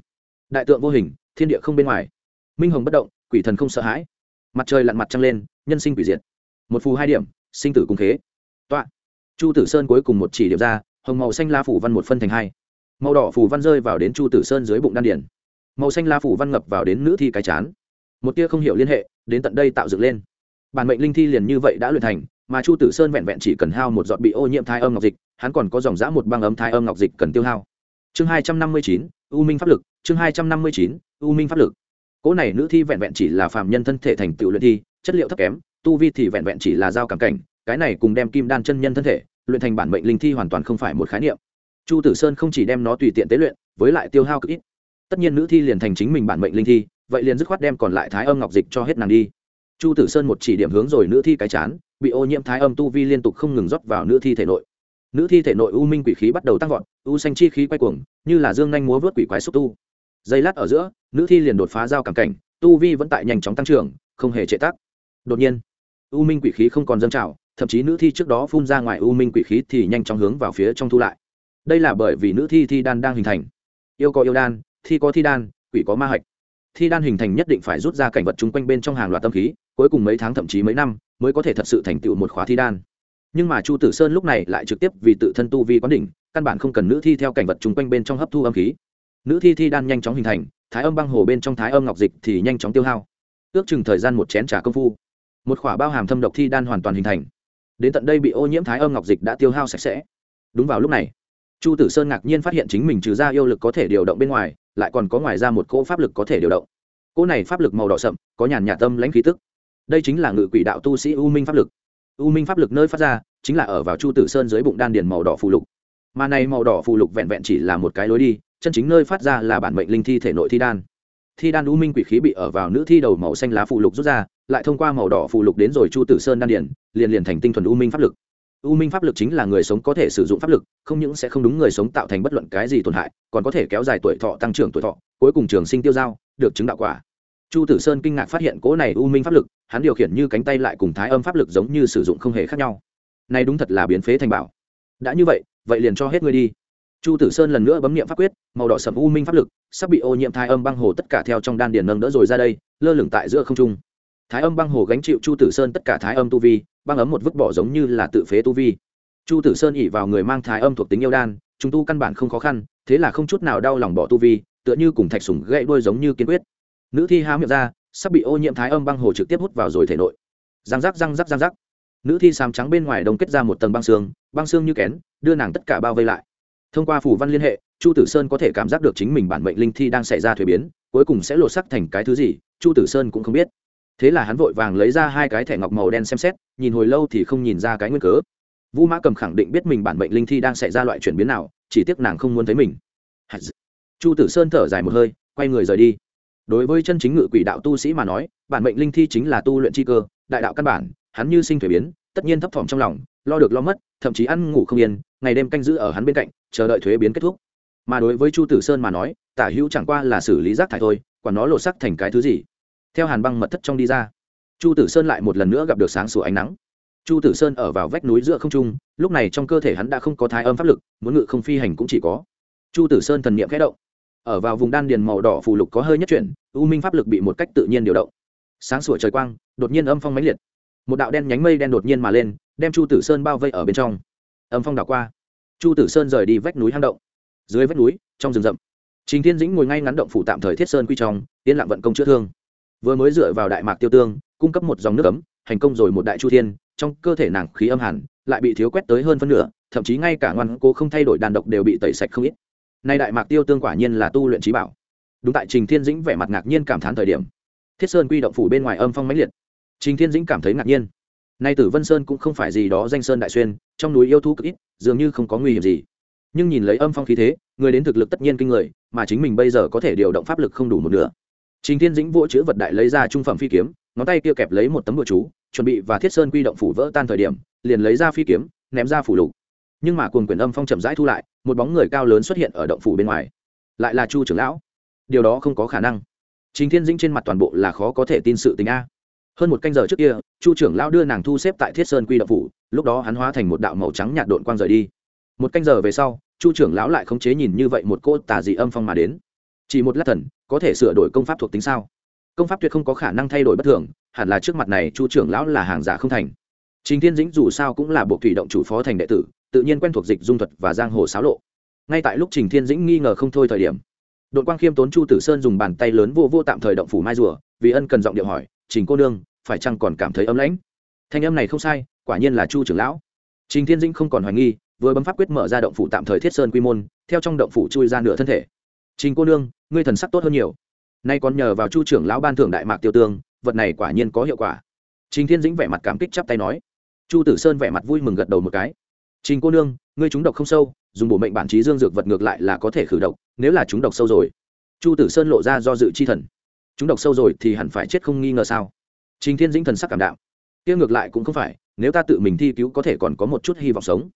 Đại tượng vô hình, thiên địa không bên ngoài. Minh hồng bất động, quỷ thần không sợ hãi. Mặt trời lặn mặt trăng lên, nhân sinh quỷ diệt. Một phù hai điểm, sinh tử cùng khế. Tọa chu tử sơn cuối cùng một chỉ điểm ra, hồng màu xanh la phủ văn một phân thành hai màu đỏ phủ văn rơi vào đến chu tử sơn dưới bụng đan điển màu xanh la phủ văn ngập vào đến nữ thi cái chán. Một tia không hiểu liên hệ, đến tận đây tạo dựng lên. Bản mệnh linh thi liền như vậy đã luyện thành, mà chu tử sơn vẹn vẹn chỉ cần hao một giọt bị ô nhiễm thai âm ngọc dịch, hắn còn có dòng dã một băng ấm thai âm ngọc dịch cần tiêu hao. Chương hai trăm năm mươi chín, u minh pháp lực, chương hai trăm năm mươi chín, u minh pháp lực. Cỗ này nữ thi vẹn vẹn chỉ là phàm nhân thân thể thành tựu luyện thi, chất liệu thấp kém, tu vi thì vẹn vẹn chỉ là giao cảm cảnh, cái này cùng đem kim đan chân nhân thân thể, luyện thành bản mệnh linh thi hoàn toàn không phải một khái niệm chu tử sơn không chỉ đem nó tùy tiện tế luyện, với lại tiêu hao cực ít. Tất nhiên nữ thi liền thành chính mình bản mệnh linh thi, vậy liền dứt khoát đem còn lại thái âm ngọc dịch cho hết nàng đi. Chu tử sơn một chỉ điểm hướng rồi nữ thi cái chán, bị ô nhiễm thái âm tu vi liên tục không ngừng rót vào nữ thi thể nội. Nữ thi thể nội u minh quỷ khí bắt đầu tăng vọt, u xanh chi khí quay cuồng, như là dương nhanh múa vớt quỷ quái xúc tu. Giây lát ở giữa, nữ thi liền đột phá giao cảm cảnh, tu vi vẫn tại nhanh chóng tăng trưởng, không hề trệ tắc. Đột nhiên, u minh quỷ khí không còn dâng trào, thậm chí nữ thi trước đó phun ra ngoài u minh quỷ khí thì nhanh chóng hướng vào phía trong thu lại đây là bởi vì nữ thi thi đan đang hình thành. Yêu có yêu đan, thi có thi đan, quỷ có ma hạch. Thi đan hình thành nhất định phải rút ra cảnh vật chung quanh bên trong hàng loạt tâm khí, cuối cùng mấy tháng thậm chí mấy năm mới có thể thật sự thành tựu một khóa thi đan. Nhưng mà chu tử sơn lúc này lại trực tiếp vì tự thân tu vi quán đỉnh, căn bản không cần nữ thi theo cảnh vật chung quanh bên trong hấp thu âm khí. Nữ thi thi đan nhanh chóng hình thành, thái âm băng hồ bên trong thái âm ngọc dịch thì nhanh chóng tiêu hao. Ước chừng thời gian một chén trà công phu, một khỏa bao hàm thâm độc thi đan hoàn toàn hình thành. Đến tận đây bị ô nhiễm thái âm ngọc dịch đã tiêu hao sạch sẽ. Đúng vào lúc này chu tử sơn ngạc nhiên phát hiện chính mình trừ ra yêu lực có thể điều động bên ngoài, lại còn có ngoài ra một cỗ pháp lực có thể điều động. Cỗ này pháp lực màu đỏ sậm, có nhàn nhạt tâm lãnh khí tức. Đây chính là ngự quỷ đạo tu sĩ u minh pháp lực. U minh pháp lực nơi phát ra, chính là ở vào chu tử sơn dưới bụng đan điền màu đỏ phù lục. Mà này màu đỏ phù lục vẹn vẹn chỉ là một cái lối đi, chân chính nơi phát ra là bản mệnh linh thi thể nội thi đan. Thi đan u minh quỷ khí bị ở vào nữ thi đầu màu xanh lá phù lục rút ra, lại thông qua màu đỏ phù lục đến rồi chu tử sơn đan điền, liền liền thành tinh thuần u minh pháp lực u minh pháp lực chính là người sống có thể sử dụng pháp lực không những sẽ không đúng người sống tạo thành bất luận cái gì tổn hại còn có thể kéo dài tuổi thọ tăng trưởng tuổi thọ cuối cùng trường sinh tiêu dao, được chứng đạo quả. Chu tử sơn kinh ngạc phát hiện cỗ này u minh pháp lực hắn điều khiển như cánh tay lại cùng thái âm pháp lực giống như sử dụng không hề khác nhau. Này đúng thật là biến phế thành bảo. Đã như vậy vậy liền cho hết ngươi đi. Chu tử sơn lần nữa bấm nghiệm pháp quyết màu đỏ sầm u minh pháp lực sắp bị ô nhiễm thái âm băng hồ tất cả theo trong đan điền nâng đỡ rồi ra đây lơ lửng tại giữa không trung. Thái âm băng hồ gánh chịu chu tử sơn tất cả thái âm tu vi băng ấm một vứt bỏ giống như là tự phế tu vi. Chu tử sơn ỉ vào người mang thái âm thuộc tính yêu đan chúng tu căn bản không khó khăn, thế là không chút nào đau lòng bỏ tu vi, tựa như cùng thạch sùng gãy đuôi giống như kiên quyết. Nữ thi há miệng ra, sắp bị ô nhiễm thái âm băng hồ trực tiếp hút vào rồi thể nội. Răng rắc răng rắc răng rắc. Nữ thi sám trắng bên ngoài đông kết ra một tầng băng xương băng xương như kén, đưa nàng tất cả bao vây lại. Thông qua phủ văn liên hệ, chu tử sơn có thể cảm giác được chính mình bản mệnh linh thi đang xảy ra thuế biến, cuối cùng sẽ lột sắc thành cái thứ gì, chu tử sơn cũng không biết thế là hắn vội vàng lấy ra hai cái thẻ ngọc màu đen xem xét, nhìn hồi lâu thì không nhìn ra cái nguyên cớ. Vũ mã cầm khẳng định biết mình bản mệnh linh thi đang xảy ra loại chuyển biến nào, chỉ tiếc nàng không muốn thấy mình. Chu tử sơn thở dài một hơi, quay người rời đi. Đối với chân chính ngự quỷ đạo tu sĩ mà nói, bản mệnh linh thi chính là tu luyện chi cơ, đại đạo căn bản, hắn như sinh thuế biến, tất nhiên thấp thỏm trong lòng, lo được lo mất, thậm chí ăn ngủ không yên, ngày đêm canh giữ ở hắn bên cạnh, chờ đợi thuế biến kết thúc. Mà đối với chu tử sơn mà nói, tả hữu chẳng qua là xử lý rác thải thôi còn nó lột sắc thành cái thứ gì? Theo hàn băng mật thất trong đi ra. Chu tử sơn lại một lần nữa gặp được sáng sủa ánh nắng. Chu tử sơn ở vào vách núi giữa không trung, lúc này trong cơ thể hắn đã không có thái âm pháp lực, muốn ngự không phi hành cũng chỉ có. Chu tử sơn thần n i ệ m khẽ động. Ở vào vùng đan điền màu đỏ phù lục có hơi nhất chuyển, u minh pháp lực bị một cách tự nhiên điều động. Sáng sủa trời quang, đột nhiên âm phong mãnh liệt. Một đạo đen nhánh mây đen đột nhiên mà lên, đem chu tử sơn bao vây ở bên trong. Âm phong đảo qua. Chu tử sơn rời đi vách núi hang động. Dưới vách núi, trong rừng rậm, trình thiên dĩnh ngồi ngay ngắn động phủ tạm thời thiết sơn quy trong, yên lặng vận công chữa thương vừa mới dựa vào đại mạc tiêu tương, cung cấp một dòng nước ấm thành công rồi một đại chu thiên, trong cơ thể nàng khí âm hẳn, lại bị thiếu quét tới hơn phân nửa, thậm chí ngay cả ngoan cố không thay đổi đàn độc đều bị tẩy sạch không ít. Nay đại mạc tiêu tương quả nhiên là tu luyện trí bảo. Đúng tại trình thiên dĩnh vẻ mặt ngạc nhiên cảm thán thời điểm. Thiết sơn quy động phủ bên ngoài âm phong mãnh liệt. Trình thiên dĩnh cảm thấy ngạc nhiên. Nay tử vân sơn cũng không phải gì đó danh sơn đại xuyên, trong núi yêu thú cực ít, dường như không có nguy hiểm gì. Nhưng nhìn lấy âm phong khí thế, người đến thực lực tất nhiên kinh người, mà chính mình bây giờ có thể điều động pháp lực không đủ một nửa trình thiên dĩnh vỗ chữ vật đại lấy ra trung phẩm phi kiếm, ngón tay kia kẹp lấy một tấm bùa chú, chuẩn bị và thiết sơn quy động phủ vỡ tan thời điểm, liền lấy ra phi kiếm, ném ra phủ lục. Nhưng mà cuồng quyền âm phong chậm rãi thu lại, một bóng người cao lớn xuất hiện ở động phủ bên ngoài. Lại là chu trưởng lão. Điều đó không có khả năng. Trình thiên dĩnh trên mặt toàn bộ là khó có thể tin sự tình a. Hơn một canh giờ trước kia, chu trưởng lão đưa nàng thu xếp tại thiết sơn quy động phủ, lúc đó hắn hóa thành một đạo màu trắng nhạt độn quang rời đi. Một canh giờ về sau, chu trưởng lão lại khống chế nhìn như vậy một cô tà dị âm phong mà đến. Chỉ một lát thần có thể sửa đổi công pháp thuộc tính sao? Công pháp tuyệt không có khả năng thay đổi bất thường, hẳn là trước mặt này chu trưởng lão là hàng giả không thành. Trình thiên dĩnh dù sao cũng là bộ thủy động chủ phó thành đệ tử, tự nhiên quen thuộc dịch dung thuật và giang hồ xáo lộ. Ngay tại lúc trình thiên dĩnh nghi ngờ không thôi thời điểm đội quang khiêm tốn chu tử sơn dùng bàn tay lớn vô vô tạm thời động phủ mai rùa, vì ân cần giọng điệu hỏi, trình cô nương, phải chăng còn cảm thấy ấm lãnh? Thanh âm này không sai, quả nhiên là chu trưởng lão. Trình thiên dĩnh không còn hoài nghi, vừa bấm pháp quyết mở ra động phủ tạm thời thiết sơn quy môn, theo trong động phủ chui ra nửa thân thể trình cô nương, ngươi thần sắc tốt hơn nhiều. Nay còn nhờ vào chu trưởng lão ban thưởng đại mạc tiêu tương, vật này quả nhiên có hiệu quả. Trình thiên dĩnh vẻ mặt cảm kích chắp tay nói. Chu tử sơn vẻ mặt vui mừng gật đầu một cái. Trình cô nương, ngươi trúng độc không sâu, dùng bổ mệnh bản trí dương dược vật ngược lại là có thể khử độc, nếu là trúng độc sâu rồi. Chu tử sơn lộ ra do dự chi thần. Trúng độc sâu rồi thì hẳn phải chết không nghi ngờ sao? Trình thiên dĩnh thần sắc cảm đạo kia ngược lại cũng không phải, nếu ta tự mình thi cứu có thể còn có một chút hy vọng sống.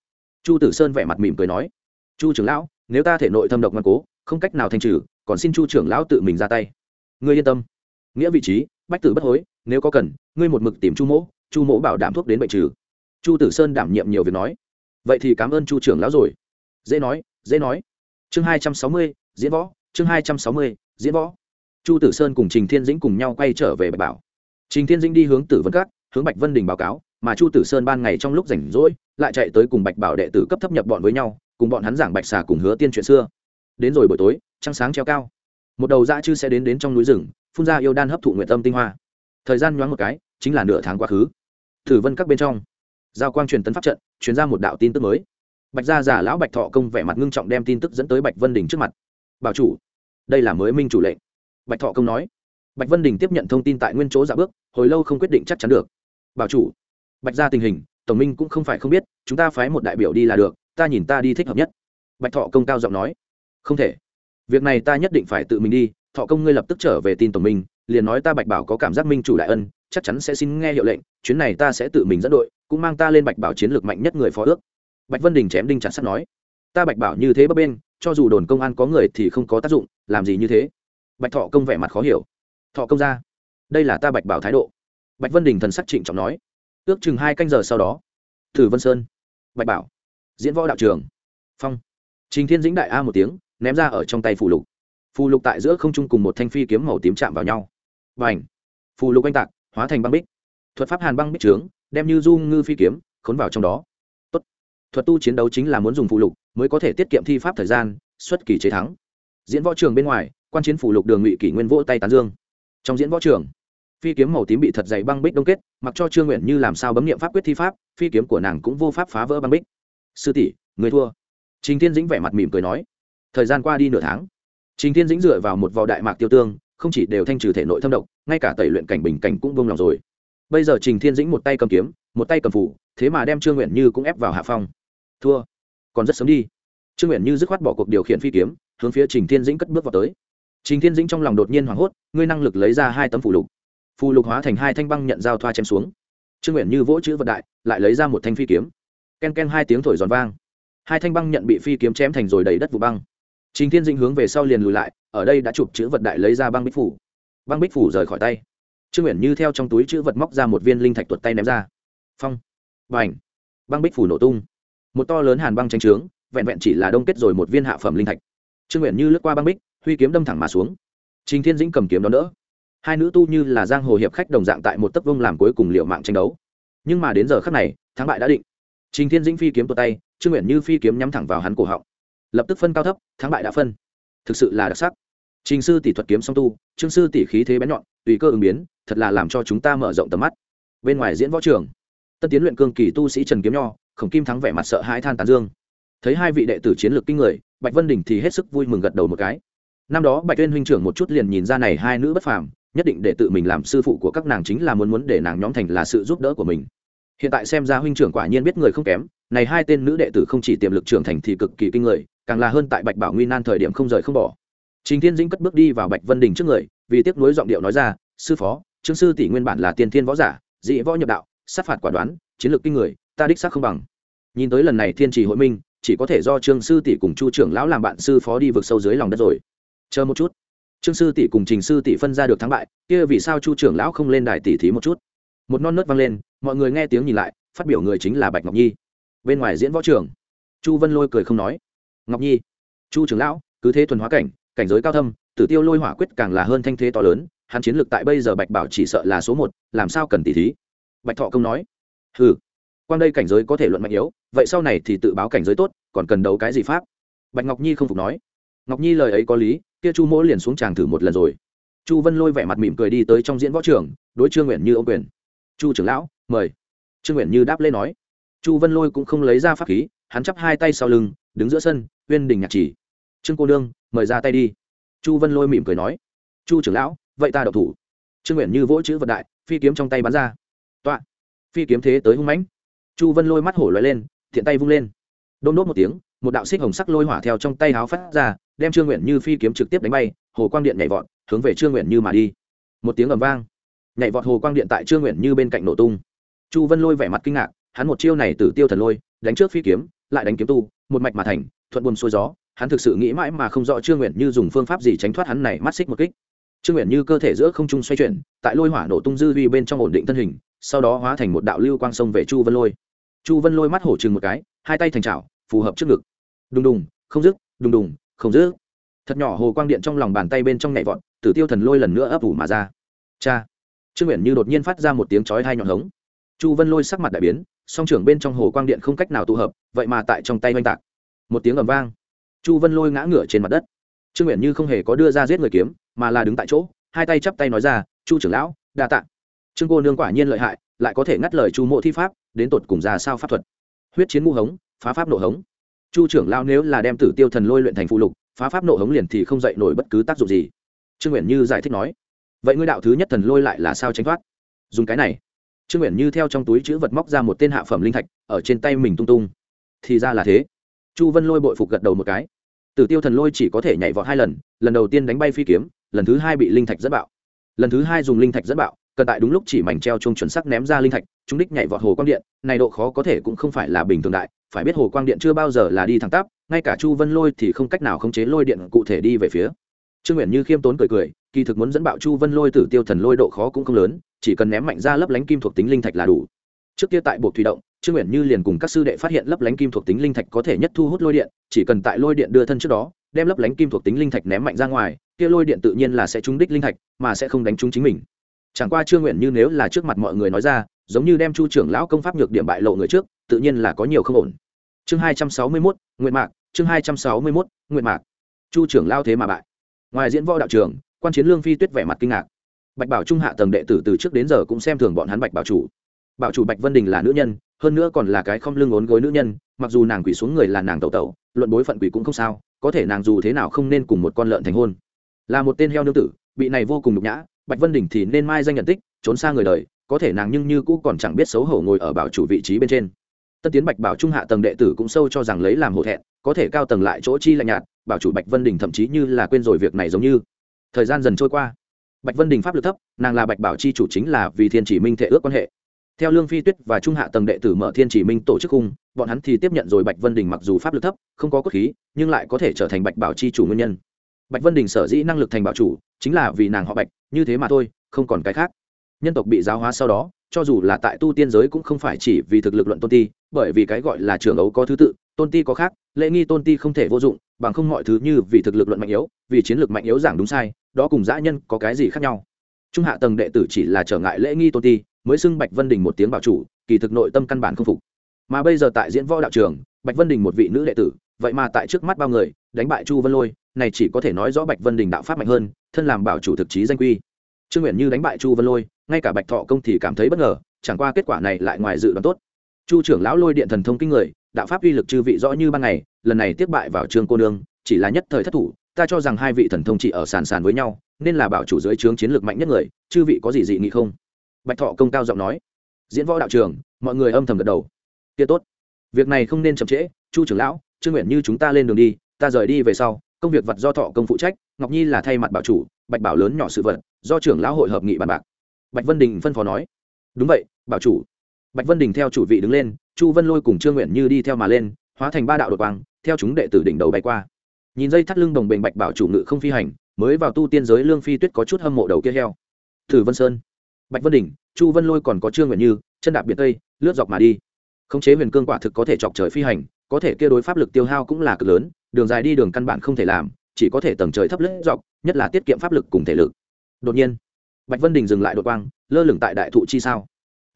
Chu tử sơn vẻ mặt mỉm cười nói. Chu trưởng lão, nếu ta thể nội thâm độc ngoan cố không cách nào thanh trừ còn xin chu trưởng lão tự mình ra tay. Ngươi yên tâm. Nghĩa vị trí bách tử bất hối nếu có cần ngươi một mực tìm chu mỗ chu mỗ bảo đảm thuốc đến bệnh trừ. Chu tử sơn đảm nhiệm nhiều việc nói. Vậy thì cảm ơn chu trưởng lão rồi. Dễ nói dễ nói. Chương hai trăm sáu mươi diễn võ. Chương hai trăm sáu mươi diễn võ. Chu tử sơn cùng trình thiên dĩnh cùng nhau quay trở về bạch bảo. Trình thiên dĩnh đi hướng tử vân cát, hướng bạch vân đình báo cáo mà chu tử sơn ban ngày trong lúc rảnh rỗi lại chạy tới cùng bạch bảo đệ tử cấp thấp nhập bọn với nhau cùng bọn hắn giảng bạch xà cùng hứa tiên chuyện xưa đến rồi buổi tối, trăng sáng treo cao. Một đầu dã chư sẽ đến đến trong núi rừng, phun ra yêu đan hấp thụ nguyện tâm tinh hoa. Thời gian nhoáng một cái, chính là nửa tháng quá khứ. Thử vân các bên trong, giao quang truyền tấn pháp trận, truyền ra một đạo tin tức mới. Bạch gia giả lão bạch thọ công vẻ mặt ngưng trọng đem tin tức dẫn tới bạch vân đình trước mặt. Bảo chủ, đây là mới minh chủ lệnh. Bạch thọ công nói. Bạch vân đình tiếp nhận thông tin tại nguyên chỗ dạ bước, hồi lâu không quyết định chắc chắn được. Bảo chủ, bạch gia tình hình, tổng minh cũng không phải không biết, chúng ta phái một đại biểu đi là được, ta nhìn ta đi thích hợp nhất. Bạch thọ công cao giọng nói không thể. Việc này ta nhất định phải tự mình đi, thọ công ngươi lập tức trở về tin tổng minh liền nói ta bạch bảo có cảm giác minh chủ đại ân, chắc chắn sẽ xin nghe hiệu lệnh, chuyến này ta sẽ tự mình dẫn đội, cũng mang ta lên bạch bảo chiến lược mạnh nhất người phó ước. Bạch vân đình chém đinh chặt sắt nói. Ta bạch bảo như thế bấp bên cho dù đồn công an có người thì không có tác dụng, làm gì như thế? Bạch thọ công vẻ mặt khó hiểu. Thọ công ra, đây là ta bạch bảo thái độ. Bạch vân đình thần sắc trịnh trọng nói. Ước chừng hai canh giờ sau đó, thử vân sơn, bạch bảo, diễn võ đạo trường, phong. Trình thiên dĩnh đại a một tiếng ném ra ở trong tay phù lục. Phù lục tại giữa không trung cùng một thanh phi kiếm màu tím chạm vào nhau. Và ảnh phù lục oanh tạc, hóa thành băng bích. Thuật pháp hàn băng bích trướng, đem như du ngư phi kiếm, khốn vào trong đó. Tốt. thuật tu chiến đấu chính là muốn dùng phù lục, mới có thể tiết kiệm thi pháp thời gian, xuất kỳ chế thắng. Diễn võ trường bên ngoài, quan chiến phù lục đường ngụy kỷ nguyên vỗ tay tán dương. Trong diễn võ trường, phi kiếm màu tím bị thật dày băng bích đông kết, mặc cho trương nguyện như làm sao bấm nghiệm pháp quyết thi pháp, phi kiếm của nàng cũng vô pháp phá vỡ băng bích. Sư tỷ, người thua. Trình thiên dĩnh vẻ mặt mỉm cười nói thời gian qua đi nửa tháng, trình thiên dĩnh dựa vào một vò đại mạc tiêu tương, không chỉ đều thanh trừ thể nội thâm độc, ngay cả tẩy luyện cảnh bình cảnh cũng vông lòng rồi. Bây giờ trình thiên dĩnh một tay cầm kiếm, một tay cầm phủ, thế mà đem trương nguyện như cũng ép vào hạ phong. Thua. Còn rất sớm đi. Trương nguyện như dứt khoát bỏ cuộc điều khiển phi kiếm, hướng phía trình thiên dĩnh cất bước vào tới. Trình thiên dĩnh trong lòng đột nhiên hoảng hốt, ngươi năng lực lấy ra hai tấm phủ lục. Phù lục hóa thành hai thanh băng nhận dao thoa chém xuống. Trương nguyện như vỗ chữ vật đại, lại lấy ra một thanh phi kiếm. Ken ken hai tiếng thổi giòn vang. Hai thanh băng nhận bị phi kiếm chém thành rồi đầy đất vụ băng trình thiên dĩnh hướng về sau liền lùi lại, ở đây đã chụp chữ vật đại lấy ra băng bích phủ. Băng bích phủ rời khỏi tay. Trương nguyện như theo trong túi chữ vật móc ra một viên linh thạch tuột tay ném ra. Phong. B à n h băng bích phủ nổ tung. Một to lớn hàn băng tranh trướng, vẹn vẹn chỉ là đông kết rồi một viên hạ phẩm linh thạch. Trương nguyện như lướt qua băng bích, huy kiếm đâm thẳng mà xuống. Trình thiên dĩnh cầm kiếm đón đỡ. Hai nữ tu như là giang hồ hiệp khách đồng dạng tại một tấc vông làm cuối cùng liệu mạng tranh đấu. Nhưng mà đến giờ khắc này, thắng bại đã định. Trình thiên dĩnh phi kiếm tuột tay, trương nguyện như phi kiếm nhắm thẳng vào hắn cổ họng lập tức phân cao thấp, thắng bại đã phân. Thực sự là đặc sắc. Trình sư tỷ thuật kiếm song tu trương sư tỷ khí thế bén nhọn, tùy cơ ứng biến, thật là làm cho chúng ta mở rộng tầm mắt. Bên ngoài diễn võ trường, tân tiến luyện cương kỳ tu sĩ trần kiếm nho, khổng kim thắng vẻ mặt sợ hãi than tán dương. Thấy hai vị đệ tử chiến lược kinh người, bạch vân đình thì hết sức vui mừng gật đầu một cái. Năm đó bạch tuyên huynh trưởng một chút liền nhìn ra này hai nữ bất phàm, nhất định để tự mình làm sư phụ của các nàng chính là muốn muốn để nàng nhóm thành là sự giúp đỡ của mình. Hiện tại xem ra huynh trưởng quả nhiên biết người không kém, này hai tên nữ đệ tử không chỉ tiềm lực trưởng thành thì cực kỳ kinh người càng là hơn tại bạch bảo nguy nan thời điểm không rời không bỏ. Trình thiên dĩnh cất bước đi vào bạch vân đình trước người, vì tiếc nuối giọng điệu nói ra, sư phó, trương sư tỷ nguyên bản là tiên thiên võ giả, dị võ nhập đạo, sát phạt quả đoán, chiến lược kinh người, ta đích xác không bằng. Nhìn tới lần này thiên trì hội minh, chỉ có thể do trương sư tỷ cùng chu trưởng lão làm bạn sư phó đi vực sâu dưới lòng đất rồi. Chờ một chút. Trương sư tỷ cùng trình sư tỷ phân ra được thắng bại, kia vì sao chu trưởng lão không lên đài tỷ thí một chút? Một non nớt vang lên, mọi người nghe tiếng nhìn lại, phát biểu người chính là bạch ngọc nhi. Bên ngoài diễn võ trường, chu vân lôi cười không nói ngọc nhi. Chu trưởng lão, cứ thế thuần hóa cảnh cảnh giới cao thâm, tử tiêu lôi hỏa quyết càng là hơn thanh thế to lớn, hắn chiến lược tại bây giờ bạch bảo chỉ sợ là số một, làm sao cần tỷ thí? Bạch thọ công nói. Ừ quan đây cảnh giới có thể luận mạnh yếu, vậy sau này thì tự báo cảnh giới tốt, còn cần đấu cái gì pháp? Bạch ngọc nhi không phục nói. Ngọc nhi lời ấy có lý, kia chu mỗ liền xuống tràng thử một lần rồi. Chu vân lôi vẻ mặt mỉm cười đi tới trong diễn võ trường, đối trương nguyện như ô quyền. Chu trưởng lão, mời. Trương nguyện như đáp lễ nói. Chu vân lôi cũng không lấy ra pháp khí, hắn chắp hai tay sau lưng đứng giữa sân, uyên đình nhạc chỉ. Trương cô nương, mời ra tay đi. Chu vân lôi mỉm cười nói. Chu trưởng lão, vậy ta độc thủ. Trương nguyện như vỗ chữ vật đại, phi kiếm trong tay bắn ra. Tọa phi kiếm thế tới hung mãnh. Chu vân lôi mắt hổ loại lên, thiện tay vung lên. Đôn đốt một tiếng, một đạo xích hồng sắc lôi hỏa theo trong tay háo phát ra, đem trương nguyện như phi kiếm trực tiếp đánh bay, hồ quang điện nhảy vọt, hướng về trương nguyện như mà đi. Một tiếng ầm vang. Nhảy vọt hồ quang điện tại trương nguyện như bên cạnh nổ tung. Chu vân lôi vẻ mặt kinh ngạc, hắn một chiêu này từ tiêu thần lôi, đánh trước phi kiếm, lại đánh kiếm tu một mạch mà thành, thuận buồm xuôi gió, hắn thực sự nghĩ mãi mà không rõ trương nguyện như dùng phương pháp gì tránh thoát hắn này mắt xích một kích. Trương nguyện như cơ thể giữa không trung xoay chuyển, tại lôi hỏa nổ tung dư vi bên trong ổn định thân hình, sau đó hóa thành một đạo lưu quang sông về chu vân lôi. Chu vân lôi mắt hổ chừng một cái, hai tay thành trào phù hợp trước ngực. Đùng đùng, không dứt, đùng đùng, không dứt. Thật nhỏ hồ quang điện trong lòng bàn tay bên trong nhảy vọt, tử tiêu thần lôi lần nữa ấp ủ mà ra. Cha! Trương nguyện như đột nhiên phát ra một tiếng chói hai nhọn hống. Chu vân lôi sắc mặt đại biến song trưởng bên trong hồ quang điện không cách nào tụ hợp, vậy mà tại trong tay oanh tạc. Một tiếng ầm vang. Chu vân lôi ngã ngửa trên mặt đất. Trương nguyện như không hề có đưa ra giết người kiếm, mà là đứng tại chỗ, hai tay chắp tay nói ra, chu trưởng lão, đa t ạ trương cô nương quả nhiên lợi hại, lại có thể ngắt lời chu mộ thi pháp, đến tột cùng ra sao pháp thuật. Huyết chiến ngũ hống, phá pháp nộ hống. Chu trưởng lao nếu là đem tử tiêu thần lôi luyện thành phụ lục, phá pháp nộ hống liền thì không dạy nổi bất cứ tác dụng gì. Trương nguyện như giải thích nói, vậy ngươi đạo thứ nhất thần lôi lại là sao tránh thoát? Dùng cái này trương nguyện như theo trong túi chữ vật móc ra một tên hạ phẩm linh thạch, ở trên tay mình tung tung. Thì ra là thế. Chu vân lôi bội phục gật đầu một cái. Tử tiêu thần lôi chỉ có thể nhảy vọt hai lần lần đầu tiên đánh bay phi kiếm, lần thứ hai bị linh thạch dẫn bạo. Lần thứ hai dùng linh thạch dẫn bạo, cần tại đúng lúc chỉ mảnh treo chung chuẩn sắc ném ra linh thạch, chúng đích nhảy vọt hồ quang điện, này độ khó có thể cũng không phải là bình thường đại, phải biết hồ quang điện chưa bao giờ là đi thẳng tắp, ngay cả chu vân lôi thì không cách nào khống chế lôi điện cụ thể đi về phía trương nguyện như khiêm tốn cười cười, kỳ thực muốn dẫn bạo chu vân lôi tử tiêu thần lôi độ khó cũng không lớn, chỉ cần ném mạnh ra lấp lánh kim thuộc tính linh thạch là đủ. Trước kia tại buộc thủy động, trương nguyện như liền cùng các sư đệ phát hiện lấp lánh kim thuộc tính linh thạch có thể nhất thu hút lôi điện, chỉ cần tại lôi điện đưa thân trước đó, đem lấp lánh kim thuộc tính linh thạch ném mạnh ra ngoài, kia lôi điện tự nhiên là sẽ trúng đích linh thạch, mà sẽ không đánh trúng chính mình. Chẳng qua trương nguyện như nếu là trước mặt mọi người nói ra, giống như đem chu trưởng lão công pháp nhược điểm bại lộ người trước, tự nhiên là có nhiều không ổn. Chương hai trăm sáu mươi mốt nguyện mạc, chương hai trăm sáu mươi mốt nguyện mạc. Chu trưởng lao thế mà bại ngoài diễn võ đạo trường, quan chiến lương phi tuyết vẻ mặt kinh ngạc. Bạch bảo trung hạ tầng đệ tử từ trước đến giờ cũng xem thường bọn hắn bạch bảo chủ. Bảo chủ bạch vân đình là nữ nhân, hơn nữa còn là cái không lưng ốn gối nữ nhân, mặc dù nàng quỷ xuống người là nàng tẩu tẩu, luận bối phận quỷ cũng không sao, có thể nàng dù thế nào không nên cùng một con lợn thành hôn. Là một tên heo nương tử, bị này vô cùng nhục nhã, bạch vân đình thì nên mai danh nhận tích, trốn xa người đời, có thể nàng nhưng như cũ còn chẳng biết xấu hổ ngồi ở bảo chủ vị trí bên trên. Tân tiến bạch bảo trung hạ tầng đệ tử cũng sâu cho rằng lấy làm hổ thẹn, có thể cao tầng lại chỗ chi lạnh nhạt bảo chủ bạch vân đình thậm chí như là quên rồi việc này giống như. Thời gian dần trôi qua. Bạch vân đình pháp lực thấp, nàng là bạch bảo chi chủ chính là vì thiên chỉ minh thể ước quan hệ. Theo lương phi tuyết và trung hạ tầng đệ tử mở thiên chỉ minh tổ chức cung, bọn hắn thì tiếp nhận rồi bạch vân đình mặc dù pháp lực thấp, không có cốt khí, nhưng lại có thể trở thành bạch bảo chi chủ nguyên nhân. Bạch vân đình sở dĩ năng lực thành bảo chủ, chính là vì nàng họ bạch, như thế mà thôi, không còn cái khác. Nhân tộc bị giáo hóa sau đó, cho dù là tại tu tiên giới cũng không phải chỉ vì thực lực luận tôn ti, bởi vì cái gọi là trường ấu có thứ tự, tôn ti có khác, lễ nghi tôn ti không thể vô dụng bằng không mọi thứ như vì thực lực luận mạnh yếu, vì chiến lược mạnh yếu giảng đúng sai, đó cùng dã nhân có cái gì khác nhau? Trung hạ tầng đệ tử chỉ là trở ngại lễ nghi tôn ti, mới xưng bạch vân đình một tiếng bảo chủ, kỳ thực nội tâm căn bản không phục. Mà bây giờ tại diễn võ đạo trường, bạch vân đình một vị nữ đệ tử, vậy mà tại trước mắt bao người, đánh bại chu vân lôi, này chỉ có thể nói rõ bạch vân đình đạo pháp mạnh hơn, thân làm bảo chủ thực chí danh quy. Trương nguyện như đánh bại chu vân lôi, ngay cả bạch thọ công thì cảm thấy bất ngờ, chẳng qua kết quả này lại ngoài dự đoán tốt. Chu trưởng lão lôi điện thần thông kinh người đạo pháp uy lực chư vị rõ như ban ngày, lần này tiếp bại vào trương cô nương, chỉ là nhất thời thất thủ, ta cho rằng hai vị thần thông chỉ ở sàn sàn với nhau, nên là bảo chủ dưới trướng chiến lược mạnh nhất người, chư vị có gì dị nghị không? Bạch thọ công cao giọng nói. Diễn võ đạo trường mọi người âm thầm gật đầu. Kia tốt. Việc này không nên chậm trễ, chu trưởng lão, trương nguyện như chúng ta lên đường đi, ta rời đi về sau, công việc vật do thọ công phụ trách, ngọc nhi là thay mặt bảo chủ, bạch bảo lớn nhỏ sự vật, do trưởng lão hội hợp nghị bàn bạc. Bạch vân đình phân phó nói. Đúng vậy, bảo chủ bạch vân đình theo chủ vị đứng lên, chu vân lôi cùng trương nguyện như đi theo mà lên, hóa thành ba đạo đột quang, theo chúng đệ tử đỉnh đầu bay qua. Nhìn dây thắt lưng đồng bình bạch bảo chủ ngự không phi hành, mới vào tu tiên giới lương phi tuyết có chút hâm mộ đầu kia heo. Thử vân sơn. Bạch vân đình, chu vân lôi còn có trương nguyện như, chân đạp biển tây, lướt dọc mà đi. Khống chế huyền cương quả thực có thể chọc trời phi hành, có thể kia đối pháp lực tiêu hao cũng là cực lớn, đường dài đi đường căn bản không thể làm, chỉ có thể tầng trời thấp lướt dọc, nhất là tiết kiệm pháp lực cùng thể lực. Đột nhiên, bạch vân đình dừng lại đột quang, lơ lửng tại đại thụ chi sao.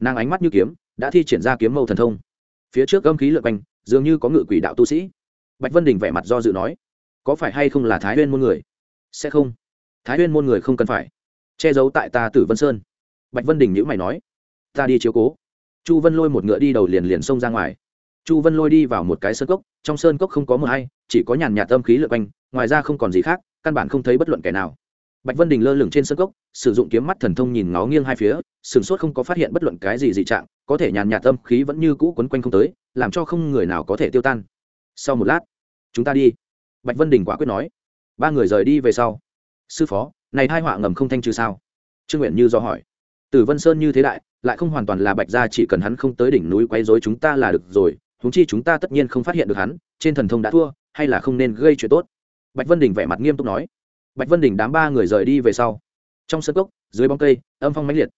Nàng ánh mắt như kiếm đã thi triển ra kiếm mâu thần thông. Phía trước âm khí lượt quanh, dường như có ngự quỷ đạo tu sĩ. Bạch vân đình vẻ mặt do dự nói, có phải hay không là thái huyên môn người? Sẽ không. Thái huyên môn người không cần phải. Che giấu tại ta tử vân sơn. Bạch vân đình nhữ mày nói, ta đi chiếu cố. Chu vân lôi một ngựa đi đầu liền liền xông ra ngoài. Chu vân lôi đi vào một cái sơn cốc, trong sơn cốc không có mờ hay, chỉ có nhàn nhạt âm khí lượt quanh, ngoài ra không còn gì khác, căn bản không thấy bất luận kẻ nào bạch vân đình lơ lửng trên sơn cốc, sử dụng kiếm mắt thần thông nhìn ngó nghiêng hai phía sửng sốt không có phát hiện bất luận cái gì dị trạng, có thể nhàn nhạt âm khí vẫn như cũ quấn quanh không tới, làm cho không người nào có thể tiêu tan. Sau một lát, chúng ta đi. Bạch vân đình quả quyết nói. Ba người rời đi về sau. Sư phó, này hai họa ngầm không thanh trừ sao? Trương nguyện như do hỏi. Tử vân sơn như thế đại, lại không hoàn toàn là bạch gia, chỉ cần hắn không tới đỉnh núi quấy rối chúng ta là được rồi, huống chi chúng ta tất nhiên không phát hiện được hắn, trên thần thông đã thua, hay là không nên gây chuyện tốt? Bạch vân đình vẻ mặt nghiêm túc nói bạch vân đình đám ba người rời đi về sau. Trong sân cốc, dưới bóng cây, âm phong mãnh liệt.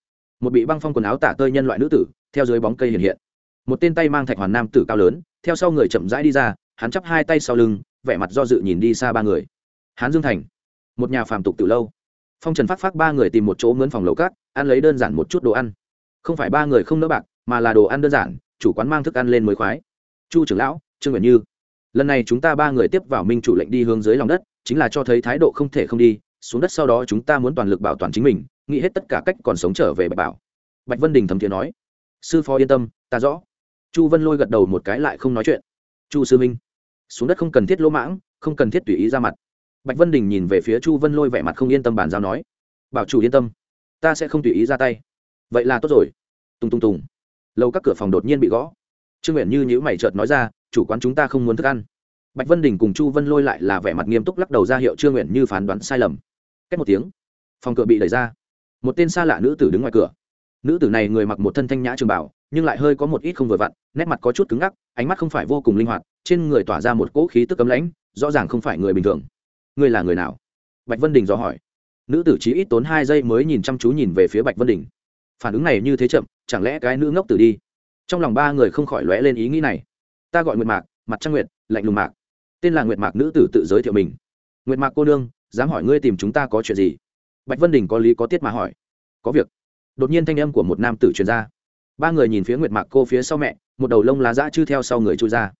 Một bị băng phong quần áo tả tơi nhân loại nữ tử, theo dưới bóng cây hiện hiện. Một tên tay mang thạch hoàn nam tử cao lớn, theo sau người chậm rãi đi ra, hắn chắp hai tay sau lưng, vẻ mặt do dự nhìn đi xa ba người. Hán dương thành, một nhà phàm tục từ lâu. Phong trần phát phát ba người tìm một chỗ mướn phòng lầu cát, ăn lấy đơn giản một chút đồ ăn. Không phải ba người không nỡ bạc, mà là đồ ăn đơn giản, chủ quán mang thức ăn lên mới khoái. Chu trưởng lão, trương nguyện như, lần này chúng ta ba người tiếp vào minh chủ lệnh đi hướng dưới lòng đất chính là cho thấy thái độ không thể không đi, xuống đất sau đó chúng ta muốn toàn lực bảo toàn chính mình, nghĩ hết tất cả cách còn sống trở về bạch bảo. Bạch vân đình thấm thiện nói. Sư phó yên tâm, ta rõ. Chu vân lôi gật đầu một cái lại không nói chuyện. Chu sư minh, xuống đất không cần thiết lỗ mãng, không cần thiết tùy ý ra mặt. Bạch vân đình nhìn về phía chu vân lôi vẻ mặt không yên tâm bàn giao nói. Bảo chủ yên tâm, ta sẽ không tùy ý ra tay. Vậy là tốt rồi. Tung tung tùng. Lâu các cửa phòng đột nhiên bị gõ. Trương nguyện như nhữ mày chợt nói ra, chủ quán chúng ta không muốn thức ăn bạch vân đình cùng chu vân lôi lại là vẻ mặt nghiêm túc lắc đầu ra hiệu trương nguyện như phán đoán sai lầm. Cách một tiếng, phòng cửa bị đẩy ra. Một tên xa lạ nữ tử đứng ngoài cửa. Nữ tử này người mặc một thân thanh nhã trường bảo, nhưng lại hơi có một ít không vừa vặn, nét mặt có chút cứng ngắc, ánh mắt không phải vô cùng linh hoạt, trên người tỏa ra một cỗ khí tức cấm lãnh, rõ ràng không phải người bình thường. Ngươi là người nào? Bạch vân đình do hỏi. Nữ tử chỉ ít tốn hai giây mới nhìn chăm chú nhìn về phía bạch vân đình. Phản ứng này như thế chậm, chẳng lẽ cái nữ ngốc tử đi? Trong lòng ba người không khỏi lóe lên ý nghĩ này. Ta gọi nguyệt mạc, mặt trăng nguyệt, lạnh lùng mạc tên là nguyệt mạc nữ tử tự giới thiệu mình nguyệt mạc cô nương dám hỏi ngươi tìm chúng ta có chuyện gì bạch vân đình có lý có tiết mà hỏi có việc đột nhiên thanh âm của một nam tử truyền ra ba người nhìn phía nguyệt mạc cô phía sau mẹ một đầu lông lá dã chư theo sau người chui ra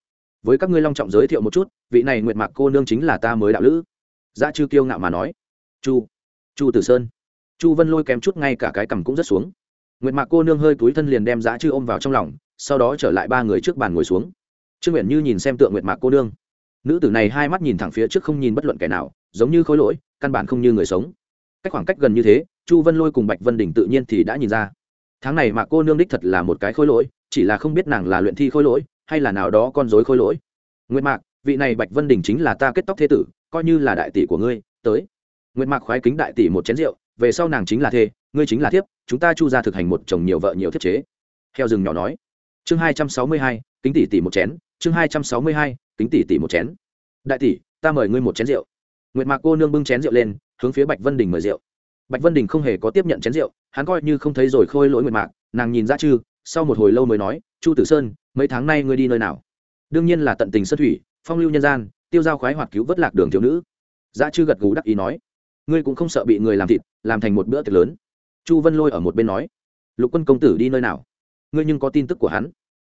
với các ngươi long trọng giới thiệu một chút vị này nguyệt mạc cô nương chính là ta mới đạo lữ dã chư kiêu ngạo mà nói chu chu tử sơn chu vân lôi kém chút ngay cả cái cằm cũng rất xuống nguyệt mạc cô nương hơi túi thân liền đem dã chư ôm vào trong lòng sau đó trở lại ba người trước bàn ngồi xuống trương nguyện như nhìn xem tượng nguyệt mạc cô nương nữ tử này hai mắt nhìn thẳng phía trước không nhìn bất luận kẻ nào, giống như khối lỗi, căn bản không như người sống. Cách khoảng cách gần như thế, chu vân lôi cùng bạch vân đình tự nhiên thì đã nhìn ra. Tháng này mà cô nương đích thật là một cái khối lỗi, chỉ là không biết nàng là luyện thi khối lỗi, hay là nào đó con dối khối lỗi. Nguyệt mạc, vị này bạch vân đình chính là ta kết tóc thế tử, coi như là đại tỷ của ngươi, tới. Nguyệt mạc khoái kính đại tỷ một chén rượu, về sau nàng chính là thê, ngươi chính là thiếp, chúng ta chu ra thực hành một chồng nhiều vợ nhiều thiết chế. Theo rừng nhỏ nói. Chương hai trăm sáu mươi hai, kính tỷ tỷ một chén, chương hai trăm sáu mươi hai kính tỷ tỷ một chén. Đại tỷ, ta mời ngươi một chén rượu. Nguyệt mạc cô nương bưng chén rượu lên, hướng phía bạch vân đình mời rượu. Bạch vân đình không hề có tiếp nhận chén rượu, hắn coi như không thấy rồi khôi lỗi nguyệt mạc, nàng nhìn ra chư, sau một hồi lâu mới nói, chu tử sơn, mấy tháng nay ngươi đi nơi nào? Đương nhiên là tận tình sơn thủy, phong lưu nhân gian, tiêu giao khoái hoạt cứu vớt lạc đường thiếu nữ. Dã chư gật gù đắc ý nói, ngươi cũng không sợ bị người làm thịt, làm thành một bữa tiệc lớn. Chu vân lôi ở một bên nói, lục quân công tử đi nơi nào? Ngươi nhưng có tin tức của hắn.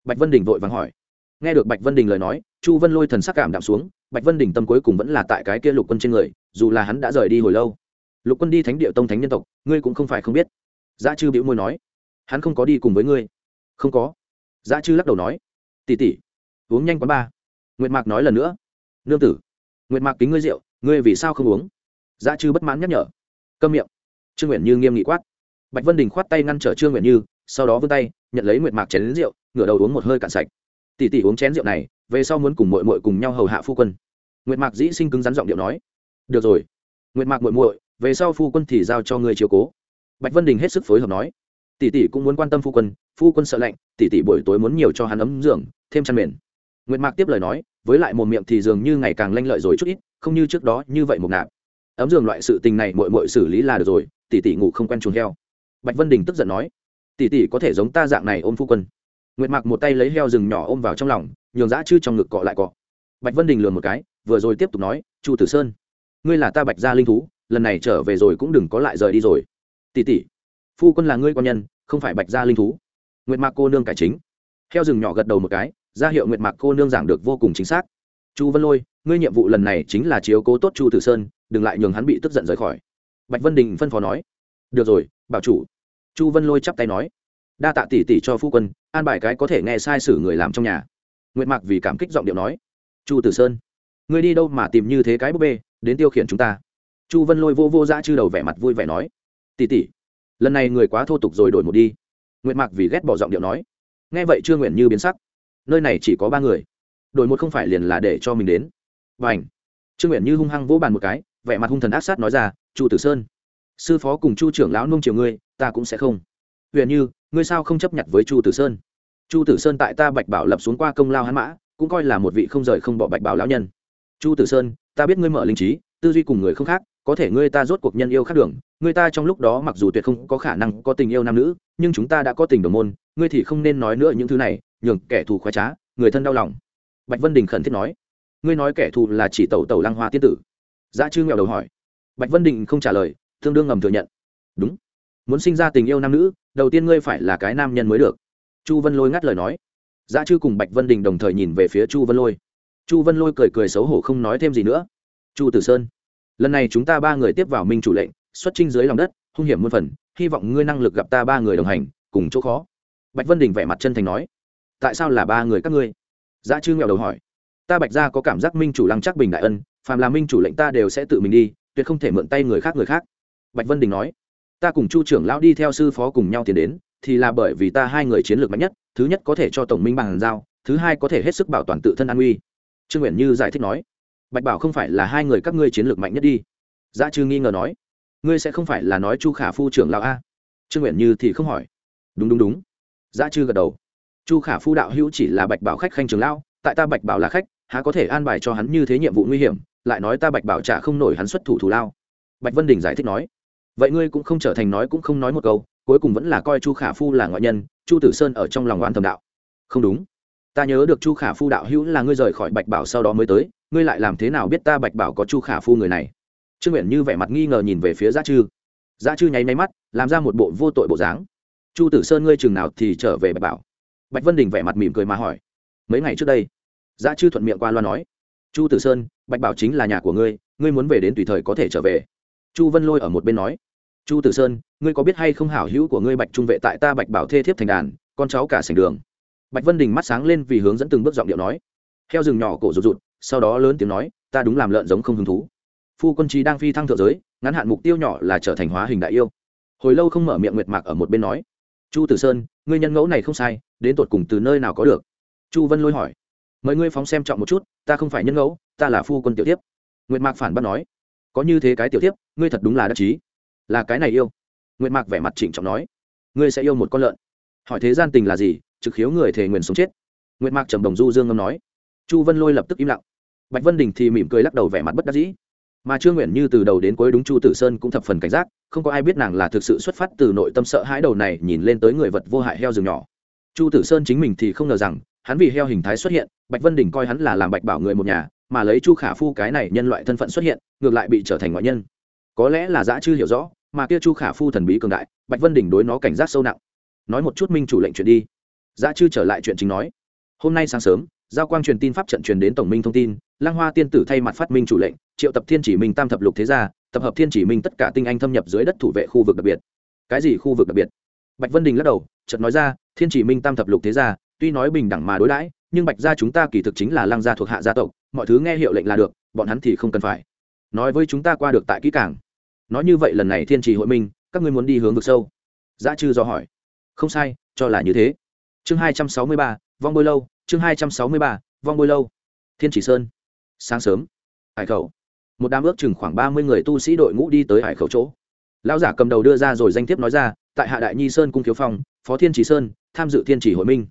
Bạch vân đình vội vàng hỏi nghe được bạch vân đình lời nói, chu vân lôi thần sắc cảm đạm xuống, bạch vân đình tâm cuối cùng vẫn là tại cái kia lục quân trên người, dù là hắn đã rời đi hồi lâu. Lục quân đi thánh địa tông thánh nhân tộc, ngươi cũng không phải không biết. Giá chư bĩu môi nói, hắn không có đi cùng với ngươi. Không có. Giá chư lắc đầu nói tỉ tỉ uống nhanh quá ba. Nguyệt mạc nói lần nữa, nương tử, nguyệt mạc kính ngươi rượu, ngươi vì sao không uống? Giá chư bất mãn nhắc nhở, câm miệng. Trương nguyện như nghiêm nghị quát. Bạch vân đình khoát tay ngăn trở trương nguyện như, sau đó vươn tay, nhận lấy nguyệt mạc chén lính rượu, ngửa đầu uống một hơi cạn sạch. Tỷ tỷ uống chén rượu này, về sau muốn cùng mội mội cùng nhau hầu hạ phu quân. Nguyệt mạc dĩ sinh cứng rắn giọng điệu nói. Được rồi. Nguyệt mạc mội mội về sau phu quân thì giao cho người chiều cố. Bạch vân đình hết sức phối hợp nói. Tỷ tỷ cũng muốn quan tâm phu quân phu quân sợ lạnh, tỷ tỷ buổi tối muốn nhiều cho hắn ấm dưỡng thêm chăn mền. Nguyệt mạc tiếp lời nói, với lại một miệng thì dường như ngày càng lanh lợi rồi chút ít, không như trước đó như vậy một nạp. Ấm giường loại sự tình này mội mội xử lý là được rồi, tỷ tỷ ngủ không quen chuồng heo. Bạch vân đình tức giận nói. Tỷ tỷ có thể giống ta dạng này ôm phu quân nguyệt mạc một tay lấy heo rừng nhỏ ôm vào trong lòng, nhường dã chư trong ngực cọ lại cọ. Bạch vân đình lừa một cái, vừa rồi tiếp tục nói, chu tử sơn, ngươi là ta bạch gia linh thú, lần này trở về rồi cũng đừng có lại rời đi rồi. Tỷ tỷ, phu quân là ngươi quan nhân, không phải bạch gia linh thú. Nguyệt mạc cô nương cải chính. Heo rừng nhỏ gật đầu một cái, ra hiệu nguyệt mạc cô nương giảng được vô cùng chính xác. Chu vân lôi, ngươi nhiệm vụ lần này chính là chiếu cố tốt chu tử sơn, đừng lại nhường hắn bị tức giận rời khỏi. Bạch vân đình phân phó nói. Được rồi, bảo chủ. Chu vân lôi chắp tay nói đa tạ tỷ tỷ cho phu quân an bài cái có thể nghe sai sử người làm trong nhà. Nguyệt mạc vì cảm kích giọng điệu nói. Chu tử sơn ngươi đi đâu mà tìm như thế cái búp bê đến tiêu khiển chúng ta? Chu vân lôi vô vô dã chư đầu vẻ mặt vui vẻ nói. Tỷ tỷ, lần này người quá thô tục rồi đổi một đi. Nguyệt mạc vì ghét bỏ giọng điệu nói. Nghe vậy chưa nguyện như biến sắc. Nơi này chỉ có ba người. Đổi một không phải liền là để cho mình đến. Và ảnh trương nguyện như hung hăng vỗ bàn một cái vẻ mặt hung thần ác sát nói ra chu tử sơn sư phó cùng chu trưởng lão nung chiều ngươi ta cũng sẽ không. Huyền như, ngươi sao không chấp nhận với chu tử sơn? Chu tử sơn tại ta bạch bảo lập xuống qua công lao hắn mã, cũng coi là một vị không rời không bỏ bạch bảo lão nhân. Chu tử sơn, ta biết ngươi mở linh trí, tư duy cùng người không khác, có thể ngươi ta rốt cuộc nhân yêu khác đường. Ngươi ta trong lúc đó mặc dù tuyệt không có khả năng có tình yêu nam nữ, nhưng chúng ta đã có tình đồng môn, ngươi thì không nên nói nữa những thứ này, nhường kẻ thù khoái trá, người thân đau lòng. Bạch vân đình khẩn thiết nói. Ngươi nói kẻ thù là chỉ tẩu tẩu lăng hoa tiên tử? Dạ Giá chư nghèo đầu hỏi. Bạch vân đình không trả lời, tương đương ngầm thừa nhận. Đúng. Muốn sinh ra tình yêu nam nữ đầu tiên ngươi phải là cái nam nhân mới được. Chu vân lôi ngắt lời nói. Giá chư cùng bạch vân đình đồng thời nhìn về phía chu vân lôi. Chu vân lôi cười cười xấu hổ không nói thêm gì nữa. Chu tử sơn, lần này chúng ta ba người tiếp vào minh chủ lệnh, xuất trinh dưới lòng đất, hung hiểm muôn phần, hy vọng ngươi năng lực gặp ta ba người đồng hành, cùng chỗ khó. Bạch vân đình vẻ mặt chân thành nói. Tại sao là ba người các ngươi? Giá chư nghèo đầu hỏi. Ta bạch ra có cảm giác minh chủ lăng chắc bình đại ân, phàm là minh chủ lệnh ta đều sẽ tự mình đi, tuyệt không thể mượn tay người khác người khác. Bạch vân đình nói ta cùng chu trưởng lão đi theo sư phó cùng nhau tiến đến, thì là bởi vì ta hai người chiến lược mạnh nhất, thứ nhất có thể cho tổng minh bằng giao, thứ hai có thể hết sức bảo toàn tự thân an nguy. Trương nguyện như giải thích nói. Bạch bảo không phải là hai người các ngươi chiến lược mạnh nhất đi. Dạ Giá chư nghi ngờ nói. Ngươi sẽ không phải là nói chu khả phu trưởng lão a? Trương nguyện như thì không hỏi. Đúng đúng đúng. Dạ Giá chư gật đầu. Chu khả phu đạo hữu chỉ là bạch bảo khách khanh trưởng lão, tại ta bạch bảo là khách, há có thể an bài cho hắn như thế nhiệm vụ nguy hiểm, lại nói ta bạch bảo trả không nổi hắn xuất thủ thù lao. Bạch vân đình giải thích nói vậy ngươi cũng không trở thành nói cũng không nói một câu, cuối cùng vẫn là coi chu khả phu là ngoại nhân, chu tử sơn ở trong lòng oán thầm đạo. Không đúng. Ta nhớ được chu khả phu đạo hữu là ngươi rời khỏi bạch bảo sau đó mới tới, ngươi lại làm thế nào biết ta bạch bảo có chu khả phu người này? Trương nguyện như vẻ mặt nghi ngờ nhìn về phía giá chư. Giá chư nháy máy mắt, làm ra một bộ vô tội bộ dáng. Chu tử sơn ngươi chừng nào thì trở về bạch bảo? Bạch vân đình vẻ mặt mỉm cười mà hỏi. Mấy ngày trước đây, giá chư thuận miệng qua loa nói. Chu tử sơn, bạch bảo chính là nhà của ngươi ngươi muốn về đến tùy thời có thể trở về. Chu vân lôi ở một bên nói chu tử sơn, ngươi có biết hay không hảo hữu của ngươi bạch trung vệ tại ta bạch bảo thê thiếp thành đàn, con cháu cả sành đường. Bạch vân đình mắt sáng lên vì hướng dẫn từng bước giọng điệu nói. Heo rừng nhỏ cổ rụt rụt, sau đó lớn tiếng nói, ta đúng làm lợn giống không hứng thú. Phu quân trí đang phi thăng thượng giới, ngắn hạn mục tiêu nhỏ là trở thành hóa hình đại yêu. Hồi lâu không mở miệng nguyệt mạc ở một bên nói. Chu tử sơn, ngươi nhân ngẫu này không sai, đến tột cùng từ nơi nào có được? Chu vân lôi hỏi. Mời ngươi phóng xem trọng một chút, ta không phải nhân ngẫu, ta là phu quân tiểu tiếp nguyệt mạc phản bác nói. Có như thế cái tiểu tiếp ngươi thật đúng là đắc chí là cái này yêu. Nguyệt mạc vẻ mặt chỉnh trọng nói, ngươi sẽ yêu một con lợn. Hỏi thế gian tình là gì, trực khiếu người thề nguyền sống chết. Nguyệt mạc trầm đồng du dương ngâm nói, chu vân lôi lập tức im lặng. Bạch vân đình thì mỉm cười lắc đầu vẻ mặt bất đắc dĩ. Mà trương nguyện như từ đầu đến cuối đúng chu tử sơn cũng thập phần cảnh giác, không có ai biết nàng là thực sự xuất phát từ nội tâm sợ hãi đầu này nhìn lên tới người vật vô hại heo rừng nhỏ. Chu tử sơn chính mình thì không ngờ rằng, hắn vì heo hình thái xuất hiện, bạch vân đình coi hắn là làm bạch bảo người một nhà, mà lấy chu khả phu cái này nhân loại thân phận xuất hiện, ngược lại bị trở thành ngoại nhân. Có lẽ là dã chưa hiểu rõ mà kia chu khả phu thần bí cường đại, bạch vân đình đối nó cảnh giác sâu nặng. Nói một chút minh chủ lệnh chuyện đi. Giá chư trở lại chuyện chính nói. Hôm nay sáng sớm, giao quang truyền tin pháp trận truyền đến tổng minh thông tin lang hoa tiên tử thay mặt phát minh chủ lệnh, triệu tập thiên chỉ minh tam thập lục thế gia, tập hợp thiên chỉ minh tất cả tinh anh thâm nhập dưới đất thủ vệ khu vực đặc biệt. Cái gì khu vực đặc biệt? Bạch vân đình lắc đầu, chợt nói ra, thiên chỉ minh tam thập lục thế gia, tuy nói bình đẳng mà đối đãi, nhưng bạch gia chúng ta kỳ thực chính là lang gia thuộc hạ gia tộc, mọi thứ nghe hiệu lệnh là được, bọn hắn thì không cần phải. Nói với chúng ta qua được tại kỹ cảng nói như vậy lần này thiên trì hội minh, các ngươi muốn đi hướng vực sâu? Dã chư do hỏi. Không sai, cho là như thế. Chương hai trăm sáu mươi ba, vong bôi lâu, chương hai trăm sáu mươi ba, vong bôi lâu. Thiên chỉ sơn. Sáng sớm. Hải khẩu. Một đám ước chừng khoảng ba mươi người tu sĩ đội ngũ đi tới hải khẩu chỗ. Lão giả cầm đầu đưa ra rồi danh thiếp nói ra, tại hạ đại nhi sơn cung khiếu phong, phó thiên chỉ sơn, tham dự thiên chỉ hội minh.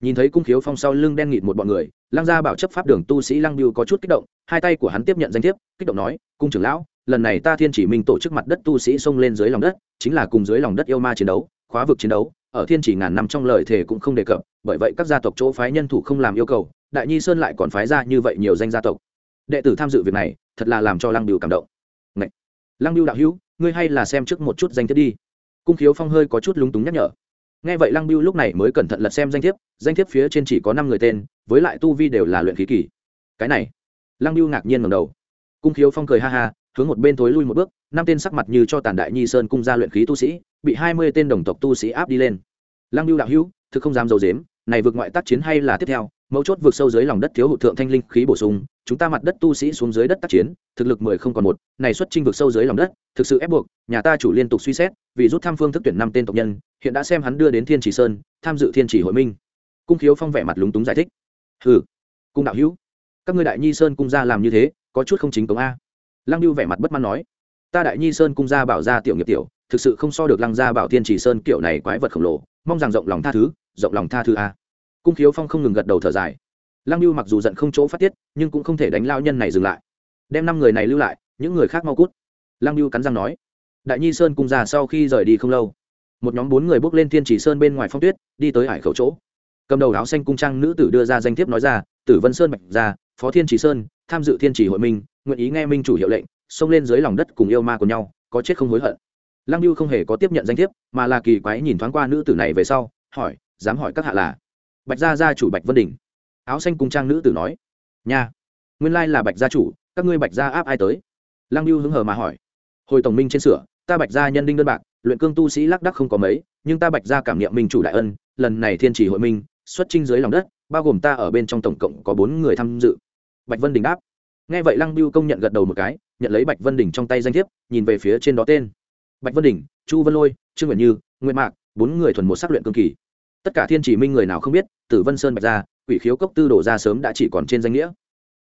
Nhìn thấy cung khiếu phong sau lưng đen nghịt một bọn người, lăng gia bảo chấp pháp đường tu sĩ lăng biêu có chút kích động, hai tay của hắn tiếp nhận danh thiếp, kích động nói, cung trưởng lão lần này ta thiên chỉ minh tổ chức mặt đất tu sĩ xông lên dưới lòng đất, chính là cùng dưới lòng đất yêu ma chiến đấu, khóa vực chiến đấu, ở thiên chỉ ngàn năm trong lời thề cũng không đề cập, bởi vậy các gia tộc chỗ phái nhân thủ không làm yêu cầu, đại nhi sơn lại còn phái ra như vậy nhiều danh gia tộc. Đệ tử tham dự việc này, thật là làm cho lăng biêu cảm động. Ngậy! lăng biêu đạo hữu, ngươi hay là xem trước một chút danh thiếp đi. Cung khiếu phong hơi có chút lúng túng nhắc nhở. Nghe vậy lăng biêu lúc này mới cẩn thận lật xem danh thiếp danh thiếp phía trên chỉ có năm người tên, với lại tu vi đều là luyện khí kỳ. Cái này! Lăng biêu ngạc nhiên ngầm đầu. Cung khiếu phong cười ha ha hướng một bên thối lui một bước, năm tên sắc mặt như cho tàn đại nhi sơn cung ra luyện khí tu sĩ, bị hai mươi tên đồng tộc tu sĩ áp đi lên. Lăng lưu đạo hữu, thực không dám dầu dếm này vượt ngoại tác chiến hay là tiếp theo, mấu chốt vượt sâu dưới lòng đất thiếu hụt thượng thanh linh khí bổ sung, chúng ta mặt đất tu sĩ xuống dưới đất tác chiến, thực lực mười không còn một, này xuất trinh vượt sâu dưới lòng đất, thực sự ép buộc, nhà ta chủ liên tục suy xét, vì rút tham phương thức tuyển năm tên tộc nhân, hiện đã xem hắn đưa đến thiên chỉ sơn, tham dự thiên chỉ hội minh. Cung khiếu phong vẻ mặt lúng túng giải thích. Hừ, cung đạo hữu, các ngươi đại nhi sơn cung gia làm như thế, có chút không chính cống a lăng lưu vẻ mặt bất mãn nói, ta đại nhi sơn cung gia bảo gia tiểu nghiệp tiểu, thực sự không so được lăng gia bảo thiên chỉ sơn kiểu này quái vật khổng lồ, mong rằng rộng lòng tha thứ, rộng lòng tha thứ a. Cung khiếu phong không ngừng gật đầu thở dài. Lăng lưu mặc dù giận không chỗ phát tiết, nhưng cũng không thể đánh lao nhân này dừng lại. Đem năm người này lưu lại, những người khác mau cút. Lăng lưu cắn răng nói, đại nhi sơn cung già sau khi rời đi không lâu, một nhóm bốn người bước lên thiên chỉ sơn bên ngoài phong tuyết, đi tới hải khẩu chỗ. Cầm đầu áo xanh cung trang nữ tử đưa ra danh thiếp nói ra, tử vân sơn bạch gia, phó thiên chỉ sơn, tham dự thiên chỉ hội minh nguyện ý nghe minh chủ hiệu lệnh, xông lên dưới lòng đất cùng yêu ma của nhau, có chết không hối hận. Lăng lưu không hề có tiếp nhận danh thiếp, mà là kỳ quái nhìn thoáng qua nữ tử này về sau, hỏi, dám hỏi các hạ là? Bạch gia gia chủ bạch vân đình. Áo xanh cung trang nữ tử nói, nha, nguyên lai là bạch gia chủ, các ngươi bạch gia áp ai tới? Lăng lưu hứng hờ mà hỏi, hồi tổng minh trên sửa, ta bạch gia nhân đinh đơn bạc, luyện cương tu sĩ lác đắc không có mấy, nhưng ta bạch gia cảm nghiệm minh chủ đại ân, lần này thiên chỉ hội minh, xuất trinh dưới lòng đất, bao gồm ta ở bên trong tổng cộng có bốn người tham dự. Bạch vân đình đáp nghe vậy lăng biêu công nhận gật đầu một cái, nhận lấy bạch vân đình trong tay danh thiếp, nhìn về phía trên đó tên. Bạch vân đình chu vân lôi, trương nguyện như nguyễn mạc, bốn người thuần một sắc luyện cương kỳ. Tất cả thiên chỉ minh người nào không biết, tử vân sơn bạch gia, quỷ khiếu cốc tư đổ ra sớm đã chỉ còn trên danh nghĩa.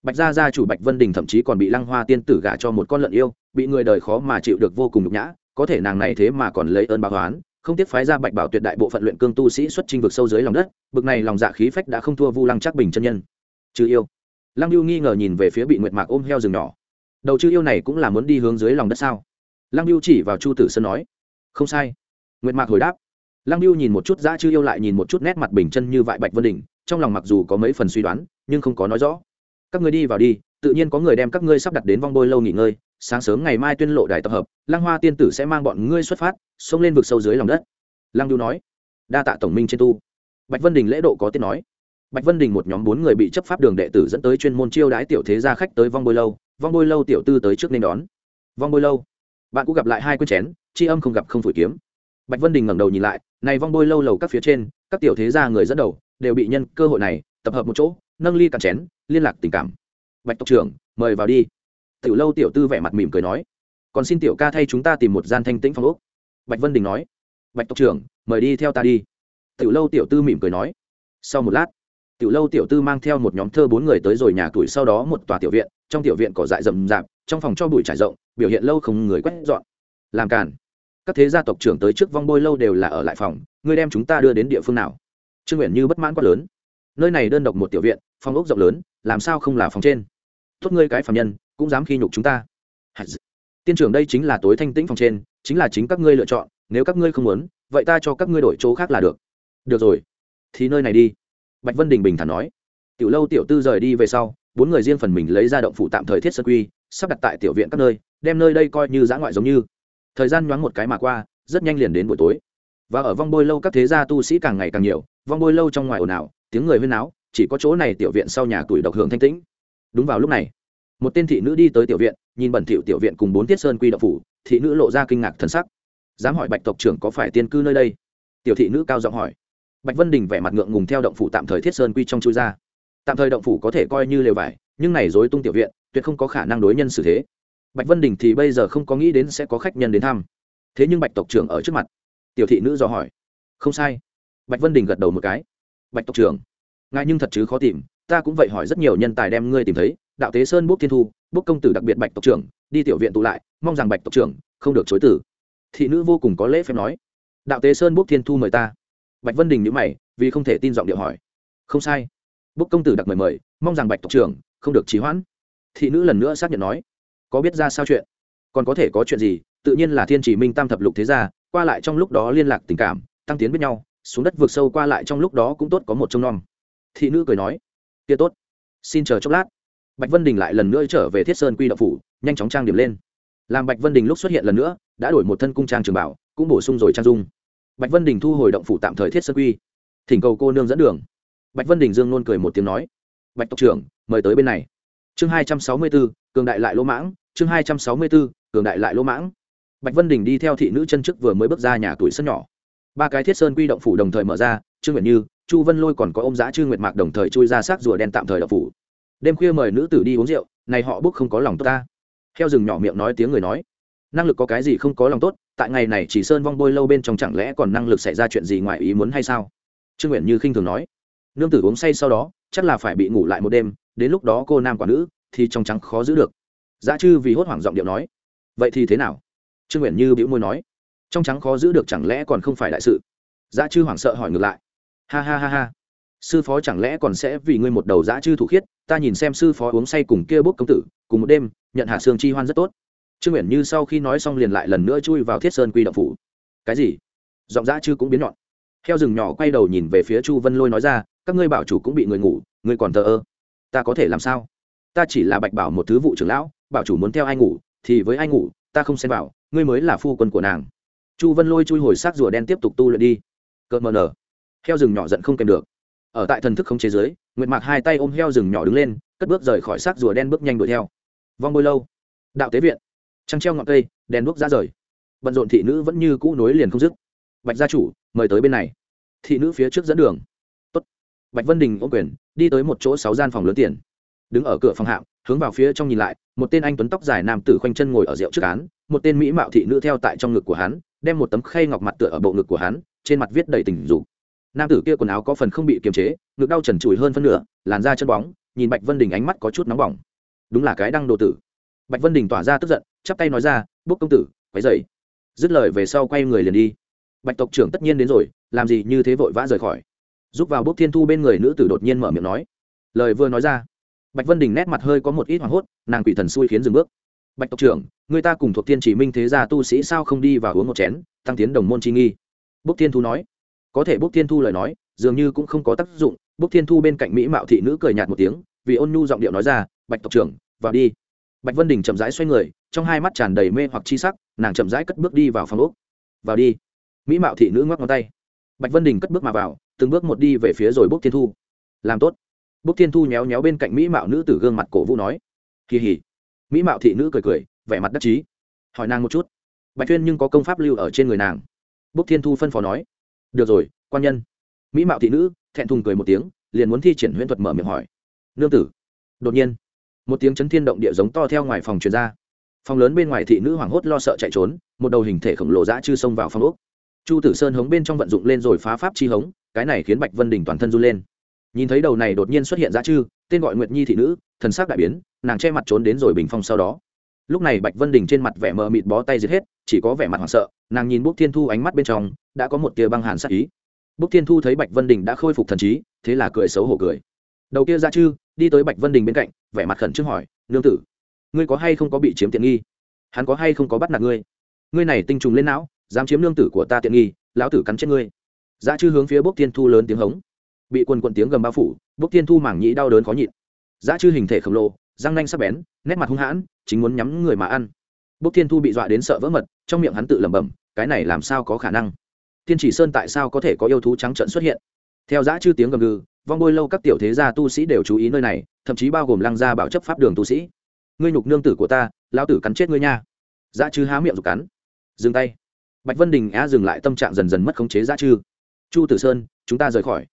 Bạch gia gia chủ bạch vân đình thậm chí còn bị lăng hoa tiên tử gả cho một con lợn yêu, bị người đời khó mà chịu được vô cùng nhục nhã, có thể nàng này thế mà còn lấy ơn báo oán, không tiếc phái ra bạch bảo tuyệt đại bộ phận luyện cương tu sĩ xuất trình vực sâu dưới lòng đất, bực này lòng dạ khí phách đã không thua vu lăng chắc bình chân nhân. Trừ yêu lăng lưu nghi ngờ nhìn về phía bị nguyệt mạc ôm heo rừng nhỏ. Đầu chư yêu này cũng là muốn đi hướng dưới lòng đất sao? Lăng lưu chỉ vào chu tử sơn nói. Không sai. Nguyệt mạc hồi đáp. Lăng lưu nhìn một chút, dã chư yêu lại nhìn một chút nét mặt bình chân như vại bạch vân đình trong lòng mặc dù có mấy phần suy đoán, nhưng không có nói rõ. Các ngươi đi vào đi, tự nhiên có người đem các ngươi sắp đặt đến vong bôi lâu nghỉ ngơi, sáng sớm ngày mai tuyên lộ đài tập hợp, lăng hoa tiên tử sẽ mang bọn ngươi xuất phát, xông lên vực sâu dưới lòng đất. Lăng lưu nói. Đa tạ tổng minh trên tu. Bạch vân đình lễ độ có tiết nói bạch vân đình một nhóm bốn người bị chấp pháp đường đệ tử dẫn tới chuyên môn chiêu đái tiểu thế gia khách tới vong bôi lâu. Vong bôi lâu tiểu tư tới trước nên đón. Vong bôi lâu, bạn cũng gặp lại hai quân chén, tri âm không gặp không phủi kiếm. Bạch vân đình ngẩng đầu nhìn lại, này vong bôi lâu lầu các phía trên, các tiểu thế gia người dẫn đầu đều bị nhân cơ hội này tập hợp một chỗ, nâng ly cạn chén, liên lạc tình cảm. Bạch tộc trưởng, mời vào đi. Tiểu lâu tiểu tư vẻ mặt mỉm cười nói, còn xin tiểu ca thay chúng ta tìm một gian thanh tĩnh phòng úc bạch vân đình nói, bạch tộc trưởng, mời đi theo ta đi. Tiểu lâu tiểu tư mỉm cười nói, sau một lát tiểu lâu tiểu tư mang theo một nhóm thơ bốn người tới rồi nhà tuổi sau đó một tòa tiểu viện, trong tiểu viện cỏ dại rậm rạp, trong phòng cho bụi trải rộng, biểu hiện lâu không người quét dọn. Làm cản các thế gia tộc trưởng tới trước vong bôi lâu đều là ở lại phòng, ngươi đem chúng ta đưa đến địa phương nào? Trương nguyện như bất mãn quá lớn. Nơi này đơn độc một tiểu viện, phòng ốc rộng lớn, làm sao không là phòng trên? Tốt ngươi cái phạm nhân, cũng dám khi nhục chúng ta. Tiên trưởng đây chính là tối thanh tĩnh phòng trên, chính là chính các ngươi lựa chọn, nếu các ngươi không muốn, vậy ta cho các ngươi đổi chỗ khác là được. Được rồi. Thì nơi này đi bạch vân đình bình thản nói. Tiểu lâu tiểu tư rời đi về sau, bốn người riêng phần mình lấy ra động phủ tạm thời thiết sơ quy, sắp đặt tại tiểu viện các nơi, đem nơi đây coi như giã ngoại giống như. Thời gian nhoáng một cái mà qua, rất nhanh liền đến buổi tối. Và ở vong bôi lâu các thế gia tu sĩ càng ngày càng nhiều, vong bôi lâu trong ngoài ồn ào, tiếng người huyên náo, chỉ có chỗ này tiểu viện sau nhà tuổi độc hưởng thanh tĩnh. Đúng vào lúc này, một tên thị nữ đi tới tiểu viện, nhìn bẩn thỉu tiểu viện cùng bốn tiết sơn quy đậu phủ, thị nữ lộ ra kinh ngạc thân sắc. Dám hỏi bạch tộc trưởng có phải tiên cư nơi đây? Tiểu thị nữ cao giọng hỏi bạch vân đình vẻ mặt ngượng ngùng theo động phủ tạm thời thiết sơn quy trong chui ra. Tạm thời động phủ có thể coi như lều vải, nhưng này dối tung tiểu viện, tuyệt không có khả năng đối nhân xử thế. Bạch vân đình thì bây giờ không có nghĩ đến sẽ có khách nhân đến thăm. Thế nhưng bạch tộc trưởng ở trước mặt. Tiểu thị nữ dò hỏi. Không sai. Bạch vân đình gật đầu một cái. Bạch tộc trưởng, ngài nhưng thật chứ khó tìm, ta cũng vậy hỏi rất nhiều nhân tài đem ngươi tìm thấy. Đạo tế sơn bốc thiên thu, bốc công tử đặc biệt bạch tộc trưởng, đi tiểu viện tụ lại, mong rằng bạch tộc trưởng không được chối tử thị nữ vô cùng có lễ phép nói. Đạo tế sơn bốc thiên thu mời ta bạch vân đình nhữ mày, vì không thể tin giọng điệu hỏi. Không sai. Bốc công tử đặc mời mời, mong rằng bạch tộc trưởng không được trì hoãn. Thị nữ lần nữa xác nhận nói. Có biết ra sao chuyện? Còn có thể có chuyện gì? Tự nhiên là thiên chỉ minh tam thập lục thế gia, qua lại trong lúc đó liên lạc tình cảm, tăng tiến biết nhau, xuống đất vượt sâu qua lại trong lúc đó cũng tốt có một trông nom. Thị nữ cười nói. Kia tốt. Xin chờ chốc lát. Bạch vân đình lại lần nữa trở về thiết sơn quy đạo phủ, nhanh chóng trang điểm lên. Làm bạch vân đình lúc xuất hiện lần nữa, đã đổi một thân cung trang trường bảo, cũng bổ sung rồi trang dung bạch vân đình thu hồi động phủ tạm thời thiết sơn quy. Thỉnh cầu cô nương dẫn đường. Bạch vân đình dương luôn cười một tiếng nói, bạch tộc trưởng, mời tới bên này. Chương hai trăm sáu mươi b ố cường đại lại lỗ mãng. Chương hai trăm sáu mươi b ố cường đại lại lỗ mãng. Bạch vân đình đi theo thị nữ chân chức vừa mới bước ra nhà tuổi sân nhỏ. Ba cái thiết sơn quy động phủ đồng thời mở ra, trương nguyện như, chu vân lôi còn có ông giã trương nguyệt mạc đồng thời chui ra xác rùa đen tạm thời động phủ. Đêm khuya mời nữ tử đi uống rượu, này họ bước không có lòng tốt ta. Theo rừng nhỏ miệng nói tiếng người nói, năng lực có cái gì không có lòng tốt tại ngày này chỉ sơn vong bôi lâu bên trong chẳng lẽ còn năng lực xảy ra chuyện gì ngoài ý muốn hay sao? Trương nguyện như khinh thường nói. Nương tử uống say sau đó, chắc là phải bị ngủ lại một đêm, đến lúc đó cô nam quả nữ thì trong trắng khó giữ được. Giá chư vì hốt hoảng giọng điệu nói. Vậy thì thế nào? Trương nguyện như bĩu môi nói. Trong trắng khó giữ được chẳng lẽ còn không phải đại sự? Giá chư hoảng sợ hỏi ngược lại. Ha ha ha ha. Sư phó chẳng lẽ còn sẽ vì ngươi một đầu giá chư thủ khiết, ta nhìn xem sư phó uống say cùng kia bốc công tử, cùng một đêm, nhận hạ sương chi hoan rất tốt trương nguyện như sau khi nói xong liền lại lần nữa chui vào thiết sơn quy động phủ. Cái gì? Giọng dã chư cũng biến nhọn. Theo rừng nhỏ quay đầu nhìn về phía chu vân lôi nói ra, các ngươi bảo chủ cũng bị người ngủ, ngươi còn thờ ơ. Ta có thể làm sao? Ta chỉ là bạch bảo một thứ vụ trưởng lão, bảo chủ muốn theo ai ngủ, thì với ai ngủ, ta không xem bảo ngươi mới là phu quân của nàng. Chu vân lôi chui hồi xác rùa đen tiếp tục tu luyện đi. Cợt mờ nở. Heo rừng nhỏ giận không kèm được. Ở tại thần thức không chế giới nguyệt mạc hai tay ôm heo rừng nhỏ đứng lên, cất bước rời khỏi xác rùa đen bước nhanh đuổi theo. Vong bôi lâu. Đạo tế viện trăng treo ngọn cây đèn đuốc ra rời. Bận rộn thị nữ vẫn như cũ nối liền không dứt. Bạch gia chủ mời tới bên này. Thị nữ phía trước dẫn đường. Tốt. bạch vân đình ô quyền đi tới một chỗ sáu gian phòng lớn tiền. Đứng ở cửa phòng hạng, hướng vào phía trong nhìn lại một tên anh tuấn tóc dài nam tử khoanh chân ngồi ở rượu trước án một tên mỹ mạo thị nữ theo tại trong ngực của hắn đem một tấm khay ngọc mặt tựa ở bộ ngực của hắn trên mặt viết đầy tình dục. Nam tử kia quần áo có phần không bị kiềm chế ngực đau trần trụi hơn phân nửa làn da chân bóng nhìn bạch vân đình ánh mắt có chút nóng bỏng. Đúng là cái đăng đồ tử bạch vân đình tỏa ra tức giận, chắp tay nói ra, bốc công tử, quấy dậy dứt lời về sau quay người liền đi. Bạch tộc trưởng tất nhiên đến rồi, làm gì như thế vội vã rời khỏi. Giúp vào bốc thiên thu bên người nữ tử đột nhiên mở miệng nói. Lời vừa nói ra, bạch vân đình nét mặt hơi có một ít hoảng hốt, nàng quỷ thần xui khiến dừng bước. Bạch tộc trưởng, người ta cùng thuộc thiên chỉ minh thế gia tu sĩ sao không đi và uống một chén, tăng tiến đồng môn chi nghi? Bốc thiên thu nói. Có thể bốc thiên thu lời nói, dường như cũng không có tác dụng. Bốc thiên thu bên cạnh mỹ mạo thị nữ cười nhạt một tiếng, vì ôn nhu giọng điệu nói ra, bạch tộc trưởng, vào đi bạch vân đình chậm rãi xoay người, trong hai mắt tràn đầy mê hoặc chi sắc, nàng chậm rãi cất bước đi vào phòng úc vào đi. Mỹ mạo thị nữ ngoắc ngón tay. Bạch vân đình cất bước mà vào, từng bước một đi về phía rồi bốc thiên thu. Làm tốt. Bốc thiên thu nhéo nhéo bên cạnh mỹ mạo nữ tử gương mặt cổ vũ nói. Kỳ hỉ. Mỹ mạo thị nữ cười cười, vẻ mặt đắc chí. Hỏi nàng một chút. Bạch tuyên nhưng có công pháp lưu ở trên người nàng. Bốc thiên thu phân phó nói. Được rồi, quan nhân. Mỹ mạo thị nữ thẹn thùng cười một tiếng, liền muốn thi triển huyễn thuật mở miệng hỏi. Nương tử. Đột nhiên một tiếng chấn thiên động địa giống to theo ngoài phòng truyền ra. Phòng lớn bên ngoài thị nữ hoảng hốt lo sợ chạy trốn, một đầu hình thể khổng lồ dã chư xông vào phòng úc chu tử sơn hống bên trong vận dụng lên rồi phá pháp chi hống, cái này khiến bạch vân đình toàn thân run lên. Nhìn thấy đầu này đột nhiên xuất hiện dã chư, tên gọi nguyệt nhi thị nữ, thần sắc đại biến, nàng che mặt trốn đến rồi bình phong sau đó. Lúc này bạch vân đình trên mặt vẻ mờ mịt bó tay giết hết, chỉ có vẻ mặt hoảng sợ, nàng nhìn bốc thiên thu ánh mắt bên trong, đã có một tia băng hàn sắc ý. Bốc thiên thu thấy bạch vân đình đã khôi phục thần trí, thế là cười xấu hổ cười. Đầu kia ra chư đi tới bạch vân đình bên cạnh, vẻ mặt khẩn trương hỏi, nương tử, ngươi có hay không có bị chiếm tiện nghi? Hắn có hay không có bắt nạt ngươi? Ngươi này tinh trùng lên não, dám chiếm nương tử của ta tiện nghi, lão tử cắn chết ngươi. Dã chư hướng phía bốc thiên thu lớn tiếng hống. Bị quần quần tiếng gầm bao phủ, bốc thiên thu mảng nhĩ đau đớn khó nhịn. Dã chư hình thể khổng lồ, răng nanh sắc bén, nét mặt hung hãn, chính muốn nhắm người mà ăn. Bốc thiên thu bị dọa đến sợ vỡ mật, trong miệng hắn tự lẩm bẩm, cái này làm sao có khả năng? Thiên chỉ sơn tại sao có thể có yêu thú trắng trận xuất hiện? Theo dã chư tiếng gầm gừ vong bôi lâu các tiểu thế gia tu sĩ đều chú ý nơi này, thậm chí bao gồm lăng gia bảo chấp pháp đường tu sĩ. Ngươi nhục nương tử của ta, lão tử cắn chết ngươi nha. Dã chư há miệng rụt cắn. Dừng tay. Bạch vân đình á dừng lại tâm trạng dần dần mất khống chế dã chư. Chu tử sơn, chúng ta rời khỏi.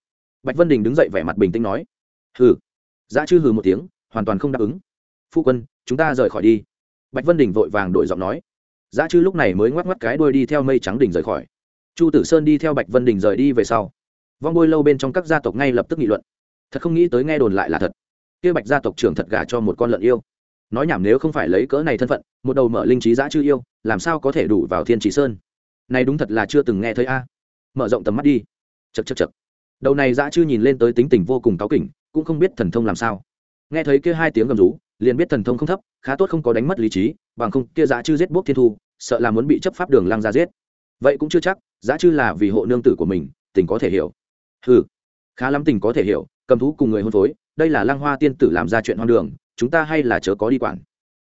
Bạch vân đình đứng dậy vẻ mặt bình tĩnh nói. Hừ. Dã chư hừ một tiếng, hoàn toàn không đáp ứng. Phu quân, chúng ta rời khỏi đi. Bạch vân đình vội vàng đổi giọng nói. Dã chư lúc này mới ngoắc ngoắc cái đuôi đi theo mây trắng đỉnh rời khỏi. Chu tử sơn đi theo bạch vân đình rời đi về sau vong bôi lâu bên trong các gia tộc ngay lập tức nghị luận. Thật không nghĩ tới nghe đồn lại là thật. Kia bạch gia tộc trưởng thật gả cho một con lợn yêu. Nói nhảm nếu không phải lấy cỡ này thân phận, một đầu mở linh trí giã chư yêu, làm sao có thể đủ vào thiên trí sơn? Này đúng thật là chưa từng nghe thấy a. Mở rộng tầm mắt đi. Chật chật chật đầu này giã chư nhìn lên tới tính tình vô cùng cáu kỉnh, cũng không biết thần thông làm sao. Nghe thấy kia hai tiếng gầm rú, liền biết thần thông không thấp, khá tốt không có đánh mất lý trí, bằng không kia giã chư giết bốc thiên thu, sợ là muốn bị chấp pháp đường lang ra giết. Vậy cũng chưa chắc, giã chư là vì hộ nương tử của mình, tình có thể hiểu ừ khá lắm tình có thể hiểu, cầm thú cùng người hôn phối, đây là lăng hoa tiên tử làm ra chuyện hoang đường, chúng ta hay là chớ có đi quản.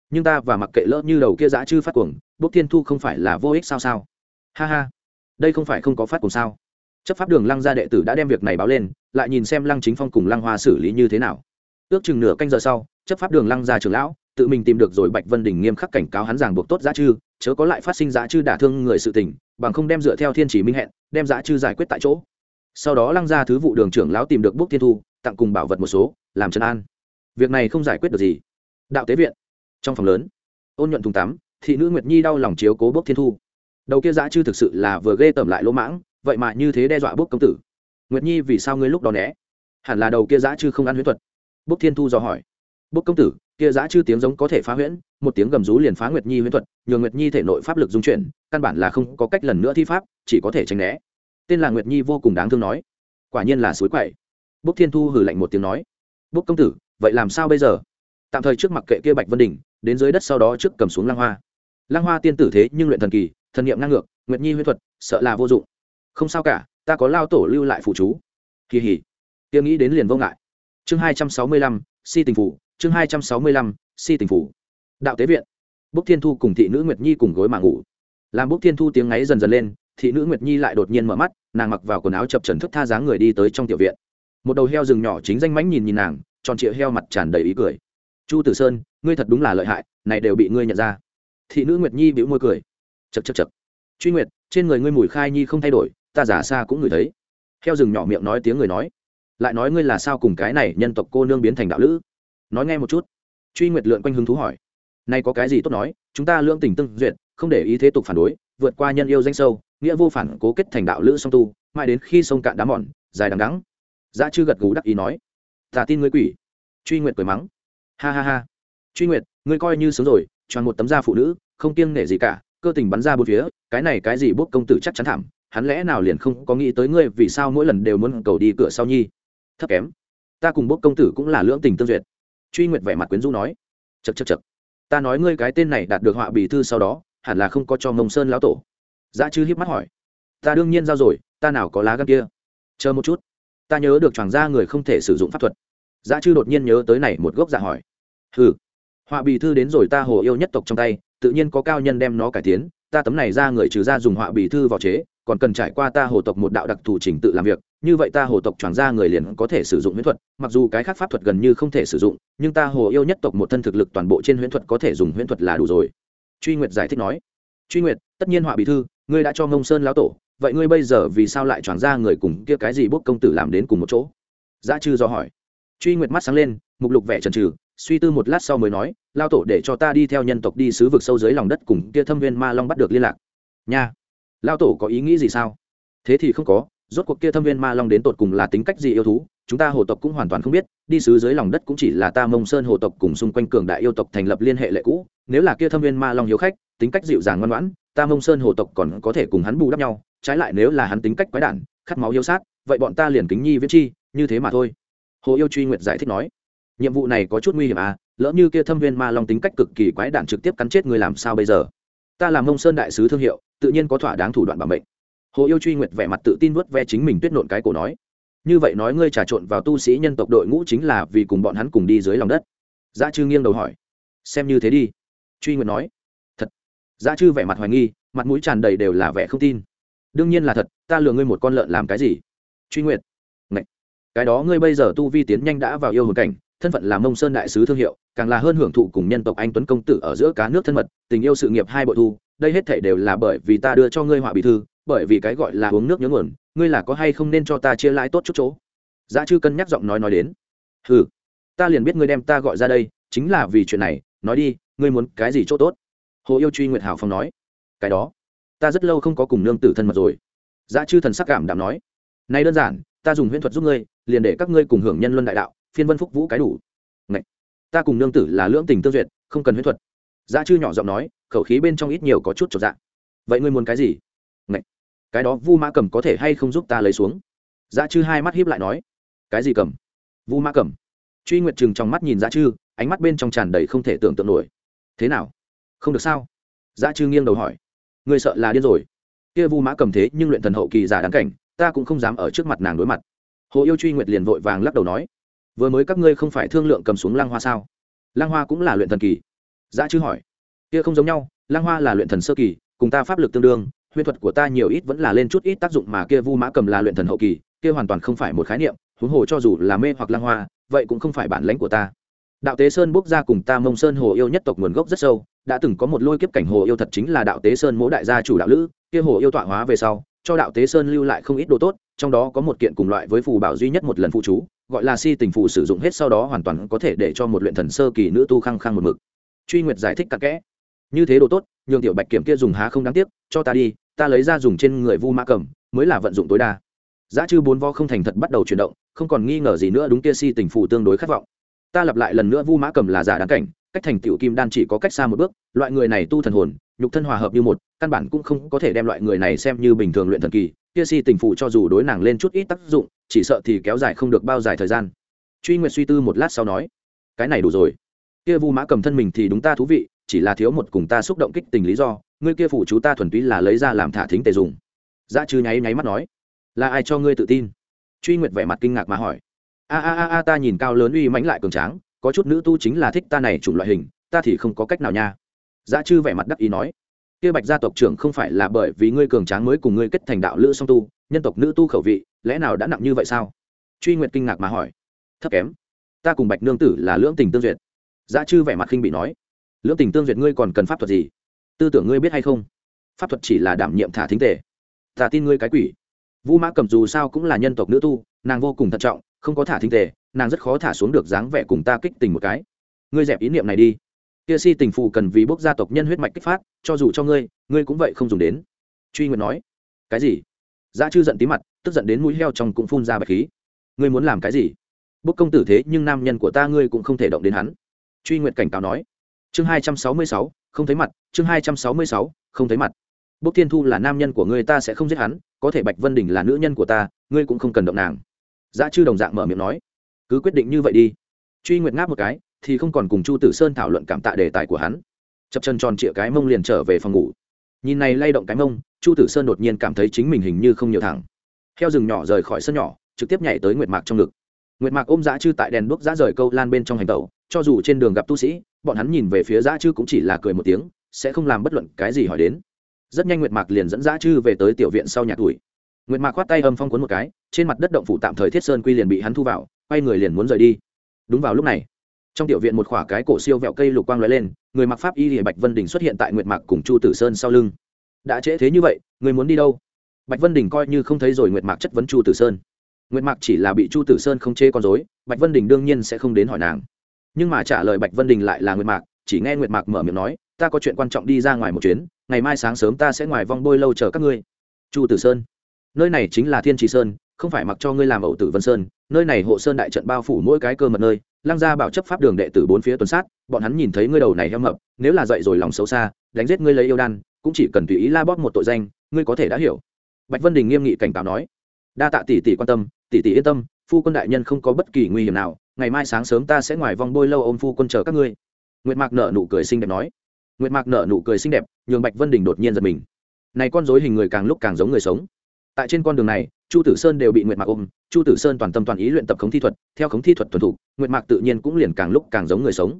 Nhưng ta và mặc kệ lỡ như đầu kia dã chư phát cuồng, bốc thiên thu không phải là vô ích sao sao? Ha ha, đây không phải không có phát cuồng sao? Chấp pháp đường lăng gia đệ tử đã đem việc này báo lên, lại nhìn xem lăng chính phong cùng lăng hoa xử lý như thế nào. Ước chừng nửa canh giờ sau, chấp pháp đường lăng gia trưởng lão, tự mình tìm được rồi bạch vân đình nghiêm khắc cảnh cáo hắn rằng buộc tốt dã chư, chớ có lại phát sinh dã chư đả thương người sự tình, bằng không đem dựa theo thiên chỉ minh hẹn, đem dã chư giải quyết tại chỗ sau đó lăng gia thứ vụ đường trưởng lão tìm được bốc thiên thu, tặng cùng bảo vật một số, làm trấn an. Việc này không giải quyết được gì. Đạo tế viện. Trong phòng lớn, ôn nhuận thùng tắm, thị nữ nguyệt nhi đau lòng chiếu cố bốc thiên thu. Đầu kia dã chư thực sự là vừa ghê tởm lại lỗ mãng, vậy mà như thế đe dọa bốc công tử. Nguyệt nhi vì sao ngươi lúc đó né? Hẳn là đầu kia dã chư không ăn huyễn thuật. Bốc thiên thu dò hỏi. Bốc công tử, kia dã chư tiếng giống có thể phá huyễn, một tiếng gầm rú liền phá nguyệt nhi huyễn thuật nhường nguyệt nhi thể nội pháp lực dung chuyển, căn bản là không có cách lần nữa thi pháp, chỉ có thể tránh né tên là nguyệt nhi vô cùng đáng thương nói. Quả nhiên là suối quậy. Bốc thiên thu hử lạnh một tiếng nói. Bốc công tử, vậy làm sao bây giờ? Tạm thời trước mặt kệ kia bạch vân đình, đến dưới đất sau đó trước cầm xuống Lang hoa. Lang hoa tiên tử thế nhưng luyện thần kỳ, thần niệm ngang ngược, nguyệt nhi huyết thuật, sợ là vô dụng. Không sao cả, ta có lao tổ lưu lại phụ chú. Kỳ hỉ. Tiêu nghĩ đến liền vô ngại. Chương hai trăm sáu mươi lăm, si tình phủ, chương hai trăm sáu mươi lăm, si tình phủ. Đạo tế viện. Bốc thiên thu cùng thị nữ nguyệt nhi cùng gối mà ngủ. Làm bốc thiên thu tiếng ngáy dần dần lên thị nữ nguyệt nhi lại đột nhiên mở mắt nàng mặc vào quần áo chập trần thức tha dáng người đi tới trong tiểu viện một đầu heo rừng nhỏ chính danh mãnh nhìn nhìn nàng tròn trịa heo mặt tràn đầy ý cười chu tử sơn ngươi thật đúng là lợi hại này đều bị ngươi nhận ra thị nữ nguyệt nhi bĩu môi cười chật chật chật truy nguyệt trên người ngươi mùi khai nhi không thay đổi ta giả xa cũng ngửi thấy heo rừng nhỏ miệng nói tiếng người nói lại nói ngươi là sao cùng cái này nhân tộc cô nương biến thành đạo lữ nói nghe một chút truy nguyệt lượn quanh hứng thú hỏi nay có cái gì tốt nói chúng ta lương tình tương duyệt không để ý thế tục phản đối vượt qua nhân yêu danh sâu nghĩa vô phản cố kết thành đạo lữ song tu, mãi đến khi sông cạn đá mòn, dài đằng đắng dã chư gật gù đắc ý nói, ta tin ngươi quỷ. Truy nguyệt cười mắng, ha ha ha. Truy nguyệt, ngươi coi như sướng rồi, choàng một tấm da phụ nữ, không kiêng nể gì cả, cơ tình bắn ra bốn phía, cái này cái gì bốc công tử chắc chắn thảm, hắn lẽ nào liền không có nghĩ tới ngươi vì sao mỗi lần đều muốn cầu đi cửa sau nhi? Thấp kém. Ta cùng bốc công tử cũng là lưỡng tình tương duyệt. Truy nguyệt vẻ mặt quyến rũ nói chật chật chật ta nói ngươi cái tên này đạt được họa bì thư sau đó, hẳn là không có cho mông sơn lão tổ dã chư hiếp mắt hỏi, ta đương nhiên giao rồi, ta nào có lá gan kia? Chờ một chút, ta nhớ được choàng ra người không thể sử dụng pháp thuật. Dã chư đột nhiên nhớ tới này một gốc dạ hỏi ừ họa bì thư đến rồi ta hồ yêu nhất tộc trong tay, tự nhiên có cao nhân đem nó cải tiến, ta tấm này ra người trừ ra dùng họa bì thư vào chế, còn cần trải qua ta hồ tộc một đạo đặc thù trình tự làm việc, như vậy ta hồ tộc choàng ra người liền có thể sử dụng huyễn thuật, mặc dù cái khác pháp thuật gần như không thể sử dụng, nhưng ta hồ yêu nhất tộc một thân thực lực toàn bộ trên huyễn thuật có thể dùng huyễn thuật là đủ rồi. Truy nguyệt giải thích nói, truy nguyệt, tất nhiên họa bì thư ngươi đã cho mông sơn lão tổ, vậy ngươi bây giờ vì sao lại choáng ra người cùng kia cái gì bốc công tử làm đến cùng một chỗ? Dã chư do hỏi. Truy nguyệt mắt sáng lên, mục lục vẻ trần trừ, suy tư một lát sau mới nói lao tổ để cho ta đi theo nhân tộc đi sứ vực sâu dưới lòng đất cùng kia thâm viên ma long bắt được liên lạc. Nha lao tổ có ý nghĩ gì sao? Thế thì không có, rốt cuộc kia thâm viên ma long đến tột cùng là tính cách gì yêu thú, chúng ta hồ tộc cũng hoàn toàn không biết, đi sứ dưới lòng đất cũng chỉ là ta mông sơn hồ tộc cùng xung quanh cường đại yêu tộc thành lập liên hệ lệ cũ, nếu là kia thâm viên ma long hiếu khách, tính cách dịu dàng ngoan ngoãn ta mông sơn hồ tộc còn có thể cùng hắn bù đắp nhau, trái lại nếu là hắn tính cách quái đản, khát máu yêu sát, vậy bọn ta liền kính nhi viết chi, như thế mà thôi. Hồ yêu truy nguyệt giải thích nói. Nhiệm vụ này có chút nguy hiểm à lỡ như kia thâm viên ma long tính cách cực kỳ quái đản trực tiếp cắn chết người làm sao bây giờ? Ta làm mông sơn đại sứ thương hiệu, tự nhiên có thỏa đáng thủ đoạn bảo mệnh. Hồ yêu truy nguyệt vẻ mặt tự tin vớt ve chính mình tuyết nộn cái cổ nói. Như vậy nói ngươi trà trộn vào tu sĩ nhân tộc đội ngũ chính là vì cùng bọn hắn cùng đi dưới lòng đất. Dạ Dã chư nghiêng đầu hỏi. Xem như thế đi. Truy nguyệt nói thật dã chư vẻ mặt hoài nghi, mặt mũi tràn đầy đều là vẻ không tin. Đương nhiên là thật, ta lừa ngươi một con lợn làm cái gì? Truy nguyệt. Ngậy. cái đó ngươi bây giờ tu vi tiến nhanh đã vào yêu hồn cảnh, thân phận là mông sơn đại sứ thương hiệu, càng là hơn hưởng thụ cùng nhân tộc anh tuấn công tử ở giữa cá nước thân mật, tình yêu sự nghiệp hai bội thu, đây hết thể đều là bởi vì ta đưa cho ngươi họa bị thư, bởi vì cái gọi là uống nước nhớ nguồn, ngươi là có hay không nên cho ta chia lãi tốt chút chỗ? Giá chư cân nhắc giọng nói nói đến. Ừ ta liền biết ngươi đem ta gọi ra đây, chính là vì chuyện này, nói đi, ngươi muốn cái gì chỗ tốt? Hồ yêu truy nguyệt hào phong nói, cái đó, ta rất lâu không có cùng nương tử thân mật rồi. Giá chư thần sắc cảm đảm nói nay đơn giản, ta dùng huyễn thuật giúp ngươi, liền để các ngươi cùng hưởng nhân luân đại đạo, phiên vân phúc vũ cái đủ. Ngậy! ta cùng nương tử là lưỡng tình tương duyệt, không cần huyễn thuật. Giá chư nhỏ giọng nói, khẩu khí bên trong ít nhiều có chút trọn dạng vậy ngươi muốn cái gì? Ngậy! cái đó vu mã cầm có thể hay không giúp ta lấy xuống? Giá chư hai mắt hiếp lại nói, cái gì cầm vu mã cầm truy nguyệt trừng trong mắt nhìn giá chư, ánh mắt bên trong tràn đầy không thể tưởng tượng nổi. Thế nào? Không được sao? Giá chư nghiêng đầu hỏi. Người sợ là điên rồi. Kia vu mã cầm thế nhưng luyện thần hậu kỳ giả đáng cảnh, ta cũng không dám ở trước mặt nàng đối mặt. Hồ yêu truy nguyệt liền vội vàng lắc đầu nói. Vừa mới các ngươi không phải thương lượng cầm xuống lang hoa sao? Lang hoa cũng là luyện thần kỳ. Giá chư hỏi. Kia không giống nhau lang hoa là luyện thần sơ kỳ, cùng ta pháp lực tương đương, huyễn thuật của ta nhiều ít vẫn là lên chút ít tác dụng mà kia vu mã cầm là luyện thần hậu kỳ, kia hoàn toàn không phải một khái niệm, huống hồ cho dù là mê hoặc lang hoa, vậy cũng không phải bản lãnh của ta. Đạo tế sơn bốc ra cùng ta mông sơn hồ yêu nhất tộc nguồn gốc rất sâu đã từng có một lôi kiếp cảnh hồ yêu thật chính là đạo tế sơn mỗ đại gia chủ đạo lữ, kia hồ yêu tọa hóa về sau, cho đạo tế sơn lưu lại không ít đồ tốt, trong đó có một kiện cùng loại với phù bảo duy nhất một lần phụ chú, gọi là si tình phù sử dụng hết sau đó hoàn toàn có thể để cho một luyện thần sơ kỳ nữ tu khăng khăng một mực. Truy nguyệt giải thích cặn kẽ. Như thế đồ tốt, nhường tiểu bạch kiểm kia dùng há không đáng tiếc, cho ta đi, ta lấy ra dùng trên người vu mã cầm, mới là vận dụng tối đa. Giá chư bốn vo không thành thật bắt đầu chuyển động, không còn nghi ngờ gì nữa đúng kia si tình phù tương đối khát vọng. Ta lặp lại lần nữa vu mã cầm là giả đáng cảnh cách thành tựu kim đan chỉ có cách xa một bước, loại người này tu thần hồn, nhục thân hòa hợp như một, căn bản cũng không có thể đem loại người này xem như bình thường luyện thần kỳ, kia si tình phụ cho dù đối nàng lên chút ít tác dụng, chỉ sợ thì kéo dài không được bao dài thời gian. Truy nguyệt suy tư một lát sau nói, cái này đủ rồi. Kia vu mã cầm thân mình thì đúng ta thú vị, chỉ là thiếu một cùng ta xúc động kích tình lý do, ngươi kia phụ chú ta thuần túy là lấy ra làm thả thính tề dùng. Dạ Dã chư nháy nháy mắt nói, là ai cho ngươi tự tin? Truy nguyệt vẻ mặt kinh ngạc mà hỏi, a a a a, ta nhìn cao lớn uy mãnh lại cường tráng có chút nữ tu chính là thích ta này chủng loại hình, ta thì không có cách nào nha. Dã chư vẻ mặt đắc ý nói. Kia bạch gia tộc trưởng không phải là bởi vì ngươi cường tráng mới cùng ngươi kết thành đạo lữ song tu, nhân tộc nữ tu khẩu vị, lẽ nào đã nặng như vậy sao? Truy nguyệt kinh ngạc mà hỏi. Thấp kém. Ta cùng bạch nương tử là lưỡng tình tương duyệt. Dã chư vẻ mặt khinh bị nói. Lưỡng tình tương duyệt ngươi còn cần pháp thuật gì? Tư tưởng ngươi biết hay không? Pháp thuật chỉ là đảm nhiệm thả thính tề. Ta tin ngươi cái quỷ. Vu mã cầm dù sao cũng là nhân tộc nữ tu, nàng vô cùng thận trọng không có thả thính tề, nàng rất khó thả xuống được dáng vẻ cùng ta kích tình một cái. Ngươi dẹp ý niệm này đi. Kia si tình phù cần vì bốc gia tộc nhân huyết mạch kích phát, cho dù cho ngươi ngươi cũng vậy không dùng đến. Truy nguyện nói. Cái gì? Dã chư giận tí mặt, tức giận đến mũi heo trong cũng phun ra bạch khí. Ngươi muốn làm cái gì? Bốc công tử thế nhưng nam nhân của ta ngươi cũng không thể động đến hắn. Truy nguyện cảnh cáo nói. Chương hai trăm sáu mươi sáu, không thấy mặt. Chương hai trăm sáu mươi sáu, không thấy mặt. Bốc thiên thu là nam nhân của ngươi ta sẽ không giết hắn, có thể bạch vân đình là nữ nhân của ta, ngươi cũng không cần động nàng giá chư đồng dạng mở miệng nói, cứ quyết định như vậy đi. Truy nguyệt ngáp một cái, thì không còn cùng chu tử sơn thảo luận cảm tạ đề tài của hắn. Chập chân tròn trịa cái mông liền trở về phòng ngủ. Nhìn này lay động cái mông, chu tử sơn đột nhiên cảm thấy chính mình hình như không nhiều thẳng. Theo rừng nhỏ rời khỏi sân nhỏ, trực tiếp nhảy tới nguyệt mạc trong ngực. Nguyệt mạc ôm dã chư tại đèn đuốc dã rời câu lan bên trong hành tẩu, cho dù trên đường gặp tu sĩ, bọn hắn nhìn về phía dã chư cũng chỉ là cười một tiếng, sẽ không làm bất luận cái gì hỏi đến. Rất nhanh nguyệt mạc liền dẫn dã chư về tới tiểu viện sau nhà tuổi nguyệt mạc khoát tay âm phong cuốn một cái, trên mặt đất động phủ tạm thời thiết sơn quy liền bị hắn thu vào, quay người liền muốn rời đi. Đúng vào lúc này, trong tiểu viện một khỏa cái cổ siêu vẹo cây lục quang lóe lên, người mặc pháp y lìa bạch vân đình xuất hiện tại nguyệt mạc cùng chu tử sơn sau lưng. Đã trễ thế như vậy, người muốn đi đâu? Bạch vân đình coi như không thấy rồi nguyệt mạc chất vấn chu tử sơn. Nguyệt mạc chỉ là bị chu tử sơn không chê con dối bạch vân đình đương nhiên sẽ không đến hỏi nàng. Nhưng mà trả lời bạch vân đình lại là nguyệt mạc, chỉ nghe nguyệt mạc mở miệng nói, ta có chuyện quan trọng đi ra ngoài một chuyến, ngày mai sáng sớm ta sẽ ngoài vong bôi lâu chờ các ngươi. Chu tử sơn nơi này chính là thiên trì sơn, không phải mặc cho ngươi làm ẩu tử vân sơn, nơi này hộ sơn đại trận bao phủ mỗi cái cơ mật nơi, lăng gia bảo chấp pháp đường đệ tử bốn phía tuần sát, bọn hắn nhìn thấy ngươi đầu này heo mập, nếu là dậy rồi lòng xấu xa, đánh giết ngươi lấy yêu đan, cũng chỉ cần tùy ý la bóp một tội danh, ngươi có thể đã hiểu. Bạch vân đình nghiêm nghị cảnh cáo nói. Đa tạ tỷ tỷ quan tâm, tỷ tỷ yên tâm, phu quân đại nhân không có bất kỳ nguy hiểm nào, ngày mai sáng sớm ta sẽ ngoài vòng bôi lâu ôm phu quân chờ các ngươi. Nguyệt mạc nở nụ cười xinh đẹp nói. Nguyệt mạc nở nụ cười xinh đẹp, nhường bạch vân đình đột nhiên giật mình. Này con dối hình người càng lúc càng giống người sống tại trên con đường này, chu tử sơn đều bị nguyệt mạc ôm. Chu tử sơn toàn tâm toàn ý luyện tập khống thi thuật, theo khống thi thuật thuần thục, nguyệt mạc tự nhiên cũng liền càng lúc càng giống người sống.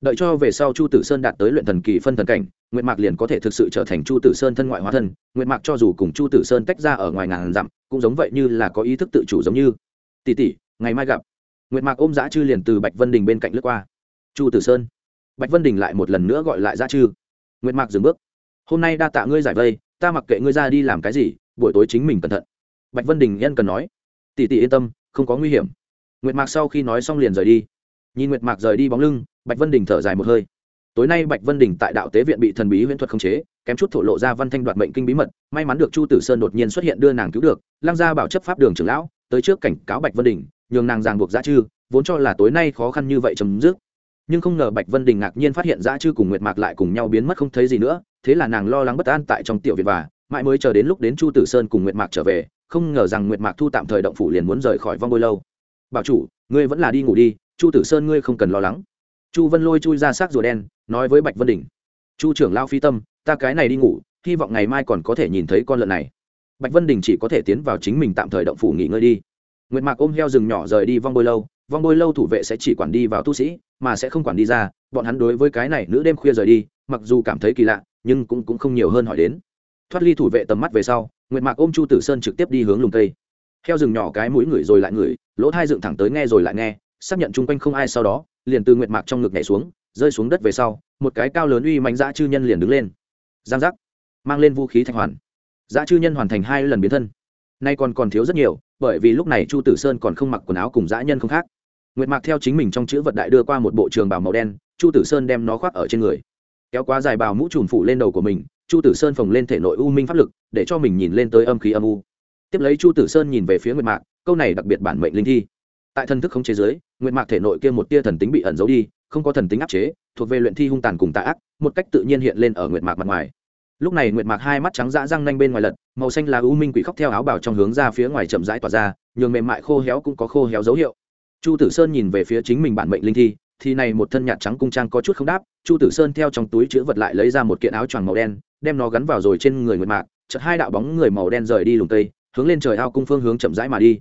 Đợi cho về sau chu tử sơn đạt tới luyện thần kỳ phân thần cảnh, nguyệt mạc liền có thể thực sự trở thành chu tử sơn thân ngoại hóa thân. Nguyệt mạc cho dù cùng chu tử sơn tách ra ở ngoài ngàn dặm, cũng giống vậy như là có ý thức tự chủ giống như. Tỷ tỷ, ngày mai gặp. Nguyệt mạc ôm dã chư liền từ bạch vân đình bên cạnh lướt qua. Chu tử sơn. Bạch vân đình lại một lần nữa gọi lại dã chư. Nguyệt mạc dừng bước. Hôm nay đa tạ ngươi giải vây, ta mặc kệ ngươi ra đi làm cái gì buổi tối chính mình cẩn thận. Bạch vân đình nhân cần nói, tỷ tỷ yên tâm, không có nguy hiểm. Nguyệt mạc sau khi nói xong liền rời đi. Nhìn nguyệt mạc rời đi bóng lưng, bạch vân đình thở dài một hơi. Tối nay bạch vân đình tại đạo tế viện bị thần bí huyễn thuật khống chế, kém chút thổ lộ ra văn thanh đoạt mệnh kinh bí mật, may mắn được chu tử sơn đột nhiên xuất hiện đưa nàng cứu được, lăng gia bảo chấp pháp đường trưởng lão, tới trước cảnh cáo bạch vân đình, nhường nàng ràng buộc Giá chư, vốn cho là tối nay khó khăn như vậy chấm dứt. Nhưng không ngờ bạch vân đình ngạc nhiên phát hiện Giá chư cùng nguyệt mạc lại cùng nhau biến mất không thấy gì nữa, thế là nàng lo lắng bất an tại trong tiểu viện và mãi mới chờ đến lúc đến chu tử sơn cùng nguyệt mạc trở về không ngờ rằng nguyệt mạc thu tạm thời động phủ liền muốn rời khỏi vong bôi lâu. Bảo chủ ngươi vẫn là đi ngủ đi chu tử sơn ngươi không cần lo lắng. Chu vân lôi chui ra xác rùa đen nói với bạch vân đình chu trưởng lao phi tâm ta cái này đi ngủ hy vọng ngày mai còn có thể nhìn thấy con lợn này. Bạch vân đình chỉ có thể tiến vào chính mình tạm thời động phủ nghỉ ngơi đi. Nguyệt mạc ôm heo rừng nhỏ rời đi vong bôi lâu vong bôi lâu thủ vệ sẽ chỉ quản đi vào tu sĩ mà sẽ không quản đi ra bọn hắn đối với cái này nữ đêm khuya rời đi mặc dù cảm thấy kỳ lạ nhưng cũng, cũng không nhiều hơn hỏi đến thoát ly thủ vệ tầm mắt về sau, nguyệt mạc ôm chu tử sơn trực tiếp đi hướng lùng tây theo rừng nhỏ cái mũi ngửi rồi lại ngửi, lỗ thai dựng thẳng tới nghe rồi lại nghe, xác nhận chung quanh không ai sau đó, liền từ nguyệt mạc trong ngực nhảy xuống, rơi xuống đất về sau, một cái cao lớn uy mạnh dã chư nhân liền đứng lên. Giang giác, mang lên vũ khí thạch hoàn. Dã chư nhân hoàn thành hai lần biến thân. Nay còn còn thiếu rất nhiều, bởi vì lúc này chu tử sơn còn không mặc quần áo cùng dã nhân không khác. Nguyệt mạc theo chính mình trong chữ vật đại đưa qua một bộ trường bào màu đen, chu tử sơn đem nó khoác ở trên người. Kéo quá dài bào mũ trùm phủ lên đầu của mình chu tử sơn phồng lên thể nội u minh pháp lực, để cho mình nhìn lên tới âm khí âm u. Tiếp lấy chu tử sơn nhìn về phía nguyệt mạc, câu này đặc biệt bản mệnh linh thi. Tại thần thức không chế giới nguyệt mạc thể nội kia một tia thần tính bị ẩn giấu đi, không có thần tính áp chế, thuộc về luyện thi hung tàn cùng tà ác, một cách tự nhiên hiện lên ở nguyệt mạc mặt ngoài. Lúc này nguyệt mạc hai mắt trắng dã răng nanh bên ngoài lật, màu xanh là u minh quỷ khóc theo áo bảo trong hướng ra phía ngoài chậm rãi tỏa ra, nhường mềm mại khô héo cũng có khô héo dấu hiệu. Chu tử sơn nhìn về phía chính mình bản mệnh linh thi, thì này một thân nhạt trắng cung trang có chút không đáp, chu tử sơn theo trong túi chữ vật lại lấy ra một kiện áo choàng màu đen đem nó gắn vào rồi trên người nguyệt mạc, chợt hai đạo bóng người màu đen rời đi lùng tây, hướng lên trời ao cung phương hướng chậm rãi mà đi.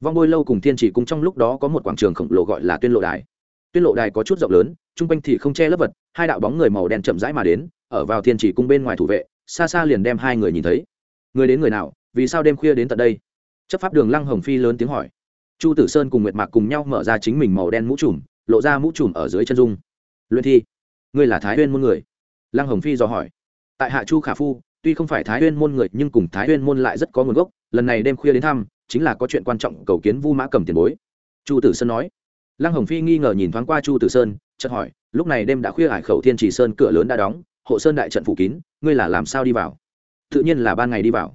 Vong bôi lâu cùng thiên chỉ cung trong lúc đó có một quảng trường khổng lồ gọi là tuyên lộ đài. Tuyên lộ đài có chút rộng lớn, chung quanh thì không che lấp vật, hai đạo bóng người màu đen chậm rãi mà đến, ở vào thiên chỉ cung bên ngoài thủ vệ, xa xa liền đem hai người nhìn thấy. Người đến người nào, vì sao đêm khuya đến tận đây? Chấp pháp đường lăng hồng phi lớn tiếng hỏi. Chu tử sơn cùng nguyệt mạc cùng nhau mở ra chính mình màu đen mũ trùm, lộ ra mũ trùm ở dưới chân dung. Luyện thi, ngươi là thái huyên môn người? Lăng hồng phi dò hỏi tại hạ chu khả phu, tuy không phải thái huyên môn người, nhưng cùng thái huyên môn lại rất có nguồn gốc. Lần này đêm khuya đến thăm, chính là có chuyện quan trọng cầu kiến vu mã cầm tiền bối. Chu tử sơn nói. Lăng hồng phi nghi ngờ nhìn thoáng qua chu tử sơn, chợt hỏi, lúc này đêm đã khuya hải khẩu thiên trì sơn cửa lớn đã đóng, hộ sơn đại trận phủ kín, ngươi là làm sao đi vào? Tự nhiên là ban ngày đi vào.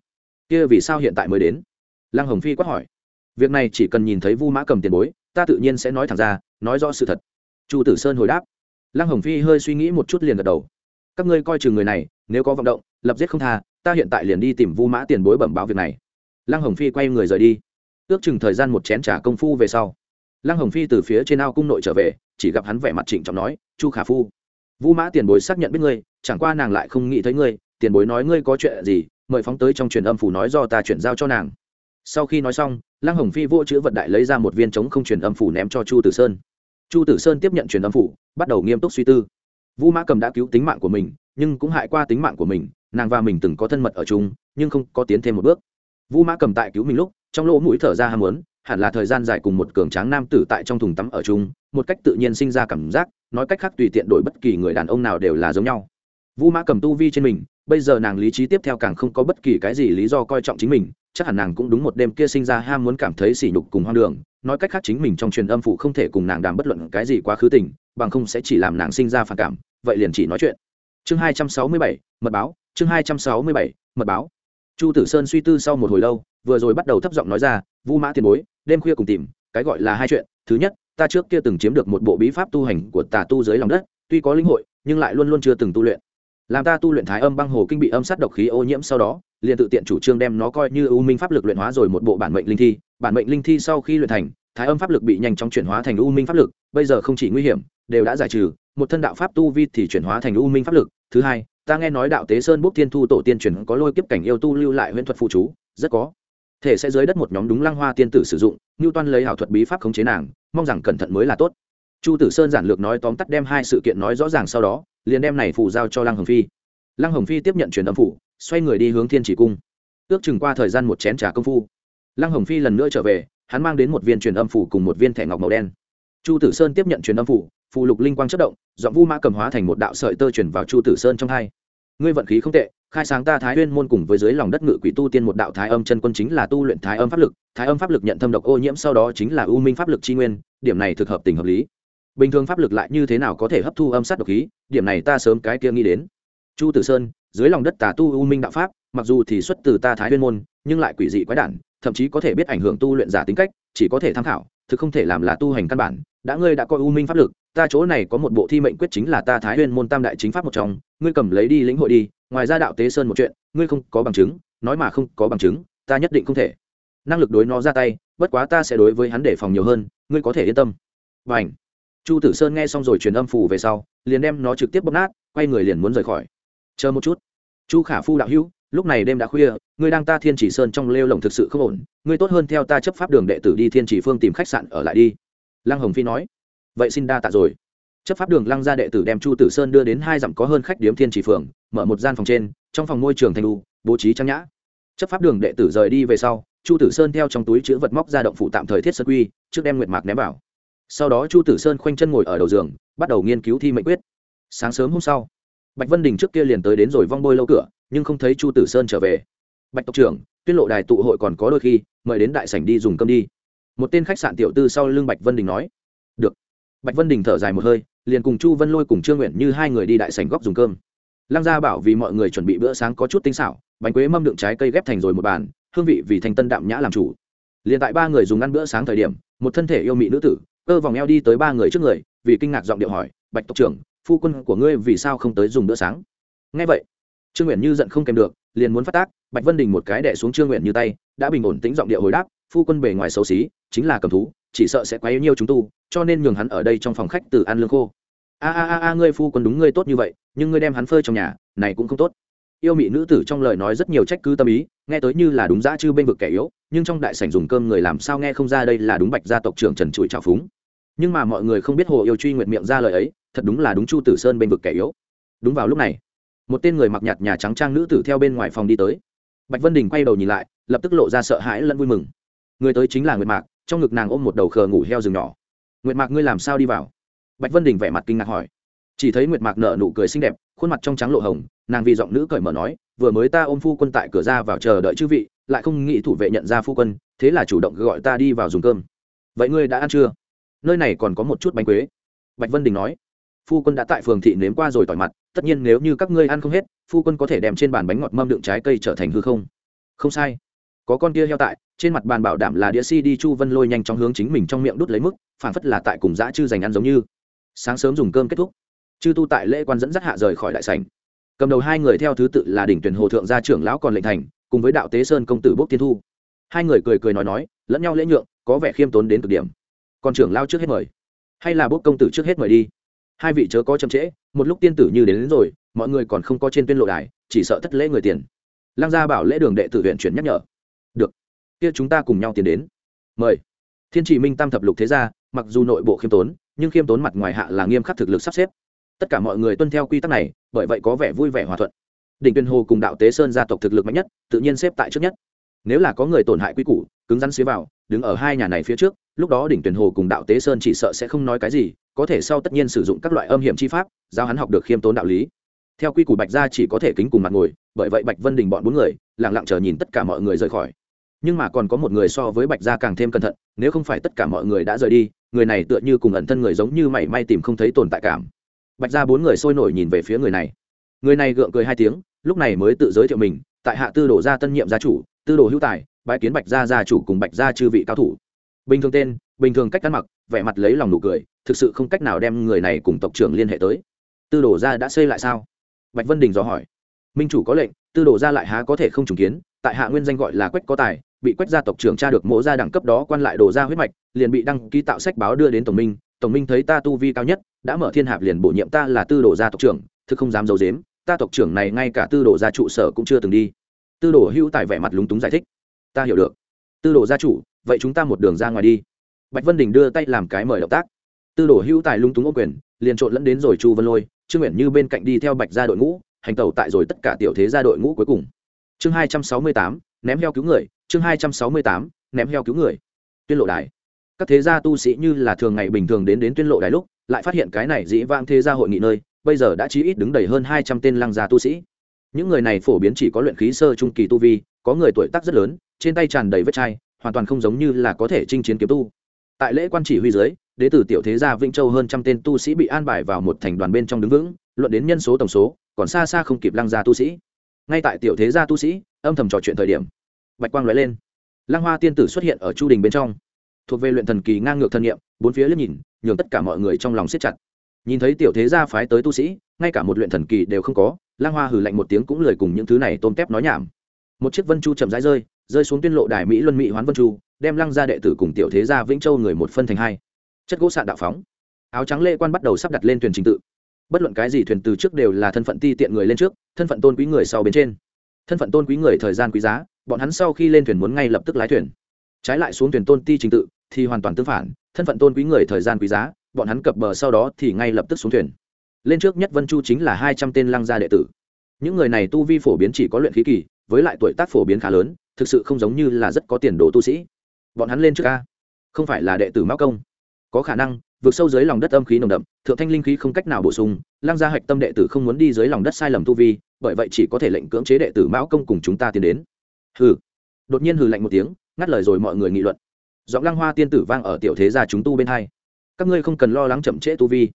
Kia vì sao hiện tại mới đến? Lăng hồng phi quát hỏi. Việc này chỉ cần nhìn thấy vu mã cầm tiền bối, ta tự nhiên sẽ nói thẳng ra, nói rõ sự thật. Chu tử sơn hồi đáp. Lăng hồng phi hơi suy nghĩ một chút liền gật đầu. Các ngươi coi chừng người này nếu có vọng động, lập giết không tha, ta hiện tại liền đi tìm vu mã tiền bối bẩm báo việc này. Lăng hồng phi quay người rời đi. Ước chừng thời gian một chén t r à công phu về sau, lăng hồng phi từ phía trên ao cung nội trở về, chỉ gặp hắn vẻ mặt trịnh trọng nói, chu khả phu, vu mã tiền bối xác nhận biết ngươi, chẳng qua nàng lại không nghĩ thấy ngươi, tiền bối nói ngươi có chuyện gì, mời phóng tới trong truyền âm phủ nói do ta chuyển giao cho nàng. Sau khi nói xong, lăng hồng phi vô chữ vật đại lấy ra một viên chống không truyền âm phủ ném cho chu tử sơn. Chu tử sơn tiếp nhận truyền âm phủ, bắt đầu nghiêm túc suy tư. Vu mã cầm đã cứu tính mạng của mình nhưng cũng hại qua tính mạng của mình, nàng và mình từng có thân mật ở chung, nhưng không có tiến thêm một bước. Vu mã cầm tại cứu mình lúc, trong lỗ mũi thở ra ham muốn, hẳn là thời gian dài cùng một cường tráng nam tử tại trong thùng tắm ở chung, một cách tự nhiên sinh ra cảm giác, nói cách khác tùy tiện đổi bất kỳ người đàn ông nào đều là giống nhau. Vu mã cầm tu vi trên mình, bây giờ nàng lý trí tiếp theo càng không có bất kỳ cái gì lý do coi trọng chính mình, chắc hẳn nàng cũng đúng một đêm kia sinh ra ham muốn cảm thấy sỉ nhục cùng hoang đường, nói cách khác chính mình trong truyền âm phụ không thể cùng nàng đàm bất luận cái gì quá khứ tình, bằng không sẽ chỉ làm nàng sinh ra phản cảm, vậy liền chỉ nói chuyện chương hai trăm sáu mươi bảy, mật báo, chương hai trăm sáu mươi bảy, mật báo. Chu tử sơn suy tư sau một hồi lâu, vừa rồi bắt đầu thấp giọng nói ra, vu mã tiền bối, đêm khuya cùng tìm, cái gọi là hai chuyện. Thứ nhất, ta trước kia từng chiếm được một bộ bí pháp tu hành của tà tu dưới lòng đất, tuy có linh hội, nhưng lại luôn luôn chưa từng tu luyện. Làm ta tu luyện thái âm băng hồ kinh bị âm sát độc khí ô nhiễm sau đó, liền tự tiện chủ trương đem nó coi như ưu minh pháp lực luyện hóa rồi một bộ bản mệnh linh thi. Bản mệnh linh thi sau khi luyện thành, thái âm pháp lực bị nhanh chóng chuyển hóa thành ưu minh pháp lực, bây giờ không chỉ nguy hiểm, đều đã giải trừ một thân đạo pháp tu vi thì chuyển hóa thành u minh pháp lực. Thứ hai, ta nghe nói đạo tế sơn bốc thiên thu tổ tiên truyền có lôi kiếp cảnh yêu tu lưu lại huyễn thuật phụ chú, rất có thể sẽ dưới đất một nhóm đúng lăng hoa tiên tử sử dụng như toan lấy hảo thuật bí pháp khống chế nàng, mong rằng cẩn thận mới là tốt. Chu tử sơn giản lược nói tóm tắt đem hai sự kiện nói rõ ràng sau đó, liền đem này phù giao cho lăng hồng phi. Lăng hồng phi tiếp nhận truyền âm phủ, xoay người đi hướng thiên chỉ cung. Ước chừng qua thời gian một chén trà công phu, lăng hồng phi lần nữa trở về, hắn mang đến một viên truyền âm phủ cùng một viên thẻ ngọc màu đen. Chu tử sơn tiếp nhận truyền âm phủ phù lục linh quang chất động dọn vu mã cầm hóa thành một đạo sợi tơ chuyển vào chu tử sơn trong hai. Ngươi vận khí không tệ, khai sáng ta thái nguyên môn cùng với dưới lòng đất ngự quỷ tu tiên một đạo thái âm chân quân chính là tu luyện thái âm pháp lực, thái âm pháp lực nhận thâm độc ô nhiễm sau đó chính là u minh pháp lực tri nguyên, điểm này thực hợp tình hợp lý. Bình thường pháp lực lại như thế nào có thể hấp thu âm sát độc khí, điểm này ta sớm cái kia nghĩ đến. Chu tử sơn, dưới lòng đất tà tu u minh đạo pháp, mặc dù thì xuất từ ta thái nguyên môn, nhưng lại quỷ dị quái đản, thậm chí có thể biết ảnh hưởng tu luyện giả tính cách, chỉ có thể tham khảo, thực không thể làm là tu hành căn bản, đã ngươi đã coi u minh pháp lực ta chỗ này có một bộ thi mệnh quyết chính là ta thái huyên môn tam đại chính pháp một trong, ngươi cầm lấy đi lĩnh hội đi, ngoài ra đạo tế sơn một chuyện, ngươi không có bằng chứng, nói mà không có bằng chứng, ta nhất định không thể. Năng lực đối nó ra tay, bất quá ta sẽ đối với hắn để phòng nhiều hơn, ngươi có thể yên tâm. Và ảnh chu tử sơn nghe xong rồi truyền âm phủ về sau, liền đem nó trực tiếp bóp nát, quay người liền muốn rời khỏi. Chờ một chút. Chu khả phu đạo hữu, lúc này đêm đã khuya, ngươi đang ta thiên chỉ sơn trong lêu lồng thực sự không ổn, ngươi tốt hơn theo ta chấp pháp đường đệ tử đi thiên chỉ phương tìm khách sạn ở lại đi. Lăng hồng phi nói vậy xin đa tạ rồi. Chấp pháp đường lăng gia đệ tử đem chu tử sơn đưa đến hai dặm có hơn khách điếm thiên chỉ phường mở một gian phòng trên, trong phòng môi trường thanh lu bố trí trang nhã. Chấp pháp đường đệ tử rời đi về sau, chu tử sơn theo trong túi chữ vật móc ra động phủ tạm thời thiết sơ quy, trước đem nguyệt mạc ném vào. Sau đó chu tử sơn khoanh chân ngồi ở đầu giường, bắt đầu nghiên cứu thi mệnh quyết. Sáng sớm hôm sau, bạch vân đình trước kia liền tới đến rồi vong bôi lâu cửa, nhưng không thấy chu tử sơn trở về. Bạch tộc trưởng, tuyên lộ đài tụ hội còn có đôi khi, mời đến đại sảnh đi dùng cơm đi. Một tên khách sạn tiểu tư sau lưng bạch vân đình nói bạch vân đình thở dài một hơi, liền cùng chu vân lôi cùng trương nguyện như hai người đi đại sảnh góc dùng cơm. Lăng gia bảo vì mọi người chuẩn bị bữa sáng có chút tinh xảo, bánh quế mâm đựng trái cây ghép thành rồi một bàn, hương vị vì thành tân đạm nhã làm chủ. Liền tại ba người dùng ăn bữa sáng thời điểm, một thân thể yêu mị nữ tử, cơ vòng eo đi tới ba người trước người, vì kinh ngạc giọng điệu hỏi, bạch tộc trưởng, phu quân của ngươi vì sao không tới dùng bữa sáng? Ngay vậy, trương nguyện như giận không kèm được, liền muốn phát tác, bạch vân đình một cái đẻ xuống trương nguyện như tay, đã bình ổn tính giọng điệu hồi đáp, phu quân bề ngoài xấu xí, chính là cầm thú chỉ sợ sẽ quấy nhiều chúng tu, cho nên nhường hắn ở đây trong phòng khách từ ăn lương khô. A a a a, ngươi phu quân đúng ngươi tốt như vậy, nhưng ngươi đem hắn phơi trong nhà, này cũng không tốt. Yêu mị nữ tử trong lời nói rất nhiều trách cứ tâm ý, nghe tới như là đúng dã chư bên vực kẻ yếu, nhưng trong đại sảnh dùng cơm người làm sao nghe không ra đây là đúng bạch gia tộc trưởng trần trụi trào phúng. Nhưng mà mọi người không biết hồ yêu truy nguyệt miệng ra lời ấy, thật đúng là đúng chu tử sơn bên vực kẻ yếu. Đúng vào lúc này, một tên người mặc nhạt nhà trắng trang nữ tử theo bên ngoài phòng đi tới. Bạch vân đình quay đầu nhìn lại, lập tức lộ ra sợ hãi lẫn vui mừng. Người tới chính là nguyệt mạc trong ngực nàng ôm một đầu khờ ngủ heo rừng nhỏ. Nguyệt mạc, ngươi làm sao đi vào? Bạch vân đình vẻ mặt kinh ngạc hỏi. Chỉ thấy nguyệt mạc nở nụ cười xinh đẹp, khuôn mặt trong trắng lộ hồng, nàng vì giọng nữ cởi mở nói, vừa mới ta ôm phu quân tại cửa ra vào chờ đợi chư vị, lại không nghĩ thủ vệ nhận ra phu quân, thế là chủ động gọi ta đi vào dùng cơm. Vậy ngươi đã ăn chưa? Nơi này còn có một chút bánh quế. Bạch vân đình nói. Phu quân đã tại phường thị nếm qua rồi tỏi mặt, tất nhiên nếu như các ngươi ăn không hết, phu quân có thể đem trên bàn bánh ngọt mâm đựng trái cây trở thành hư không. Không sai. Có con kia heo tại trên mặt bàn bảo đảm là đĩa si đi chu vân lôi nhanh chóng hướng chính mình trong miệng đút lấy mức phản phất là tại cùng dã chư dành ăn giống như. Sáng sớm dùng cơm kết thúc. Chư tu tại lễ quan dẫn dắt hạ rời khỏi đại sảnh. Cầm đầu hai người theo thứ tự là đỉnh tuyển hồ thượng gia trưởng lão còn lệnh thành cùng với đạo tế sơn công tử bốc tiên thu. Hai người cười cười nói nói lẫn nhau lễ nhượng có vẻ khiêm tốn đến cực điểm. Còn trưởng lao trước hết mời hay là bốc công tử trước hết mời đi? Hai vị chớ có chậm trễ một lúc tiên tử như đến, đến rồi mọi người còn không có trên tuyên lộ đài chỉ sợ thất lễ người tiền. Lăng gia bảo lễ đường đệ tử huyện chuyển nhắc nhở. Được kia chúng ta cùng nhau tiến đến. Mời. Thiên chỉ minh tam thập lục thế gia, mặc dù nội bộ khiêm tốn, nhưng khiêm tốn mặt ngoài hạ là nghiêm khắc thực lực sắp xếp. Tất cả mọi người tuân theo quy tắc này, bởi vậy có vẻ vui vẻ hòa thuận. Đỉnh tuyên hồ cùng đạo tế sơn gia tộc thực lực mạnh nhất, tự nhiên xếp tại trước nhất. Nếu là có người tổn hại quy củ, cứng rắn xế vào, đứng ở hai nhà này phía trước, lúc đó đỉnh tuyển hồ cùng đạo tế sơn chỉ sợ sẽ không nói cái gì, có thể sau tất nhiên sử dụng các loại âm hiểm chi pháp giao hắn học được khiêm tốn đạo lý. Theo quy củ bạch gia chỉ có thể kính cùng mặt ngồi, bởi vậy bạch vân đình bọn bốn người lẳng lặng chờ nhìn tất cả mọi người rời khỏi nhưng mà còn có một người so với bạch gia càng thêm cẩn thận, nếu không phải tất cả mọi người đã rời đi, người này tựa như cùng ẩn thân người giống như mảy may tìm không thấy tồn tại cảm. Bạch gia bốn người sôi nổi nhìn về phía người này. Người này gượng cười hai tiếng, lúc này mới tự giới thiệu mình, tại hạ tư đồ gia tân nhiệm gia chủ, tư đồ hữu tài bãi kiến bạch gia gia chủ cùng bạch gia chư vị cao thủ. Bình thường tên, bình thường cách ăn mặc, vẻ mặt lấy lòng nụ cười, thực sự không cách nào đem người này cùng tộc trưởng liên hệ tới. Tư đồ gia đã xây lại sao? Bạch vân đình dò hỏi. Minh chủ có lệnh, tư đồ gia lại há có thể không trùng kiến tại hạ nguyên danh gọi là quách có tài, bị quách gia tộc trưởng tra được mộ gia đẳng cấp đó quan lại đồ gia huyết mạch, liền bị đăng ký tạo sách báo đưa đến tổng minh. Tổng minh thấy ta tu vi cao nhất, đã mở thiên hạp liền bổ nhiệm ta là tư đồ gia tộc trưởng, thực không dám giấu dếm ta tộc trưởng này ngay cả tư đồ gia trụ sở cũng chưa từng đi. Tư đồ hữu tài vẻ mặt lúng túng giải thích. Ta hiểu được. Tư đồ gia chủ vậy chúng ta một đường ra ngoài đi. Bạch vân đình đưa tay làm cái mời động tác. Tư đồ hữu tài lúng túng ô quyền, liền trộn lẫn đến rồi chu vân lôi, trương nguyện như bên cạnh đi theo bạch gia đội ngũ, hành tẩu tại rồi tất cả tiểu thế gia đội ngũ cuối cùng chương hai trăm sáu mươi tám, ném heo cứu người. Chương hai trăm sáu mươi tám, ném heo cứu người. Tuyên lộ đài. Các thế gia tu sĩ như là thường ngày bình thường đến đến tuyên lộ đài lúc, lại phát hiện cái này dĩ vãng thế gia hội nghị nơi, bây giờ đã chí ít đứng đầy hơn hai trăm tên lăng gia tu sĩ. Những người này phổ biến chỉ có luyện khí sơ trung kỳ tu vi, có người tuổi tác rất lớn, trên tay tràn đầy vết chai, hoàn toàn không giống như là có thể chinh chiến kiếm tu. Tại lễ quan chỉ huy dưới, đế tử tiểu thế gia vĩnh châu hơn trăm tên tu sĩ bị an bài vào một thành đoàn bên trong đứng vững, luận đến nhân số tổng số, còn xa xa không kịp lăng gia tu sĩ ngay tại tiểu thế gia tu sĩ, âm thầm trò chuyện thời điểm, bạch quang lóe lên. Lang hoa tiên tử xuất hiện ở chu đình bên trong. Thuộc về luyện thần kỳ ngang ngược thân nhiệm bốn phía liếc nhìn, nhường tất cả mọi người trong lòng siết chặt. Nhìn thấy tiểu thế gia phái tới tu sĩ, ngay cả một luyện thần kỳ đều không có lang hoa hừ lạnh một tiếng cũng lời cùng những thứ này tôm tép nói nhảm. Một chiếc vân chu chậm rãi rơi rơi xuống tuyên lộ đài mỹ luân mỹ hoán vân chu, đem lăng gia đệ tử cùng tiểu thế gia vĩnh châu người một phân thành hai. Chất gỗ sạn đạo phóng. Áo trắng lệ quan bắt đầu sắp đặt lên thuyền trình tự bất luận cái gì thuyền từ trước đều là thân phận ti tiện người lên trước, thân phận tôn quý người sau bên trên. Thân phận tôn quý người thời gian quý giá, bọn hắn sau khi lên thuyền muốn ngay lập tức lái thuyền. Trái lại xuống thuyền tôn ti trình tự, thì hoàn toàn tương phản, thân phận tôn quý người thời gian quý giá, bọn hắn cập bờ sau đó thì ngay lập tức xuống thuyền. Lên trước nhất vân chu chính là hai trăm tên lăng gia đệ tử. Những người này tu vi phổ biến chỉ có luyện khí kỳ, với lại tuổi tác phổ biến khá lớn, thực sự không giống như là rất có tiền đồ tu sĩ. Bọn hắn lên trước ca không phải là đệ tử mão công có khả năng, vượt sâu dưới lòng đất âm khí nồng đậm, thượng thanh linh khí không cách nào bổ sung, lăng gia hạch tâm đệ tử không muốn đi dưới lòng đất sai lầm tu vi, bởi vậy chỉ có thể lệnh cưỡng chế đệ tử mão công cùng chúng ta tiến đến. Hừ. Đột nhiên hừ lạnh một tiếng, ngắt lời rồi mọi người nghị luận. Giọng lăng hoa tiên tử vang ở tiểu thế gia chúng tu bên hai. Các ngươi không cần lo lắng chậm trễ tu vi.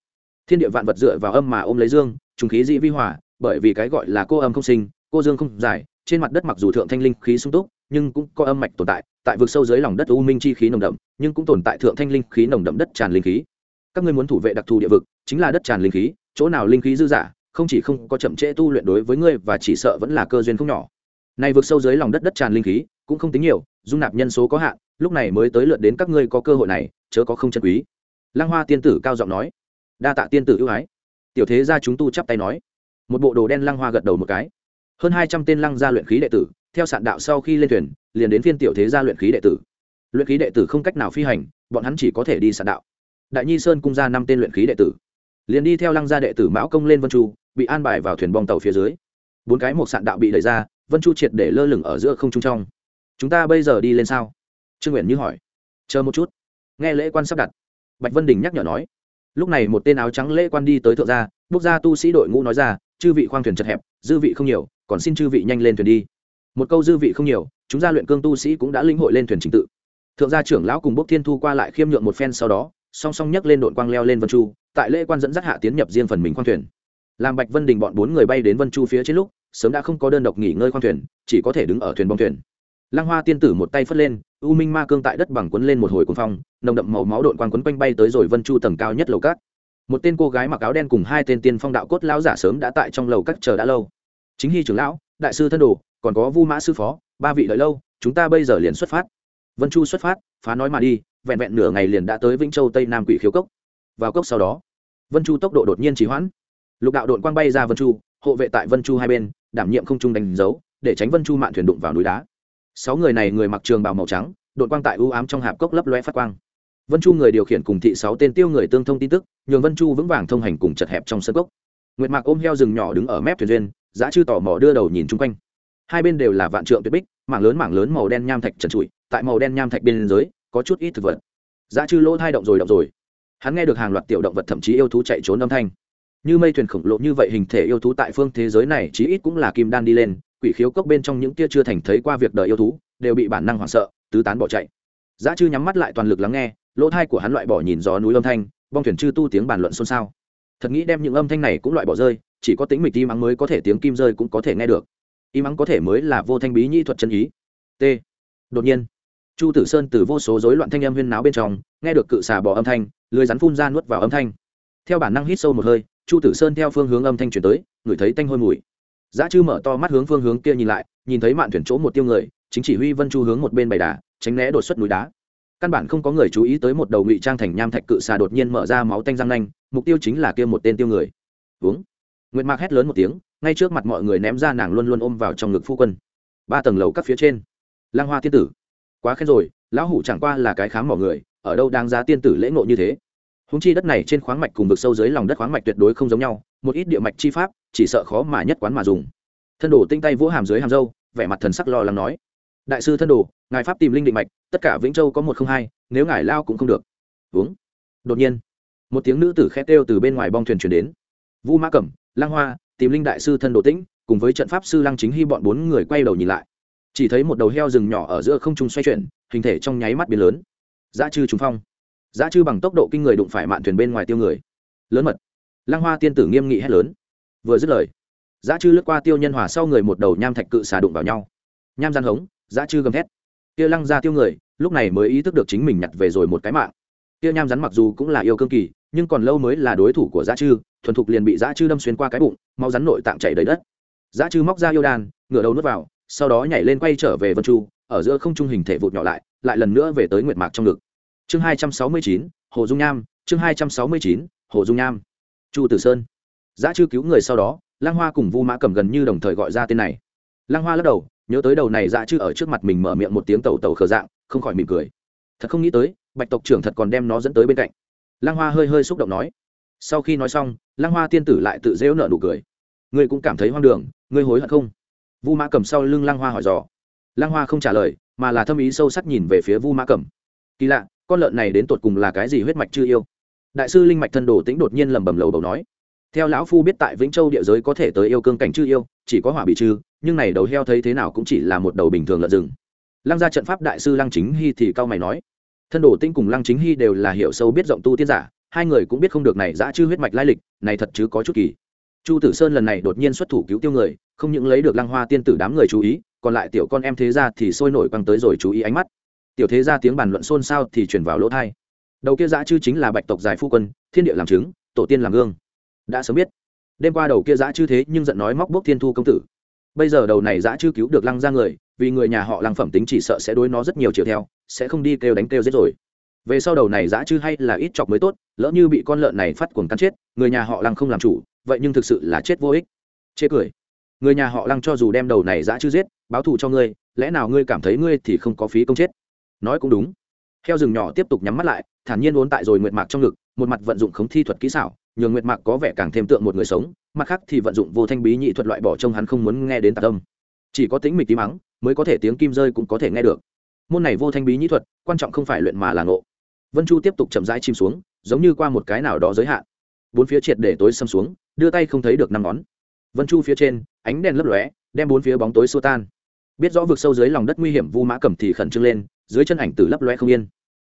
Thiên địa vạn vật dựa vào âm mà ôm lấy dương, trùng khí dị vi hỏa bởi vì cái gọi là cô âm không sinh, cô dương không giải, trên mặt đất mặc dù thượng thanh linh khí sung túc, nhưng cũng có âm mạch tồn tại tại vực sâu dưới lòng đất u minh chi khí nồng đậm, nhưng cũng tồn tại thượng thanh linh khí nồng đậm đất tràn linh khí. Các ngươi muốn thủ vệ đặc thù địa vực, chính là đất tràn linh khí, chỗ nào linh khí dư dả không chỉ không có chậm trễ tu luyện đối với ngươi và chỉ sợ vẫn là cơ duyên không nhỏ. Này vực sâu dưới lòng đất đất tràn linh khí, cũng không tính nhiều, dung nạp nhân số có hạn, lúc này mới tới lượt đến các ngươi có cơ hội này, chớ có không chân quý. Lăng hoa tiên tử cao giọng nói. Đa tạ tiên tử ưu ái. Tiểu thế gia chúng tu chắp tay nói. Một bộ đồ đen lăng hoa gật đầu một cái. Hơn hai trăm tên lăng gia luyện khí đệ tử theo sạn đạo sau khi lên thuyền, liền đến phiên tiểu thế gia luyện khí đệ tử. Luyện khí đệ tử không cách nào phi hành, bọn hắn chỉ có thể đi sạn đạo. Đại nhi sơn cung ra năm tên luyện khí đệ tử. Liền đi theo lăng gia đệ tử mão công lên vân chu, bị an bài vào thuyền bong tàu phía dưới. Bốn cái một sạn đạo bị đẩy ra, vân chu triệt để lơ lửng ở giữa không trung trong. Chúng ta bây giờ đi lên sao? Trương nguyện như hỏi. Chờ một chút. Nghe lễ quan sắp đặt. Bạch vân đình nhắc nhở nói. Lúc này một tên áo trắng lễ quan đi tới thượng gia, bước ra tu sĩ đội ngũ nói ra, chư vị khoang thuyền chật hẹp, dư vị không nhiều, còn xin chư vị nhanh lên thuyền đi một câu dư vị không nhiều, chúng gia luyện cương tu sĩ cũng đã linh hội lên thuyền trình tự. Thượng gia trưởng lão cùng bốc thiên thu qua lại khiêm nhượng một phen sau đó, song song nhấc lên đội quang leo lên vân chu, tại lễ quan dẫn dắt hạ tiến nhập riêng phần mình khoang thuyền. Làm bạch vân đình bọn bốn người bay đến vân chu phía trên lúc, sớm đã không có đơn độc nghỉ ngơi khoang thuyền, chỉ có thể đứng ở thuyền bong thuyền. Lăng hoa tiên tử một tay phất lên, u minh ma cương tại đất bằng quấn lên một hồi cuồng phong, nồng đậm màu máu đội quang quấn quanh bay tới rồi vân chu tầng cao nhất lầu cát một tên cô gái mặc áo đen cùng hai tên tiên phong đạo cốt lão giả sớm đã tại trong lầu cát chờ đã lâu chính hy trưởng lão, đại sư thân đồ, còn có vu mã sư phó, ba vị đợi lâu, chúng ta bây giờ liền xuất phát. Vân chu xuất phát, phá nói mà đi, vẹn vẹn nửa ngày liền đã tới vĩnh châu tây nam quỷ khiếu cốc. Vào cốc sau đó, vân chu tốc độ đột nhiên trì hoãn. Lục đạo đội quang bay ra vân chu, hộ vệ tại vân chu hai bên, đảm nhiệm không trung đánh dấu, để tránh vân chu mạn thuyền đụng vào núi đá. Sáu người này người mặc trường bào màu trắng đội quang tại ưu ám trong hạp cốc lấp loe phát quang. Vân chu người điều khiển cùng thị sáu tên tiêu người tương thông tin tức, nhường vân chu vững vàng thông hành cùng chật hẹp trong sân cốc. Nguyệt mạc ôm heo rừng nhỏ đứng ở mép thuyền duyên giá chư tò mò đưa đầu nhìn chung quanh. Hai bên đều là vạn trượng tuyệt bích, mảng lớn mảng lớn màu đen nham thạch trần trụi, tại màu đen nham thạch bên dưới, có chút ít thực vật. Giá chư lỗ thai động rồi động rồi. Hắn nghe được hàng loạt tiểu động vật thậm chí yêu thú chạy trốn âm thanh. Như mây thuyền khổng lồ như vậy hình thể yêu thú tại phương thế giới này chí ít cũng là kim đan đi lên, quỷ khiếu cốc bên trong những tia chưa thành thấy qua việc đời yêu thú, đều bị bản năng hoảng sợ, tứ tán bỏ chạy. Giá chư nhắm mắt lại toàn lực lắng nghe, lỗ thai của hắn loại bỏ nhìn gió núi âm thanh, bong thuyền chư tu tiếng bàn luận xôn xao. Thật nghĩ đem những âm thanh này cũng loại bỏ rơi chỉ có tính mịch im ắng mới có thể tiếng kim rơi cũng có thể nghe được. Im ắng có thể mới là vô thanh bí nhi thuật chân ý. T. Đột nhiên, chu tử sơn từ vô số rối loạn thanh âm huyên náo bên trong, nghe được cự xà bỏ âm thanh lưới rắn phun ra nuốt vào âm thanh. Theo bản năng hít sâu một hơi, chu tử sơn theo phương hướng âm thanh chuyển tới, ngửi thấy tanh hôi mùi. Giá chư mở to mắt hướng phương hướng kia nhìn lại, nhìn thấy mạn thuyền chỗ một tiêu người, chính chỉ huy vân chu hướng một bên bày đà, tránh né đột xuất núi đá. Căn bản không có người chú ý tới một đầu ngụy trang thành nham thạch cự xà đột nhiên mở ra máu tanh răng nanh, mục tiêu chính là kia một tên tiêu người. Uống nguyệt mạc hét lớn một tiếng, ngay trước mặt mọi người ném ra nàng luôn luôn ôm vào trong ngực phu quân. Ba tầng lầu các phía trên. Lang hoa tiên tử. Quá khen rồi, lão hủ chẳng qua là cái khám mỏ người, ở đâu đáng giá tiên tử lễ ngộ như thế? Húng chi đất này trên khoáng mạch cùng vực sâu dưới lòng đất khoáng mạch tuyệt đối không giống nhau, một ít địa mạch chi pháp, chỉ sợ khó mà nhất quán mà dùng. Thân đồ tinh tay vỗ hàm dưới hàm dâu vẻ mặt thần sắc lo lắng nói. Đại sư thân đồ, ngài pháp tìm linh định mạch, tất cả vĩnh châu có một không hai, nếu ngài lao cũng không được. Uống. Đột nhiên, một tiếng nữ tử khét kêu từ bên ngoài bong thuyền chuyển đến vu mã cẩm lang hoa, tìm linh đại sư thân đồ tĩnh, cùng với trận pháp sư lăng chính hy bọn bốn người quay đầu nhìn lại. Chỉ thấy một đầu heo rừng nhỏ ở giữa không trung xoay chuyển, hình thể trong nháy mắt biến lớn. Giá chư trùng phong. Giá chư bằng tốc độ kinh người đụng phải mạn thuyền bên ngoài tiêu người. Lớn mật. Lăng hoa tiên tử nghiêm nghị hét lớn. Vừa dứt lời giá chư lướt qua tiêu nhân hòa sau người một đầu nham thạch cự xà đụng vào nhau. Nham gian hống giá chư gầm thét. Kia lăng ra tiêu người, lúc này mới ý thức được chính mình nhặt về rồi một cái mạng. Kia nham rắn mặc dù cũng là yêu cương kỳ nhưng còn lâu mới là đối thủ của giá chư, thuần thục liền bị giá chư đâm xuyên qua cái bụng máu rắn nội tạng chảy đầy đất. Giá chư móc ra yêu đan, ngửa đầu nuốt vào, sau đó nhảy lên quay trở về vân chu, ở giữa không trung hình thể vụt nhỏ lại lại lần nữa về tới nguyệt mạc trong ngực. Chương hai trăm sáu mươi chín, hồ dung nham, chương hai trăm sáu mươi chín, hồ dung nham. Chu tử sơn. Giá chư cứu người sau đó lang hoa cùng vu mã cầm gần như đồng thời gọi ra tên này. Lang hoa lắc đầu, nhớ tới đầu này Giá chư ở trước mặt mình mở miệng một tiếng tẩu tẩu khờ dạng, không khỏi mỉm cười. Thật không nghĩ tới, bạch tộc trưởng thật còn đem nó dẫn tới bên cạnh lang hoa hơi hơi xúc động nói. Sau khi nói xong lang hoa tiên tử lại tự dễu nợ nụ cười. Ngươi cũng cảm thấy hoang đường, ngươi hối hận không? Vu mã cầm sau lưng lang hoa hỏi dò. Lang hoa không trả lời, mà là thâm ý sâu sắc nhìn về phía vu mã cầm kỳ lạ, con lợn này đến tột cùng là cái gì huyết mạch chưa yêu? Đại sư linh mạch thân đồ tĩnh đột nhiên lẩm bẩm lầu bầu nói. Theo lão phu biết tại vĩnh châu địa giới có thể tới yêu cương cảnh chư yêu, chỉ có hỏa bị chư nhưng này đầu heo thấy thế nào cũng chỉ là một đầu bình thường lợn rừng. Lăng gia trận pháp đại sư lăng chính hy thì cao mày nói thân đồ tinh cùng lăng chính hy đều là hiểu sâu biết rộng tu tiên giả, hai người cũng biết không được này giã chư huyết mạch lai lịch, này thật chứ có chút kỳ. Chu tử sơn lần này đột nhiên xuất thủ cứu tiêu người, không những lấy được lăng hoa tiên tử đám người chú ý, còn lại tiểu con em thế ra thì sôi nổi quăng tới rồi chú ý ánh mắt. Tiểu thế ra tiếng bàn luận xôn xao thì chuyển vào lỗ thai đầu kia giã chư chính là bạch tộc giải phu quân, thiên địa làm chứng, tổ tiên làm gương. Đã sớm biết. Đêm qua đầu kia giã chư thế nhưng giận nói móc bốc thiên thu công tử bây giờ đầu này dã chưa cứu được lăng ra người, vì người nhà họ lăng phẩm tính chỉ sợ sẽ đối nó rất nhiều chiều theo, sẽ không đi kêu đánh kêu giết rồi. Về sau đầu này dã chư hay là ít chọc mới tốt, lỡ như bị con lợn này phát cuồng cắn chết, người nhà họ lăng không làm chủ, vậy nhưng thực sự là chết vô ích. Chê cười. Người nhà họ lăng cho dù đem đầu này dã chư giết, báo thù cho ngươi, lẽ nào ngươi cảm thấy ngươi thì không có phí công chết? Nói cũng đúng. Heo rừng nhỏ tiếp tục nhắm mắt lại, thản nhiên uốn tại rồi nguyệt mạc trong ngực, một mặt vận dụng khống thi thuật kỹ xảo, nhường nguyệt mạc có vẻ càng thêm tượng một người sống mặt khác thì vận dụng vô thanh bí nhị thuật loại bỏ trông hắn không muốn nghe đến tạc âm. Chỉ có tính mịch tí mắng mới có thể tiếng kim rơi cũng có thể nghe được. Môn này vô thanh bí nhị thuật, quan trọng không phải luyện mà là ngộ. Vân chu tiếp tục chậm rãi chìm xuống, giống như qua một cái nào đó giới hạn. Bốn phía triệt để tối xâm xuống, đưa tay không thấy được năm ngón. Vân chu phía trên, ánh đèn lấp lóe, đem bốn phía bóng tối xô tan. Biết rõ vực sâu dưới lòng đất nguy hiểm, vu mã cầm thì khẩn trương lên, dưới chân ảnh tử lấp lóe không yên.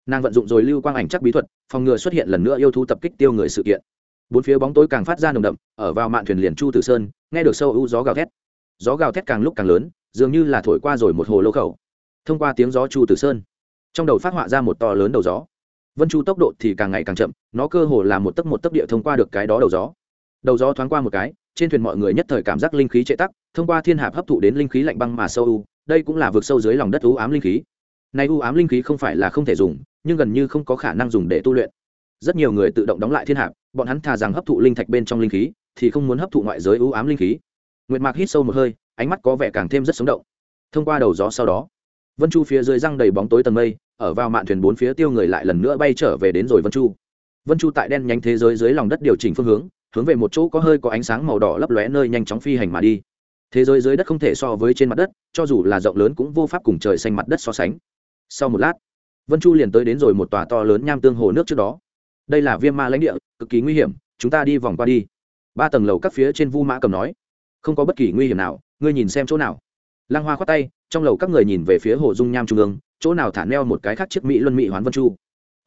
Nàng vận dụng rồi lưu quang ảnh chắc bí thuật, phòng ngừa xuất hiện lần nữa yêu thú tập kích tiêu người sự kiện bốn phía bóng tối càng phát ra nồng đậm, ở vào mạn thuyền liền chu tử sơn, nghe được sâu u gió gào thét. Gió gào thét càng lúc càng lớn, dường như là thổi qua rồi một hồ lô khẩu. Thông qua tiếng gió chu tử sơn, trong đầu phát họa ra một to lớn đầu gió. Vân chu tốc độ thì càng ngày càng chậm, nó cơ hồ là một tấc một tấc địa thông qua được cái đó đầu gió. Đầu gió thoáng qua một cái, trên thuyền mọi người nhất thời cảm giác linh khí trệ tắc, thông qua thiên hạp hấp thụ đến linh khí lạnh băng mà sâu u đây cũng là vượt sâu dưới lòng đất u ám linh khí. Nay u ám linh khí không phải là không thể dùng, nhưng gần như không có khả năng dùng để tu luyện. Rất nhiều người tự động đóng lại thiên hạp bọn hắn thà rằng hấp thụ linh thạch bên trong linh khí, thì không muốn hấp thụ ngoại giới ưu ám linh khí. Nguyệt mạc hít sâu một hơi, ánh mắt có vẻ càng thêm rất sống động. Thông qua đầu gió sau đó, vân chu phía dưới răng đầy bóng tối tầng mây, ở vào mạn thuyền bốn phía tiêu người lại lần nữa bay trở về đến rồi vân chu. Vân chu tại đen nhánh thế giới dưới lòng đất điều chỉnh phương hướng hướng về một chỗ có hơi có ánh sáng màu đỏ lấp lóe nơi nhanh chóng phi hành mà đi. Thế giới dưới đất không thể so với trên mặt đất, cho dù là rộng lớn cũng vô pháp cùng trời xanh mặt đất so sánh. Sau một lát, vân chu liền tới đến rồi một tòa to lớn nham tương hồ nước trước đó. Đây là viêm ma lãnh địa cực kỳ nguy hiểm, chúng ta đi vòng qua đi. Ba tầng lầu các phía trên vu mã cầm nói. Không có bất kỳ nguy hiểm nào, ngươi nhìn xem chỗ nào. Lăng hoa khoát tay, trong lầu các người nhìn về phía hồ dung nham trung ương, chỗ nào thả neo một cái khác chiếc mỹ luân mỹ hoán vân chu.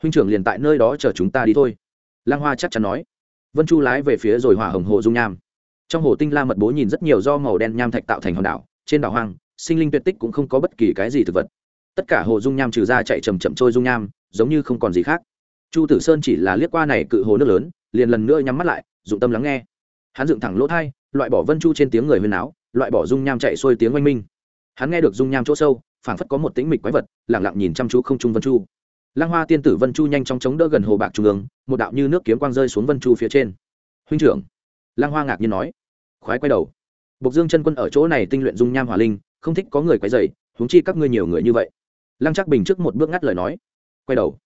Huynh trưởng liền tại nơi đó chờ chúng ta đi thôi. Lăng hoa chắc chắn nói. Vân chu lái về phía rồi hỏa hồng hồ dung nham. Trong hồ tinh la mật bố nhìn rất nhiều do màu đen nham thạch tạo thành hòn đảo, trên đảo hoang, sinh linh tuyệt tích cũng không có bất kỳ cái gì thực vật. Tất cả hồ dung nham trừ ra chạy chầm chậm trôi dung nham, giống như không còn gì khác chu tử sơn chỉ là liếc qua này cự hồ nước lớn, liền lần nữa nhắm mắt lại, dụng tâm lắng nghe. Hắn dựng thẳng lỗ thai, loại bỏ vân chu trên tiếng người huyên áo, loại bỏ dung nham chạy xuôi tiếng oanh minh. Hắn nghe được dung nham chỗ sâu, phảng phất có một tĩnh mịch quái vật lẳng lặng nhìn chăm chú không trung vân chu. Lang hoa tiên tử vân chu nhanh chóng chống đỡ gần hồ bạc trung ương, một đạo như nước kiếm quang rơi xuống vân chu phía trên. Huynh trưởng. Lang hoa ngạc nhiên nói. Khoái quay đầu. Bộc dương chân quân ở chỗ này tinh luyện dung nham hỏa linh, không thích có người quấy dày huống chi các ngươi nhiều người như vậy. Lăng chắc bình trước một bước ngắt lời nói. Quay đầu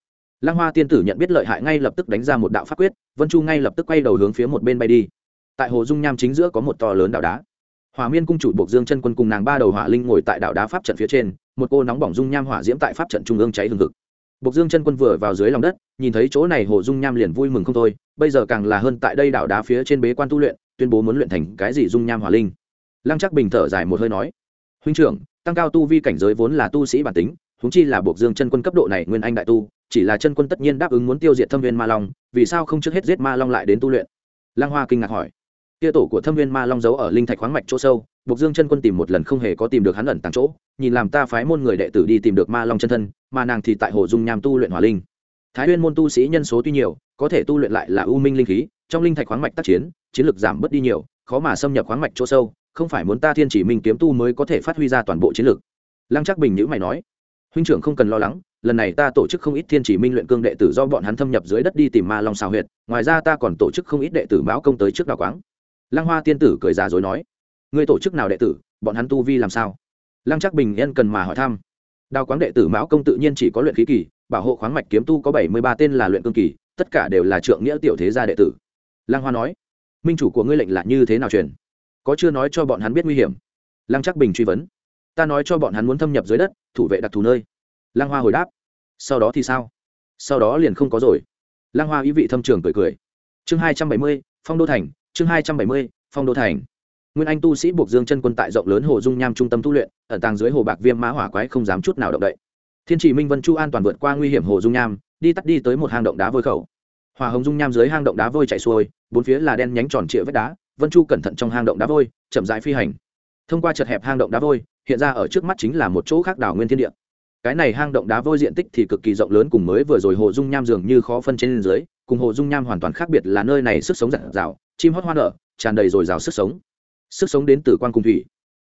lăng hoa tiên tử nhận biết lợi hại ngay lập tức đánh ra một đạo pháp quyết vân chu ngay lập tức quay đầu hướng phía một bên bay đi. Tại hồ dung nham chính giữa có một to lớn đảo đá. Hòa miên cung chủ buộc dương chân quân cùng nàng ba đầu hỏa linh ngồi tại đảo đá pháp trận phía trên một cô nóng bỏng dung nham hỏa diễm tại pháp trận trung ương cháy hừng hực. Bộc Dương chân quân vừa vào dưới lòng đất, nhìn thấy chỗ này Hồ Dung Nham liền vui mừng không thôi, bây giờ càng là hơn tại đây đảo đá phía trên bế quan tu luyện, tuyên bố muốn luyện thành cái gì Dung Nham Hỏa Linh. Lăng Trác Bình thở dài một hơi nói: "Huynh trưởng, tăng cao tu vi cảnh giới vốn là tu sĩ bản tính, huống chi là Bộc Dương chân quân cấp độ này nguyên anh đại tu, chỉ là chân quân tất nhiên đáp ứng muốn tiêu diệt Thâm Viên Ma Long, vì sao không trước hết giết Ma Long lại đến tu luyện?" lang Hoa kinh ngạc hỏi: "Kia tổ của Thâm Viên Ma Long giấu ở linh thạch khoáng mạch chỗ sâu, Bộc Dương chân quân tìm một lần không hề có tìm được hắn ẩn tàng chỗ, nhìn làm ta phái môn người đệ tử đi tìm được Ma Long chân thân, mà nàng thì tại Hồ Dung Nham tu luyện Hỏa Linh." thái nguyên môn tu sĩ nhân số tuy nhiều có thể tu luyện lại là u minh linh khí trong linh thạch khoáng mạch tác chiến chiến lược giảm bớt đi nhiều khó mà xâm nhập khoáng mạch chỗ sâu không phải muốn ta thiên chỉ minh kiếm tu mới có thể phát huy ra toàn bộ chiến lược lăng chắc bình nhữ mày nói huynh trưởng không cần lo lắng lần này ta tổ chức không ít thiên chỉ minh luyện cương đệ tử do bọn hắn thâm nhập dưới đất đi tìm ma long xào huyệt, ngoài ra ta còn tổ chức không ít đệ tử báo công tới trước đào quáng. Lăng hoa tiên tử cười già dối nói người tổ chức nào đệ tử, bọn hắn tu vi làm sao? Lăng chắc bình yên cần mà hỏi thăm. Đào quáng đệ tử mão công tự nhiên chỉ có luyện khí kỳ, bảo hộ khoáng mạch kiếm tu có bảy mươi ba tên là luyện cương kỳ, tất cả đều là trượng nghĩa tiểu thế gia đệ tử. Lăng hoa nói, minh chủ của ngươi lệnh là như thế nào truyền? Có chưa nói cho bọn hắn biết nguy hiểm? Lăng chắc bình truy vấn, ta nói cho bọn hắn muốn thâm nhập dưới đất, thủ vệ đặc thù nơi lăng hoa hồi đáp. Sau đó thì sao? Sau đó liền không có rồi. Lăng hoa ý vị thâm trường cười cười. Chương hai trăm bảy mươi, phong đô thành, chương hai trăm bảy mươi, phong đô thành. Nguyên anh tu sĩ buộc dương chân quân tại rộng lớn hồ dung nham trung tâm tu luyện, ẩn tàng dưới hồ bạc viêm mã hỏa quái không dám chút nào động đậy. Thiên chỉ minh vân chu an toàn vượt qua nguy hiểm hồ dung nham, đi tắt đi tới một hang động đá vôi khẩu. Hòa hồng dung nham dưới hang động đá vôi chạy xuôi, bốn phía là đen nhánh tròn trịa vách đá, vân chu cẩn thận trong hang động đá vôi, chậm rãi phi hành. Thông qua chật hẹp hang động đá vôi, hiện ra ở trước mắt chính là một chỗ khác đảo nguyên thiên địa cái này hang động đá vôi diện tích thì cực kỳ rộng lớn cùng mới vừa rồi hồ dung nham dường như khó phân trên dưới, cùng hồ dung nham hoàn toàn khác biệt là nơi này sức sống giản dào chim hót hoa nở, tràn đầy dồi dào sức sống. Sức sống đến từ quan cùng thủy.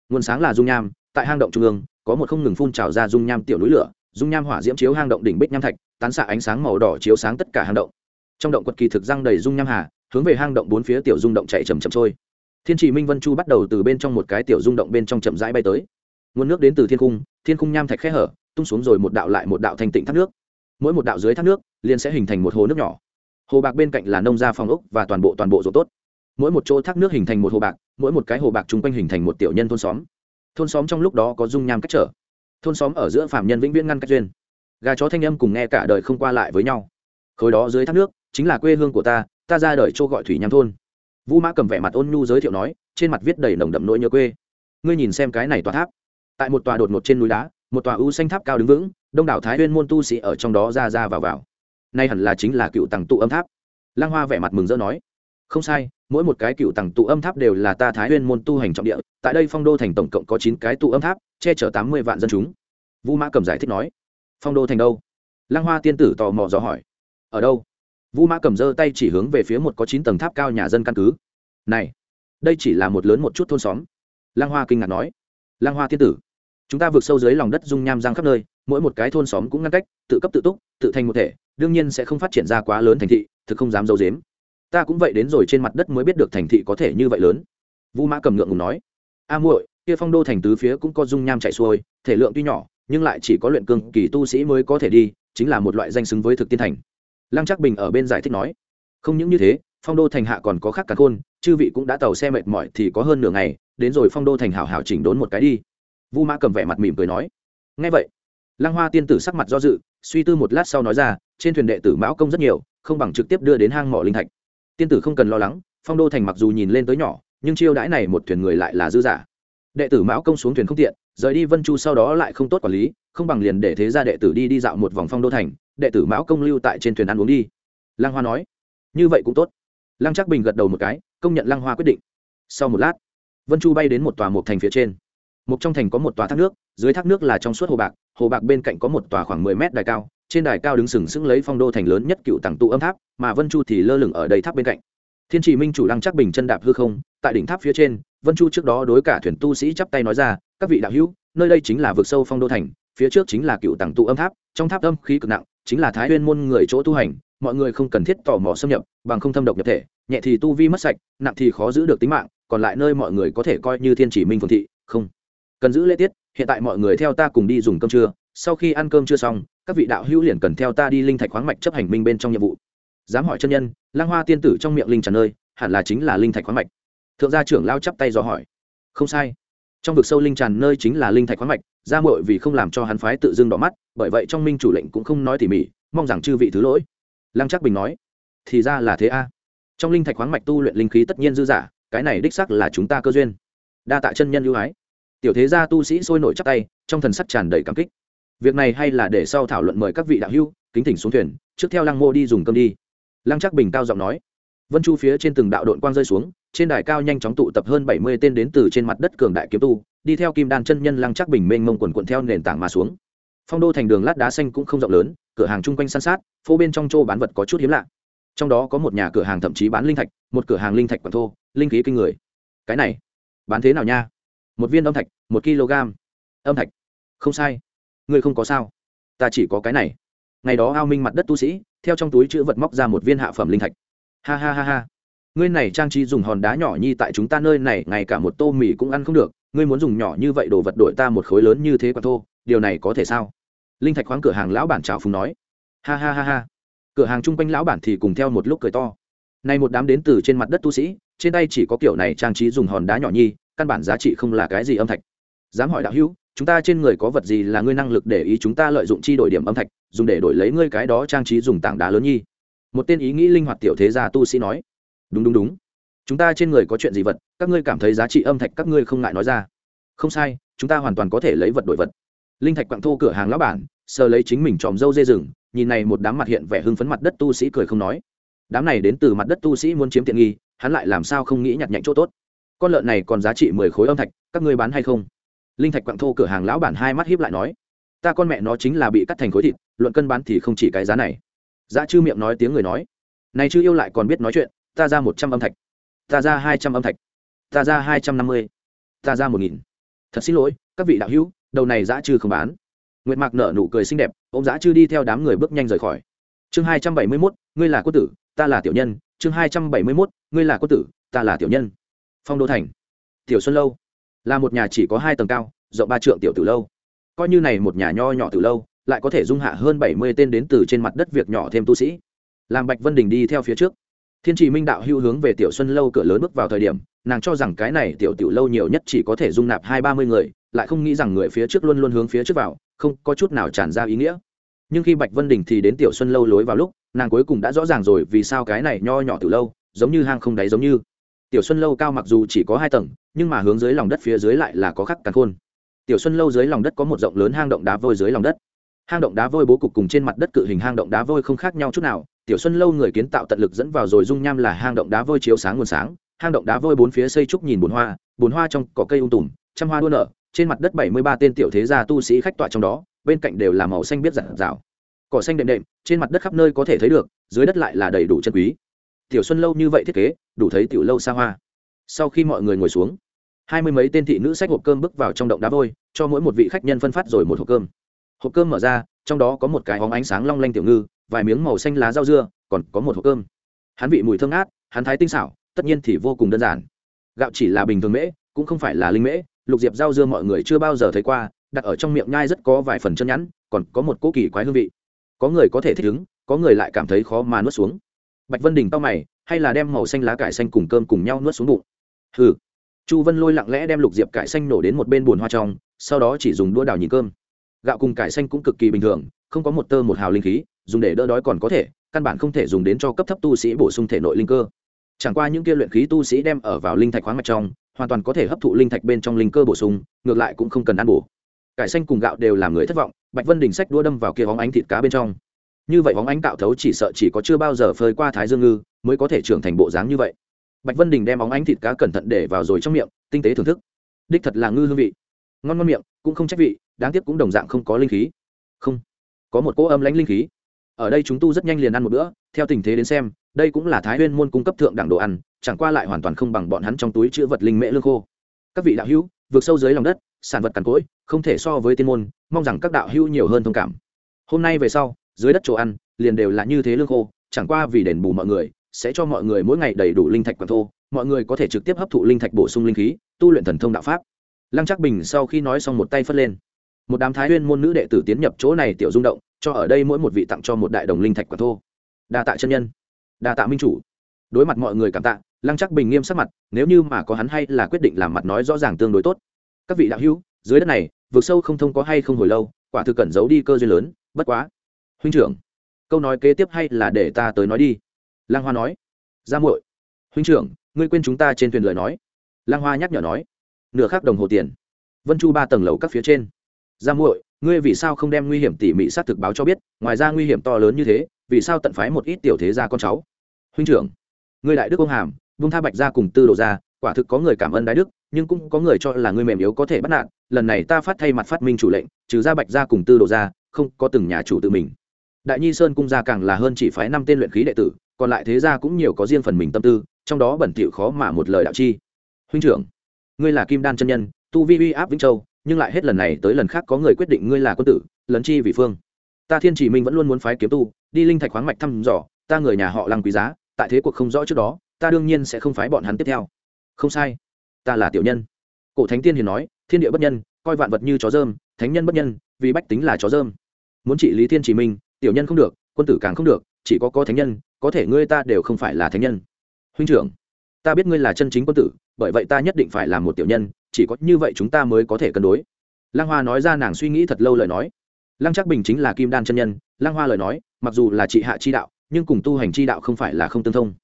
Nguồn sáng là dung nham, tại hang động trung ương, có một không ngừng phun trào ra dung nham tiểu núi lửa, dung nham hỏa diễm chiếu hang động đỉnh bích nham thạch, tán xạ ánh sáng màu đỏ chiếu sáng tất cả hang động. Trong động quật kỳ thực răng đầy dung nham hà, hướng về hang động bốn phía tiểu dung động chạy chầm chậm trôi. Thiên trì minh vân chu bắt đầu từ bên trong một cái tiểu dung động bên trong chậm rãi bay tới. Nguồn nước đến từ thiên cung thiên cung nham thạch khẽ hở tung xuống rồi một đạo lại một đạo thanh tịnh thác nước. Mỗi một đạo dưới thác nước liền sẽ hình thành một hồ nước nhỏ. Hồ bạc bên cạnh là nông gia phòng ốc và toàn bộ toàn bộ ruộng tốt. Mỗi một chỗ thác nước hình thành một hồ bạc, mỗi một cái hồ bạc chung quanh hình thành một tiểu nhân thôn xóm. Thôn xóm trong lúc đó có dung nham cách trở. Thôn xóm ở giữa phạm nhân vĩnh viễn ngăn cách duyên. Gà chó thanh âm cùng nghe cả đời không qua lại với nhau. Khối đó dưới thác nước chính là quê hương của ta ta ra đời châu gọi thủy nham thôn. Vũ mã cầm vẻ mặt ôn nhu giới thiệu nói, trên mặt viết đầy nồng đậm nỗi nhớ quê. Ngươi nhìn xem cái này tòa tháp. Tại một tòa đột ngột trên núi đá một tòa u xanh tháp cao đứng vững, đông đảo thái huyên môn tu sĩ ở trong đó ra ra vào vào. Nay hẳn là chính là cựu tàng tụ âm tháp. Lang hoa vẻ mặt mừng rỡ nói, không sai, mỗi một cái cựu tàng tụ âm tháp đều là ta thái huyên môn tu hành trọng địa, tại đây phong đô thành tổng cộng có chín cái tụ âm tháp, che chở tám mươi vạn dân chúng. Vũ mã cầm giải thích nói, phong đô thành đâu? Lang hoa tiên tử tò mò dò hỏi, ở đâu? Vũ mã cầm giơ tay chỉ hướng về phía một có chín tầng tháp cao nhà dân căn cứ. Này, đây chỉ là một lớn một chút thôn xóm. Lang hoa kinh ngạc nói Lang hoa tiên tử chúng ta vượt sâu dưới lòng đất dung nham giang khắp nơi, mỗi một cái thôn xóm cũng ngăn cách, tự cấp tự túc, tự thành một thể, đương nhiên sẽ không phát triển ra quá lớn thành thị, thực không dám d i ấ u dếm ta cũng vậy đến rồi trên mặt đất mới biết được thành thị có thể như vậy lớn. Vũ mã cầm ngượng ngùng nói, a muội, kia phong đô thành tứ phía cũng có dung nham chạy xuôi, thể lượng tuy nhỏ, nhưng lại chỉ có luyện cương kỳ tu sĩ mới có thể đi, chính là một loại danh xứng với thực tiên thành. Lăng trắc bình ở bên giải thích nói, không những như thế, phong đô thành hạ còn có khác cả khôn chư vị cũng đã tàu xe mệt mỏi thì có hơn nửa ngày, đến rồi phong đô thành hảo hảo chỉnh đốn một cái đi vu mã cầm vẻ mặt mỉm cười nói ngay vậy. Lăng hoa tiên tử sắc mặt do dự, suy tư một lát sau nói ra, trên thuyền đệ tử mão công rất nhiều, không bằng trực tiếp đưa đến hang mỏ linh thạch. Tiên tử không cần lo lắng, phong đô thành mặc dù nhìn lên tới nhỏ, nhưng chiêu đãi này một thuyền người lại là dư giả đệ tử mão công xuống thuyền không tiện, rời đi vân chu sau đó lại không tốt quản lý, không bằng liền để thế ra đệ tử đi đi dạo một vòng phong đô thành, đệ tử mão công lưu tại trên thuyền ăn uống đi. Lăng hoa nói. Như vậy cũng tốt. Lăng Trác bình gật đầu một cái, công nhận lăng hoa quyết định. Sau một lát, vân chu bay đến một tòa một thành phía trên một trong thành có một tòa thác nước, dưới thác nước là trong suốt hồ bạc hồ bạc bên cạnh có một tòa khoảng mười mét đài cao, trên đài cao đứng sừng sững lấy phong đô thành lớn nhất cựu tặng tụ âm tháp, mà vân chu thì lơ lửng ở đầy tháp bên cạnh. Thiên trì minh chủ lăng chắc bình chân đạp hư không, tại đỉnh tháp phía trên, vân chu trước đó đối cả thuyền tu sĩ chắp tay nói ra, các vị đạo hữu, nơi đây chính là vực sâu phong đô thành, phía trước chính là cựu tàng tụ âm tháp, trong tháp âm khí cực nặng, chính là thái huyên môn người chỗ tu hành, mọi người không cần thiết tò mò xâm nhập, bằng không thâm độc nhập thể, nhẹ thì tu vi mất sạch, nặng thì khó giữ được tính mạng, còn lại nơi mọi người có thể coi như thiên chỉ minh phồn thị, không cần giữ lễ tiết, hiện tại mọi người theo ta cùng đi dùng cơm trưa, sau khi ăn cơm chưa xong, các vị đạo hữu liền cần theo ta đi linh thạch khoáng mạch chấp hành minh bên trong nhiệm vụ. Dám hỏi chân nhân, lang hoa tiên tử trong miệng linh tràn nơi, hẳn là chính là linh thạch khoáng mạch. Thượng gia trưởng lao chắp tay dò hỏi. Không sai. Trong vực sâu linh tràn nơi chính là linh thạch khoáng mạch ra muội vì không làm cho hắn phái tự dưng đỏ mắt, bởi vậy trong minh chủ lệnh cũng không nói tỉ mỉ, mong rằng chư vị thứ lỗi. Lăng chắc bình nói. Thì ra là thế a. Trong linh thạch khoáng mạch tu luyện linh khí tất nhiên dư giả cái này đích sắc là chúng ta cơ duyên. Đa tạ chân nhân ưu ái tiểu thế gia tu sĩ sôi nổi chắc tay, trong thần sắc tràn đầy cảm kích. Việc này hay là để sau thảo luận mời các vị đạo hữu, kính thỉnh xuống thuyền, trước theo lăng mô đi dùng cơm đi. Lăng chắc bình cao giọng nói. Vân chu phía trên từng đạo đội quang rơi xuống, trên đài cao nhanh chóng tụ tập hơn bảy mươi tên đến từ trên mặt đất cường đại kiếm tu, đi theo kim đan chân nhân lăng chắc bình mênh mông quần quận theo nền tảng mà xuống. Phong đô thành đường lát đá xanh cũng không rộng lớn, cửa hàng chung quanh san sát, phố bên trong châu bán vật có chút hiếm lạ. Trong đó có một nhà cửa hàng thậm chí bán linh thạch, một cửa hàng linh thạch quảng thô, linh khí kinh người. Cái này, bán thế nào nha? Một viên âm thạch, một kg. Âm thạch? Không sai. Ngươi không có sao. Ta chỉ có cái này. Ngày đó ao minh mặt đất tu sĩ, theo trong túi chữ vật móc ra một viên hạ phẩm linh thạch. Ha ha ha ha. Ngươi này trang trí dùng hòn đá nhỏ nhi tại chúng ta nơi này, ngay cả một tô mì cũng ăn không được. Ngươi muốn dùng nhỏ như vậy đồ vật đổi ta một khối lớn như thế quả thô, điều này có thể sao? Linh thạch khoáng cửa hàng lão bản trào phùng nói. Ha ha ha ha. Cửa hàng chung quanh lão bản thì cùng theo một lúc cười to. Này một đám đến từ trên mặt đất tu sĩ, trên tay chỉ có kiểu này trang trí dùng hòn đá nhỏ nhi căn bản giá trị không là cái gì âm thạch. Dám hỏi đạo hữu, chúng ta trên người có vật gì là ngươi năng lực để ý chúng ta lợi dụng chi đổi điểm âm thạch, dùng để đổi lấy ngươi cái đó trang trí dùng tảng đá lớn nhi? Một tên ý nghĩ linh hoạt tiểu thế gia tu sĩ nói. Đúng đúng đúng. Chúng ta trên người có chuyện gì vật, các ngươi cảm thấy giá trị âm thạch các ngươi không ngại nói ra. Không sai, chúng ta hoàn toàn có thể lấy vật đổi vật. Linh thạch quặng thô cửa hàng lão bản, sờ lấy chính mình tròm dâu dê rừng, nhìn này một đám mặt hiện vẻ hưng phấn mặt đất tu sĩ cười không nói. Đám này đến từ mặt đất tu sĩ muốn chiếm tiện nghi, hắn lại làm sao không nghĩ nhặt nhạnh chỗ tốt? Con lợn này còn giá trị mười khối âm thạch, các ngươi bán hay không? Linh thạch quặng thô cửa hàng lão bản hai mắt hiếp lại nói. Ta con mẹ nó chính là bị cắt thành khối thịt, luận cân bán thì không chỉ cái giá này. Dạ giá chư miệng nói tiếng người nói. Này chư yêu lại còn biết nói chuyện, ta ra một trăm âm thạch. Ta ra hai trăm âm thạch. Ta ra hai trăm năm mươi. Ta ra một nghìn. Thật xin lỗi, các vị đạo hữu, đầu này dạ Giá chư không bán. Nguyệt mạc nở nụ cười xinh đẹp ông giá chư đi theo đám người bước nhanh rời khỏi. Chương hai trăm bảy mươi mốt, ngươi là quốc tử, ta là tiểu nhân. Chương hai trăm bảy mươi mốt, ngươi là quốc tử, ta là tiểu nhân phong đô thành. Tiểu xuân lâu là một nhà chỉ có hai tầng cao, rộng ba trượng tiểu tử lâu. Coi như này một nhà nho nhỏ từ lâu, lại có thể dung hạ hơn bảy mươi tên đến từ trên mặt đất việc nhỏ thêm tu sĩ. Làm bạch vân đình đi theo phía trước. Thiên trì minh đạo hưu hướng về tiểu xuân lâu cửa lớn bước vào thời điểm, nàng cho rằng cái này tiểu tiểu lâu nhiều nhất chỉ có thể dung nạp hai ba mươi người, lại không nghĩ rằng người phía trước luôn luôn hướng phía trước vào, không có chút nào tràn ra ý nghĩa. Nhưng khi bạch vân đình thì đến tiểu xuân lâu lối vào lúc, nàng cuối cùng đã rõ ràng rồi vì sao cái này nho nhỏ từ lâu giống như hang không đáy giống như tiểu xuân lâu cao mặc dù chỉ có hai tầng, nhưng mà hướng dưới lòng đất phía dưới lại là có khắc càn khôn. Tiểu xuân lâu dưới lòng đất có một rộng lớn hang động đá vôi dưới lòng đất. Hang động đá vôi bố cục cùng trên mặt đất cự hình hang động đá vôi không khác nhau chút nào. Tiểu xuân lâu người kiến tạo tận lực dẫn vào rồi dung nham là hang động đá vôi chiếu sáng nguồn sáng. Hang động đá vôi bốn phía xây trúc nhìn bồn hoa bồn hoa trong cỏ cây ung tùm, trăm hoa đua nở. Trên mặt đất bảy mươi ba tên tiểu thế gia tu sĩ khách tọa trong đó, bên cạnh đều là màu xanh biết giản rào cỏ xanh đệm đệm, trên mặt đất khắp nơi có thể thấy được, dưới đất lại là đầy đủ chân quý tiểu xuân lâu như vậy thiết kế, đủ thấy tiểu lâu xa hoa. Sau khi mọi người ngồi xuống, hai mươi mấy tên thị nữ sách hộp cơm bước vào trong động đá vôi, cho mỗi một vị khách nhân phân phát rồi một hộp cơm. Hộp cơm mở ra, trong đó có một cái hóng ánh sáng long lanh tiểu ngư, vài miếng màu xanh lá rau dưa, còn có một hộp cơm. Hắn vị mùi thơm ngát, hắn thái tinh xảo, tất nhiên thì vô cùng đơn giản. Gạo chỉ là bình thường mễ, cũng không phải là linh mễ, lục diệp rau dưa mọi người chưa bao giờ thấy qua, đặt ở trong miệng nhai rất có vài phần chân nhẵn, còn có một cỗ kỳ quái hương vị. Có người có thể thích ứng, có người lại cảm thấy khó mà nuốt xuống bạch vân đình tao mày, hay là đem màu xanh lá cải xanh cùng cơm cùng nhau nuốt xuống bụng? Hừ. Chu vân lôi lặng lẽ đem lục diệp cải xanh nổ đến một bên bùn hoa trong, sau đó chỉ dùng đũa đào nhìn cơm. Gạo cùng cải xanh cũng cực kỳ bình thường, không có một tơ một hào linh khí, dùng để đỡ đói còn có thể, căn bản không thể dùng đến cho cấp thấp tu sĩ bổ sung thể nội linh cơ. Chẳng qua những kia luyện khí tu sĩ đem ở vào linh thạch khoáng mạch trong, hoàn toàn có thể hấp thụ linh thạch bên trong linh cơ bổ sung, ngược lại cũng không cần ăn bổ. Cải xanh cùng gạo đều làm người thất vọng, bạch vân đình sách đua đâm vào kia hóng ánh thịt cá bên trong như vậy hóng ánh cạo thấu chỉ sợ chỉ có chưa bao giờ phơi qua thái dương ngư mới có thể trưởng thành bộ dáng như vậy. Bạch vân đình đem óng ánh thịt cá cẩn thận để vào rồi trong miệng, tinh tế thưởng thức. Đích thật là ngư hương vị. Ngon ngon miệng, cũng không trách vị, đáng tiếc cũng đồng dạng không có linh khí. Không, có một cỗ âm lãnh linh khí. Ở đây chúng tu rất nhanh liền ăn một bữa, theo tình thế đến xem, đây cũng là thái huyên môn cung cấp thượng đẳng đồ ăn, chẳng qua lại hoàn toàn không bằng bọn hắn trong túi chữ vật linh mễ lương khô. Các vị đạo hữu, vượt sâu dưới lòng đất, sản vật cằn cỗi, không thể so với tiên môn, mong rằng các đạo hữu nhiều hơn thông cảm. Hôm nay về sau dưới đất chỗ ăn, liền đều là như thế lương khô, chẳng qua vì đền bù mọi người, sẽ cho mọi người mỗi ngày đầy đủ linh thạch quảng thô, mọi người có thể trực tiếp hấp thụ linh thạch bổ sung linh khí, tu luyện thần thông đạo pháp. Lăng trắc bình sau khi nói xong một tay phất lên. Một đám thái huyên môn nữ đệ tử tiến nhập chỗ này tiểu rung động, cho ở đây mỗi một vị tặng cho một đại đồng linh thạch quảng thô. Đa tạ chân nhân. Đa tạ minh chủ. Đối mặt mọi người cảm tạ, lăng trắc bình nghiêm sắc mặt, nếu như mà có hắn hay là quyết định làm mặt nói rõ ràng tương đối tốt. Các vị đạo hữu, dưới đất này, vực sâu không thông có hay không hồi lâu, quả thực cẩn giấu đi cơ duyên lớn, bất quá huynh trưởng, câu nói kế tiếp hay là để ta tới nói đi? Lang hoa nói. Ra muội. Huynh trưởng, ngươi quên chúng ta trên thuyền lời nói. Lang hoa nhắc nhở nói. Nửa khắc đồng hồ tiền. Vân chu ba tầng lầu các phía trên. Ra muội, ngươi vì sao không đem nguy hiểm tỉ mỉ sát thực báo cho biết? Ngoài ra nguy hiểm to lớn như thế, vì sao tận phái một ít tiểu thế gia con cháu? Huynh trưởng, ngươi đại đức ông hàm, vung tha bạch gia cùng tư đồ gia, quả thực có người cảm ơn đại đức, nhưng cũng có người cho là ngươi mềm yếu có thể bắt nạn lần này ta phát thay mặt phát minh chủ lệnh, trừ ra bạch gia cùng tư đồ gia, không có từng nhà chủ tự mình đại nhi sơn cung gia càng là hơn chỉ phái năm tên luyện khí đệ tử, còn lại thế gia cũng nhiều có riêng phần mình tâm tư, trong đó bẩn thỉu khó mà một lời đạo chi. Huynh trưởng, ngươi là kim đan chân nhân, tu vi uy áp vĩnh châu, nhưng lại hết lần này tới lần khác có người quyết định ngươi là quân tử, lấn chi vì phương. Ta thiên chỉ minh vẫn luôn muốn phái kiếm tu, đi linh thạch khoáng mạch thăm dò, ta người nhà họ lăng quý giá, tại thế cuộc không rõ trước đó, ta đương nhiên sẽ không phái bọn hắn tiếp theo. Không sai, ta là tiểu nhân. Cổ thánh tiên hiền nói, thiên địa bất nhân, coi vạn vật như chó dơm, thánh nhân bất nhân, vì bách tính là chó dơm. Muốn trị lý thiên chỉ minh tiểu nhân không được, quân tử càng không được, chỉ có có thánh nhân, có thể ngươi ta đều không phải là thánh nhân. Huynh trưởng, ta biết ngươi là chân chính quân tử, bởi vậy ta nhất định phải là một tiểu nhân, chỉ có như vậy chúng ta mới có thể cân đối. Lăng hoa nói ra nàng suy nghĩ thật lâu lời nói. Lăng chắc bình chính là kim đan chân nhân, lăng hoa lời nói, mặc dù là trị hạ chi đạo, nhưng cùng tu hành chi đạo không phải là không tương thông.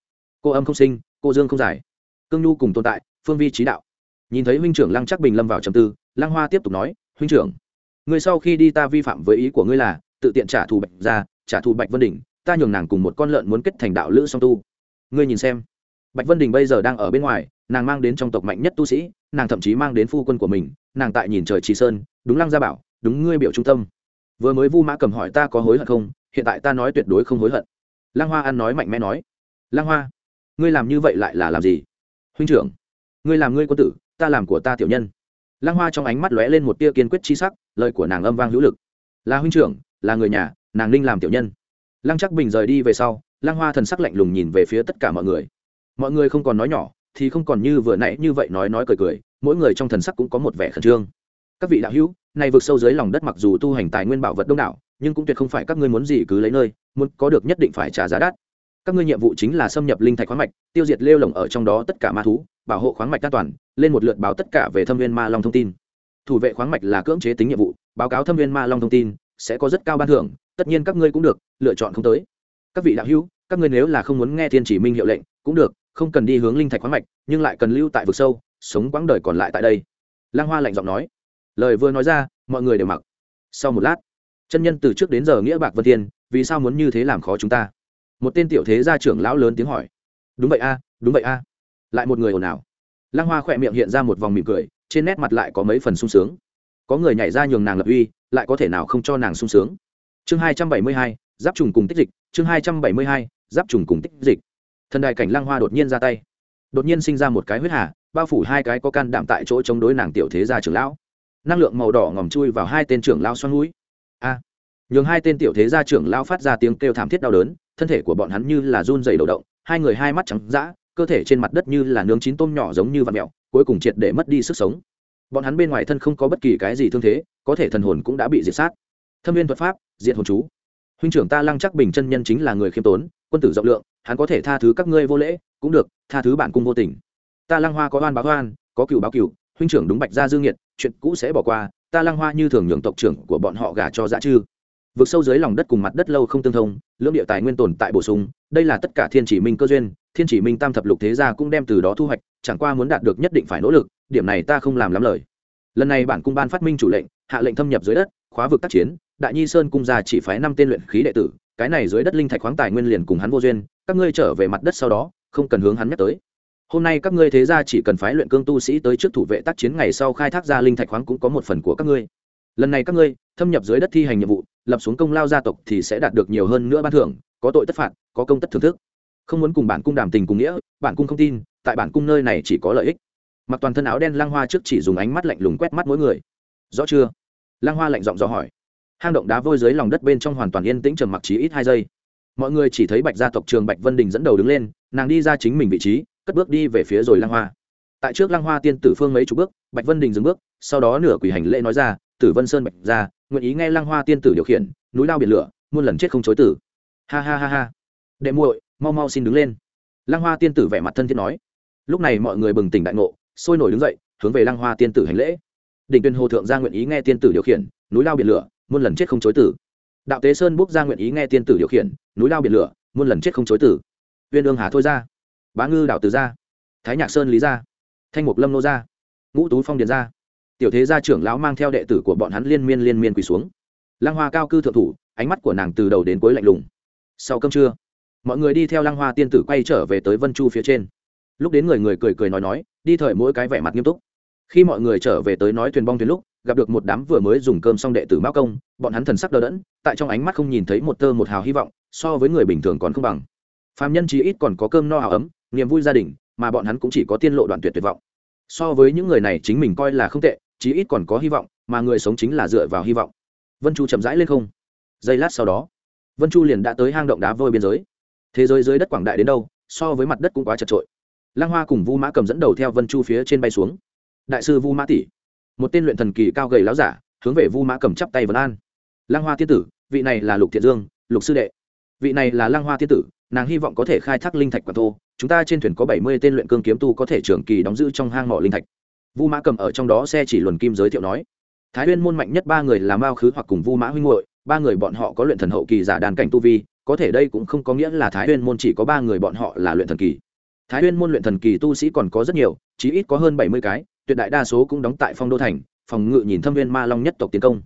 Cô âm không sinh, cô dương không giải. Cương nhu cùng tồn tại, phương vi trí đạo. Nhìn thấy huynh trưởng lăng chắc bình lâm vào trầm tư, lăng hoa tiếp tục nói, huynh trưởng người sau khi đi ta vi phạm với ý của ngươi là tự tiện trả thù bạch ra, trả thù bạch vân đỉnh ta nhường nàng cùng một con lợn muốn kết thành đạo lữ song tu. Ngươi nhìn xem. Bạch vân đình bây giờ đang ở bên ngoài, nàng mang đến trong tộc mạnh nhất tu sĩ, nàng thậm chí mang đến phu quân của mình, nàng tại nhìn trời trì sơn, đúng lăng gia bảo, đúng ngươi biểu trung tâm. Vừa mới vu mã cầm hỏi ta có hối hận không, hiện tại ta nói tuyệt đối không hối hận. Lăng hoa ăn nói mạnh mẽ nói. Lăng hoa, ngươi làm như vậy lại là làm gì? Huynh trưởng, ngươi làm ngươi quân tử, ta làm của ta tiểu nhân. Lăng hoa trong ánh mắt lóe lên một tia kiên quyết chi sắc, lời của nàng âm vang hữu lực. Là huynh trưởng là người nhà, nàng ninh làm tiểu nhân. Lăng chắc bình rời đi về sau, lăng hoa thần sắc lạnh lùng nhìn về phía tất cả mọi người. Mọi người không còn nói nhỏ, thì không còn như vừa nãy như vậy nói nói cười cười, mỗi người trong thần sắc cũng có một vẻ khẩn trương. Các vị đạo hữu, này vượt sâu dưới lòng đất mặc dù tu hành tài nguyên bảo vật đông đảo, nhưng cũng tuyệt không phải các ngươi muốn gì cứ lấy nơi, muốn có được nhất định phải trả giá đắt. Các ngươi nhiệm vụ chính là xâm nhập linh thạch khoáng mạch, tiêu diệt lêu lồng ở trong đó tất cả ma thú, bảo hộ khoáng mạch an toàn, lên một lượt báo tất cả về thâm viên ma long thông tin. Thủ vệ khoáng mạch là cưỡng chế tính nhiệm vụ, báo cáo thâm viên ma long thông tin sẽ có rất cao ban thưởng, tất nhiên các ngươi cũng được, lựa chọn không tới. Các vị đạo hữu, các ngươi nếu là không muốn nghe thiên chỉ minh hiệu lệnh, cũng được, không cần đi hướng linh thạch khoáng mạch, nhưng lại cần lưu tại vực sâu, sống quãng đời còn lại tại đây. Lang hoa lạnh giọng nói. Lời vừa nói ra, mọi người đều mặc. Sau một lát, chân nhân từ trước đến giờ nghĩa bạc vân thiên, vì sao muốn như thế làm khó chúng ta? Một tên tiểu thế gia trưởng lão lớn tiếng hỏi. Đúng vậy a, đúng vậy a. Lại một người ồn ào. Lang hoa khỏe miệng hiện ra một vòng mỉm cười, trên nét mặt lại có mấy phần sung sướng có người nhảy ra nhường nàng lập uy, lại có thể nào không cho nàng sung sướng? Chương hai trăm bảy mươi hai, giáp trùng cùng tích dịch, chương hai trăm bảy mươi hai, giáp trùng cùng tích dịch. Thần đài cảnh lang hoa đột nhiên ra tay. Đột nhiên sinh ra một cái huyết hà, bao phủ hai cái có can đảm tại chỗ chống đối nàng tiểu thế gia trưởng lão. Năng lượng màu đỏ ngòm chui vào hai tên trưởng lao xoăn núi a! Nhường hai tên tiểu thế gia trưởng lao phát ra tiếng kêu thảm thiết đau đớn, thân thể của bọn hắn như là run dày đầu động, hai người hai mắt trắng d cơ thể trên mặt đất như là nướng chín tôm nhỏ giống như vạt mẹo cuối cùng triệt để mất đi sức sống bọn hắn bên ngoài thân không có bất kỳ cái gì thương thế, có thể thần hồn cũng đã bị diệt sát. Thâm viên thuật pháp, diệt hồn chú. Huynh trưởng ta lăng chắc bình chân nhân chính là người khiêm tốn, quân tử rộng lượng, hắn có thể tha thứ các ngươi vô lễ, cũng được, tha thứ bản cung vô tình. Ta lăng hoa có oan báo oan, có cựu báo cựu, huynh trưởng đúng bạch gia dương nhiệt chuyện cũ sẽ bỏ qua, ta lăng hoa như thường nhường tộc trưởng của bọn họ gả cho dã chư. Vực sâu dưới lòng đất cùng mặt đất lâu không tương thông, lưỡng địa tài nguyên tồn tại bổ sung, đây là tất cả thiên chỉ minh cơ duyên, thiên chỉ minh tam thập lục thế gia cũng đem từ đó thu hoạch, chẳng qua muốn đạt được nhất định phải nỗ lực điểm này ta không làm lắm lời. Lần này bản cung ban phát minh chủ lệnh, hạ lệnh thâm nhập dưới đất, khóa vực tác chiến, đại nhi sơn cung gia chỉ phái năm tên luyện khí đệ tử, cái này dưới đất linh thạch khoáng tài nguyên liền cùng hắn vô duyên, các ngươi trở về mặt đất sau đó, không cần hướng hắn nhắc tới. Hôm nay các ngươi thế ra chỉ cần phái luyện cương tu sĩ tới trước thủ vệ tác chiến ngày sau khai thác ra linh thạch khoáng cũng có một phần của các ngươi. Lần này các ngươi, thâm nhập dưới đất thi hành nhiệm vụ, lập xuống công lao gia tộc thì sẽ đạt được nhiều hơn nữa ban thưởng, có tội tất phạt, có công tất thưởng thức. Không muốn cùng bản cung đàm tình cùng nghĩa, bản cung không tin, tại bản cung nơi này chỉ có lợi ích mặc toàn thân áo đen lang hoa trước chỉ dùng ánh mắt lạnh lùng quét mắt mỗi người. Rõ chưa? Lang hoa lạnh giọng dò hỏi. Hang động đá vôi dưới lòng đất bên trong hoàn toàn yên tĩnh trầm mặc trí ít hai giây. Mọi người chỉ thấy bạch gia tộc trường bạch vân đình dẫn đầu đứng lên, nàng đi ra chính mình vị trí, cất bước đi về phía rồi lang hoa. Tại trước lang hoa tiên tử phương mấy chục bước, bạch vân đình dừng bước, sau đó nửa quỷ hành lễ nói ra, tử vân sơn bạch ra nguyện ý nghe lang hoa tiên tử điều khiển, núi lao biển lửa, muôn lần chết không chối tử. Ha ha ha ha. Đệ muội, mau mau xin đứng lên. Lang hoa tiên tử vẻ mặt thân thiết nói. Lúc này mọi người bừng tỉnh đại ngộ sôi nổi đứng dậy, hướng về lang hoa tiên tử hành lễ. Đỉnh tuyên hồ thượng gia nguyện ý nghe tiên tử điều khiển, núi lao biển lửa, muôn lần chết không chối tử. Đạo tế sơn bốc ra nguyện ý nghe tiên tử điều khiển, núi lao biển lửa, muôn lần chết không chối tử. Uyên ương hà thôi ra. Bá ngư đạo từ ra. Thái nhạc sơn lý ra. Thanh mục lâm nô ra. Ngũ tú phong điền ra. Tiểu thế gia trưởng lão mang theo đệ tử của bọn hắn liên miên liên miên quỳ xuống. Lăng hoa cao cư thượng thủ, ánh mắt của nàng từ đầu đến cuối lạnh lùng. Sau cơm trưa, mọi người đi theo lăng hoa tiên tử quay trở về tới vân chu phía trên lúc đến người người cười cười nói nói, đi thời mỗi cái vẻ mặt nghiêm túc. Khi mọi người trở về tới nói thuyền bong thuyền lúc, gặp được một đám vừa mới dùng cơm xong đệ tử mao công, bọn hắn thần sắc đờ đẫn, tại trong ánh mắt không nhìn thấy một tơ một hào hy vọng, so với người bình thường còn không bằng. Phạm nhân chí ít còn có cơm no hào ấm, niềm vui gia đình, mà bọn hắn cũng chỉ có tiên lộ đoạn tuyệt tuyệt vọng. So với những người này chính mình coi là không tệ, chí ít còn có hy vọng, mà người sống chính là dựa vào hy vọng. Vân chu chậm rãi lên không. Giây lát sau đó, vân chu liền đã tới hang động đá vôi biên giới. Thế giới dưới đất quảng đại đến đâu, so với mặt đất cũng quá chật trội. Lang hoa cùng vu mã cầm dẫn đầu theo vân chu phía trên bay xuống. Đại sư vu mã tỷ, một tên luyện thần kỳ cao gầy láo giả, hướng về vu mã cầm chắp tay vấn an. Lang hoa tiên tử, vị này là lục thiện dương, lục sư đệ. Vị này là Lang hoa tiên tử, nàng hy vọng có thể khai thác linh thạch quản thô. Chúng ta trên thuyền có bảy mươi tên luyện cương kiếm tu có thể trưởng kỳ đóng giữ trong hang mỏ linh thạch. Vu mã cầm ở trong đó xe chỉ luồn kim giới thiệu nói. Thái huyên môn mạnh nhất ba người là mao khứ hoặc cùng vu mã huynh hội ba người bọn họ có luyện thần hậu kỳ giả đàn cảnh tu vi, có thể đây cũng không có nghĩa là thái huyên môn chỉ có ba người bọn họ là luyện thần kỳ thái huyên môn luyện thần kỳ tu sĩ còn có rất nhiều, chí ít có hơn bảy mươi cái, tuyệt đại đa số cũng đóng tại phong đô thành, phòng ngự nhìn thâm viên ma long nhất tộc tiến công.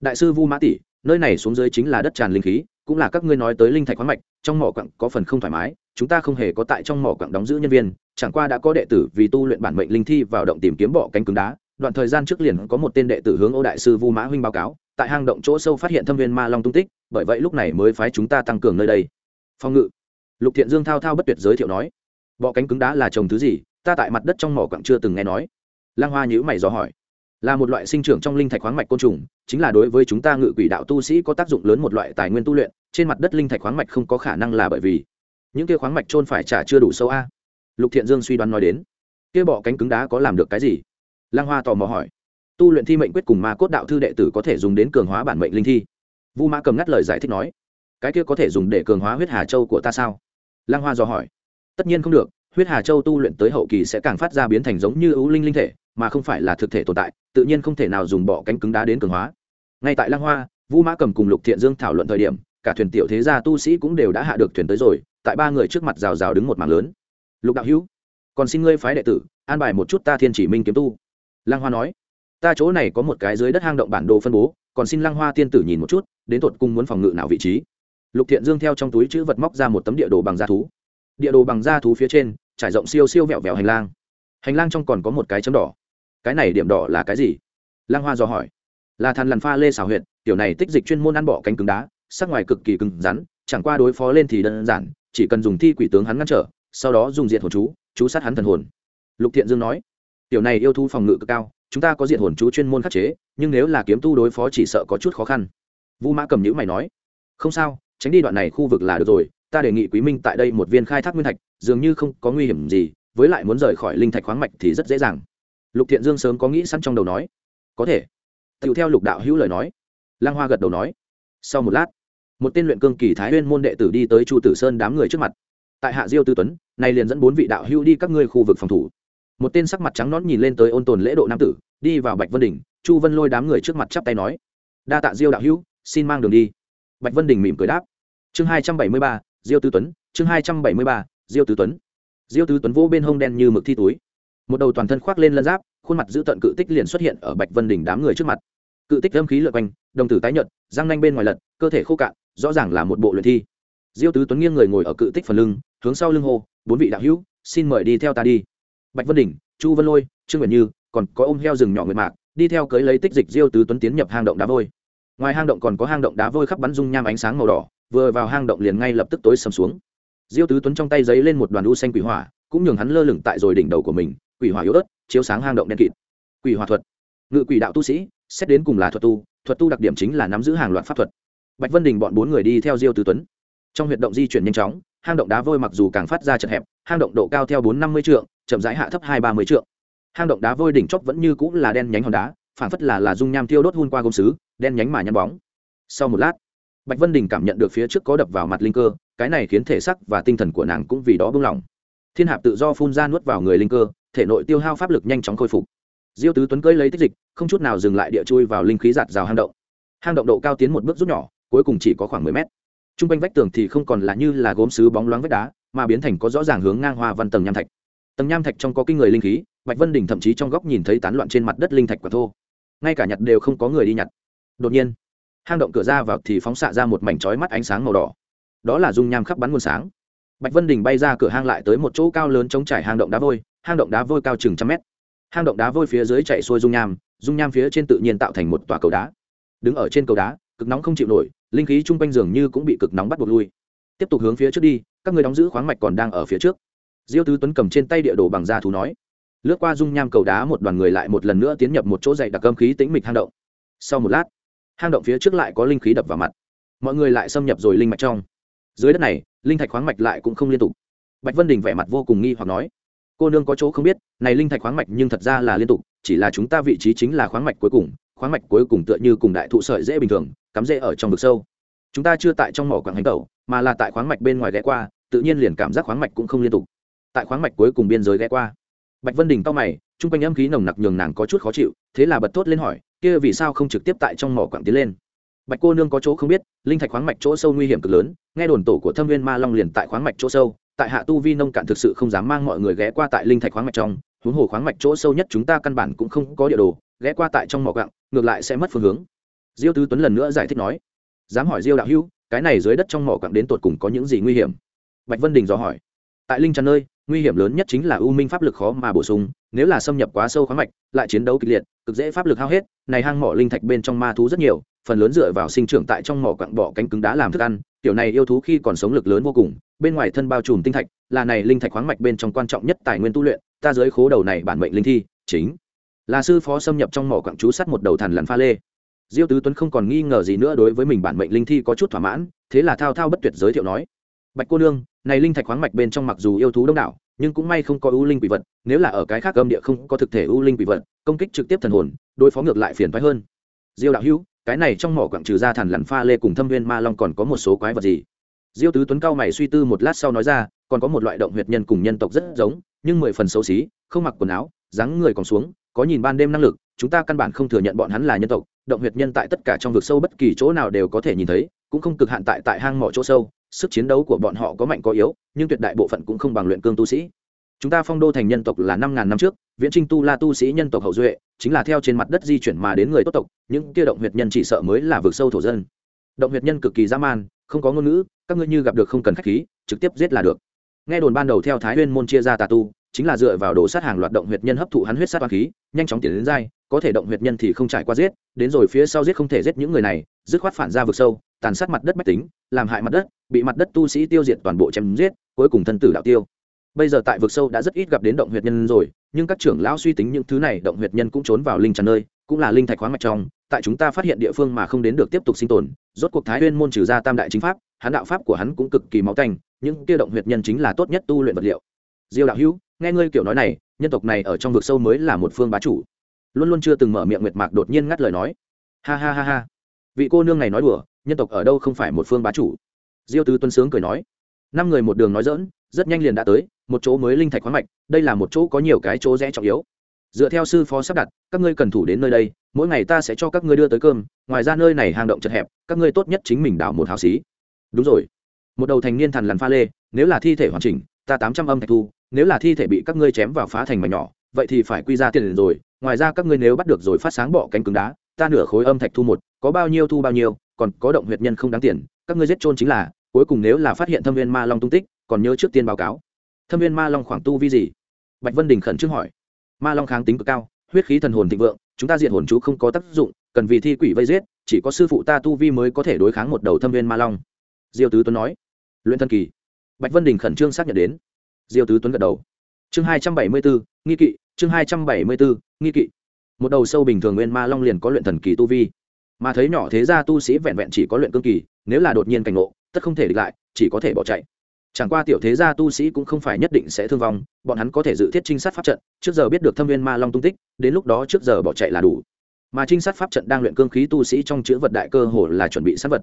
Đại sư vu mã tỷ, nơi này xuống dưới chính là đất tràn linh khí, cũng là các ngươi nói tới linh thạch khoáng mạch, trong mỏ quặng có phần không thoải mái, chúng ta không hề có tại trong mỏ quặng đóng giữ nhân viên, chẳng qua đã có đệ tử vì tu luyện bản mệnh linh thi vào động tìm kiếm bọ cánh cứng đá, đoạn thời gian trước liền có một tên đệ tử hướng ô đại sư vu mã huynh báo cáo, tại hang động chỗ sâu phát hiện thâm viên ma long tung tích, bởi vậy lúc này mới phái chúng ta tăng cường nơi đây. Phòng ngự. Lục thiện dương thao thao bất tuyệt giới thiệu nói bọ cánh cứng đá là trồng thứ gì, ta tại mặt đất trong mỏ quặng chưa từng nghe nói. Lang hoa nhữ mày dò hỏi. Là một loại sinh trưởng trong linh thạch khoáng mạch côn trùng, chính là đối với chúng ta ngự quỷ đạo tu sĩ có tác dụng lớn một loại tài nguyên tu luyện, trên mặt đất linh thạch khoáng mạch không có khả năng là bởi vì những kia khoáng mạch trôn phải trả chưa đủ sâu a. Lục thiện dương suy đoán nói đến, kia bọ cánh cứng đá có làm được cái gì? Lang hoa tò mò hỏi. Tu luyện thi mệnh quyết cùng ma cốt đạo thư đệ tử có thể dùng đến cường hóa bản mệnh linh thi? Vu mã cầm ngắt lời giải thích nói, cái kia có thể dùng để cường hóa huyết hà châu của ta sao? Lang hoa dò hỏi tất nhiên không được, huyết hà châu tu luyện tới hậu kỳ sẽ càng phát ra biến thành giống như ấu linh linh thể, mà không phải là thực thể tồn tại, tự nhiên không thể nào dùng bỏ cánh cứng đá đến cường hóa. Ngay tại lang hoa vũ mã cầm cùng lục thiện dương thảo luận thời điểm, cả thuyền tiểu thế gia tu sĩ cũng đều đã hạ được thuyền tới rồi, tại ba người trước mặt rào rào đứng một mảng lớn. Lục đạo hữu, còn xin ngươi phái đệ tử, an bài một chút ta thiên chỉ minh kiếm tu. Lang hoa nói, ta chỗ này có một cái dưới đất hang động bản đồ phân bố, còn xin lang hoa tiên tử nhìn một chút, đến tột cung muốn phòng ngự nào vị trí. Lục thiện dương theo trong túi chữ vật móc ra một tấm địa đồ bằng da thú địa đồ bằng da thú phía trên, trải rộng siêu siêu vẹo vẹo hành lang. Hành lang trong còn có một cái chấm đỏ. Cái này điểm đỏ là cái gì? Lang hoa dò hỏi. Là than lằn pha lê xào huyệt, tiểu này tích dịch chuyên môn ăn bỏ cánh cứng đá, sắc ngoài cực kỳ cứng rắn, chẳng qua đối phó lên thì đơn giản, chỉ cần dùng thi quỷ tướng hắn ngăn trở, sau đó dùng diện hồn chú chú sát hắn thần hồn. Lục thiện dương nói, tiểu này yêu thu phòng ngự cực cao, chúng ta có diện hồn chú chuyên môn khắc chế, nhưng nếu là kiếm tu đối phó chỉ sợ có chút khó khăn. Vu mã cầm nhữ mày nói, không sao, tránh đi đoạn này khu vực là được rồi ta đề nghị quý minh tại đây một viên khai thác nguyên thạch, dường như không có nguy hiểm gì, với lại muốn rời khỏi linh thạch khoáng mạch thì rất dễ dàng. Lục thiện dương sớm có nghĩ sẵn trong đầu nói. Có thể. Tựu theo lục đạo hữu lời nói. Lang hoa gật đầu nói. Sau một lát, một tên luyện cương kỳ thái nguyên môn đệ tử đi tới chu tử sơn đám người trước mặt. Tại hạ diêu tư tuấn này liền dẫn bốn vị đạo hữu đi các ngươi khu vực phòng thủ. Một tên sắc mặt trắng nón nhìn lên tới ôn tồn lễ độ nam tử, đi vào bạch vân đình, chu vân lôi đám người trước mặt chắp tay nói. Đa tạ diêu đạo hữu, xin mang đường đi. Bạch vân đình mỉm cười đáp. Chương hai trăm bảy mươi ba diêu tư tuấn, chương hai trăm bảy mươi ba, diêu tư tuấn. Diêu tư tuấn vỗ bên hông đen như mực thi túi. Một đầu toàn thân khoác lên lân giáp, khuôn mặt giữ tận cự tích liền xuất hiện ở bạch vân đỉnh đám người trước mặt. Cự tích âm khí lượt quanh, đồng tử tái nhợt, răng nanh bên ngoài lật, cơ thể khô cạn, rõ ràng là một bộ luyện thi. Diêu tứ tuấn nghiêng người ngồi ở cự tích phần lưng, hướng sau lưng hô, bốn vị đạo hữu, xin mời đi theo ta đi. Bạch vân đỉnh chu vân lôi, trương nguyện như, còn có ôm heo rừng nhỏ người mạc, đi theo cưới lấy tích dịch diêu tứ tuấn tiến nhập hang động đá vôi ngoài hang động còn có hang động đá vôi khắp bắn dung nham ánh sáng màu đỏ, vừa vào hang động liền ngay lập tức tối sầm xuống. Diêu tứ tuấn trong tay giấy lên một đoàn u xanh quỷ hỏa, cũng nhường hắn lơ lửng tại rồi đỉnh đầu của mình, quỷ hỏa yếu ớt, chiếu sáng hang động đen kịt. Quỷ hỏa thuật. Ngự quỷ đạo tu sĩ, xét đến cùng là thuật tu thuật tu đặc điểm chính là nắm giữ hàng loạt pháp thuật. Bạch vân đình bọn bốn người đi theo diêu tứ tuấn. Trong huyệt động di chuyển nhanh chóng, hang động đá vôi mặc dù càng phát ra chật hẹp, hang động độ cao theo bốn năm mươi trượng, chậm rãi hạ thấp hai ba mươi trượng. Hang động đá vôi đỉnh chóp vẫn như cũng là đen nhánh hòn đá phản phất là là dung nham tiêu đốt hun qua gốm sứ đen nhánh mà nhăn bóng. Sau một lát, bạch vân đình cảm nhận được phía trước có đập vào mặt linh cơ, cái này khiến thể sắc và tinh thần của nàng cũng vì đó bưng lỏng thiên hạp tự do phun ra nuốt vào người linh cơ, thể nội tiêu hao pháp lực nhanh chóng khôi phục. Diêu tứ tuấn cưỡi lấy tích dịch, không chút nào dừng lại địa chui vào linh khí giạt rào hang động. Hang động độ cao tiến một bước rút nhỏ, cuối cùng chỉ có khoảng mười mét. T r u n g quanh vách tường thì không còn là như là gốm sứ bóng loáng vách đá, mà biến thành có rõ ràng hướng ngang hoa văn tầng nham thạch. Tầng nham thạch trong có kinh người linh khí bạch vân đình thậm chí trong góc nhìn thấy tán loạn trên mặt đất linh thạch quả thô. Ngay cả nhặt đều không có người đi nhặt. Đột nhiên, hang động cửa ra vào thì phóng xạ ra một mảnh trói mắt ánh sáng màu đỏ. Đó là dung nham khắp bắn nguồn sáng. Bạch vân đình bay ra cửa hang lại tới một chỗ cao lớn chống trải hang động đá vôi, hang động đá vôi cao chừng trăm mét. Hang động đá vôi phía dưới chạy xuôi dung nham dung nham phía trên tự nhiên tạo thành một tòa cầu đá. Đứng ở trên cầu đá, cực nóng không chịu nổi, linh khí chung quanh giường như cũng bị cực nóng bắt buộc lui. Tiếp tục hướng phía trước đi, các người đóng giữ khoáng mạch còn đang ở phía trước. Diêu tứ tuấn cầm trên tay địa đồ bằng da thú nói lướt qua dung nham cầu đá một đoàn người lại một lần nữa tiến nhập một chỗ dày đặc âm khí tĩnh mịch hang động. Sau một lát, hang động phía trước lại có linh khí đập vào mặt. Mọi người lại xâm nhập rồi linh mạch trong. Dưới đất này, linh thạch khoáng mạch lại cũng không liên tục. Bạch vân đình vẻ mặt vô cùng nghi hoặc nói, cô nương có chỗ không biết, này linh thạch khoáng mạch nhưng thật ra là liên tục, chỉ là chúng ta vị trí chính là khoáng mạch cuối cùng, khoáng mạch cuối cùng tựa như cùng đại thụ sợi dễ bình thường, cắm rễ ở trong vực sâu. Chúng ta chưa tại trong mỏ quảng hành tẩu, mà là tại khoáng mạch bên ngoài ghé qua, tự nhiên liền cảm giác khoáng mạch cũng không liên tục. Tại khoáng mạch cuối cùng biên giới ghé qua bạch vân đình to mày Trung quanh âm khí nồng nặc nhường nàng có chút khó chịu, thế là bật thốt lên hỏi, kia vì sao không trực tiếp tại trong mỏ quảng tiến lên? Bạch cô nương có chỗ không biết, linh thạch khoáng mạch chỗ sâu nguy hiểm cực lớn, nghe đồn tổ của thâm viên ma long liền tại khoáng mạch chỗ sâu, tại hạ tu vi nông cạn thực sự không dám mang mọi người ghé qua tại linh thạch khoáng mạch trong, huống hồ khoáng mạch chỗ sâu nhất chúng ta căn bản cũng không có địa đồ, ghé qua tại trong mỏ quặng, ngược lại sẽ mất phương hướng. Diêu tứ tuấn lần nữa giải thích nói, dám hỏi diêu đạo hữu, cái này dưới đất trong mỏ quặng đến tột cùng có những gì nguy hiểm? Bạch vân đình dò hỏi, tại linh tràn nơi nguy hiểm lớn nhất chính là u minh pháp lực khó mà bổ sung, nếu là xâm nhập quá sâu khoáng mạch, lại chiến đấu kịch liệt, cực dễ pháp lực hao hết, này hang mỏ linh thạch bên trong ma thú rất nhiều, phần lớn dựa vào sinh trưởng tại trong mỏ quặng bỏ cánh cứng đá làm thức ăn, Tiểu này yêu thú khi còn sống lực lớn vô cùng, bên ngoài thân bao trùm tinh thạch, là này linh thạch khoáng mạch bên trong quan trọng nhất tài nguyên tu luyện, ta dưới khố đầu này bản mệnh linh thi, chính là sư phó xâm nhập trong mỏ quặng chú sắt một đầu thần lằn pha lê. Diêu tứ tuấn không còn nghi ngờ gì nữa đối với mình bản mệnh linh thi có chút thỏa mãn, thế là thao thao bất tuyệt giới thiệu nói, bạch cô nương này linh thạch khoáng mạch bên trong mặc dù yêu thú đông đảo, nhưng cũng may không có ưu linh quỷ vật, nếu là ở cái khác âm địa không có thực thể ưu linh quỷ vật, công kích trực tiếp thần hồn, đối phó ngược lại phiền phái hơn. Diêu đạo hữu, cái này trong mỏ quặng trừ ra thần lằn pha lê cùng thâm viên ma long còn có một số quái vật gì? Diêu tứ tuấn cao mày suy tư một lát sau nói ra, còn có một loại động huyệt nhân cùng nhân tộc rất giống, nhưng mười phần xấu xí, không mặc quần áo, dáng người còn xuống, có nhìn ban đêm năng lực, chúng ta căn bản không thừa nhận bọn hắn là nhân tộc, động huyệt nhân tại tất cả trong vực sâu bất kỳ chỗ nào đều có thể nhìn thấy cũng không cực hạn tại tại hang mỏ chỗ sâu, sức chiến đấu của bọn họ có mạnh có yếu, nhưng tuyệt đại bộ phận cũng không bằng luyện cương tu sĩ. Chúng ta phong đô thành nhân tộc là năm ngàn năm trước, viễn trinh tu la tu sĩ nhân tộc hậu duệ, chính là theo trên mặt đất di chuyển mà đến người tốt tộc, những kia động huyệt nhân chỉ sợ mới là vực sâu thổ dân. Động huyệt nhân cực kỳ dã man, không có ngôn ngữ, các ngươi như gặp được không cần khách khí, trực tiếp giết là được. Nghe đồn ban đầu theo thái nguyên môn chia ra tà tu chính là dựa vào đồ sát hàng loạt động huyệt nhân hấp thụ hắn huyết sát toán khí, nhanh chóng tiến đến giai có thể động huyệt nhân thì không trải qua giết, đến rồi phía sau giết không thể giết những người này, dứt khoát phản ra vực sâu, tàn sát mặt đất bách tính, làm hại mặt đất, bị mặt đất tu sĩ tiêu diệt toàn bộ chém giết, cuối cùng thân tử đạo tiêu. Bây giờ tại vực sâu đã rất ít gặp đến động huyệt nhân rồi, nhưng các trưởng lão suy tính những thứ này, động huyệt nhân cũng trốn vào linh tràn nơi, cũng là linh thạch khoáng mạch trong, tại chúng ta phát hiện địa phương mà không đến được tiếp tục sinh tồn, rốt cuộc thái nguyên môn trừ ra tam đại chính pháp, hắn đạo pháp của hắn cũng cực kỳ máu tanh, những kia động huyệt nhân chính là tốt nhất tu luyện vật liệu. Diêu đạo hữu nghe ngươi kiểu nói này, nhân tộc này ở trong vực sâu mới là một phương bá chủ. Luôn luôn chưa từng mở miệng nguyệt mạc đột nhiên ngắt lời nói. Ha ha ha ha. Vị cô nương này nói đùa, nhân tộc ở đâu không phải một phương bá chủ? Diêu tứ tuân sướng cười nói. Năm người một đường nói dỡn rất nhanh liền đã tới, một chỗ mới linh thạch khoáng mạch, đây là một chỗ có nhiều cái chỗ rẽ trọng yếu. Dựa theo sư phó sắp đặt, các ngươi cần thủ đến nơi đây, mỗi ngày ta sẽ cho các ngươi đưa tới cơm, ngoài ra nơi này hang động chật hẹp, các ngươi tốt nhất chính mình đảo một hào xí. Đúng rồi. Một đầu thành niên thằn lằn pha lê, nếu là thi thể hoàn chỉnh, ta tám trăm âm thạch thu nếu là thi thể bị các ngươi chém vào phá thành mảnh nhỏ, vậy thì phải quy ra tiền rồi. Ngoài ra các ngươi nếu bắt được rồi phát sáng bỏ cánh cứng đá, ta nửa khối âm thạch thu một, có bao nhiêu thu bao nhiêu, còn có động huyệt nhân không đáng tiền, các ngươi giết trôn chính là, cuối cùng nếu là phát hiện thâm viên ma long tung tích, còn nhớ trước tiên báo cáo. Thâm viên ma long khoảng tu vi gì? Bạch vân đình khẩn trương hỏi. Ma long kháng tính cực cao, huyết khí thần hồn thịnh vượng, chúng ta diện hồn chú không có tác dụng, cần vì thi quỷ vây giết, chỉ có sư phụ ta tu vi mới có thể đối kháng một đầu thâm viên ma long. Diêu tứ tuấn nói. Luyện thân kỳ. Bạch vân đình khẩn trương xác nhận đến diêu tứ tuấn gật đầu. Chương hai trăm bảy mươi bốn, nghi kỵ, chương hai trăm bảy mươi bốn, nghi kỵ. Một đầu sâu bình thường nguyên ma long liền có luyện thần kỳ tu vi. Mà thấy nhỏ thế ra tu sĩ vẹn vẹn chỉ có luyện cương kỳ, nếu là đột nhiên cảnh ngộ, tất không thể địch lại, chỉ có thể bỏ chạy. Chẳng qua tiểu thế gia tu sĩ cũng không phải nhất định sẽ thương vong, bọn hắn có thể dự thiết trinh sát pháp trận, trước giờ biết được thâm viên ma long tung tích, đến lúc đó trước giờ bỏ chạy là đủ. Mà trinh sát pháp trận đang luyện cương khí tu sĩ trong chữ vật đại cơ hồ là chuẩn bị sát vật.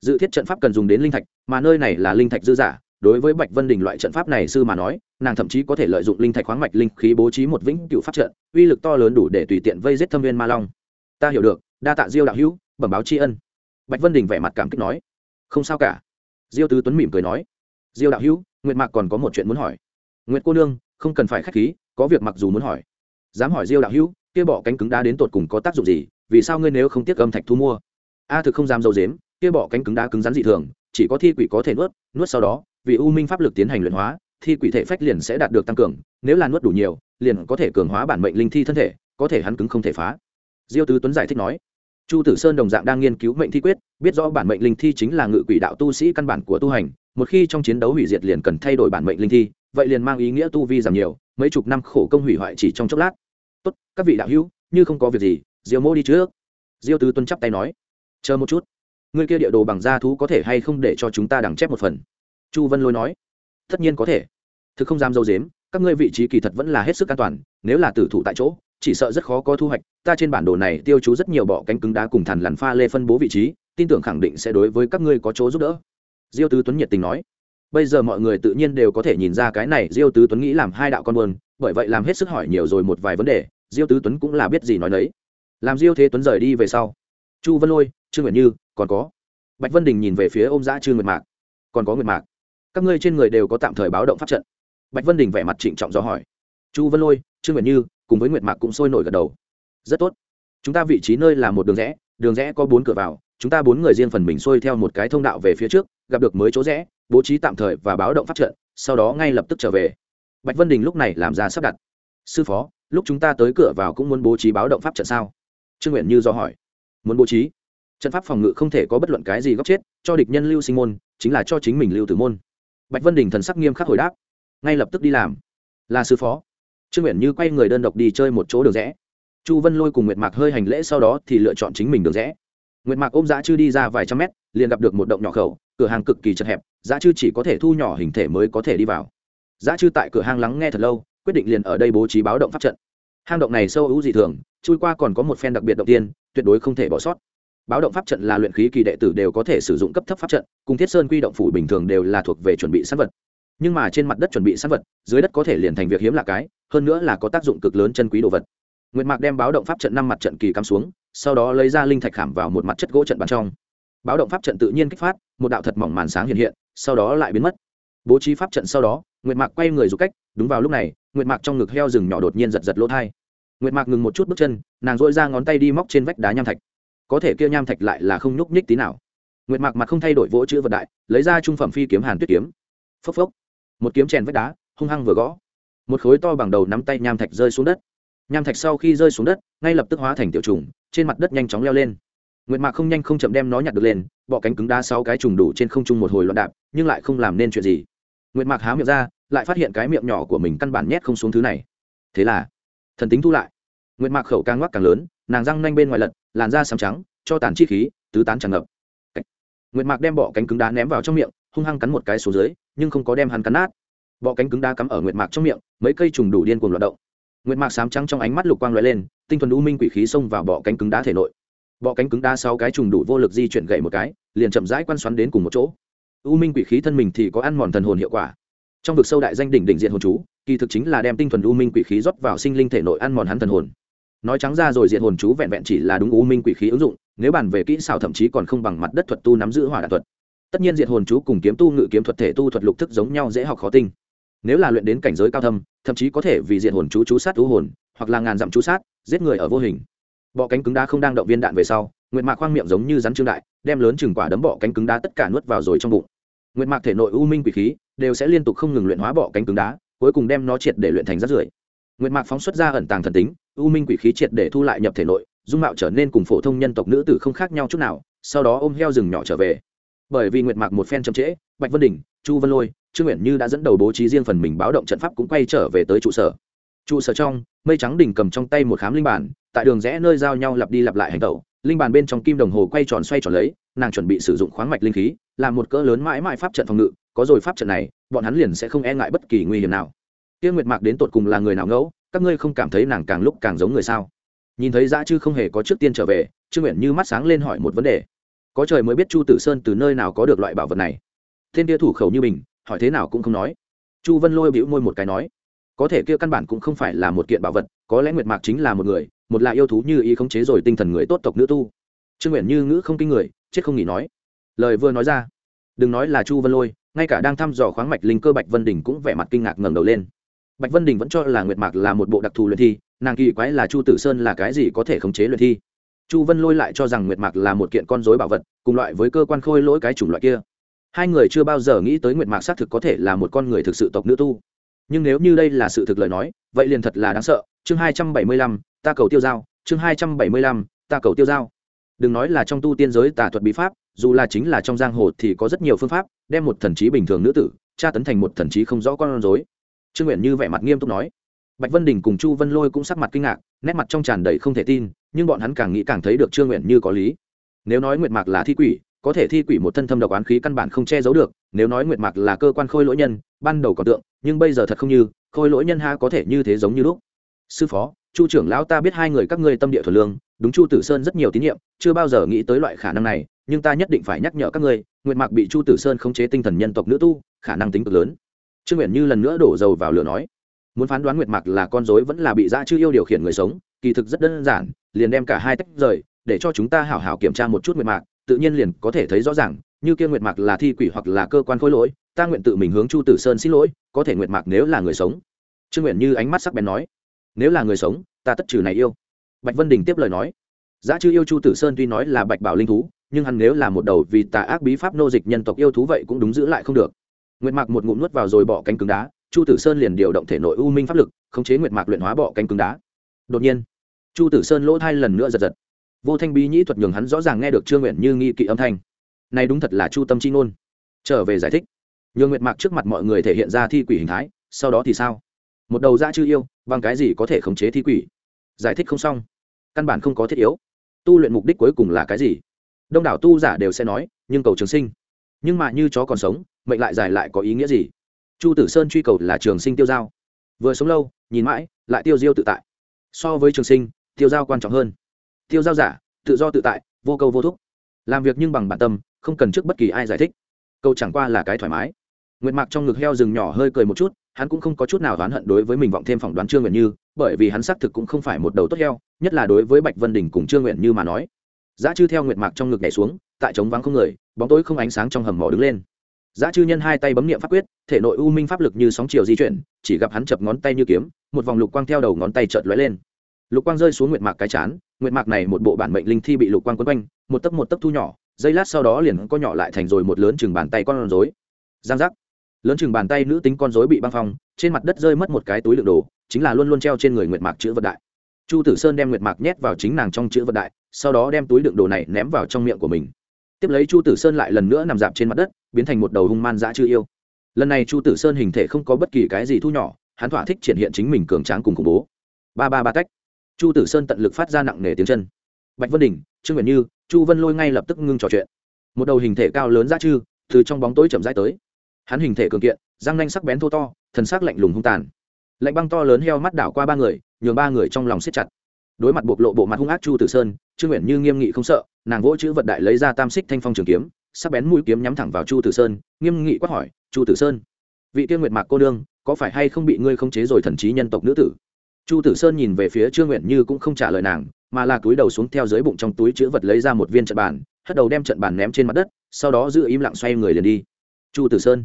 Dự thiết trận pháp cần dùng đến linh thạch, mà nơi này là linh thạch dư giả đối với bạch vân đình loại trận pháp này sư mà nói, nàng thậm chí có thể lợi dụng linh thạch khoáng mạch linh khí bố trí một vĩnh cựu pháp trận, uy lực to lớn đủ để tùy tiện vây giết thâm viên ma long. Ta hiểu được, đa tạ diêu đạo hữu, bẩm báo tri ân. Bạch vân đình vẻ mặt cảm kích nói. Không sao cả. Diêu tứ tuấn mỉm cười nói. Diêu đạo hữu, nguyệt mạc còn có một chuyện muốn hỏi. Nguyệt cô nương, không cần phải k h á c h khí, có việc mặc dù muốn hỏi. Dám hỏi diêu đạo hữu, kia bỏ cánh cứng đá đến tột cùng có tác dụng gì, vì sao ngươi nếu không tiếc âm thạch thu mua? A thực không dám dầu dếm, kia bỏ cánh cứng đá cứng rắn dị thường, chỉ có thi quỷ có thể nuốt nuốt sau đó vì u minh pháp lực tiến hành luyện hóa, thì quỷ thể phách liền sẽ đạt được tăng cường, nếu là nuốt đủ nhiều, liền có thể cường hóa bản mệnh linh thi thân thể, có thể hắn cứng không thể phá. Diêu tứ tuấn giải thích nói. Chu tử sơn đồng dạng đang nghiên cứu mệnh thi quyết, biết rõ bản mệnh linh thi chính là ngự quỷ đạo tu sĩ căn bản của tu hành, một khi trong chiến đấu hủy diệt liền cần thay đổi bản mệnh linh thi, vậy liền mang ý nghĩa tu vi giảm nhiều, mấy chục năm khổ công hủy hoại chỉ trong chốc lát. Tốt, các vị đạo hữu, như không có việc gì, diêu mô đi trước. Diêu tứ tuấn chắp tay nói. Chờ một chút người kia địa đồ bằng da thú có thể hay không để cho chúng ta đằng chép một phần? Chu vân lôi nói, tất nhiên có thể. Thực không dám dâu dếm, các ngươi vị trí kỳ thật vẫn là hết sức an toàn, nếu là tử thủ tại chỗ, chỉ sợ rất khó có thu hoạch. Ta trên bản đồ này tiêu chú rất nhiều bọ cánh cứng đá cùng thằn lằn pha lê phân bố vị trí, tin tưởng khẳng định sẽ đối với các ngươi có chỗ giúp đỡ. Diêu tứ tuấn nhiệt tình nói, bây giờ mọi người tự nhiên đều có thể nhìn ra cái này, diêu tứ tuấn nghĩ làm hai đạo con buồn, bởi vậy làm hết sức hỏi nhiều rồi một vài vấn đề, diêu tứ tuấn cũng là biết gì nói đấy làm diêu thế tuấn rời đi về sau, chu vân lôi, trương Nguyệt như, còn có bạch vân đình nhìn về phía ôm giã trương nguyệt mạc, còn có nguyệt mạc các ngươi trên người đều có tạm thời báo động pháp trận. Bạch vân đình vẻ mặt trịnh trọng do hỏi. Chu vân lôi, trương nguyệt như, cùng với nguyệt mạc cũng sôi nổi gật đầu. Rất tốt. Chúng ta vị trí nơi là một đường rẽ đường rẽ có bốn cửa vào, chúng ta bốn người riêng phần mình xuôi theo một cái thông đạo về phía trước, gặp được mới chỗ rẽ, bố trí tạm thời và báo động pháp trận, sau đó ngay lập tức trở về. Bạch vân đình lúc này làm ra sắp đặt. Sư phó, lúc chúng ta tới cửa vào cũng muốn bố trí báo động pháp trận sao? Trương nguyện như do hỏi. Muốn bố trí? Trận pháp phòng ngự không thể có bất luận cái gì góc chết, cho địch nhân lưu sinh môn, chính là cho chính mình lưu tử môn bạch vân đình thần sắc nghiêm khắc hồi đáp. Ngay lập tức đi làm. Là sư phó. Trương nguyện như quay người đơn độc đi chơi một chỗ đường rẽ. Chu vân lôi cùng nguyệt mạc hơi hành lễ sau đó thì lựa chọn chính mình đường rẽ. Nguyệt mạc ôm dã chư đi ra vài trăm mét, liền gặp được một động nhỏ khẩu, cửa hàng cực kỳ chật hẹp, dã chư chỉ có thể thu nhỏ hình thể mới có thể đi vào. Dã chư tại cửa hàng lắng nghe thật lâu, quyết định liền ở đây bố trí báo động pháp trận. Hang động này sâu hữu dị thường, chui qua còn có một phen đặc biệt động tiên, tuyệt đối không thể bỏ sót báo động pháp trận là luyện khí kỳ đệ tử đều có thể sử dụng cấp thấp pháp trận, cùng thiết sơn quy động phủ bình thường đều là thuộc về chuẩn bị sẵn vật. Nhưng mà trên mặt đất chuẩn bị sẵn vật, dưới đất có thể liền thành việc hiếm lạ cái, hơn nữa là có tác dụng cực lớn chân quý đồ vật. Nguyệt mạc đem báo động pháp trận năm mặt trận kỳ cắm xuống, sau đó lấy ra linh thạch khảm vào một mặt chất gỗ trận bàn trong. Báo động pháp trận tự nhiên kích phát, một đạo thật mỏng màn sáng hiện hiện, sau đó lại biến mất. Bố trí pháp trận sau đó, nguyệt mạc quay người dục cách, đúng vào lúc này, nguyệt mạc trong ngực heo rừng nhỏ đột nhiên giật giật lỗ thai. Nguyệt mạc ngừng một chút bước chân, nàng dội ra ngón tay đi móc trên vách đá nham thạch có thể kia nham thạch lại là không nhúc nhích tí nào. Nguyệt mạc mặt không thay đổi vỗ chữ vật đại, lấy ra trung phẩm phi kiếm hàn tuyết kiếm. Phốc phốc. Một kiếm chèn vách đá, hung hăng vừa gõ. Một khối to bằng đầu nắm tay nham thạch rơi xuống đất. Nham thạch sau khi rơi xuống đất, ngay lập tức hóa thành tiểu trùng, trên mặt đất nhanh chóng leo lên. Nguyệt mạc không nhanh không chậm đem nó nhặt được lên bọ cánh cứng đá sáu cái trùng đủ trên không trung một hồi loạn đạp, nhưng lại không làm nên chuyện gì. Nguyệt mạc há miệng ra, lại phát hiện cái miệng nhỏ của mình căn bản nhét không xuống thứ này. Thế là, thần tính thu lại. Nguyệt mạc khẩu càng ngoắc càng lớn, nàng răng nanh bên ngoài lật làn da sám trắng, cho tàn chi khí, tứ tán tràn ngập. Nguyệt mạc đem bọ cánh cứng đá ném vào trong miệng, hung hăng cắn một cái xuống dưới, nhưng không có đem hắn cắn nát. Bọ cánh cứng đá cắm ở nguyệt mạc trong miệng, mấy cây trùng đủ điên cuồng loạt động. Nguyệt mạc sám trắng trong ánh mắt lục quang lóe lên, tinh thuần u minh quỷ khí xông vào bọ cánh cứng đá thể nội. Bọ cánh cứng đá sáu cái trùng đủ vô lực di chuyển gậy một cái, liền chậm rãi quan xoắn đến cùng một chỗ. U minh quỷ khí thân mình thì có ăn mòn thần hồn hiệu quả. Trong vực sâu đại danh đỉnh đỉnh diện hồn chú, kỳ thực chính là đem tinh thuần u minh quỷ khí rót vào sinh linh thể nội ăn mòn hắn thần hồn nói trắng ra rồi diện hồn chú vẹn vẹn chỉ là đúng u minh quỷ khí ứng dụng, nếu bàn về kỹ xảo thậm chí còn không bằng mặt đất thuật tu nắm giữ hỏa đạn thuật. Tất nhiên diện hồn chú cùng kiếm tu ngự kiếm thuật thể tu thuật lục thức giống nhau dễ học khó tinh. Nếu là luyện đến cảnh giới cao thâm, thậm chí có thể vì diện hồn chú chú sát thú hồn, hoặc là ngàn dặm chú sát, giết người ở vô hình. Bọ cánh cứng đá không đang động viên đạn về sau, nguyệt mạc khoang miệng giống như rắn trương đại, đem lớn chừng quả đấm bọ cánh cứng đá tất cả nuốt vào rồi trong bụng. Nguyệt mạc thể nội u minh quỷ khí đều sẽ liên tục không ngừng luyện hóa bọ cánh cứng đá, cuối cùng đem nó triệt để luyện thành rác rưởi. Nguyệt mạc phóng xuất ra ẩn tàng thần tính u minh quỷ khí triệt để thu lại nhập thể nội, dung mạo trở nên cùng phổ thông nhân tộc nữ tử không khác nhau chút nào, sau đó ôm heo rừng nhỏ trở về. Bởi vì nguyệt mạc một phen chậm trễ, bạch vân đình chu vân lôi, trương nguyện như đã dẫn đầu bố trí riêng phần mình báo động trận pháp cũng quay trở về tới trụ sở. Trụ sở trong, mây trắng đỉnh cầm trong tay một khám linh bản, tại đường rẽ nơi giao nhau lặp đi lặp lại hành tẩu, linh bản bên trong kim đồng hồ quay tròn xoay tròn lấy, nàng chuẩn bị sử dụng khoáng mạch linh khí, làm một cỡ lớn mãi mãi pháp trận phòng ngự, có rồi pháp trận này, bọn hắn liền sẽ không e ngại bất kỳ nguy hiểm nào. Tiên nguyệt mạc đến tột cùng là người nào ngẫu? Các ngươi không cảm thấy nàng càng lúc càng giống người sao? Nhìn thấy dã chư không hề có trước tiên trở về, trương nguyện như mắt sáng lên hỏi một vấn đề. Có trời mới biết chu tử sơn từ nơi nào có được loại bảo vật này. Thiên tia thủ khẩu như mình, hỏi thế nào cũng không nói. Chu vân lôi bĩu môi một cái nói, có thể kia căn bản cũng không phải là một kiện bảo vật, có lẽ nguyệt mạc chính là một người, một là yêu thú như ý khống chế rồi tinh thần người tốt tộc nữ tu. Trương nguyện như ngữ không kinh người, chết không nghỉ nói. Lời vừa nói ra, đừng nói là chu vân lôi, ngay cả đang thăm dò khoáng mạch linh cơ bạch vân đình cũng vẻ mặt kinh ngạc ngẩng đầu lên bạch vân đình vẫn cho là nguyệt mạc là một bộ đặc thù luyện thi, nàng kỳ quái là chu tử sơn là cái gì có thể khống chế luyện thi. Chu vân lôi lại cho rằng nguyệt mạc là một kiện con dối bảo vật, cùng loại với cơ quan khôi lỗi cái chủng loại kia. Hai người chưa bao giờ nghĩ tới nguyệt mạc xác thực có thể là một con người thực sự tộc nữ tu. Nhưng nếu như đây là sự thực lời nói, vậy liền thật là đáng sợ. Chương hai trăm bảy mươi lăm, ta cầu tiêu giao. Chương hai trăm bảy mươi lăm, ta cầu tiêu giao. Đừng nói là trong tu tiên giới tà thuật bí pháp, dù là chính là trong giang hồ thì có rất nhiều phương pháp, đem một thần trí bình thường nữ tử, tra tấn thành một thần trí không rõ con rối trương nguyện như vẻ mặt nghiêm túc nói. Bạch vân đình cùng chu vân lôi cũng sắc mặt kinh ngạc, nét mặt trong tràn đầy không thể tin, nhưng bọn hắn càng nghĩ càng thấy được trương nguyện như có lý. Nếu nói nguyệt mạc là thi quỷ, có thể thi quỷ một thân thâm độc oán khí căn bản không che giấu được, nếu nói nguyệt mạc là cơ quan khôi lỗi nhân, ban đầu còn tượng, nhưng bây giờ thật không như, khôi lỗi nhân ha có thể như thế giống như lúc. Sư phó, chu trưởng lão ta biết hai người các ngươi tâm địa thuần lương, đúng chu tử sơn rất nhiều tín nhiệm, chưa bao giờ nghĩ tới loại khả năng này, nhưng ta nhất định phải nhắc nhở các ngươi, nguyệt mạc bị chu tử sơn khống chế tinh thần nhân tộc nữ tu, khả năng tính cực lớn trương nguyện như lần nữa đổ dầu vào lửa nói, muốn phán đoán nguyệt mạc là con dối vẫn là bị dã chư yêu điều khiển người sống, kỳ thực rất đơn giản, liền đem cả hai tách rời, để cho chúng ta hảo hảo kiểm tra một chút nguyệt mạc, tự nhiên liền có thể thấy rõ ràng, như kia nguyệt mạc là thi quỷ hoặc là cơ quan khối lỗi, ta nguyện tự mình hướng chu tử sơn xin lỗi, có thể nguyệt mạc nếu là người sống. Trương nguyện như ánh mắt sắc bén nói, nếu là người sống, ta tất trừ này yêu. Bạch vân đình tiếp lời nói giá chư yêu chu tử sơn tuy nói là bạch bảo linh thú, nhưng hắn nếu là một đầu vì tà ác bí pháp nô dịch nhân tộc yêu thú vậy cũng đúng giữ lại không được nguyệt mạc một ngụm nuốt vào rồi bỏ cánh cứng đá, chu tử sơn liền điều động thể nội u minh pháp lực, khống chế nguyệt mạc luyện hóa bỏ cánh cứng đá. Đột nhiên, chu tử sơn lỗ thai lần nữa giật giật. Vô thanh bí nhĩ thuật nhường hắn rõ ràng nghe được trương nguyện như nghi kỵ âm thanh. Này đúng thật là chu tâm chi ngôn. Trở về giải thích. Nhường nguyệt mạc trước mặt mọi người thể hiện ra thi quỷ hình thái, sau đó thì sao? Một đầu ra chư yêu, bằng cái gì có thể khống chế thi quỷ? Giải thích không xong. Căn bản không có thiết yếu. Tu luyện mục đích cuối cùng là cái gì? Đông đảo tu giả đều sẽ nói, nhưng cầu trường sinh nhưng mà như chó còn sống, mệnh lại dài lại có ý nghĩa gì? Chu tử sơn truy cầu là trường sinh tiêu giao. Vừa sống lâu, nhìn mãi, lại tiêu diêu tự tại. So với trường sinh, tiêu giao quan trọng hơn. Tiêu giao giả, tự do tự tại, vô câu vô thúc. Làm việc nhưng bằng bản tâm, không cần trước bất kỳ ai giải thích. Câu chẳng qua là cái thoải mái. Nguyệt mạc trong ngực heo rừng nhỏ hơi cười một chút, hắn cũng không có chút nào oán hận đối với mình vọng thêm phỏng đoán trương nguyện như, bởi vì hắn xác thực cũng không phải một đầu tốt heo, nhất là đối với bạch vân đình cùng trương nguyện như mà nói. Giá chư theo nguyệt mạc trong ngực nhảy xuống tại trống vắng không người, bóng tối không ánh sáng trong hầm mỏ đứng lên. Giá chư nhân hai tay bấm niệm pháp quyết, thể nội u minh pháp lực như sóng chiều di chuyển, chỉ gặp hắn chập ngón tay như kiếm, một vòng lục quang theo đầu ngón tay chợt lóe lên. Lục quang rơi xuống nguyệt mạc cái chán, nguyệt mạc này một bộ bản mệnh linh thi bị lục quang quấn quanh, một tấc một tấc thu nhỏ, giây lát sau đó liền có nhỏ lại thành rồi một lớn chừng bàn tay con rối. Giang giác. Lớn chừng bàn tay nữ tính con rối bị băng phong, trên mặt đất rơi mất một cái túi lượng đồ, chính là luôn luôn treo trên người nguyệt mạc chữ vật đại. Chu tử sơn đem nguyệt mạc nhét vào chính nàng trong chữ vật đại, sau đó đem túi đựng đồ này ném vào trong miệng của mình tiếp lấy chu tử sơn lại lần nữa nằm dạp trên mặt đất, biến thành một đầu hung man dã chư yêu. Lần này chu tử sơn hình thể không có bất kỳ cái gì thu nhỏ, hắn thỏa thích triển hiện chính mình cường tráng cùng khủng bố. Ba ba ba cách chu tử sơn tận lực phát ra nặng nề tiếng chân. Bạch vân đình, trương nguyện như, chu vân lôi ngay lập tức ngưng trò chuyện. Một đầu hình thể cao lớn dã chư, từ trong bóng tối chậm rãi tới. Hắn hình thể cường kiện, răng nanh sắc bén thô to, thần sắc lạnh lùng hung tàn. Lạnh băng to lớn heo mắt đảo qua ba người, nhường ba người trong lòng siết chặt đối mặt bộc lộ bộ mặt hung ác chu tử sơn, trương nguyện như nghiêm nghị không sợ, nàng vỗ chữ vật đại lấy ra tam xích thanh phong trường kiếm, sắc bén mũi kiếm nhắm thẳng vào chu tử sơn, nghiêm nghị quát hỏi, chu tử sơn, vị tiên nguyệt mạc cô đương có phải hay không bị ngươi không chế rồi thần trí nhân tộc nữ tử? Chu tử sơn nhìn về phía trương nguyện như cũng không trả lời nàng, mà là túi đầu xuống theo dưới bụng trong túi chữ vật lấy ra một viên trận bàn, hất đầu đem trận bàn ném trên mặt đất, sau đó giữ im lặng xoay người liền đi. Chu tử sơn,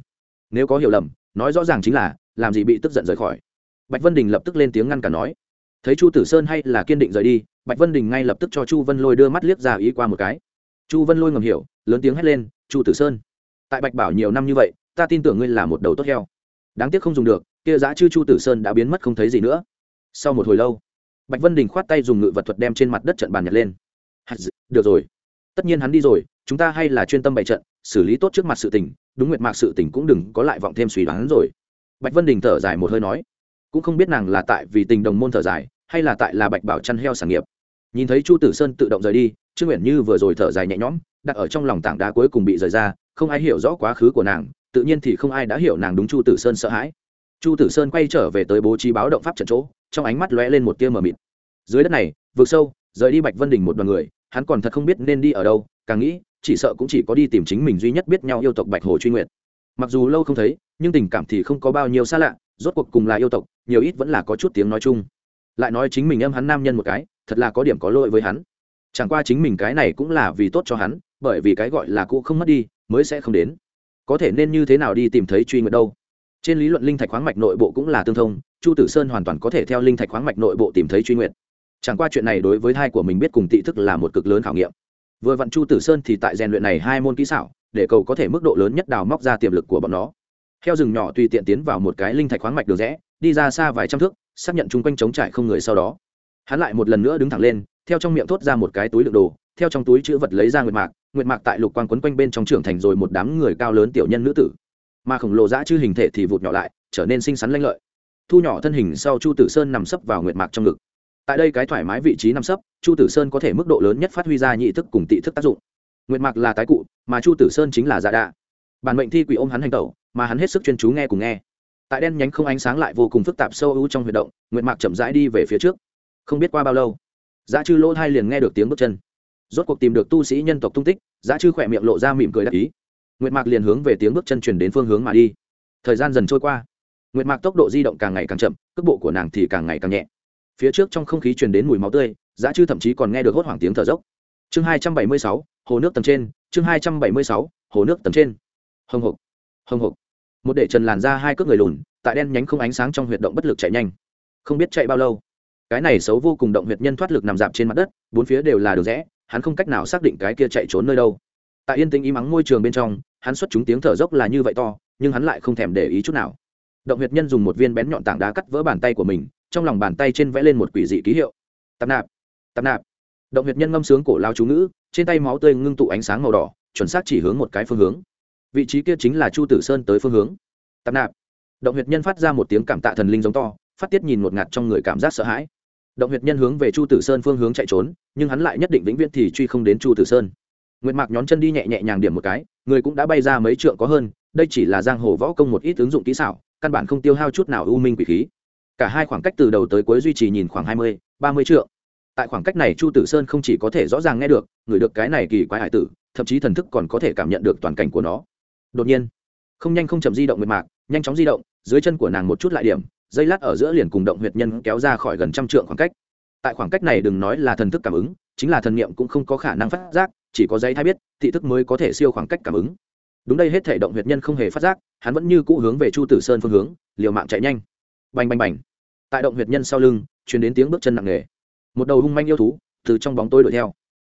nếu có hiểu lầm, nói rõ ràng chính là, làm gì bị tức giận rời khỏi. Bạch vân đình lập tức lên tiếng ngăn cả nói thấy chu tử sơn hay là kiên định rời đi, bạch vân đình ngay lập tức cho chu vân lôi đưa mắt liếc ra ý qua một cái. Chu vân lôi ngầm hiểu, lớn tiếng hét lên, chu tử sơn, tại bạch bảo nhiều năm như vậy, ta tin tưởng ngươi là một đầu tốt heo. Đáng tiếc không dùng được, kia giá chư chu tử sơn đã biến mất không thấy gì nữa. Sau một hồi lâu, bạch vân đình khoát tay dùng ngự vật thuật đem trên mặt đất trận bàn nhặt lên. Được rồi. Tất nhiên hắn đi rồi, chúng ta hay là chuyên tâm bày trận, xử lý tốt trước mặt sự tình, đúng nguyệt mạc sự tình cũng đừng có lại vọng thêm suy đoán rồi. Bạch vân đình thở dài một hơi nói, cũng không biết nàng là tại vì tình đồng môn thở dài hay là tại là bạch bảo chăn heo sản nghiệp. Nhìn thấy chu tử sơn tự động rời đi, trương nguyện như vừa rồi thở dài nhẹ nhõm, đặt ở trong lòng tảng đá cuối cùng bị rời ra, không ai hiểu rõ quá khứ của nàng, tự nhiên thì không ai đã hiểu nàng đúng chu tử sơn sợ hãi. Chu tử sơn quay trở về tới bố trí báo động pháp trận chỗ, trong ánh mắt lóe lên một tia mờ mịt. Dưới đất này vượt sâu, rời đi bạch vân đình một đoàn người, hắn còn thật không biết nên đi ở đâu, càng nghĩ, chỉ sợ cũng chỉ có đi tìm chính mình duy nhất biết nhau yêu tộc bạch hồ truy nguyện mặc dù lâu không thấy, nhưng tình cảm thì không có bao nhiêu xa lạ, rốt cuộc cùng là yêu tộc, nhiều ít vẫn là có chút tiếng nói chung lại nói chính mình âm hắn nam nhân một cái, thật là có điểm có lỗi với hắn. Chẳng qua chính mình cái này cũng là vì tốt cho hắn, bởi vì cái gọi là cũ không mất đi, mới sẽ không đến. Có thể nên như thế nào đi tìm thấy truy nguyệt đâu? Trên lý luận linh thạch khoáng mạch nội bộ cũng là tương thông, chu tử sơn hoàn toàn có thể theo linh thạch khoáng mạch nội bộ tìm thấy truy nguyệt. Chẳng qua chuyện này đối với hai của mình biết cùng tị thức là một cực lớn khảo nghiệm. Vừa vặn chu tử sơn thì tại rèn luyện này hai môn kỹ xảo, để cầu có thể mức độ lớn nhất đào móc ra tiềm lực của bọn nó. Theo rừng nhỏ tùy tiện tiến vào một cái linh thạch khoáng mạch đường rẽ, đi ra xa vài trăm thước xác nhận chung quanh trống trải không người sau đó. Hắn lại một lần nữa đứng thẳng lên, theo trong miệng thốt ra một cái túi đựng đồ, theo trong túi chữ vật lấy ra nguyệt mạc nguyệt mạc tại lục quang quấn quanh bên trong trưởng thành rồi một đám người cao lớn tiểu nhân nữ tử. Mà khổng lồ dã chư hình thể thì vụt nhỏ lại, trở nên xinh xắn lanh lợi. Thu nhỏ thân hình sau chu tử sơn nằm sấp vào nguyệt mạc trong ngực. Tại đây cái thoải mái vị trí nằm sấp, chu tử sơn có thể mức độ lớn nhất phát huy ra nhị thức cùng tị thức tác dụng. Nguyệt mạc là tái cụ, mà chu tử sơn chính là giả đạ. Bản mệnh thi quỷ ôm hắn hành tẩu, mà hắn hết sức chuyên chú nghe cùng nghe tại đen nhánh không ánh sáng lại vô cùng phức tạp sâu ưu trong huyệt động, nguyệt mạc chậm rãi đi về phía trước. Không biết qua bao lâu, giá chư lỗ hai liền nghe được tiếng bước chân. Rốt cuộc tìm được tu sĩ nhân tộc tung tích, giá chư khỏe miệng lộ ra mỉm cười đắc ý. Nguyệt mạc liền hướng về tiếng bước chân chuyển đến phương hướng mà đi. Thời gian dần trôi qua, nguyệt mạc tốc độ di động càng ngày càng chậm, cước bộ của nàng thì càng ngày càng nhẹ. Phía trước trong không khí truyền đến mùi máu tươi, giá chư thậm chí còn nghe được hốt hoảng tiếng thở dốc. Chương hai trăm bảy mươi sáu, hồ nước tầng trên, chương hai trăm bảy mươi sáu, hồ nước tầng trên. Hồng hộc hồng hộc một để trần làn ra hai cước người lùn, tại đen nhánh không ánh sáng trong huyệt động bất lực chạy nhanh. Không biết chạy bao lâu. Cái này xấu vô cùng động huyệt nhân thoát lực nằm dạp trên mặt đất, bốn phía đều là đường rẽ, hắn không cách nào xác định cái kia chạy trốn nơi đâu. Tại yên tĩnh ý mắng môi trường bên trong, hắn xuất chúng tiếng thở dốc là như vậy to, nhưng hắn lại không thèm để ý chút nào. Động huyệt nhân dùng một viên bén nhọn tảng đá cắt vỡ bàn tay của mình, trong lòng bàn tay trên vẽ lên một quỷ dị ký hiệu. Tạp nạp tạp nạp. Động huyệt nhân ngâm sướng cổ lao chú ngữ, trên tay máu tươi ngưng tụ ánh sáng màu đỏ, chuẩn xác chỉ hướng một cái phương hướng vị trí kia chính là chu tử sơn tới phương hướng. Tạp nạp. Động huyệt nhân phát ra một tiếng cảm tạ thần linh giống to, phát tiết nhìn một ngạt trong người cảm giác sợ hãi. Động huyệt nhân hướng về chu tử sơn phương hướng chạy trốn, nhưng hắn lại nhất định vĩnh viễn thì truy không đến chu tử sơn. Nguyệt mạc nhón chân đi nhẹ nhẹ nhàng điểm một cái, người cũng đã bay ra mấy trượng có hơn, đây chỉ là giang hồ võ công một ít ứng dụng kỹ xảo, căn bản không tiêu hao chút nào u minh quỷ khí. Cả hai khoảng cách từ đầu tới cuối duy trì nhìn khoảng hai mươi, ba mươi trượng. Tại khoảng cách này chu tử sơn không chỉ có thể rõ ràng nghe được, người được cái này kỳ quái hải tử, thậm chí thần thức còn có thể cảm nhận được toàn cảnh của nó đột nhiên, không nhanh không chậm di động mệt mạc, nhanh chóng di động, dưới chân của nàng một chút lại điểm, dây lát ở giữa liền cùng động huyệt nhân kéo ra khỏi gần trăm trượng khoảng cách. Tại khoảng cách này đừng nói là thần thức cảm ứng, chính là thần niệm cũng không có khả năng phát giác, chỉ có giấy thay biết, thị thức mới có thể siêu khoảng cách cảm ứng. Đúng đây hết thể động huyệt nhân không hề phát giác, hắn vẫn như cũ hướng về chu tử sơn phương hướng, liều mạng chạy nhanh. Bành bành bành. Tại động huyệt nhân sau lưng chuyển đến tiếng bước chân nặng nề. Một đầu hung manh yêu thú từ trong bóng tôi đuổi theo.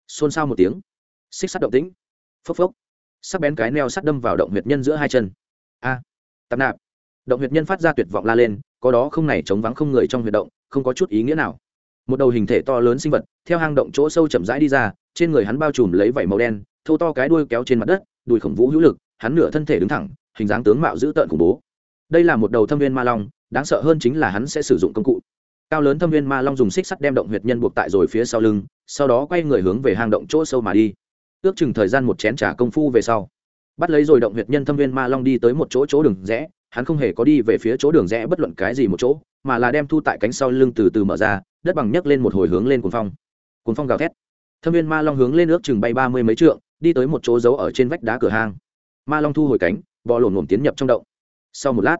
Xôn xao một tiếng. Xích sắt động tĩnh. Phốc phốc sắc bén cái neo sắt đâm vào động huyệt nhân giữa hai chân. A à, tạp nạp. Động huyệt nhân phát ra tuyệt vọng la lên có đó không này chống vắng không người trong huyệt động không có chút ý nghĩa nào. Một đầu hình thể to lớn sinh vật theo hang động chỗ sâu chậm rãi đi ra trên người hắn bao trùm lấy vảy màu đen thâu to cái đuôi kéo trên mặt đất đùi khổng vũ hữu lực hắn nửa thân thể đứng thẳng hình dáng tướng mạo dữ tợn khủng bố. Đây là một đầu thâm viên ma long đáng sợ hơn chính là hắn sẽ sử dụng công cụ. Cao lớn thâm viên ma long dùng xích sắt đem động huyệt nhân buộc tại rồi phía sau lưng sau đó quay người hướng về hang động chỗ sâu mà đi ước chừng thời gian một chén trà công phu về sau. Bắt lấy rồi động huyệt nhân thâm viên ma long đi tới một chỗ chỗ đường rẽ, hắn không hề có đi về phía chỗ đường rẽ bất luận cái gì một chỗ, mà là đem thu tại cánh sau lưng từ từ mở ra, đất bằng nhấc lên một hồi hướng lên cuồng phong. Cuồng phong gào thét. Thâm viên ma long hướng lên ước chừng bay ba mươi mấy trượng, đi tới một chỗ giấu ở trên vách đá cửa hang. Ma long thu hồi cánh, bò lổn lổn tiến nhập trong động. Sau một lát,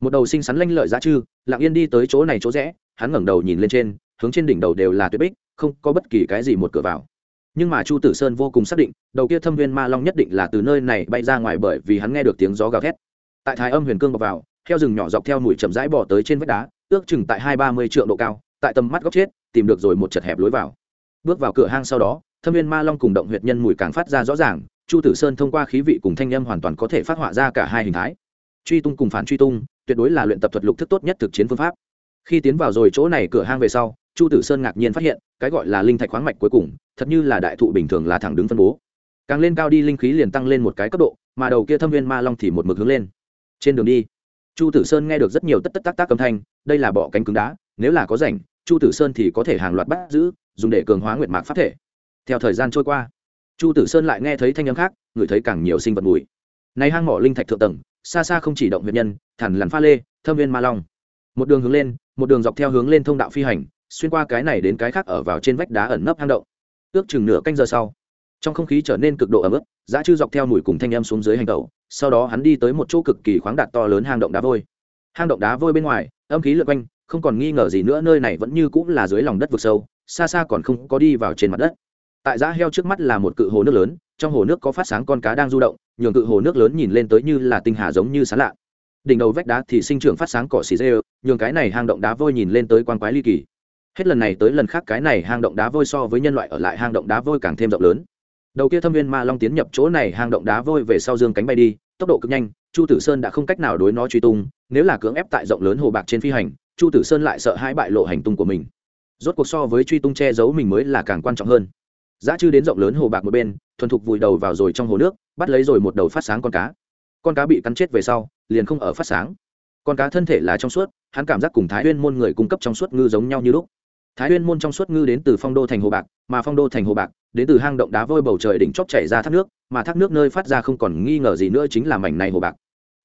một đầu xinh xắn lanh lợi giá chư lặng yên đi tới chỗ này chỗ rẽ, hắn ngẩng đầu nhìn lên trên, hướng trên đỉnh đầu đều là tuyết bích, không có bất kỳ cái gì một cửa vào nhưng mà chu tử sơn vô cùng xác định, đầu kia thâm viên ma long nhất định là từ nơi này bay ra ngoài bởi vì hắn nghe được tiếng gió gào thét. Tại thái âm huyền cương bọc vào theo rừng nhỏ dọc theo mùi chậm rãi bỏ tới trên vách đá, ước chừng tại hai ba mươi triệu độ cao, tại tầm mắt góc chết, tìm được rồi một chật hẹp lối vào. Bước vào cửa hang sau đó, thâm viên ma long cùng động huyệt nhân mùi càng phát ra rõ ràng, chu tử sơn thông qua khí vị cùng thanh â m hoàn toàn có thể phát họa ra cả hai hình thái. Truy tung cùng phản truy tung, tuyệt đối là luyện tập thuật lục thức tốt nhất thực chiến phương pháp. Khi tiến vào rồi chỗ này cửa hang về sau, chu tử sơn ngạc nhiên phát hiện cái gọi là linh thạch khoáng mạch cuối cùng, thật như là đại thụ bình thường là thẳng đứng phân bố. Càng lên cao đi linh khí liền tăng lên một cái cấp độ, mà đầu kia thâm viên ma long thì một mực hướng lên. Trên đường đi, chu tử sơn nghe được rất nhiều tất tất tác tác âm thanh, đây là bọ cánh cứng đá, nếu là có rảnh, chu tử sơn thì có thể hàng loạt bắt giữ, dùng để cường hóa nguyệt mạc pháp thể. Theo thời gian trôi qua, chu tử sơn lại nghe thấy thanh âm khác, ngửi thấy càng nhiều sinh vật mùi. Này hang mỏ linh thạch thượng tầng, xa xa không chỉ động huyệt nhân thẳn lằn pha lê, thâm viên ma long. Một đường hướng lên, một đường dọc theo hướng lên thông đạo phi hành xuyên qua cái này đến cái khác ở vào trên vách đá ẩn nấp hang động. Ước chừng nửa canh giờ sau, trong không khí trở nên cực độ ấm ức giá chư dọc theo mùi cùng thanh em xuống dưới hành tẩu, sau đó hắn đi tới một chỗ cực kỳ khoáng đạt to lớn hang động đá vôi. Hang động đá vôi bên ngoài, âm khí lượn quanh, không còn nghi ngờ gì nữa, nơi này vẫn như cũng là dưới lòng đất vực sâu, xa xa còn không có đi vào trên mặt đất. Tại giá heo trước mắt là một cự hồ nước lớn, trong hồ nước có phát sáng con cá đang du động, nhường cự hồ nước lớn nhìn lên tới như là tinh hà giống như sán lạ. Đỉnh đầu vách đá thì sinh trưởng phát sáng cỏ xì dê nhường cái này hang động đá vôi nhìn lên tới quan quái ly kỳ hết lần này tới lần khác cái này hang động đá vôi so với nhân loại ở lại hang động đá vôi càng thêm rộng lớn. Đầu kia thâm viên ma long tiến nhập chỗ này, hang động đá vôi về sau dương cánh bay đi, tốc độ cực nhanh, chu tử sơn đã không cách nào đối nó truy tung, nếu là cưỡng ép tại rộng lớn hồ bạc trên phi hành, chu tử sơn lại sợ hai bại lộ hành tung của mình. Rốt cuộc so với truy tung che giấu mình mới là càng quan trọng hơn. Giá chư đến rộng lớn hồ bạc một bên, thuần thục vùi đầu vào rồi trong hồ nước, bắt lấy rồi một đầu phát sáng con cá. Con cá bị cắn chết về sau, liền không ở phát sáng. Con cá thân thể là trong suốt, hắn cảm giác cùng thái huyên môn người cung cấp trong suốt ngư giống nhau như lúc thái nguyên môn trong suốt ngư đến từ phong đô thành hồ bạc, mà phong đô thành hồ bạc đến từ hang động đá vôi bầu trời đỉnh chóp chảy ra thác nước, mà thác nước nơi phát ra không còn nghi ngờ gì nữa chính là mảnh này hồ bạc.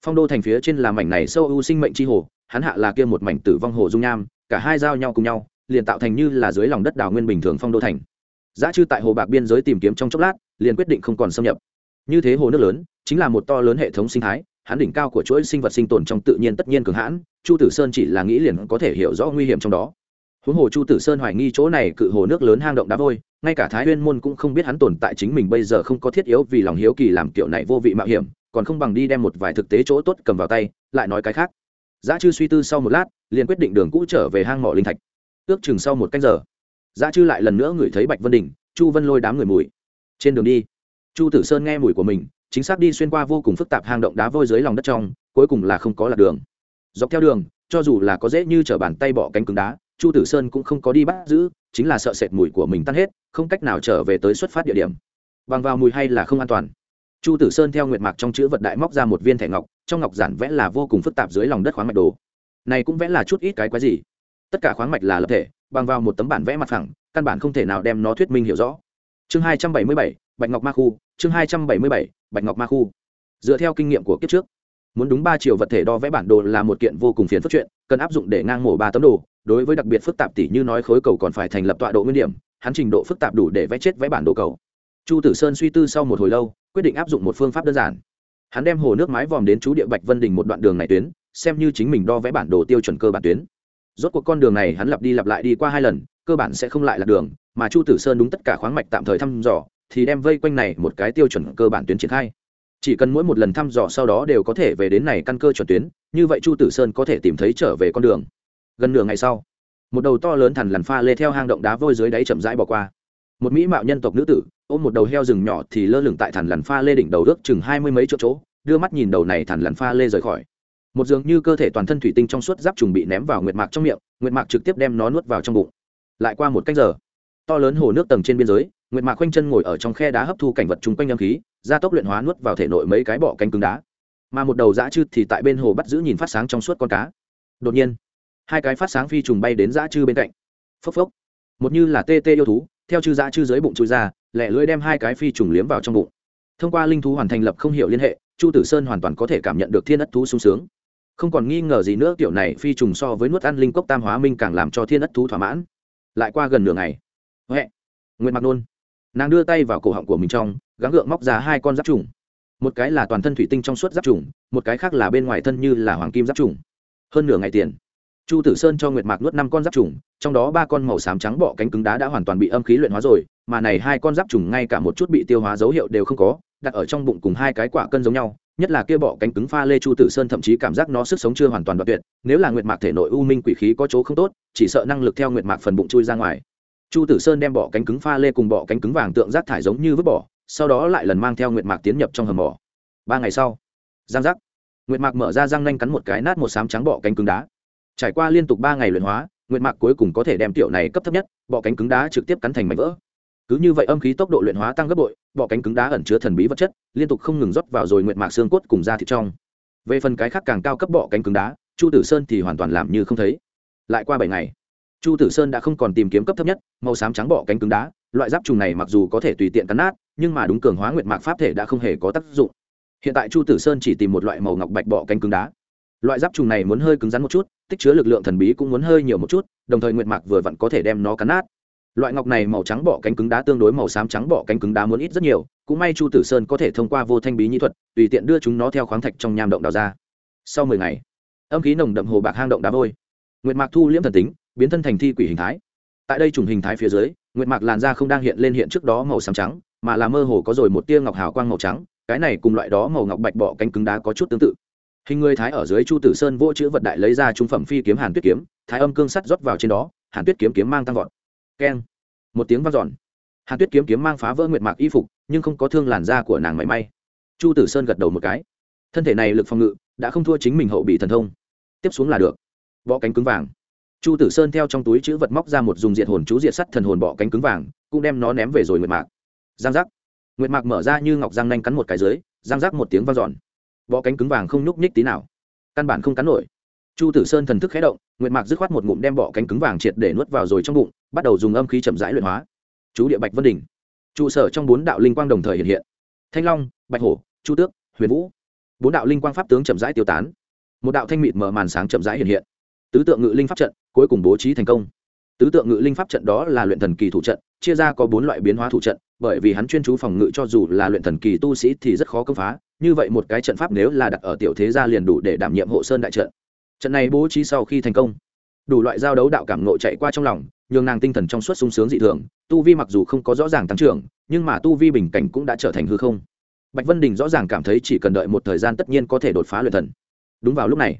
Phong đô thành phía trên là mảnh này sâu ưu sinh mệnh chi hồ, hắn hạ là kia một mảnh tử vong hồ dung nham, cả hai giao nhau cùng nhau, liền tạo thành như là dưới lòng đất đào nguyên bình thường phong đô thành. Giá chư tại hồ bạc biên giới tìm kiếm trong chốc lát, liền quyết định không còn xâm nhập. Như thế hồ nước lớn, chính là một to lớn hệ thống sinh thái, hắn đỉnh cao của chuỗi sinh vật sinh tồn trong tự nhiên tất nhiên cường hãn, chu tử sơn chỉ là nghĩ liền có thể hiểu rõ nguy hiểm trong đó huống hồ chu tử sơn hoài nghi chỗ này cự hồ nước lớn hang động đá vôi, ngay cả thái huyên môn cũng không biết hắn tồn tại chính mình bây giờ không có thiết yếu vì lòng hiếu kỳ làm kiểu này vô vị mạo hiểm, còn không bằng đi đem một vài thực tế chỗ tốt cầm vào tay, lại nói cái khác. Giá chư suy tư sau một lát, liền quyết định đường cũ trở về hang mỏ linh thạch. Ước chừng sau một canh giờ giá chư lại lần nữa ngửi thấy bạch vân đình chu vân lôi đám người mùi. Trên đường đi, chu tử sơn nghe mùi của mình, chính xác đi xuyên qua vô cùng phức tạp hang động đá vôi dưới lòng đất trong, cuối cùng là không có lạc đường. Dọc theo đường, cho dù là có dễ như t bàn tay bỏ cánh cứng đá chu tử sơn cũng không có đi bắt giữ, chính là sợ sệt mùi của mình tan hết, không cách nào trở về tới xuất phát địa điểm. Bằng vào mùi hay là không an toàn. Chu tử sơn theo nguyệt mạc trong chữ vật đại móc ra một viên thẻ ngọc, trong ngọc giản vẽ là vô cùng phức tạp dưới lòng đất khoáng mạch đồ. Này cũng vẽ là chút ít cái quái gì. Tất cả khoáng mạch là lập thể, bằng vào một tấm bản vẽ mặt phẳng, căn bản không thể nào đem nó thuyết minh hiểu rõ. Chương hai trăm bảy mươi bảy, bạch ngọc ma khu, chương hai trăm bảy mươi bảy, bạch ngọc ma khu. Dựa theo kinh nghiệm của kiếp trước, muốn đúng ba chiều vật thể đo vẽ bản đồ là một kiện vô cùng phiền phức chuyện, cần áp dụng để ngang mổ ba tấm đồ đối với đặc biệt phức tạp tỷ như nói khối cầu còn phải thành lập tọa độ nguyên điểm, hắn trình độ phức tạp đủ để vẽ chết vẽ bản đồ cầu. Chu tử sơn suy tư sau một hồi lâu, quyết định áp dụng một phương pháp đơn giản. Hắn đem hồ nước mái vòm đến chú địa bạch vân đình một đoạn đường này tuyến, xem như chính mình đo vẽ bản đồ tiêu chuẩn cơ bản tuyến. Rốt cuộc con đường này hắn lặp đi lặp lại đi qua hai lần, cơ bản sẽ không lại là đường, mà chu tử sơn đúng tất cả khoáng mạch tạm thời thăm dò, thì đem vây quanh này một cái tiêu chuẩn cơ bản tuyến triển khai. Chỉ cần mỗi một lần thăm dò sau đó đều có thể về đến này căn cơ chuẩn tuyến, như vậy chu tử sơn có thể tìm thấy trở về con đường gần nửa ngày sau, một đầu to lớn thằn lằn pha lê theo hang động đá vôi dưới đáy chậm rãi bỏ qua. Một mỹ mạo nhân tộc nữ tử, ôm một đầu heo rừng nhỏ thì lơ lửng tại thằn lằn pha lê đỉnh đầu ước chừng hai mươi mấy chỗ chỗ, đưa mắt nhìn đầu này thằn lằn pha lê rời khỏi. Một dường như cơ thể toàn thân thủy tinh trong suốt giáp trùng bị ném vào nguyệt mạc trong miệng, nguyệt mạc trực tiếp đem nó nuốt vào trong bụng. Lại qua một cách giờ, to lớn hồ nước tầng trên biên giới, nguyệt mạc khoanh chân ngồi ở trong khe đá hấp thu cảnh vật chung quanh âm khí, gia tốc luyện hóa nuốt vào thể nội mấy cái bọ cánh cứng đá. Mà một đầu dã chư thì tại bên hồ bắt giữ nhìn phát sáng trong suốt con cá. Đột nhiên hai cái phát sáng phi trùng bay đến dã chư bên cạnh. Phốc phốc. Một như là tê tê yêu thú, theo chư dã chư dưới bụng chui ra lẹ lưỡi đem hai cái phi trùng liếm vào trong bụng. Thông qua linh thú hoàn thành lập không hiểu liên hệ, chu tử sơn hoàn toàn có thể cảm nhận được thiên ất thú sung sướng. Không còn nghi ngờ gì nữa, kiểu này phi trùng so với nuốt ăn linh cốc tam hóa minh càng làm cho thiên ất thú thỏa mãn. Lại qua gần nửa ngày, huệ nguyện mặc nôn, nàng đưa tay vào cổ họng của mình trong, gắng gượng móc ra hai con giáp trùng. Một cái là toàn thân thủy tinh trong suốt giáp trùng, một cái khác là bên ngoài thân như là hoàng kim giáp trùng. Hơn nửa ngày tiền chu tử sơn cho nguyệt mạc nuốt năm con giáp trùng, trong đó ba con màu xám trắng bọ cánh cứng đá đã hoàn toàn bị âm khí luyện hóa rồi, mà này hai con giáp trùng ngay cả một chút bị tiêu hóa dấu hiệu đều không có, đặt ở trong bụng cùng hai cái quả cân giống nhau, nhất là kia bọ cánh cứng pha lê chu tử sơn thậm chí cảm giác nó sức sống chưa hoàn toàn đoạn tuyệt, nếu là nguyệt mạc thể nội u minh quỷ khí có chỗ không tốt, chỉ sợ năng lực theo nguyệt mạc phần bụng chui ra ngoài. Chu tử sơn đem bọ cánh cứng pha lê cùng bọ cánh cứng vàng tượng rác thải giống như vứt bỏ, sau đó lại lần mang theo nguyệt mạc tiến nhập trong hầm mỏ. Ba ngày sau, giang giác, nguyệt mạc mở ra răng nanh cắn một cái nát một sám trắng bọ cánh cứng đá trải qua liên tục ba ngày luyện hóa nguyện mạc cuối cùng có thể đem tiểu này cấp thấp nhất, bọ cánh cứng đá trực tiếp cắn thành mảnh vỡ. Cứ như vậy âm khí tốc độ luyện hóa tăng gấp bội, bọ cánh cứng đá ẩn chứa thần bí vật chất, liên tục không ngừng rót vào rồi nguyện mạc xương cốt cùng ra thịt trong. Về phần cái khác càng cao cấp bọ cánh cứng đá, chu tử sơn thì hoàn toàn làm như không thấy. Lại qua bảy ngày, chu tử sơn đã không còn tìm kiếm cấp thấp nhất, màu xám trắng bọ cánh cứng đá, loại giáp trùng này mặc dù có thể tùy tiện cắn nát, nhưng mà đúng cường hóa nguyệt mạc pháp thể đã không hề có tác dụng. Hiện tại chu tử sơn chỉ tìm một loại màu ngọc bạch bọ cánh cứng đá loại giáp trùng này muốn hơi cứng rắn một chút, tích chứa lực lượng thần bí cũng muốn hơi nhiều một chút, đồng thời nguyệt mạc vừa vặn có thể đem nó cắn nát. Loại ngọc này màu trắng bọ cánh cứng đá tương đối màu xám trắng bọ cánh cứng đá muốn ít rất nhiều, cũng may chu tử sơn có thể thông qua vô thanh bí nhĩ thuật, tùy tiện đưa chúng nó theo khoáng thạch trong nham động đào ra. Sau mười ngày, âm khí nồng đậm hồ bạc hang động đá vôi. Nguyệt mạc thu liễm thần tính, biến thân thành thi quỷ hình thái. Tại đây trùng hình thái phía dưới, nguyệt mạc làn da không đang hiện lên hiện trước đó màu xám trắng, mà là mơ hồ có rồi một tia ngọc hào quang màu trắng, cái này cùng loại đó màu ngọc bạch bọ cánh cứng đá có chút tương tự hình người thái ở dưới chu tử sơn vỗ chữ vật đại lấy ra trung phẩm phi kiếm hàn tuyết kiếm, thái âm cương sắt rót vào trên đó, hàn tuyết kiếm kiếm mang tăng vọt. Keng. Một tiếng vang dọn. Hàn tuyết kiếm kiếm mang phá vỡ nguyệt mạc y phục, nhưng không có thương làn da của nàng mảy may. Chu tử sơn gật đầu một cái. Thân thể này lực phòng ngự, đã không thua chính mình hậu bị thần thông. Tiếp xuống là được. Bọ cánh cứng vàng. Chu tử sơn theo trong túi chữ vật móc ra một dùng diệt hồn chú diệt sắt thần hồn bọ cánh cứng vàng, cũng đem nó ném về rồi nguyệt mạc. Giang giác. Nguyệt mạc mở ra như ngọc giang nanh cắn một cái dưới, giang giác một tiếng vang dọn bọ cánh cứng vàng không nhúc nhích tí nào. Căn bản không cắn nổi. Chu tử sơn thần thức khé động nguyện mạc dứt khoát một ngụm đem bọ cánh cứng vàng triệt để nuốt vào rồi trong bụng, bắt đầu dùng âm khí chậm rãi luyện hóa. Chú địa bạch vân đỉnh. Trụ sở trong bốn đạo linh quang đồng thời hiện hiện. Thanh long, bạch hổ, chu tước, huyền vũ. Bốn đạo linh quang pháp tướng chậm rãi tiêu tán. Một đạo thanh mịt mở màn sáng chậm rãi hiện hiện. Tứ tượng ngự linh pháp trận, cuối cùng bố trí thành công. Tứ tượng ngự linh pháp trận đó là luyện thần kỳ thủ trận, chia ra có bốn loại biến hóa thủ trận bởi vì hắn chuyên chú phòng ngự cho dù là luyện thần kỳ tu sĩ thì rất khó công phá. Như vậy một cái trận pháp nếu là đặt ở tiểu thế gia liền đủ để đảm nhiệm hộ sơn đại trận. Trận này bố trí sau khi thành công, đủ loại giao đấu đạo cảm nộ chạy qua trong lòng, nhường nàng tinh thần trong suốt sung sướng dị thường. Tu vi mặc dù không có rõ ràng tăng trưởng, nhưng mà tu vi bình cảnh cũng đã trở thành hư không. Bạch vân đình rõ ràng cảm thấy chỉ cần đợi một thời gian tất nhiên có thể đột phá luyện thần. Đúng vào lúc này,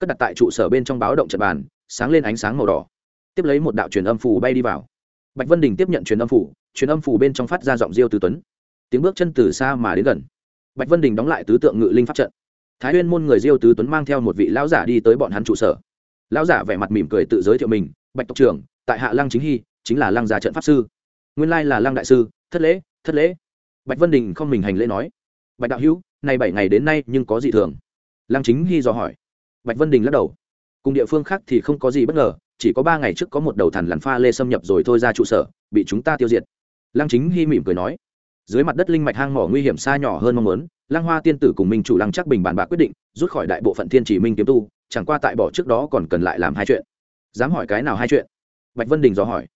cất đặt tại trụ sở bên trong báo động trận bàn, sáng lên ánh sáng màu đỏ. Tiếp lấy một đạo truyền âm phù bay đi vào bạch vân đình tiếp nhận truyền âm phủ, truyền âm phủ bên trong phát ra giọng diêu từ tuấn. Tiếng bước chân từ xa mà đến gần. Bạch vân đình đóng lại tứ tượng ngự linh pháp trận. Thái huyên môn người diêu tứ tuấn mang theo một vị lão giả đi tới bọn hắn trụ sở. Lão giả vẻ mặt mỉm cười tự giới thiệu mình, bạch tộc trưởng, tại hạ lăng chính hy, chính là lăng gia trận pháp sư. Nguyên lai là lăng đại sư, thất lễ thất lễ. Bạch vân đình không mình hành lễ nói, bạch đạo hữu, nay bảy ngày đến nay nhưng có gì thường? Lăng chính hy dò hỏi. Bạch vân đình lắc đầu, cùng địa phương khác thì không có gì bất ngờ chỉ có ba ngày trước có một đầu thằn lằn pha lê xâm nhập rồi thôi ra trụ sở, bị chúng ta tiêu diệt. Lăng chính hy mỉm cười nói. Dưới mặt đất linh mạch hang mỏ nguy hiểm xa nhỏ hơn mong muốn, lăng hoa tiên tử cùng minh chủ lăng chắc bình bàn bạc quyết định, rút khỏi đại bộ phận thiên chỉ minh kiếm tu, chẳng qua tại bỏ trước đó còn cần lại làm hai chuyện. Dám hỏi cái nào hai chuyện? Bạch vân đình dò hỏi.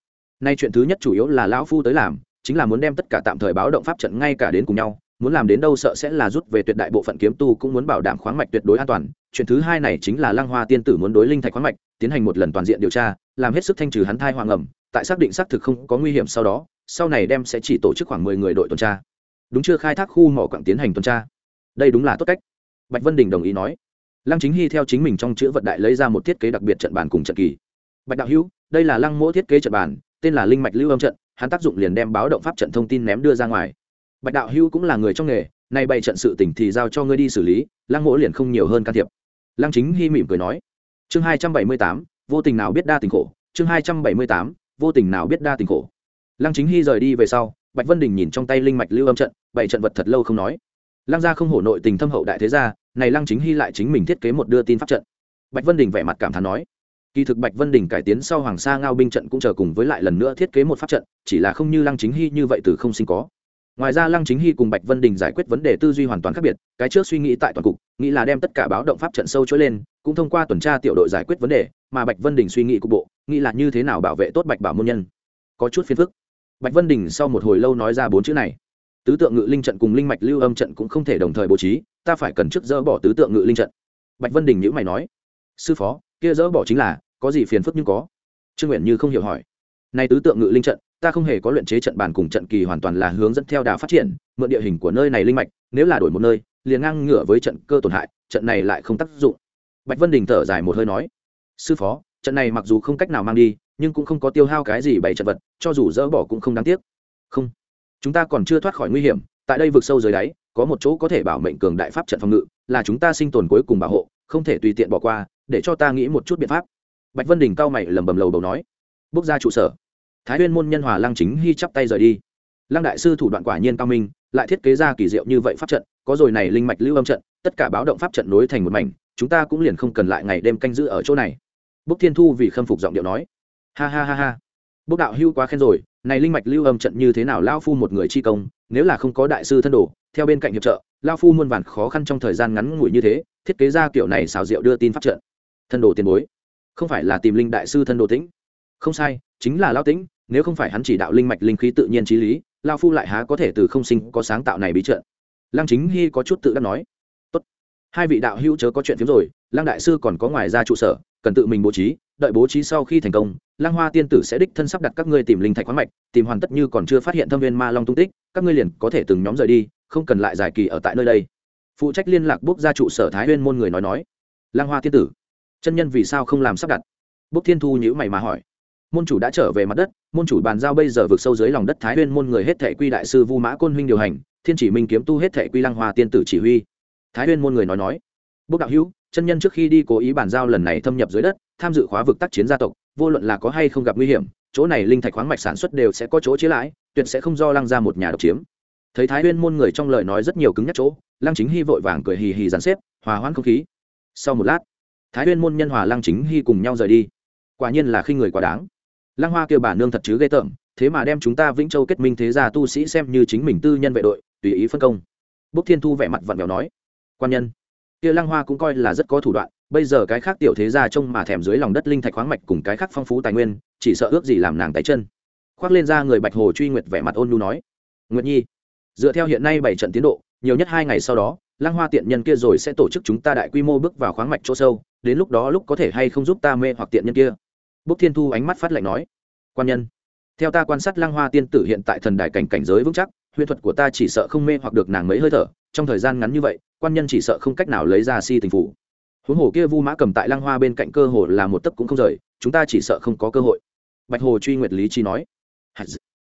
Nay chuyện thứ nhất chủ yếu là lão phu tới làm, chính là muốn đem tất cả tạm thời báo động pháp trận ngay cả đến cùng nhau, muốn làm đến đâu sợ sẽ là rút về tuyệt đại bộ phận kiếm tu cũng muốn bảo đảm khoáng mạch tuyệt đối an toàn chuyện thứ hai này chính là lăng hoa tiên tử muốn đối linh thạch khoáng mạch tiến hành một lần toàn diện điều tra, làm hết sức thanh trừ hắn thai hoàng ẩm, tại xác định xác thực không có nguy hiểm sau đó, sau này đem sẽ chỉ tổ chức khoảng mười người đội tuần tra. Đúng chưa? Khai thác khu mỏ quặng tiến hành tuần tra. Đây đúng là tốt cách. Bạch vân đình đồng ý nói. Lăng chính hy theo chính mình trong chữ vận đại lấy ra một thiết kế đặc biệt trận bàn cùng trận kỳ. Bạch đạo hữu, đây là lăng mỗ thiết kế trận bàn, tên là linh mạch lưu âm trận, hắn tác dụng liền đem báo động pháp trận thông tin ném đưa ra ngoài. Bạch đạo hữu cũng là người trong nghề, nay bày trận sự tỉnh thì giao cho ngươi đi xử lý, lăng mỗ liền không nhiều hơn can thiệp lăng chính hy mỉm cười nói. Chương hai trăm bảy mươi tám, vô tình nào biết đa tình khổ. Chương hai trăm bảy mươi tám, vô tình nào biết đa tình khổ. Lăng chính hy rời đi về sau, bạch vân đình nhìn trong tay linh mạch lưu âm trận, bảy trận vật thật lâu không nói. Lăng gia không hổ nội tình thâm hậu đại thế gia, này lăng chính hy lại chính mình thiết kế một đưa tin pháp trận. Bạch vân đình vẻ mặt cảm thán nói. Kỳ thực bạch vân đình cải tiến sau hoàng sa ngao binh trận cũng chờ cùng với lại lần nữa thiết kế một pháp trận, chỉ là không như lăng chính hy như vậy từ không sinh có. Ngoài ra lăng chính hy cùng bạch vân đình giải quyết vấn đề tư duy hoàn toàn khác biệt, cái trước suy nghĩ tại toàn cục nghĩ là đem tất cả báo động pháp trận sâu trỗi lên, cũng thông qua tuần tra tiểu đội giải quyết vấn đề, mà bạch vân đình suy nghĩ cục bộ, nghĩ là như thế nào bảo vệ tốt bạch bảo môn nhân. Có chút phiền phức. Bạch vân đình sau một hồi lâu nói ra bốn chữ này. Tứ tượng ngự linh trận cùng linh mạch lưu âm trận cũng không thể đồng thời bố trí, ta phải cần trước dỡ bỏ tứ tượng ngự linh trận. Bạch vân đình nhữ mày nói, sư phó, kia dỡ bỏ chính là, có gì phiền phức nhưng có? Trương nguyện như không hiểu hỏi nay tứ tượng ngự linh trận, ta không hề có luyện chế trận bàn cùng trận kỳ hoàn toàn là hướng dẫn theo đà phát triển, mượn địa hình của nơi này linh mạch, nếu là đổi một nơi liền ngang ngửa với trận cơ tổn hại, trận này lại không tác dụng. Bạch vân đình thở dài một hơi nói, sư phó, trận này mặc dù không cách nào mang đi, nhưng cũng không có tiêu hao cái gì bảy trận vật, cho dù dỡ bỏ cũng không đáng tiếc. Không, chúng ta còn chưa thoát khỏi nguy hiểm, tại đây vực sâu dưới đáy, có một chỗ có thể bảo mệnh cường đại pháp trận phòng ngự, là chúng ta sinh tồn cuối cùng bảo hộ, không thể tùy tiện bỏ qua, để cho ta nghĩ một chút biện pháp. Bạch vân đình cao mày lầm bầm lầu đầu nói, bước ra trụ sở. Thái huyên môn nhân hòa lăng chính hy chắp tay rời đi. Lăng đại sư thủ đoạn quả nhiên cao minh, lại thiết kế ra kỳ diệu như vậy pháp trận có rồi này linh mạch lưu âm trận, tất cả báo động pháp trận nối thành một mảnh, chúng ta cũng liền không cần lại ngày đêm canh giữ ở chỗ này. Bốc thiên thu vì khâm phục giọng điệu nói. Ha ha ha ha. Bốc đạo hưu quá khen rồi, này linh mạch lưu âm trận như thế nào lao phu một người chi công, nếu là không có đại sư thân đồ, theo bên cạnh hiệp trợ lao phu muôn vàn khó khăn trong thời gian ngắn ngủi như thế, thiết kế ra kiểu này xào rượu đưa tin pháp trận. Thân đồ tiền bối. Không phải là tìm linh đại sư thân đồ tĩnh. Không sai, chính là lao tĩnh, nếu không phải hắn chỉ đạo linh mạch linh khí tự nhiên trí lý lao phu lại há có thể từ không sinh có sáng tạo này bí trận lăng chính hy có chút tự đắc nói, Tốt. hai vị đạo hữu chớ có chuyện phiếm rồi, lăng đại sư còn có ngoài ra trụ sở, cần tự mình bố trí, đợi bố trí sau khi thành công, lăng hoa tiên tử sẽ đích thân sắp đặt các ngươi tìm linh thạch khoáng mạch, tìm hoàn tất như còn chưa phát hiện thâm viên ma long tung tích, các ngươi liền có thể từng nhóm rời đi, không cần lại dài kỳ ở tại nơi đây phụ trách liên lạc bốc ra trụ sở thái huyên môn người nói nói, lăng hoa tiên tử, chân nhân vì sao không làm sắp đặt bốc thiên thu nhữ mày mà hỏi, môn chủ đã trở về mặt đất, môn chủ bàn giao bây giờ vượt sâu dưới lòng đất thái huyên môn người hết thệ quy đại sư vu mã côn huynh điều hành thiên chỉ minh kiếm tu hết thệ quy lăng hoa tiên tử chỉ huy. Thái huyên môn người nói nói, bốc đạo hữu, chân nhân trước khi đi cố ý bàn giao lần này thâm nhập dưới đất, tham dự khóa vực tác chiến gia tộc, vô luận là có hay không gặp nguy hiểm, chỗ này linh thạch khoáng mạch sản xuất đều sẽ có chỗ chế lãi, tuyệt sẽ không do lăng ra một nhà độc chiếm. Thấy thái huyên môn người trong lời nói rất nhiều cứng nhắc chỗ, lăng chính hy vội vàng cười hì hì dàn xếp, hòa hoãn không khí. Sau một lát, thái huyên môn nhân hòa lăng chính hy cùng nhau rời đi. Quả nhiên là khi người quá đáng. Lăng hoa kêu bà nương thật chứ ghê tởm, thế mà đem chúng ta vĩnh châu kết minh thế gia tu sĩ xem như chính mình tư nhân vệ đội tùy ý phân công. Bốc thiên thu vẻ mặt vặn vẹo nói, quan nhân, kia lăng hoa cũng coi là rất có thủ đoạn, bây giờ cái khác tiểu thế gia trông mà thèm dưới lòng đất linh thạch khoáng mạch cùng cái khác phong phú tài nguyên, chỉ sợ ước gì làm nàng tay chân. Khoác lên ra người bạch hồ truy nguyệt vẻ mặt ôn nhu nói, nguyệt nhi, dựa theo hiện nay bảy trận tiến độ, nhiều nhất hai ngày sau đó, lăng hoa tiện nhân kia rồi sẽ tổ chức chúng ta đại quy mô bước vào khoáng mạch chỗ sâu, đến lúc đó lúc có thể hay không giúp ta mê hoặc tiện nhân kia. Bốc thiên thu ánh mắt phát lạnh nói, quan nhân, theo ta quan sát lăng hoa tiên tử hiện tại thần đài cảnh cảnh giới vững chắc huyền thuật của ta chỉ sợ không mê hoặc được nàng mấy hơi thở, trong thời gian ngắn như vậy, quan nhân chỉ sợ không cách nào lấy ra si tình phủ huống hồ kia vu mã cầm tại lăng hoa bên cạnh cơ hồ là một tấc cũng không rời, chúng ta chỉ sợ không có cơ hội. Bạch hồ truy nguyệt lý chi nói.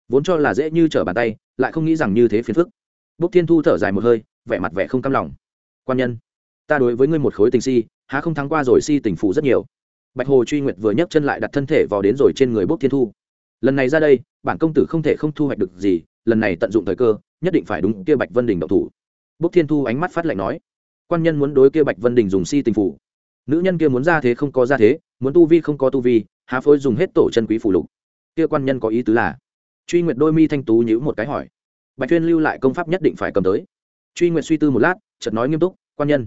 Vốn cho là dễ như trở bàn tay, lại không nghĩ rằng như thế phiền phức. Bốc thiên thu thở dài một hơi, vẻ mặt vẻ không cam lòng. Quan nhân, ta đối với ngươi một khối tình si, há không thắng qua rồi si tình phủ rất nhiều. Bạch hồ truy nguyệt vừa nhấc chân lại đặt thân thể vào đến rồi trên người bốc thiên thu. Lần này ra đây, bản công tử không thể không thu hoạch được gì lần này tận dụng thời cơ, nhất định phải đúng kia bạch vân đình độc thủ. Bốc thiên thu ánh mắt phát lạnh nói, quan nhân muốn đối kia bạch vân đình dùng si tình phủ. Nữ nhân kia muốn ra thế không có ra thế, muốn tu vi không có tu vi, há phối dùng hết tổ chân quý phủ lục. Kia quan nhân có ý tứ là, truy nguyệt đôi mi thanh tú nhữ một cái hỏi, bạch tuyên lưu lại công pháp nhất định phải cầm tới. Truy nguyệt suy tư một lát, chợt nói nghiêm túc, quan nhân,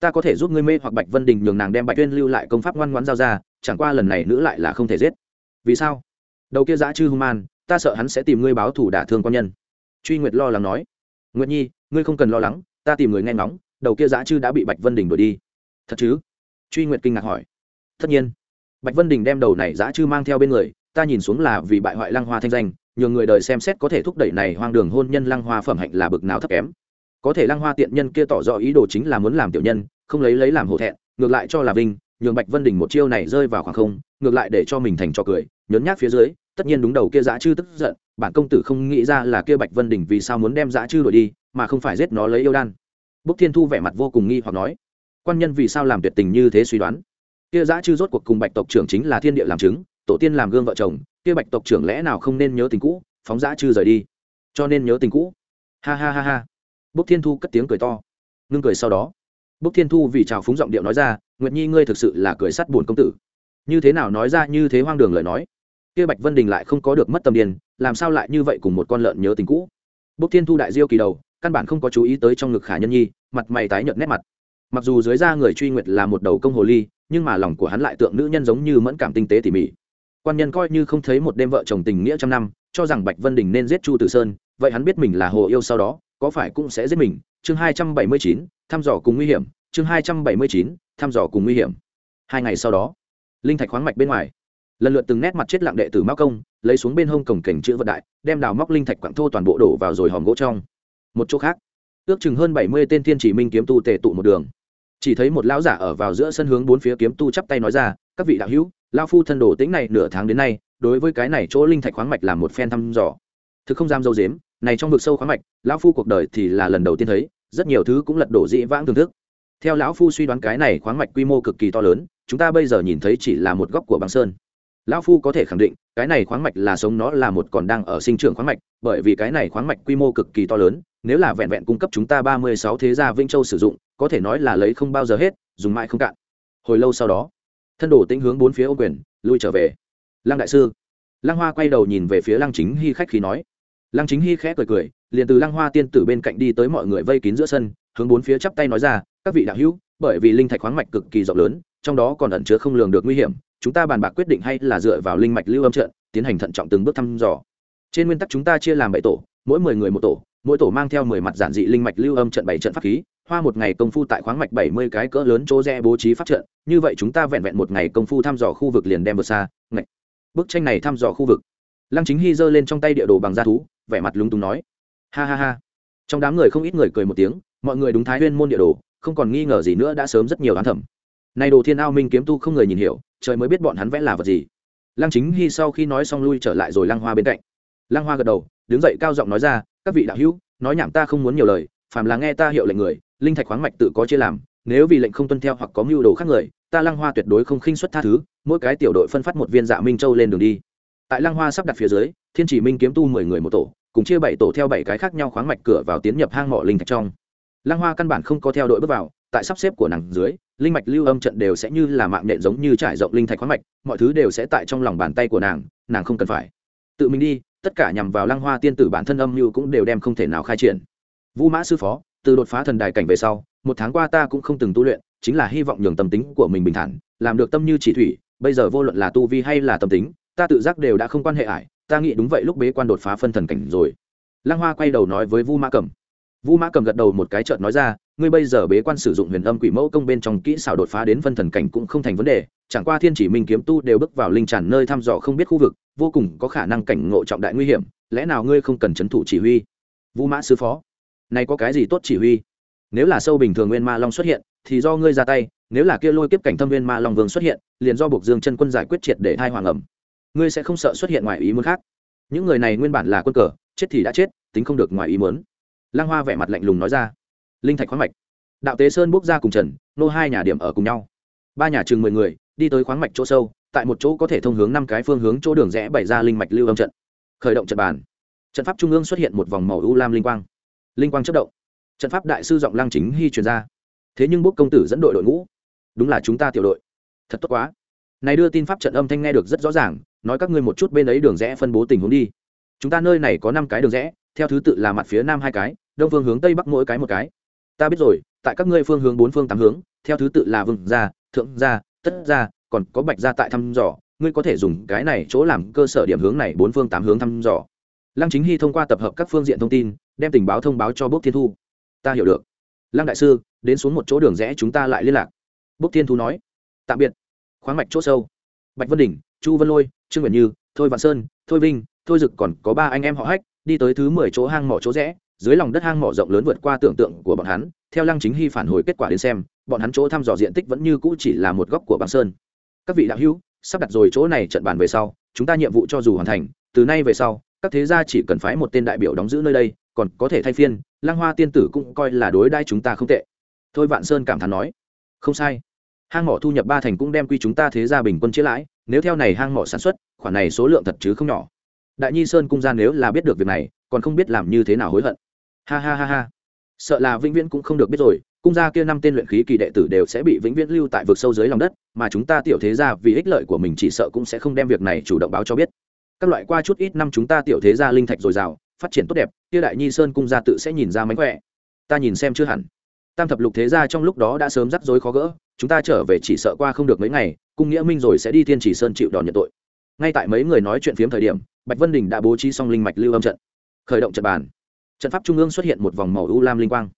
ta có thể giúp ngươi mê hoặc bạch vân đình nhường nàng đem bạch tuyên lưu lại công pháp ngoan ngoãn giao ra, chẳng qua lần này nữ lại là không thể giết. Vì sao? Đầu kia giã chư hung man ta sợ hắn sẽ tìm ngươi báo thủ đả thương quan nhân. Truy nguyệt lo lắng nói. Nguyệt nhi, ngươi không cần lo lắng, ta tìm người nghe ngóng, đầu kia dã chư đã bị bạch vân đình đuổi đi. Thật chứ? Truy nguyệt kinh ngạc hỏi. Tất nhiên. Bạch vân đình đem đầu này dã chư mang theo bên người, ta nhìn xuống là vì bại hoại lăng hoa thanh danh, nhờ người đời xem xét có thể thúc đẩy này hoang đường hôn nhân lăng hoa phẩm hạnh là bực nào thấp kém. Có thể lăng hoa tiện nhân kia tỏ rõ ý đồ chính là muốn làm tiểu nhân, không lấy lấy làm hổ thẹn, ngược lại cho là vinh, nhường bạch vân đình một chiêu này rơi vào khoảng không, ngược lại để cho mình thành cho cười nhớn nhác phía dưới tất nhiên đúng đầu kia dã chư tức giận, bản công tử không nghĩ ra là kia bạch vân đình vì sao muốn đem dã chư đuổi đi, mà không phải giết nó lấy yêu đan. Bốc thiên thu vẻ mặt vô cùng nghi hoặc nói, quan nhân vì sao làm tuyệt tình như thế suy đoán? Kia dã chư rốt cuộc cùng bạch tộc trưởng chính là thiên địa làm chứng, tổ tiên làm gương vợ chồng, kia bạch tộc trưởng lẽ nào không nên nhớ tình cũ, phóng dã chư rời đi. Cho nên nhớ tình cũ. Ha ha ha ha. Bốc thiên thu cất tiếng cười to. Ngưng cười sau đó, bốc thiên thu vì trào phúng giọng điệu nói ra, nguyệt nhi, ngươi thực sự là cười sắt buồn công tử. Như thế nào nói ra như thế hoang đường lời nói? Kia bạch vân đình lại không có được mất tâm điền, làm sao lại như vậy cùng một con lợn nhớ tình cũ? Bốc thiên thu đại diêu kỳ đầu, căn bản không có chú ý tới trong ngực khả nhân nhi, mặt mày tái nhợt nét mặt. Mặc dù dưới da người truy nguyệt là một đầu công hồ ly, nhưng mà lòng của hắn lại tượng nữ nhân giống như mẫn cảm tinh tế tỉ mỉ. Quan nhân coi như không thấy một đêm vợ chồng tình nghĩa trăm năm, cho rằng bạch vân đình nên giết chu tử sơn, vậy hắn biết mình là hồ yêu sau đó, có phải cũng sẽ giết mình? Chương hai trăm bảy mươi chín, thăm dò cùng nguy hiểm. Chương hai trăm bảy mươi chín, thăm dò cùng nguy hiểm. Hai ngày sau đó, linh thạch khoáng mạch bên ngoài lần lượt từng nét mặt chết lặng đệ tử mao công, lấy xuống bên hông cổng cảnh chữ vật đại, đem đào móc linh thạch quặng thô toàn bộ đổ vào rồi hòm gỗ trong. Một chỗ khác, ước chừng hơn bảy mươi tên thiên chỉ minh kiếm tu tề tụ một đường. Chỉ thấy một lão giả ở vào giữa sân hướng bốn phía kiếm tu chắp tay nói ra, các vị đạo hữu lao phu thân đồ tính này nửa tháng đến nay, đối với cái này chỗ linh thạch khoáng mạch là một phen thăm dò. Thực không dám dâu dếm, này trong vực sâu khoáng mạch, lão phu cuộc đời thì là lần đầu tiên thấy, rất nhiều thứ cũng lật đổ dĩ vãng thưởng thức. Theo lão phu suy đoán cái này khoáng mạch quy mô cực kỳ to lớn, chúng ta bây giờ nhìn thấy chỉ là một góc của băng sơn lão phu có thể khẳng định, cái này khoáng mạch là sống nó là một còn đang ở sinh trưởng khoáng mạch, bởi vì cái này khoáng mạch quy mô cực kỳ to lớn, nếu là vẹn vẹn cung cấp chúng ta ba mươi sáu thế gia vĩnh châu sử dụng, có thể nói là lấy không bao giờ hết, dùng mãi không cạn. Hồi lâu sau đó, thân đồ tĩnh hướng bốn phía ô quyền, lui trở về. Lăng đại sư. Lăng hoa quay đầu nhìn về phía lăng chính hy khách khí nói. Lăng chính hy khẽ cười cười, liền từ lăng hoa tiên tử bên cạnh đi tới mọi người vây kín giữa sân, hướng bốn phía chắp tay nói ra, các vị đạo hữu, bởi vì linh thạch khoáng mạch cực kỳ rộng lớn, trong đó còn ẩn chứa không lường được nguy hiểm chúng ta bàn bạc quyết định hay là dựa vào linh mạch lưu âm trận, tiến hành thận trọng từng bước thăm dò. Trên nguyên tắc chúng ta chia làm bảy tổ, mỗi mười người một tổ, mỗi tổ mang theo mười mặt giản dị linh mạch lưu âm trận bảy trận pháp khí, hoa một ngày công phu tại khoáng mạch bảy mươi cái cỡ lớn chỗ rẽ bố trí pháp trận, như vậy chúng ta vẹn vẹn một ngày công phu thăm dò khu vực liền đem vượt xa, ngạch. Bức tranh này thăm dò khu vực. Lăng chính hy giơ lên trong tay địa đồ bằng da thú, vẻ mặt lúng túng nói. Ha ha ha. Trong đám người không ít người cười một tiếng, mọi người đúng thái huyên môn địa đồ, không còn nghi ngờ gì nữa đã sớm rất nhiều đoán thẩm. Nay đồ thiên ao minh kiếm tu không người nhìn hiểu trời mới biết bọn hắn vẽ là vật gì. Lăng chính hy sau khi nói xong lui trở lại rồi lăng hoa bên cạnh. Lăng hoa gật đầu, đứng dậy cao giọng nói ra, các vị đạo hữu, nói nhảm ta không muốn nhiều lời, phàm là nghe ta hiệu lệnh người, linh thạch khoáng mạch tự có chia làm, nếu vì lệnh không tuân theo hoặc có mưu đồ khác người, ta lăng hoa tuyệt đối không khinh xuất tha thứ, mỗi cái tiểu đội phân phát một viên dạ minh châu lên đường đi. Tại lăng hoa sắp đặt phía dưới, thiên chỉ minh kiếm tu mười người một tổ, cùng chia bảy tổ theo bảy cái khác nhau khoáng mạch cửa vào tiến nhập hang mỏ linh thạch trong. Lăng hoa căn bản không có theo đội bước vào, tại sắp xếp của nàng dưới linh mạch lưu âm trận đều sẽ như là mạng nhện giống như trải rộng linh thạch khoáng mạch, mọi thứ đều sẽ tại trong lòng bàn tay của nàng nàng không cần phải tự mình đi, tất cả nhằm vào lăng hoa tiên tử bản thân âm mưu cũng đều đem không thể nào khai triển vũ mã sư phó, từ đột phá thần đài cảnh về sau, một tháng qua ta cũng không từng tu luyện, chính là hy vọng nhường tâm tính của mình bình thản, làm được tâm như chỉ thủy, bây giờ vô luận là tu vi hay là tâm tính, ta tự giác đều đã không quan hệ ải, ta nghĩ đúng vậy lúc bế quan đột phá phân thần cảnh rồi lăng hoa quay đầu nói với vu mã Cẩm vu mã cầm gật đầu một cái chợt nói ra, ngươi bây giờ bế quan sử dụng huyền âm quỷ mẫu công bên trong kỹ xảo đột phá đến phân thần cảnh cũng không thành vấn đề, chẳng qua thiên chỉ minh kiếm tu đều bước vào linh tràn nơi thăm dò không biết khu vực, vô cùng có khả năng cảnh ngộ trọng đại nguy hiểm, lẽ nào ngươi không cần c h ấ n thủ chỉ huy? Vũ mã sứ phó, này có cái gì tốt chỉ huy? Nếu là sâu bình thường nguyên ma long xuất hiện, thì do ngươi ra tay, nếu là kia lôi kiếp cảnh thâm nguyên ma long vương xuất hiện, liền do buộc dương chân quân giải quyết triệt để thai hoàng ẩm. Ngươi sẽ không sợ xuất hiện ngoài ý muốn khác. Những người này nguyên bản là quân cờ, chết thì đã chết, tính không được ngoài ý muốn lang hoa vẻ mặt lạnh lùng nói ra. Linh thạch khoáng mạch. Đạo tế sơn bốc ra cùng trần, nô hai nhà điểm ở cùng nhau. Ba nhà chừng mười người, đi tới khoáng mạch chỗ sâu, tại một chỗ có thể thông hướng năm cái phương hướng chỗ đường rẽ bày ra linh mạch lưu âm trận. Khởi động trận bàn. Trận pháp trung ương xuất hiện một vòng màu u lam linh quang. Linh quang chất động. Trận pháp đại sư giọng lăng chính hy truyền ra. Thế nhưng bốc công tử dẫn đội đội ngũ. Đúng là chúng ta tiểu đội. Thật tốt quá. Này đưa tin pháp trận âm thanh nghe được rất rõ ràng, nói các ngươi một chút bên ấy đường rẽ phân bố tình huống đi. Chúng ta nơi này có năm cái đường rẽ theo thứ tự là mặt phía nam hai cái, đông phương hướng tây bắc mỗi cái một cái. Ta biết rồi, tại các ngươi phương hướng bốn phương tám hướng, theo thứ tự là vương gia, thượng gia, tất gia, còn có bạch gia tại thăm dò. Ngươi có thể dùng cái này chỗ làm cơ sở điểm hướng này bốn phương tám hướng thăm dò. Lăng chính hy thông qua tập hợp các phương diện thông tin, đem tình báo thông báo cho bốc thiên thu. Ta hiểu được. Lăng đại sư, đến xuống một chỗ đường rẽ chúng ta lại liên lạc. Bốc thiên thu nói. Tạm biệt. Khoáng mạch chỗ sâu. Bạch vân đỉnh, chu vân lôi, trương nguyện như, thôi vạn sơn, thôi vinh, thôi dực còn có ba anh em họ hách đi tới thứ mười chỗ hang mỏ chỗ rẽ, dưới lòng đất hang mỏ rộng lớn vượt qua tưởng tượng của bọn hắn, theo lăng chính hy phản hồi kết quả đến xem, bọn hắn chỗ thăm dò diện tích vẫn như cũ chỉ là một góc của băng sơn. Các vị đạo hữu, sắp đặt rồi chỗ này trận bàn về sau, chúng ta nhiệm vụ cho dù hoàn thành, từ nay về sau, các thế gia chỉ cần phái một tên đại biểu đóng giữ nơi đây, còn có thể thay phiên, lăng hoa tiên tử cũng coi là đối đãi chúng ta không tệ. Thôi vạn sơn cảm thán nói, không sai. Hang mỏ thu nhập ba thành cũng đem quy chúng ta thế gia bình quân chia lãi, nếu theo này hang mỏ sản xuất, khoản này số lượng thật chứ không nhỏ đại nhi sơn cung ra nếu là biết được việc này, còn không biết làm như thế nào hối hận. Ha ha ha ha. Sợ là vĩnh viễn cũng không được biết rồi, cung gia kia năm tên luyện khí kỳ đệ tử đều sẽ bị vĩnh viễn lưu tại vực sâu dưới lòng đất, mà chúng ta tiểu thế gia vì ích lợi của mình chỉ sợ cũng sẽ không đem việc này chủ động báo cho biết. Các loại qua chút ít năm chúng ta tiểu thế gia linh thạch dồi dào, phát triển tốt đẹp, kia đại nhi sơn cung gia tự sẽ nhìn ra mánh khỏe. Ta nhìn xem chưa hẳn. Tam thập lục thế gia trong lúc đó đã sớm rắc rối khó gỡ, chúng ta trở về chỉ sợ qua không được mấy ngày, cung nghĩa minh rồi sẽ đi thiên chỉ sơn chịu đòn nhận tội ngay tại mấy người nói chuyện phiếm thời điểm, bạch vân đình đã bố trí xong linh mạch lưu âm trận. Khởi động trận bàn. Trận pháp trung ương xuất hiện một vòng màu u lam linh quang.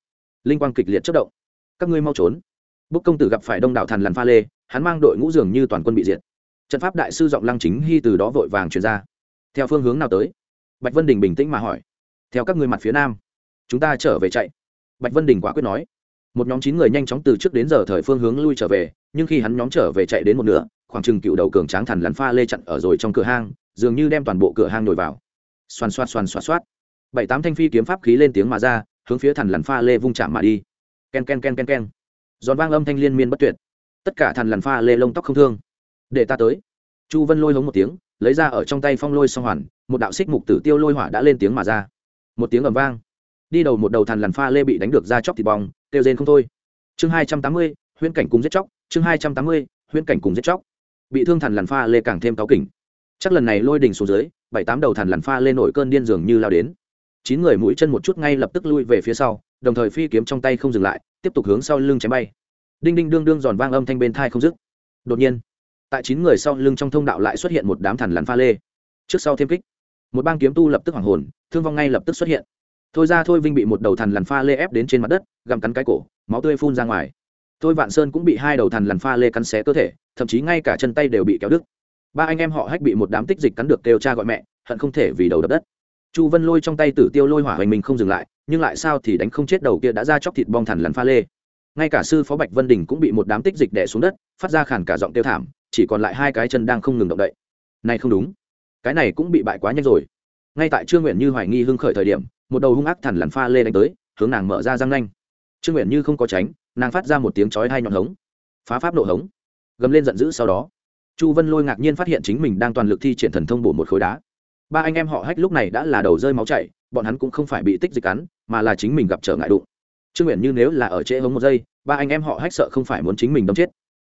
Linh quang kịch liệt chất động. Các ngươi mau trốn. Bức công tử gặp phải đông đảo thần lằn pha lê, hắn mang đội ngũ dường như toàn quân bị diệt. Trận pháp đại sư giọng lăng chính hy từ đó vội vàng chuyển ra. Theo phương hướng nào tới? Bạch vân đình bình tĩnh mà hỏi. Theo các ngươi mặt phía nam. Chúng ta trở về chạy. Bạch vân đình quả quyết nói. Một nhóm chín người nhanh chóng từ trước đến giờ thời phương hướng lui trở về, nhưng khi hắn nhóm trở về chạy đến một nửa khoảng chừng cựu đầu cường tráng thần lắn pha lê chặn ở rồi trong cửa hang, dường như đem toàn bộ cửa hang nổi vào. Xoan xoan xoan xoan xoát bảy tám thanh phi kiếm pháp khí lên tiếng mà ra, hướng phía thần lằn pha lê vung chạm mà đi. Ken ken ken ken ken. Giòn vang âm thanh liên miên bất tuyệt. Tất cả thần lằn pha lê lông tóc không thương. Để ta tới. Chu vân lôi hống một tiếng, lấy ra ở trong tay phong lôi song hoàn, một đạo xích mục tử tiêu lôi hỏa đã lên tiếng mà ra. Một tiếng ầm vang. Đi đầu một đầu thần lằn pha lê bị đánh được ra chóc thịt bong, kêu rên không thôi. Chương hai trăm tám mươi, huyễn cảnh cùng giết chóc. Chương hai trăm tám mươi, huyễn cảnh cùng giết chóc bị thương thần lằn pha lê càng thêm cáo kỉnh. Chắc lần này lôi đình xuống dưới, bảy tám đầu thần lằn pha lên nổi cơn điên dường như lao đến. Chín người mũi chân một chút ngay lập tức lui về phía sau, đồng thời phi kiếm trong tay không dừng lại, tiếp tục hướng sau lưng chém bay. Đinh đinh đương đương giòn vang âm thanh bên thai không dứt. Đột nhiên, tại chín người sau lưng trong thông đạo lại xuất hiện một đám thằn lằn pha lê. Trước sau thêm kích, một bang kiếm tu lập tức hoàng hồn, thương vong ngay lập tức xuất hiện. Thôi ra thôi vinh bị một đầu thằn lằn pha lê ép đến trên mặt đất, gặm cắn cái cổ, máu tươi phun ra ngoài thôi vạn sơn cũng bị hai đầu thằn lằn pha lê cắn xé cơ thể, thậm chí ngay cả chân tay đều bị kéo đứt. Ba anh em họ hách bị một đám tích dịch cắn được kêu cha gọi mẹ, hận không thể vì đầu đập đất. Chu vân lôi trong tay tử tiêu lôi hỏa hoành mình không dừng lại, nhưng lại sao thì đánh không chết đầu kia đã ra chóc thịt bong thằn lằn pha lê. Ngay cả sư phó bạch vân đình cũng bị một đám tích dịch đẻ xuống đất, phát ra khản cả giọng tiêu thảm, chỉ còn lại hai cái chân đang không ngừng động đậy. Này không đúng. Cái này cũng bị bại quá nhanh rồi. Ngay tại trương nguyện như hoài nghi hưng khởi thời điểm, một đầu hung ác thằn lằn pha lê đánh tới, hướng nàng mở ra răng nanh. Trương nguyện như không có tránh nàng phát ra một tiếng chói hai nhọn hống, phá pháp nổ hống, gầm lên giận dữ sau đó. Chu vân lôi ngạc nhiên phát hiện chính mình đang toàn lực thi triển thần thông bổ một khối đá. Ba anh em họ hách lúc này đã là đầu rơi máu chảy, bọn hắn cũng không phải bị tích dịch cắn, mà là chính mình gặp trở ngại đụng. Trương nguyện như nếu là ở trễ hống một giây, ba anh em họ hách sợ không phải muốn chính mình đâm chết.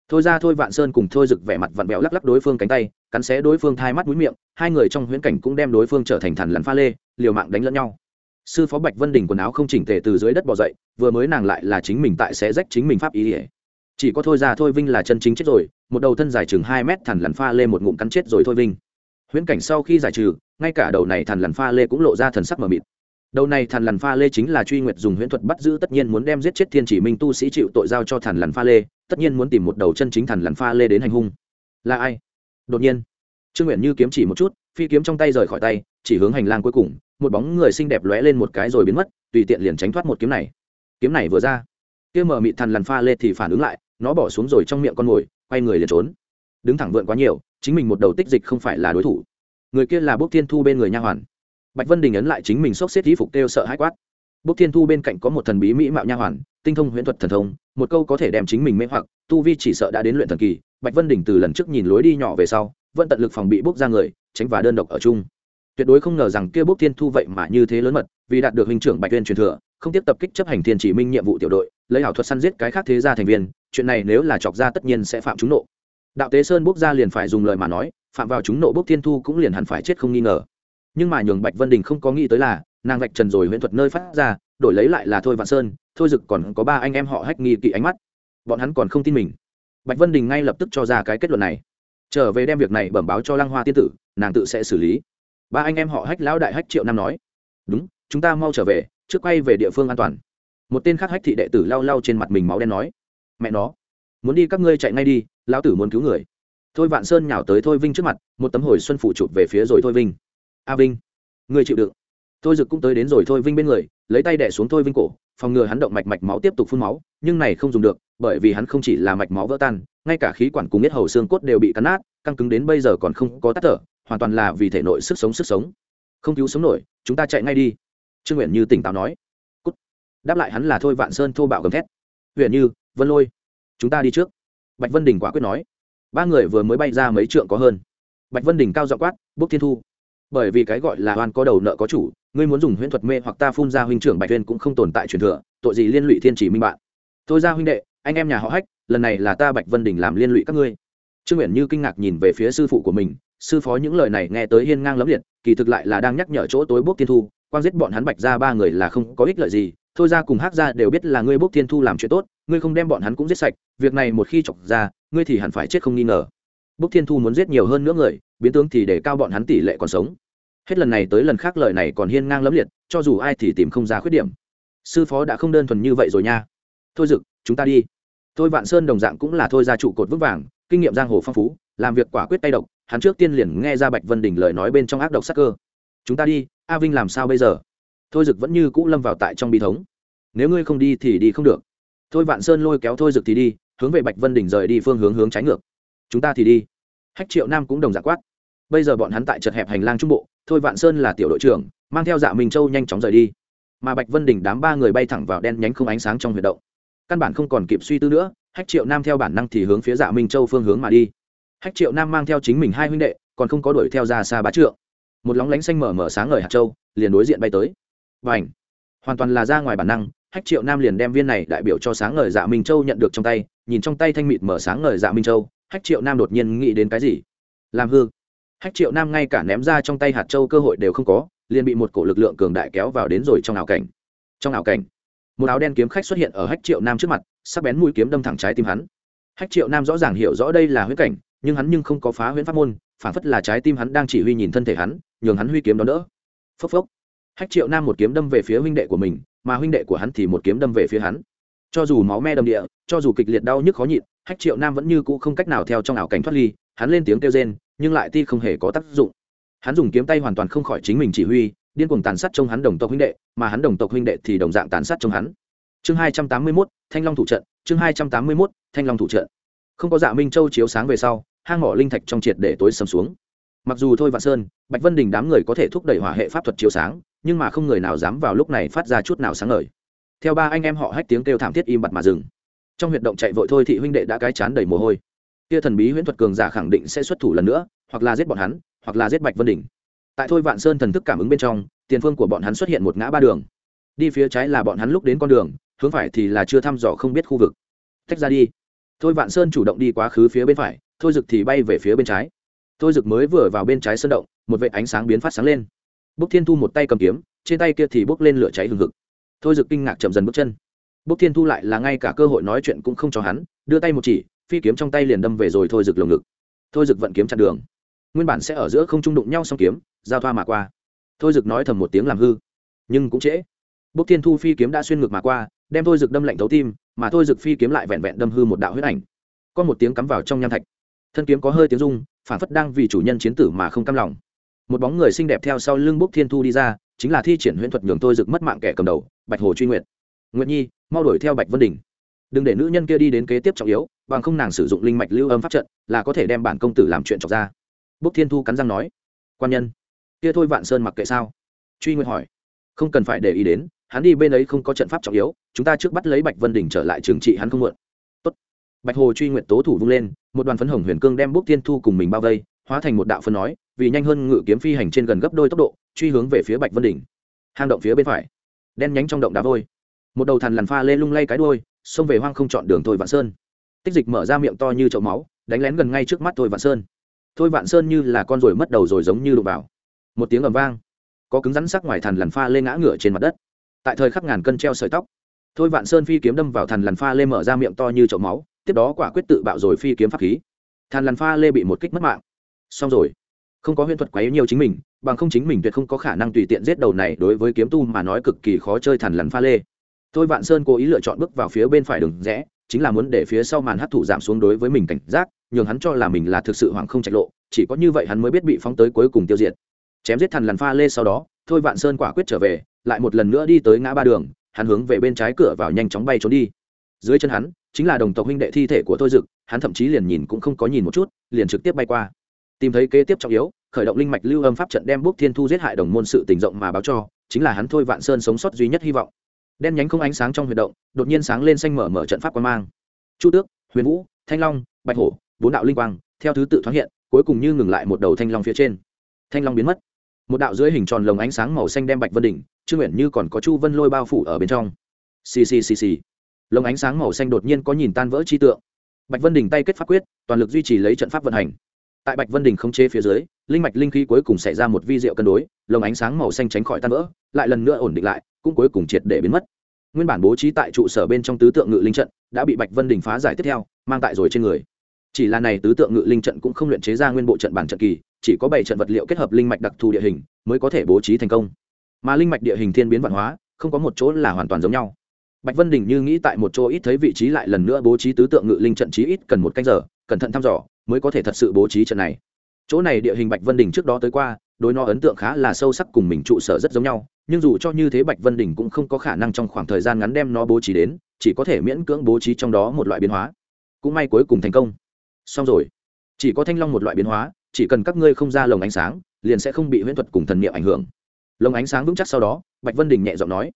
Thôi ra thôi vạn sơn cùng thôi rực vẻ mặt vặn vẹo lắc lắc đối phương cánh tay, cắn xé đối phương thai mắt mũi miệng, hai người trong huyễn cảnh cũng đem đối phương trở thành thằn lằn pha lê, liều mạng đánh lẫn nhau sư phó bạch vân đình quần áo không chỉnh tề từ dưới đất bỏ dậy, vừa mới nàng lại là chính mình tại sẽ rách chính mình pháp ý ỉa chỉ có thôi ra thôi vinh là chân chính chết rồi, một đầu thân dài chừng hai mét thằn lằn pha lê một ngụm cắn chết rồi thôi vinh. Huyễn cảnh sau khi giải trừ, ngay cả đầu này thằn lằn pha lê cũng lộ ra thần sắc mờ mịt. Đầu này thằn lằn pha lê chính là truy nguyệt dùng huyễn thuật bắt giữ, tất nhiên muốn đem giết chết thiên chỉ minh tu sĩ chịu tội giao cho thằn lằn pha lê, tất nhiên muốn tìm một đầu chân chính thằn lằn pha lê đến hành hung. Là ai? Đột nhiên, trương nguyện như kiếm chỉ một chút, phi kiếm trong tay rời khỏi tay, chỉ hướng hành lang cuối cùng một bóng người xinh đẹp lóe lên một cái rồi biến mất, tùy tiện liền tránh thoát một kiếm này. Kiếm này vừa ra, kia mờ mịt thằn lằn pha lê thì phản ứng lại, nó bỏ xuống rồi trong miệng con mồi, quay người liền trốn. Đứng thẳng vượn quá nhiều, chính mình một đầu tích dịch không phải là đối thủ. Người kia là bốc thiên thu bên người nha hoàn. Bạch vân đình ấn lại chính mình xốc xếp thí phục kêu sợ hãi quát. Bốc thiên thu bên cạnh có một thần bí mỹ mạo nha hoàn, tinh thông huyễn thuật thần thông, một câu có thể đem chính mình mê hoặc, tu vi chỉ sợ đã đến luyện thần kỳ. Bạch vân đình từ lần trước nhìn lối đi nhỏ về sau, vẫn tận lực phòng bị bốc ra người, tránh và đơn độc ở chung tuyệt đối không ngờ rằng kia bốc thiên thu vậy mà như thế lớn mật, vì đạt được hình trưởng bạch tuyên truyền thừa, không tiếp tập kích chấp hành thiên chỉ minh nhiệm vụ tiểu đội, lấy ảo thuật săn giết cái khác thế gia thành viên, chuyện này nếu là chọc ra tất nhiên sẽ phạm chúng nộ. Đạo tế sơn bốc ra liền phải dùng lời mà nói, phạm vào chúng nộ bốc thiên thu cũng liền hẳn phải chết không nghi ngờ. Nhưng mà nhường bạch vân đình không có nghĩ tới là, nàng vạch trần rồi huyễn thuật nơi phát ra, đổi lấy lại là thôi vạn sơn, thôi dực còn có ba anh em họ hách nghi kỵ ánh mắt. Bọn hắn còn không tin mình. Bạch vân đình ngay lập tức cho ra cái kết luận này. Trở về đem việc này bẩm báo cho lăng hoa tiên tử, nàng tự sẽ xử lý ba anh em họ hách lão đại hách triệu nam nói, đúng, chúng ta mau trở về, trước quay về địa phương an toàn. Một tên khác hách thị đệ tử lau lau trên mặt mình máu đen nói, mẹ nó, muốn đi các ngươi chạy ngay đi, lão tử muốn cứu người. Thôi vạn sơn nhào tới thôi vinh trước mặt, một tấm hồi xuân phủ chụp về phía rồi thôi vinh. A vinh người chịu đựng. Thôi dực cũng tới đến rồi thôi vinh bên người, lấy tay đẻ xuống thôi vinh cổ, phòng ngừa hắn động mạch mạch máu tiếp tục phun máu, nhưng này không dùng được, bởi vì hắn không chỉ là mạch máu vỡ tan, ngay cả khí quản cùng biết hầu xương cốt đều bị cắn nát, căng cứng đến bây giờ còn không có tắt thở hoàn toàn là vì thể nội sức sống sức sống. Không cứu sống nổi, chúng ta chạy ngay đi. Trương nguyện như tỉnh táo nói. Cút. đáp lại hắn là thôi vạn sơn thô bạo gầm thét. Huyện như, vân lôi, chúng ta đi trước. Bạch vân đình quả quyết nói. Ba người vừa mới bay ra mấy trượng có hơn. Bạch vân đình cao dọ quát, bốc thiên thu. Bởi vì cái gọi là oan có đầu nợ có chủ, ngươi muốn dùng huyễn thuật mê hoặc ta phun ra huynh trưởng bạch huyên cũng không tồn tại truyền thừa, tội gì liên lụy thiên chỉ minh bạn. Tôi ra huynh đệ, anh em nhà họ hách, lần này là ta bạch vân đình làm liên lụy các ngươi. Trương nguyện như kinh ngạc nhìn về phía sư phụ của mình sư phó những lời này nghe tới hiên ngang lẫm liệt, kỳ thực lại là đang nhắc nhở chỗ tối bốc thiên thu quan giết bọn hắn bạch ra ba người là không có ích lợi gì, thôi ra cùng hát ra đều biết là ngươi bốc thiên thu làm chuyện tốt, ngươi không đem bọn hắn cũng giết sạch, việc này một khi chọc ra, ngươi thì hẳn phải chết không nghi ngờ. Bốc thiên thu muốn giết nhiều hơn nữa người, biến tướng thì để cao bọn hắn tỷ lệ còn sống. Hết lần này tới lần khác lời này còn hiên ngang lẫm liệt, cho dù ai thì tìm không ra khuyết điểm. Sư phó đã không đơn thuần như vậy rồi nha. Thôi dực, chúng ta đi. Thôi vạn sơn đồng dạng cũng là thôi ra trụ cột vững vàng, kinh nghiệm giang hồ phong phú làm việc quả quyết tay độc, hắn trước tiên liền nghe ra bạch vân đình lời nói bên trong ác độc sắc cơ. Chúng ta đi, a vinh làm sao bây giờ? Thôi dực vẫn như cũ lâm vào tại trong bi thống. Nếu ngươi không đi thì đi không được. Thôi vạn sơn lôi kéo thôi dực thì đi, hướng về bạch vân đình rời đi phương hướng hướng trái ngược. Chúng ta thì đi. Hách triệu nam cũng đồng dạng quát. Bây giờ bọn hắn tại chật hẹp hành lang trung bộ, thôi vạn sơn là tiểu đội trưởng, mang theo dạ minh châu nhanh chóng rời đi. Mà bạch vân đình đám ba người bay thẳng vào đen nhánh không ánh sáng trong huyệt động. Căn bản không còn kịp suy tư nữa, hách triệu nam theo bản năng thì hướng phía dạ minh châu phương hướng mà đi hách triệu nam mang theo chính mình hai huynh đệ, còn không có đuổi theo ra xa bá trượng. Một lóng lánh xanh mở mở sáng ngời hạt châu, liền đối diện bay tới. Và ảnh hoàn toàn là ra ngoài bản năng, hách triệu nam liền đem viên này đại biểu cho sáng ngời dạ minh châu nhận được trong tay, nhìn trong tay thanh mịt mở sáng ngời dạ minh châu, hách triệu nam đột nhiên nghĩ đến cái gì? Làm hư! Hách triệu nam ngay cả ném ra trong tay hạt châu cơ hội đều không có, liền bị một cổ lực lượng cường đại kéo vào đến rồi trong ảo cảnh. Trong ảo cảnh, một áo đen kiếm khách xuất hiện ở hách triệu nam trước mặt, sắc bén mũi kiếm đâm thẳng trái tim hắn. Hách triệu nam rõ ràng hiểu rõ đây là huyết cảnh nhưng hắn nhưng không có phá huyễn pháp môn, phản phất là trái tim hắn đang chỉ huy nhìn thân thể hắn, nhường hắn huy kiếm đón đỡ. Phốc phốc. Hách triệu nam một kiếm đâm về phía huynh đệ của mình, mà huynh đệ của hắn thì một kiếm đâm về phía hắn. Cho dù máu me đầm địa, cho dù kịch liệt đau nhức khó nhịn, hách triệu nam vẫn như cũ không cách nào theo trong ảo cảnh thoát ly, hắn lên tiếng kêu rên, nhưng lại ti không hề có tác dụng. Hắn dùng kiếm tay hoàn toàn không khỏi chính mình chỉ huy, điên cuồng tàn sát trong hắn đồng tộc huynh đệ, mà hắn đồng tộc huynh đệ thì đồng dạng tàn sát trong hắn. Chương hai trăm tám mươi mốt, thanh long thủ trận, chương hai trăm tám mươi mốt, thanh long thủ trận. Không có dạ minh châu chiếu sáng về sau hang mỏ linh thạch trong triệt để tối sầm xuống. Mặc dù thôi vạn sơn, bạch vân đình đám người có thể thúc đẩy hỏa hệ pháp thuật chiếu sáng, nhưng mà không người nào dám vào lúc này phát ra chút nào sáng ngời. Theo ba anh em họ hách tiếng kêu thảm thiết im bặt mà dừng. Trong huyệt động chạy vội thôi thị huynh đệ đã cái chán đầy mồ hôi. Kia thần bí huyễn thuật cường giả khẳng định sẽ xuất thủ lần nữa, hoặc là giết bọn hắn, hoặc là giết bạch vân đình. Tại thôi vạn sơn thần thức cảm ứng bên trong, tiền phương của bọn hắn xuất hiện một ngã ba đường. Đi phía trái là bọn hắn lúc đến con đường, hướng phải thì là chưa thăm dò không biết khu vực. Tách ra đi thôi vạn sơn chủ động đi quá khứ phía bên phải, thôi dực thì bay về phía bên trái. Thôi dực mới vừa vào bên trái sơn động, một vệ ánh sáng biến phát sáng lên. Bốc thiên thu một tay cầm kiếm, trên tay kia thì bốc lên lửa cháy hừng hực. Thôi dực kinh ngạc chậm dần bước chân. Bốc thiên thu lại là ngay cả cơ hội nói chuyện cũng không cho hắn, đưa tay một chỉ, phi kiếm trong tay liền đâm về rồi thôi dực lồng ngực. Thôi dực vận kiếm chặn đường. Nguyên bản sẽ ở giữa không trung đụng nhau xong kiếm, giao thoa mà qua. Thôi dực nói thầm một tiếng làm hư, nhưng cũng trễ. Bốc thiên thu phi kiếm đã xuyên ngực mà qua, đem thôi dực đâm lạnh thấu tim mà thôi dực phi kiếm lại vẹn vẹn đâm hư một đạo huyết ảnh. Có một tiếng cắm vào trong nham thạch. Thân kiếm có hơi tiếng rung, phản phất đang vì chủ nhân chiến tử mà không cam lòng. Một bóng người xinh đẹp theo sau lưng bốc thiên thu đi ra, chính là thi triển huyễn thuật nhường thôi dực mất mạng kẻ cầm đầu, bạch hồ truy nguyện nguyện nhi, mau đuổi theo bạch vân đình. Đừng để nữ nhân kia đi đến kế tiếp trọng yếu, bằng không nàng sử dụng linh mạch lưu âm pháp trận, là có thể đem bản công tử làm chuyện trọc ra. Bốc thiên thu cắn răng nói. Quan nhân, kia thôi vạn sơn mặc kệ sao? Truy nguyện hỏi. Không cần phải để ý đến hắn đi bên ấy không có trận pháp trọng yếu, chúng ta trước bắt lấy bạch vân đình trở lại trường trị hắn không muộn. Tốt. bạch hồ truy nguyện tố thủ vung lên, một đoàn phấn hồng huyền cương đem bốc Tiên thu cùng mình bao vây, hóa thành một đạo phân nói, vì nhanh hơn ngự kiếm phi hành trên gần gấp đôi tốc độ, truy hướng về phía bạch vân đỉnh. Hang động phía bên phải. Đen nhánh trong động đá vôi. Một đầu thằn lằn pha lê lung lay cái đuôi, xông về hoang không chọn đường thôi vạn sơn. Tích dịch mở ra miệng to như chậu máu, đánh lén gần ngay trước mắt thôi vạn sơn. Thôi vạn sơn như là con ruồi mất đầu rồi giống như đụng vào. Một tiếng ầm vang. Có cứng rắn sắc ngoài thằn lằn pha lê ngã ngửa trên mặt đất tại thời khắc ngàn cân treo sợi tóc. Thôi vạn sơn phi kiếm đâm vào thằn lằn pha lê mở ra miệng to như chậu máu, tiếp đó quả quyết tự bạo rồi phi kiếm pháp khí. Thằn lằn pha lê bị một kích mất mạng. Xong rồi. Không có huyễn thuật quấy nhiều chính mình, bằng không chính mình tuyệt không có khả năng tùy tiện giết đầu này đối với kiếm tu mà nói cực kỳ khó chơi thằn lằn pha lê. Thôi vạn sơn cố ý lựa chọn bước vào phía bên phải đường rẽ, chính là muốn để phía sau màn hấp thụ giảm xuống đối với mình cảnh giác, nhường hắn cho là mình là thực sự hoàng không trạch lộ, chỉ có như vậy hắn mới biết bị phóng tới cuối cùng tiêu diệt. Chém giết thằn lằn pha lê sau đó, thôi vạn sơn quả quyết trở về lại một lần nữa đi tới ngã ba đường, hắn hướng về bên trái cửa vào nhanh chóng bay trốn đi. Dưới chân hắn, chính là đồng tộc huynh đệ thi thể của thôi dực, hắn thậm chí liền nhìn cũng không có nhìn một chút, liền trực tiếp bay qua. Tìm thấy kế tiếp trọng yếu, khởi động linh mạch lưu âm pháp trận đem bốc thiên thu giết hại đồng môn sự tình rộng mà báo cho, chính là hắn thôi vạn sơn sống sót duy nhất hy vọng. Đen nhánh không ánh sáng trong huy động, đột nhiên sáng lên xanh mở mở trận pháp quan mang. Chu tước, huyền vũ, thanh long, bạch hổ, bốn đạo linh quang, theo thứ tự thoáng hiện, cuối cùng như ngừng lại một đầu thanh long phía trên. Thanh long biến mất. Một đạo dưới hình tròn lồng ánh sáng màu xanh đem bạch vân đỉnh trương nguyện như còn có chu vân lôi bao phủ ở bên trong. Xì xì xì xì. Lồng ánh sáng màu xanh đột nhiên có nhìn tan vỡ chi tượng. Bạch vân Đình tay kết pháp quyết, toàn lực duy trì lấy trận pháp vận hành. Tại bạch vân đình không chế phía dưới, linh mạch linh khí cuối cùng xảy ra một vi diệu cân đối lồng ánh sáng màu xanh tránh khỏi tan vỡ, lại lần nữa ổn định lại, cũng cuối cùng triệt để biến mất. Nguyên bản bố trí tại trụ sở bên trong tứ tượng ngự linh trận, đã bị bạch vân đình phá giải tiếp theo, mang tại rồi trên người. Chỉ là này tứ tượng ngự linh trận cũng không luyện chế ra nguyên bộ trận bản trận kỳ, chỉ có bảy trận vật liệu kết hợp linh mạch đặc thù địa hình, mới có thể bố trí thành công mà linh mạch địa hình thiên biến văn hóa, không có một chỗ là hoàn toàn giống nhau. Bạch vân đình như nghĩ tại một chỗ ít thấy vị trí lại lần nữa bố trí tứ tượng ngự linh trận trí ít cần một canh giờ, cẩn thận thăm dò mới có thể thật sự bố trí trận này. Chỗ này địa hình bạch vân đình trước đó tới qua, đối nó ấn tượng khá là sâu sắc cùng mình trụ sở rất giống nhau, nhưng dù cho như thế bạch vân đình cũng không có khả năng trong khoảng thời gian ngắn đem nó bố trí đến, chỉ có thể miễn cưỡng bố trí trong đó một loại biến hóa. Cũng may cuối cùng thành công. Xong rồi. Chỉ có thanh long một loại biến hóa, chỉ cần các ngươi không ra lồng ánh sáng, liền sẽ không bị huyễn thuật cùng thần niệm ảnh hưởng lồng ánh sáng vững chắc sau đó, bạch vân đình nhẹ giọng nói,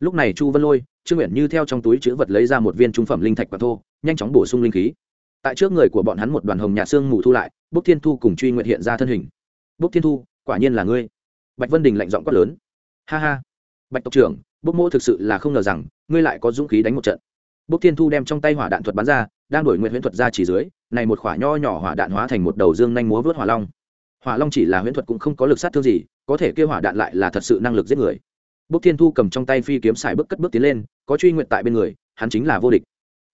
lúc này chu vân lôi, trương nguyện như theo trong túi chữ vật lấy ra một viên trung phẩm linh thạch và thô, nhanh chóng bổ sung linh khí. Tại trước người của bọn hắn một đoàn hồng nhạt xương mù thu lại, bốc thiên thu cùng truy nguyện hiện ra thân hình. Bốc thiên thu, quả nhiên là ngươi. Bạch vân đình lạnh giọng quát lớn. Ha ha. Bạch tộc trưởng, bốc mô thực sự là không ngờ rằng, ngươi lại có dũng khí đánh một trận. Bốc thiên thu đem trong tay hỏa đạn thuật bắn ra, đang đổi nguyện huyễn thuật ra chỉ dưới, này một khỏa nho nhỏ hỏa đạn hóa thành một đầu dương nhanh múa vớt hỏa long. Hỏa long chỉ là huyễn thuật cũng không có lực sát thương gì có thể kêu hỏa đạn lại là thật sự năng lực giết người. Bốc thiên thu cầm trong tay phi kiếm xài bước cất bước tiến lên, có truy nguyện tại bên người, hắn chính là vô địch.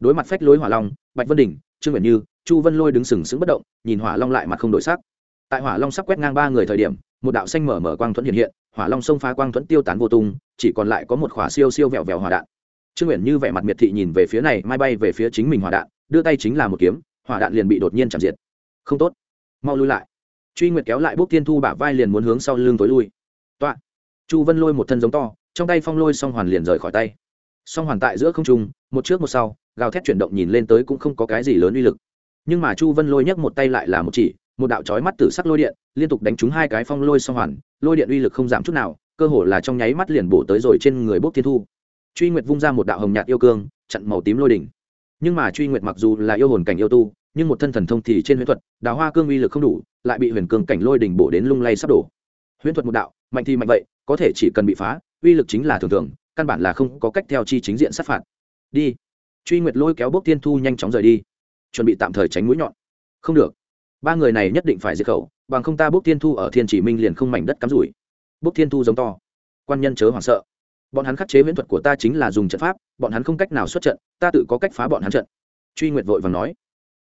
Đối mặt phách lối hỏa long, bạch vân đình trương nguyện như, chu vân lôi đứng sừng sững bất động, nhìn hỏa long lại mặt không đổi sắc. Tại hỏa long sắp quét ngang ba người thời điểm, một đạo xanh mở mở quang thuẫn hiện hiện, hỏa long sông phá quang thuẫn tiêu tán vô tung, chỉ còn lại có một khỏa siêu siêu vẹo vẹo hỏa đạn. Trương nguyện như vẻ mặt miệt thị nhìn về phía này, mai bay về phía chính mình hỏa đạn, đưa tay chính là một kiếm, hỏa đạn liền bị đột nhiên chạm diệt. Không tốt, mau lui lại truy nguyệt kéo lại bốc tiên thu bả vai liền muốn hướng sau lưng tối lui. Toạ. Chu vân lôi một thân giống to, trong tay phong lôi song hoàn liền rời khỏi tay. Song hoàn tại giữa không trung, một trước một sau, gào thét chuyển động nhìn lên tới cũng không có cái gì lớn uy lực. Nhưng mà chu vân lôi nhấc một tay lại là một chỉ, một đạo chói mắt tử sắc lôi điện, liên tục đánh trúng hai cái phong lôi song hoàn, lôi điện uy lực không giảm chút nào, cơ hồ là trong nháy mắt liền bổ tới rồi trên người bốc thiên thu. Truy nguyệt vung ra một đạo hồng nhạt yêu cương, chặn màu tím lôi đỉnh. Nhưng mà truy nguyệt mặc dù là yêu hồn cảnh yêu tu nhưng một thân thần thông thì trên huyễn thuật, đào hoa cương uy lực không đủ, lại bị huyền cương cảnh lôi đỉnh bổ đến lung lay sắp đổ. Huyễn thuật một đạo, mạnh thì mạnh vậy, có thể chỉ cần bị phá, uy lực chính là thường thường, căn bản là không có cách theo chi chính diện sát phạt. Đi. Truy nguyệt lôi kéo bốc tiên thu nhanh chóng rời đi. Chuẩn bị tạm thời tránh mũi nhọn. Không được. Ba người này nhất định phải diệt khẩu, bằng không ta bốc tiên thu ở thiên chỉ minh liền không mảnh đất cắm rủi. Bốc thiên thu giống to. Quan nhân chớ hoảng sợ. Bọn hắn khắc chế viễn thuật của ta chính là dùng trận pháp, bọn hắn không cách nào xuất trận, ta tự có cách phá bọn hắn trận. Truy nguyệt vội và nói.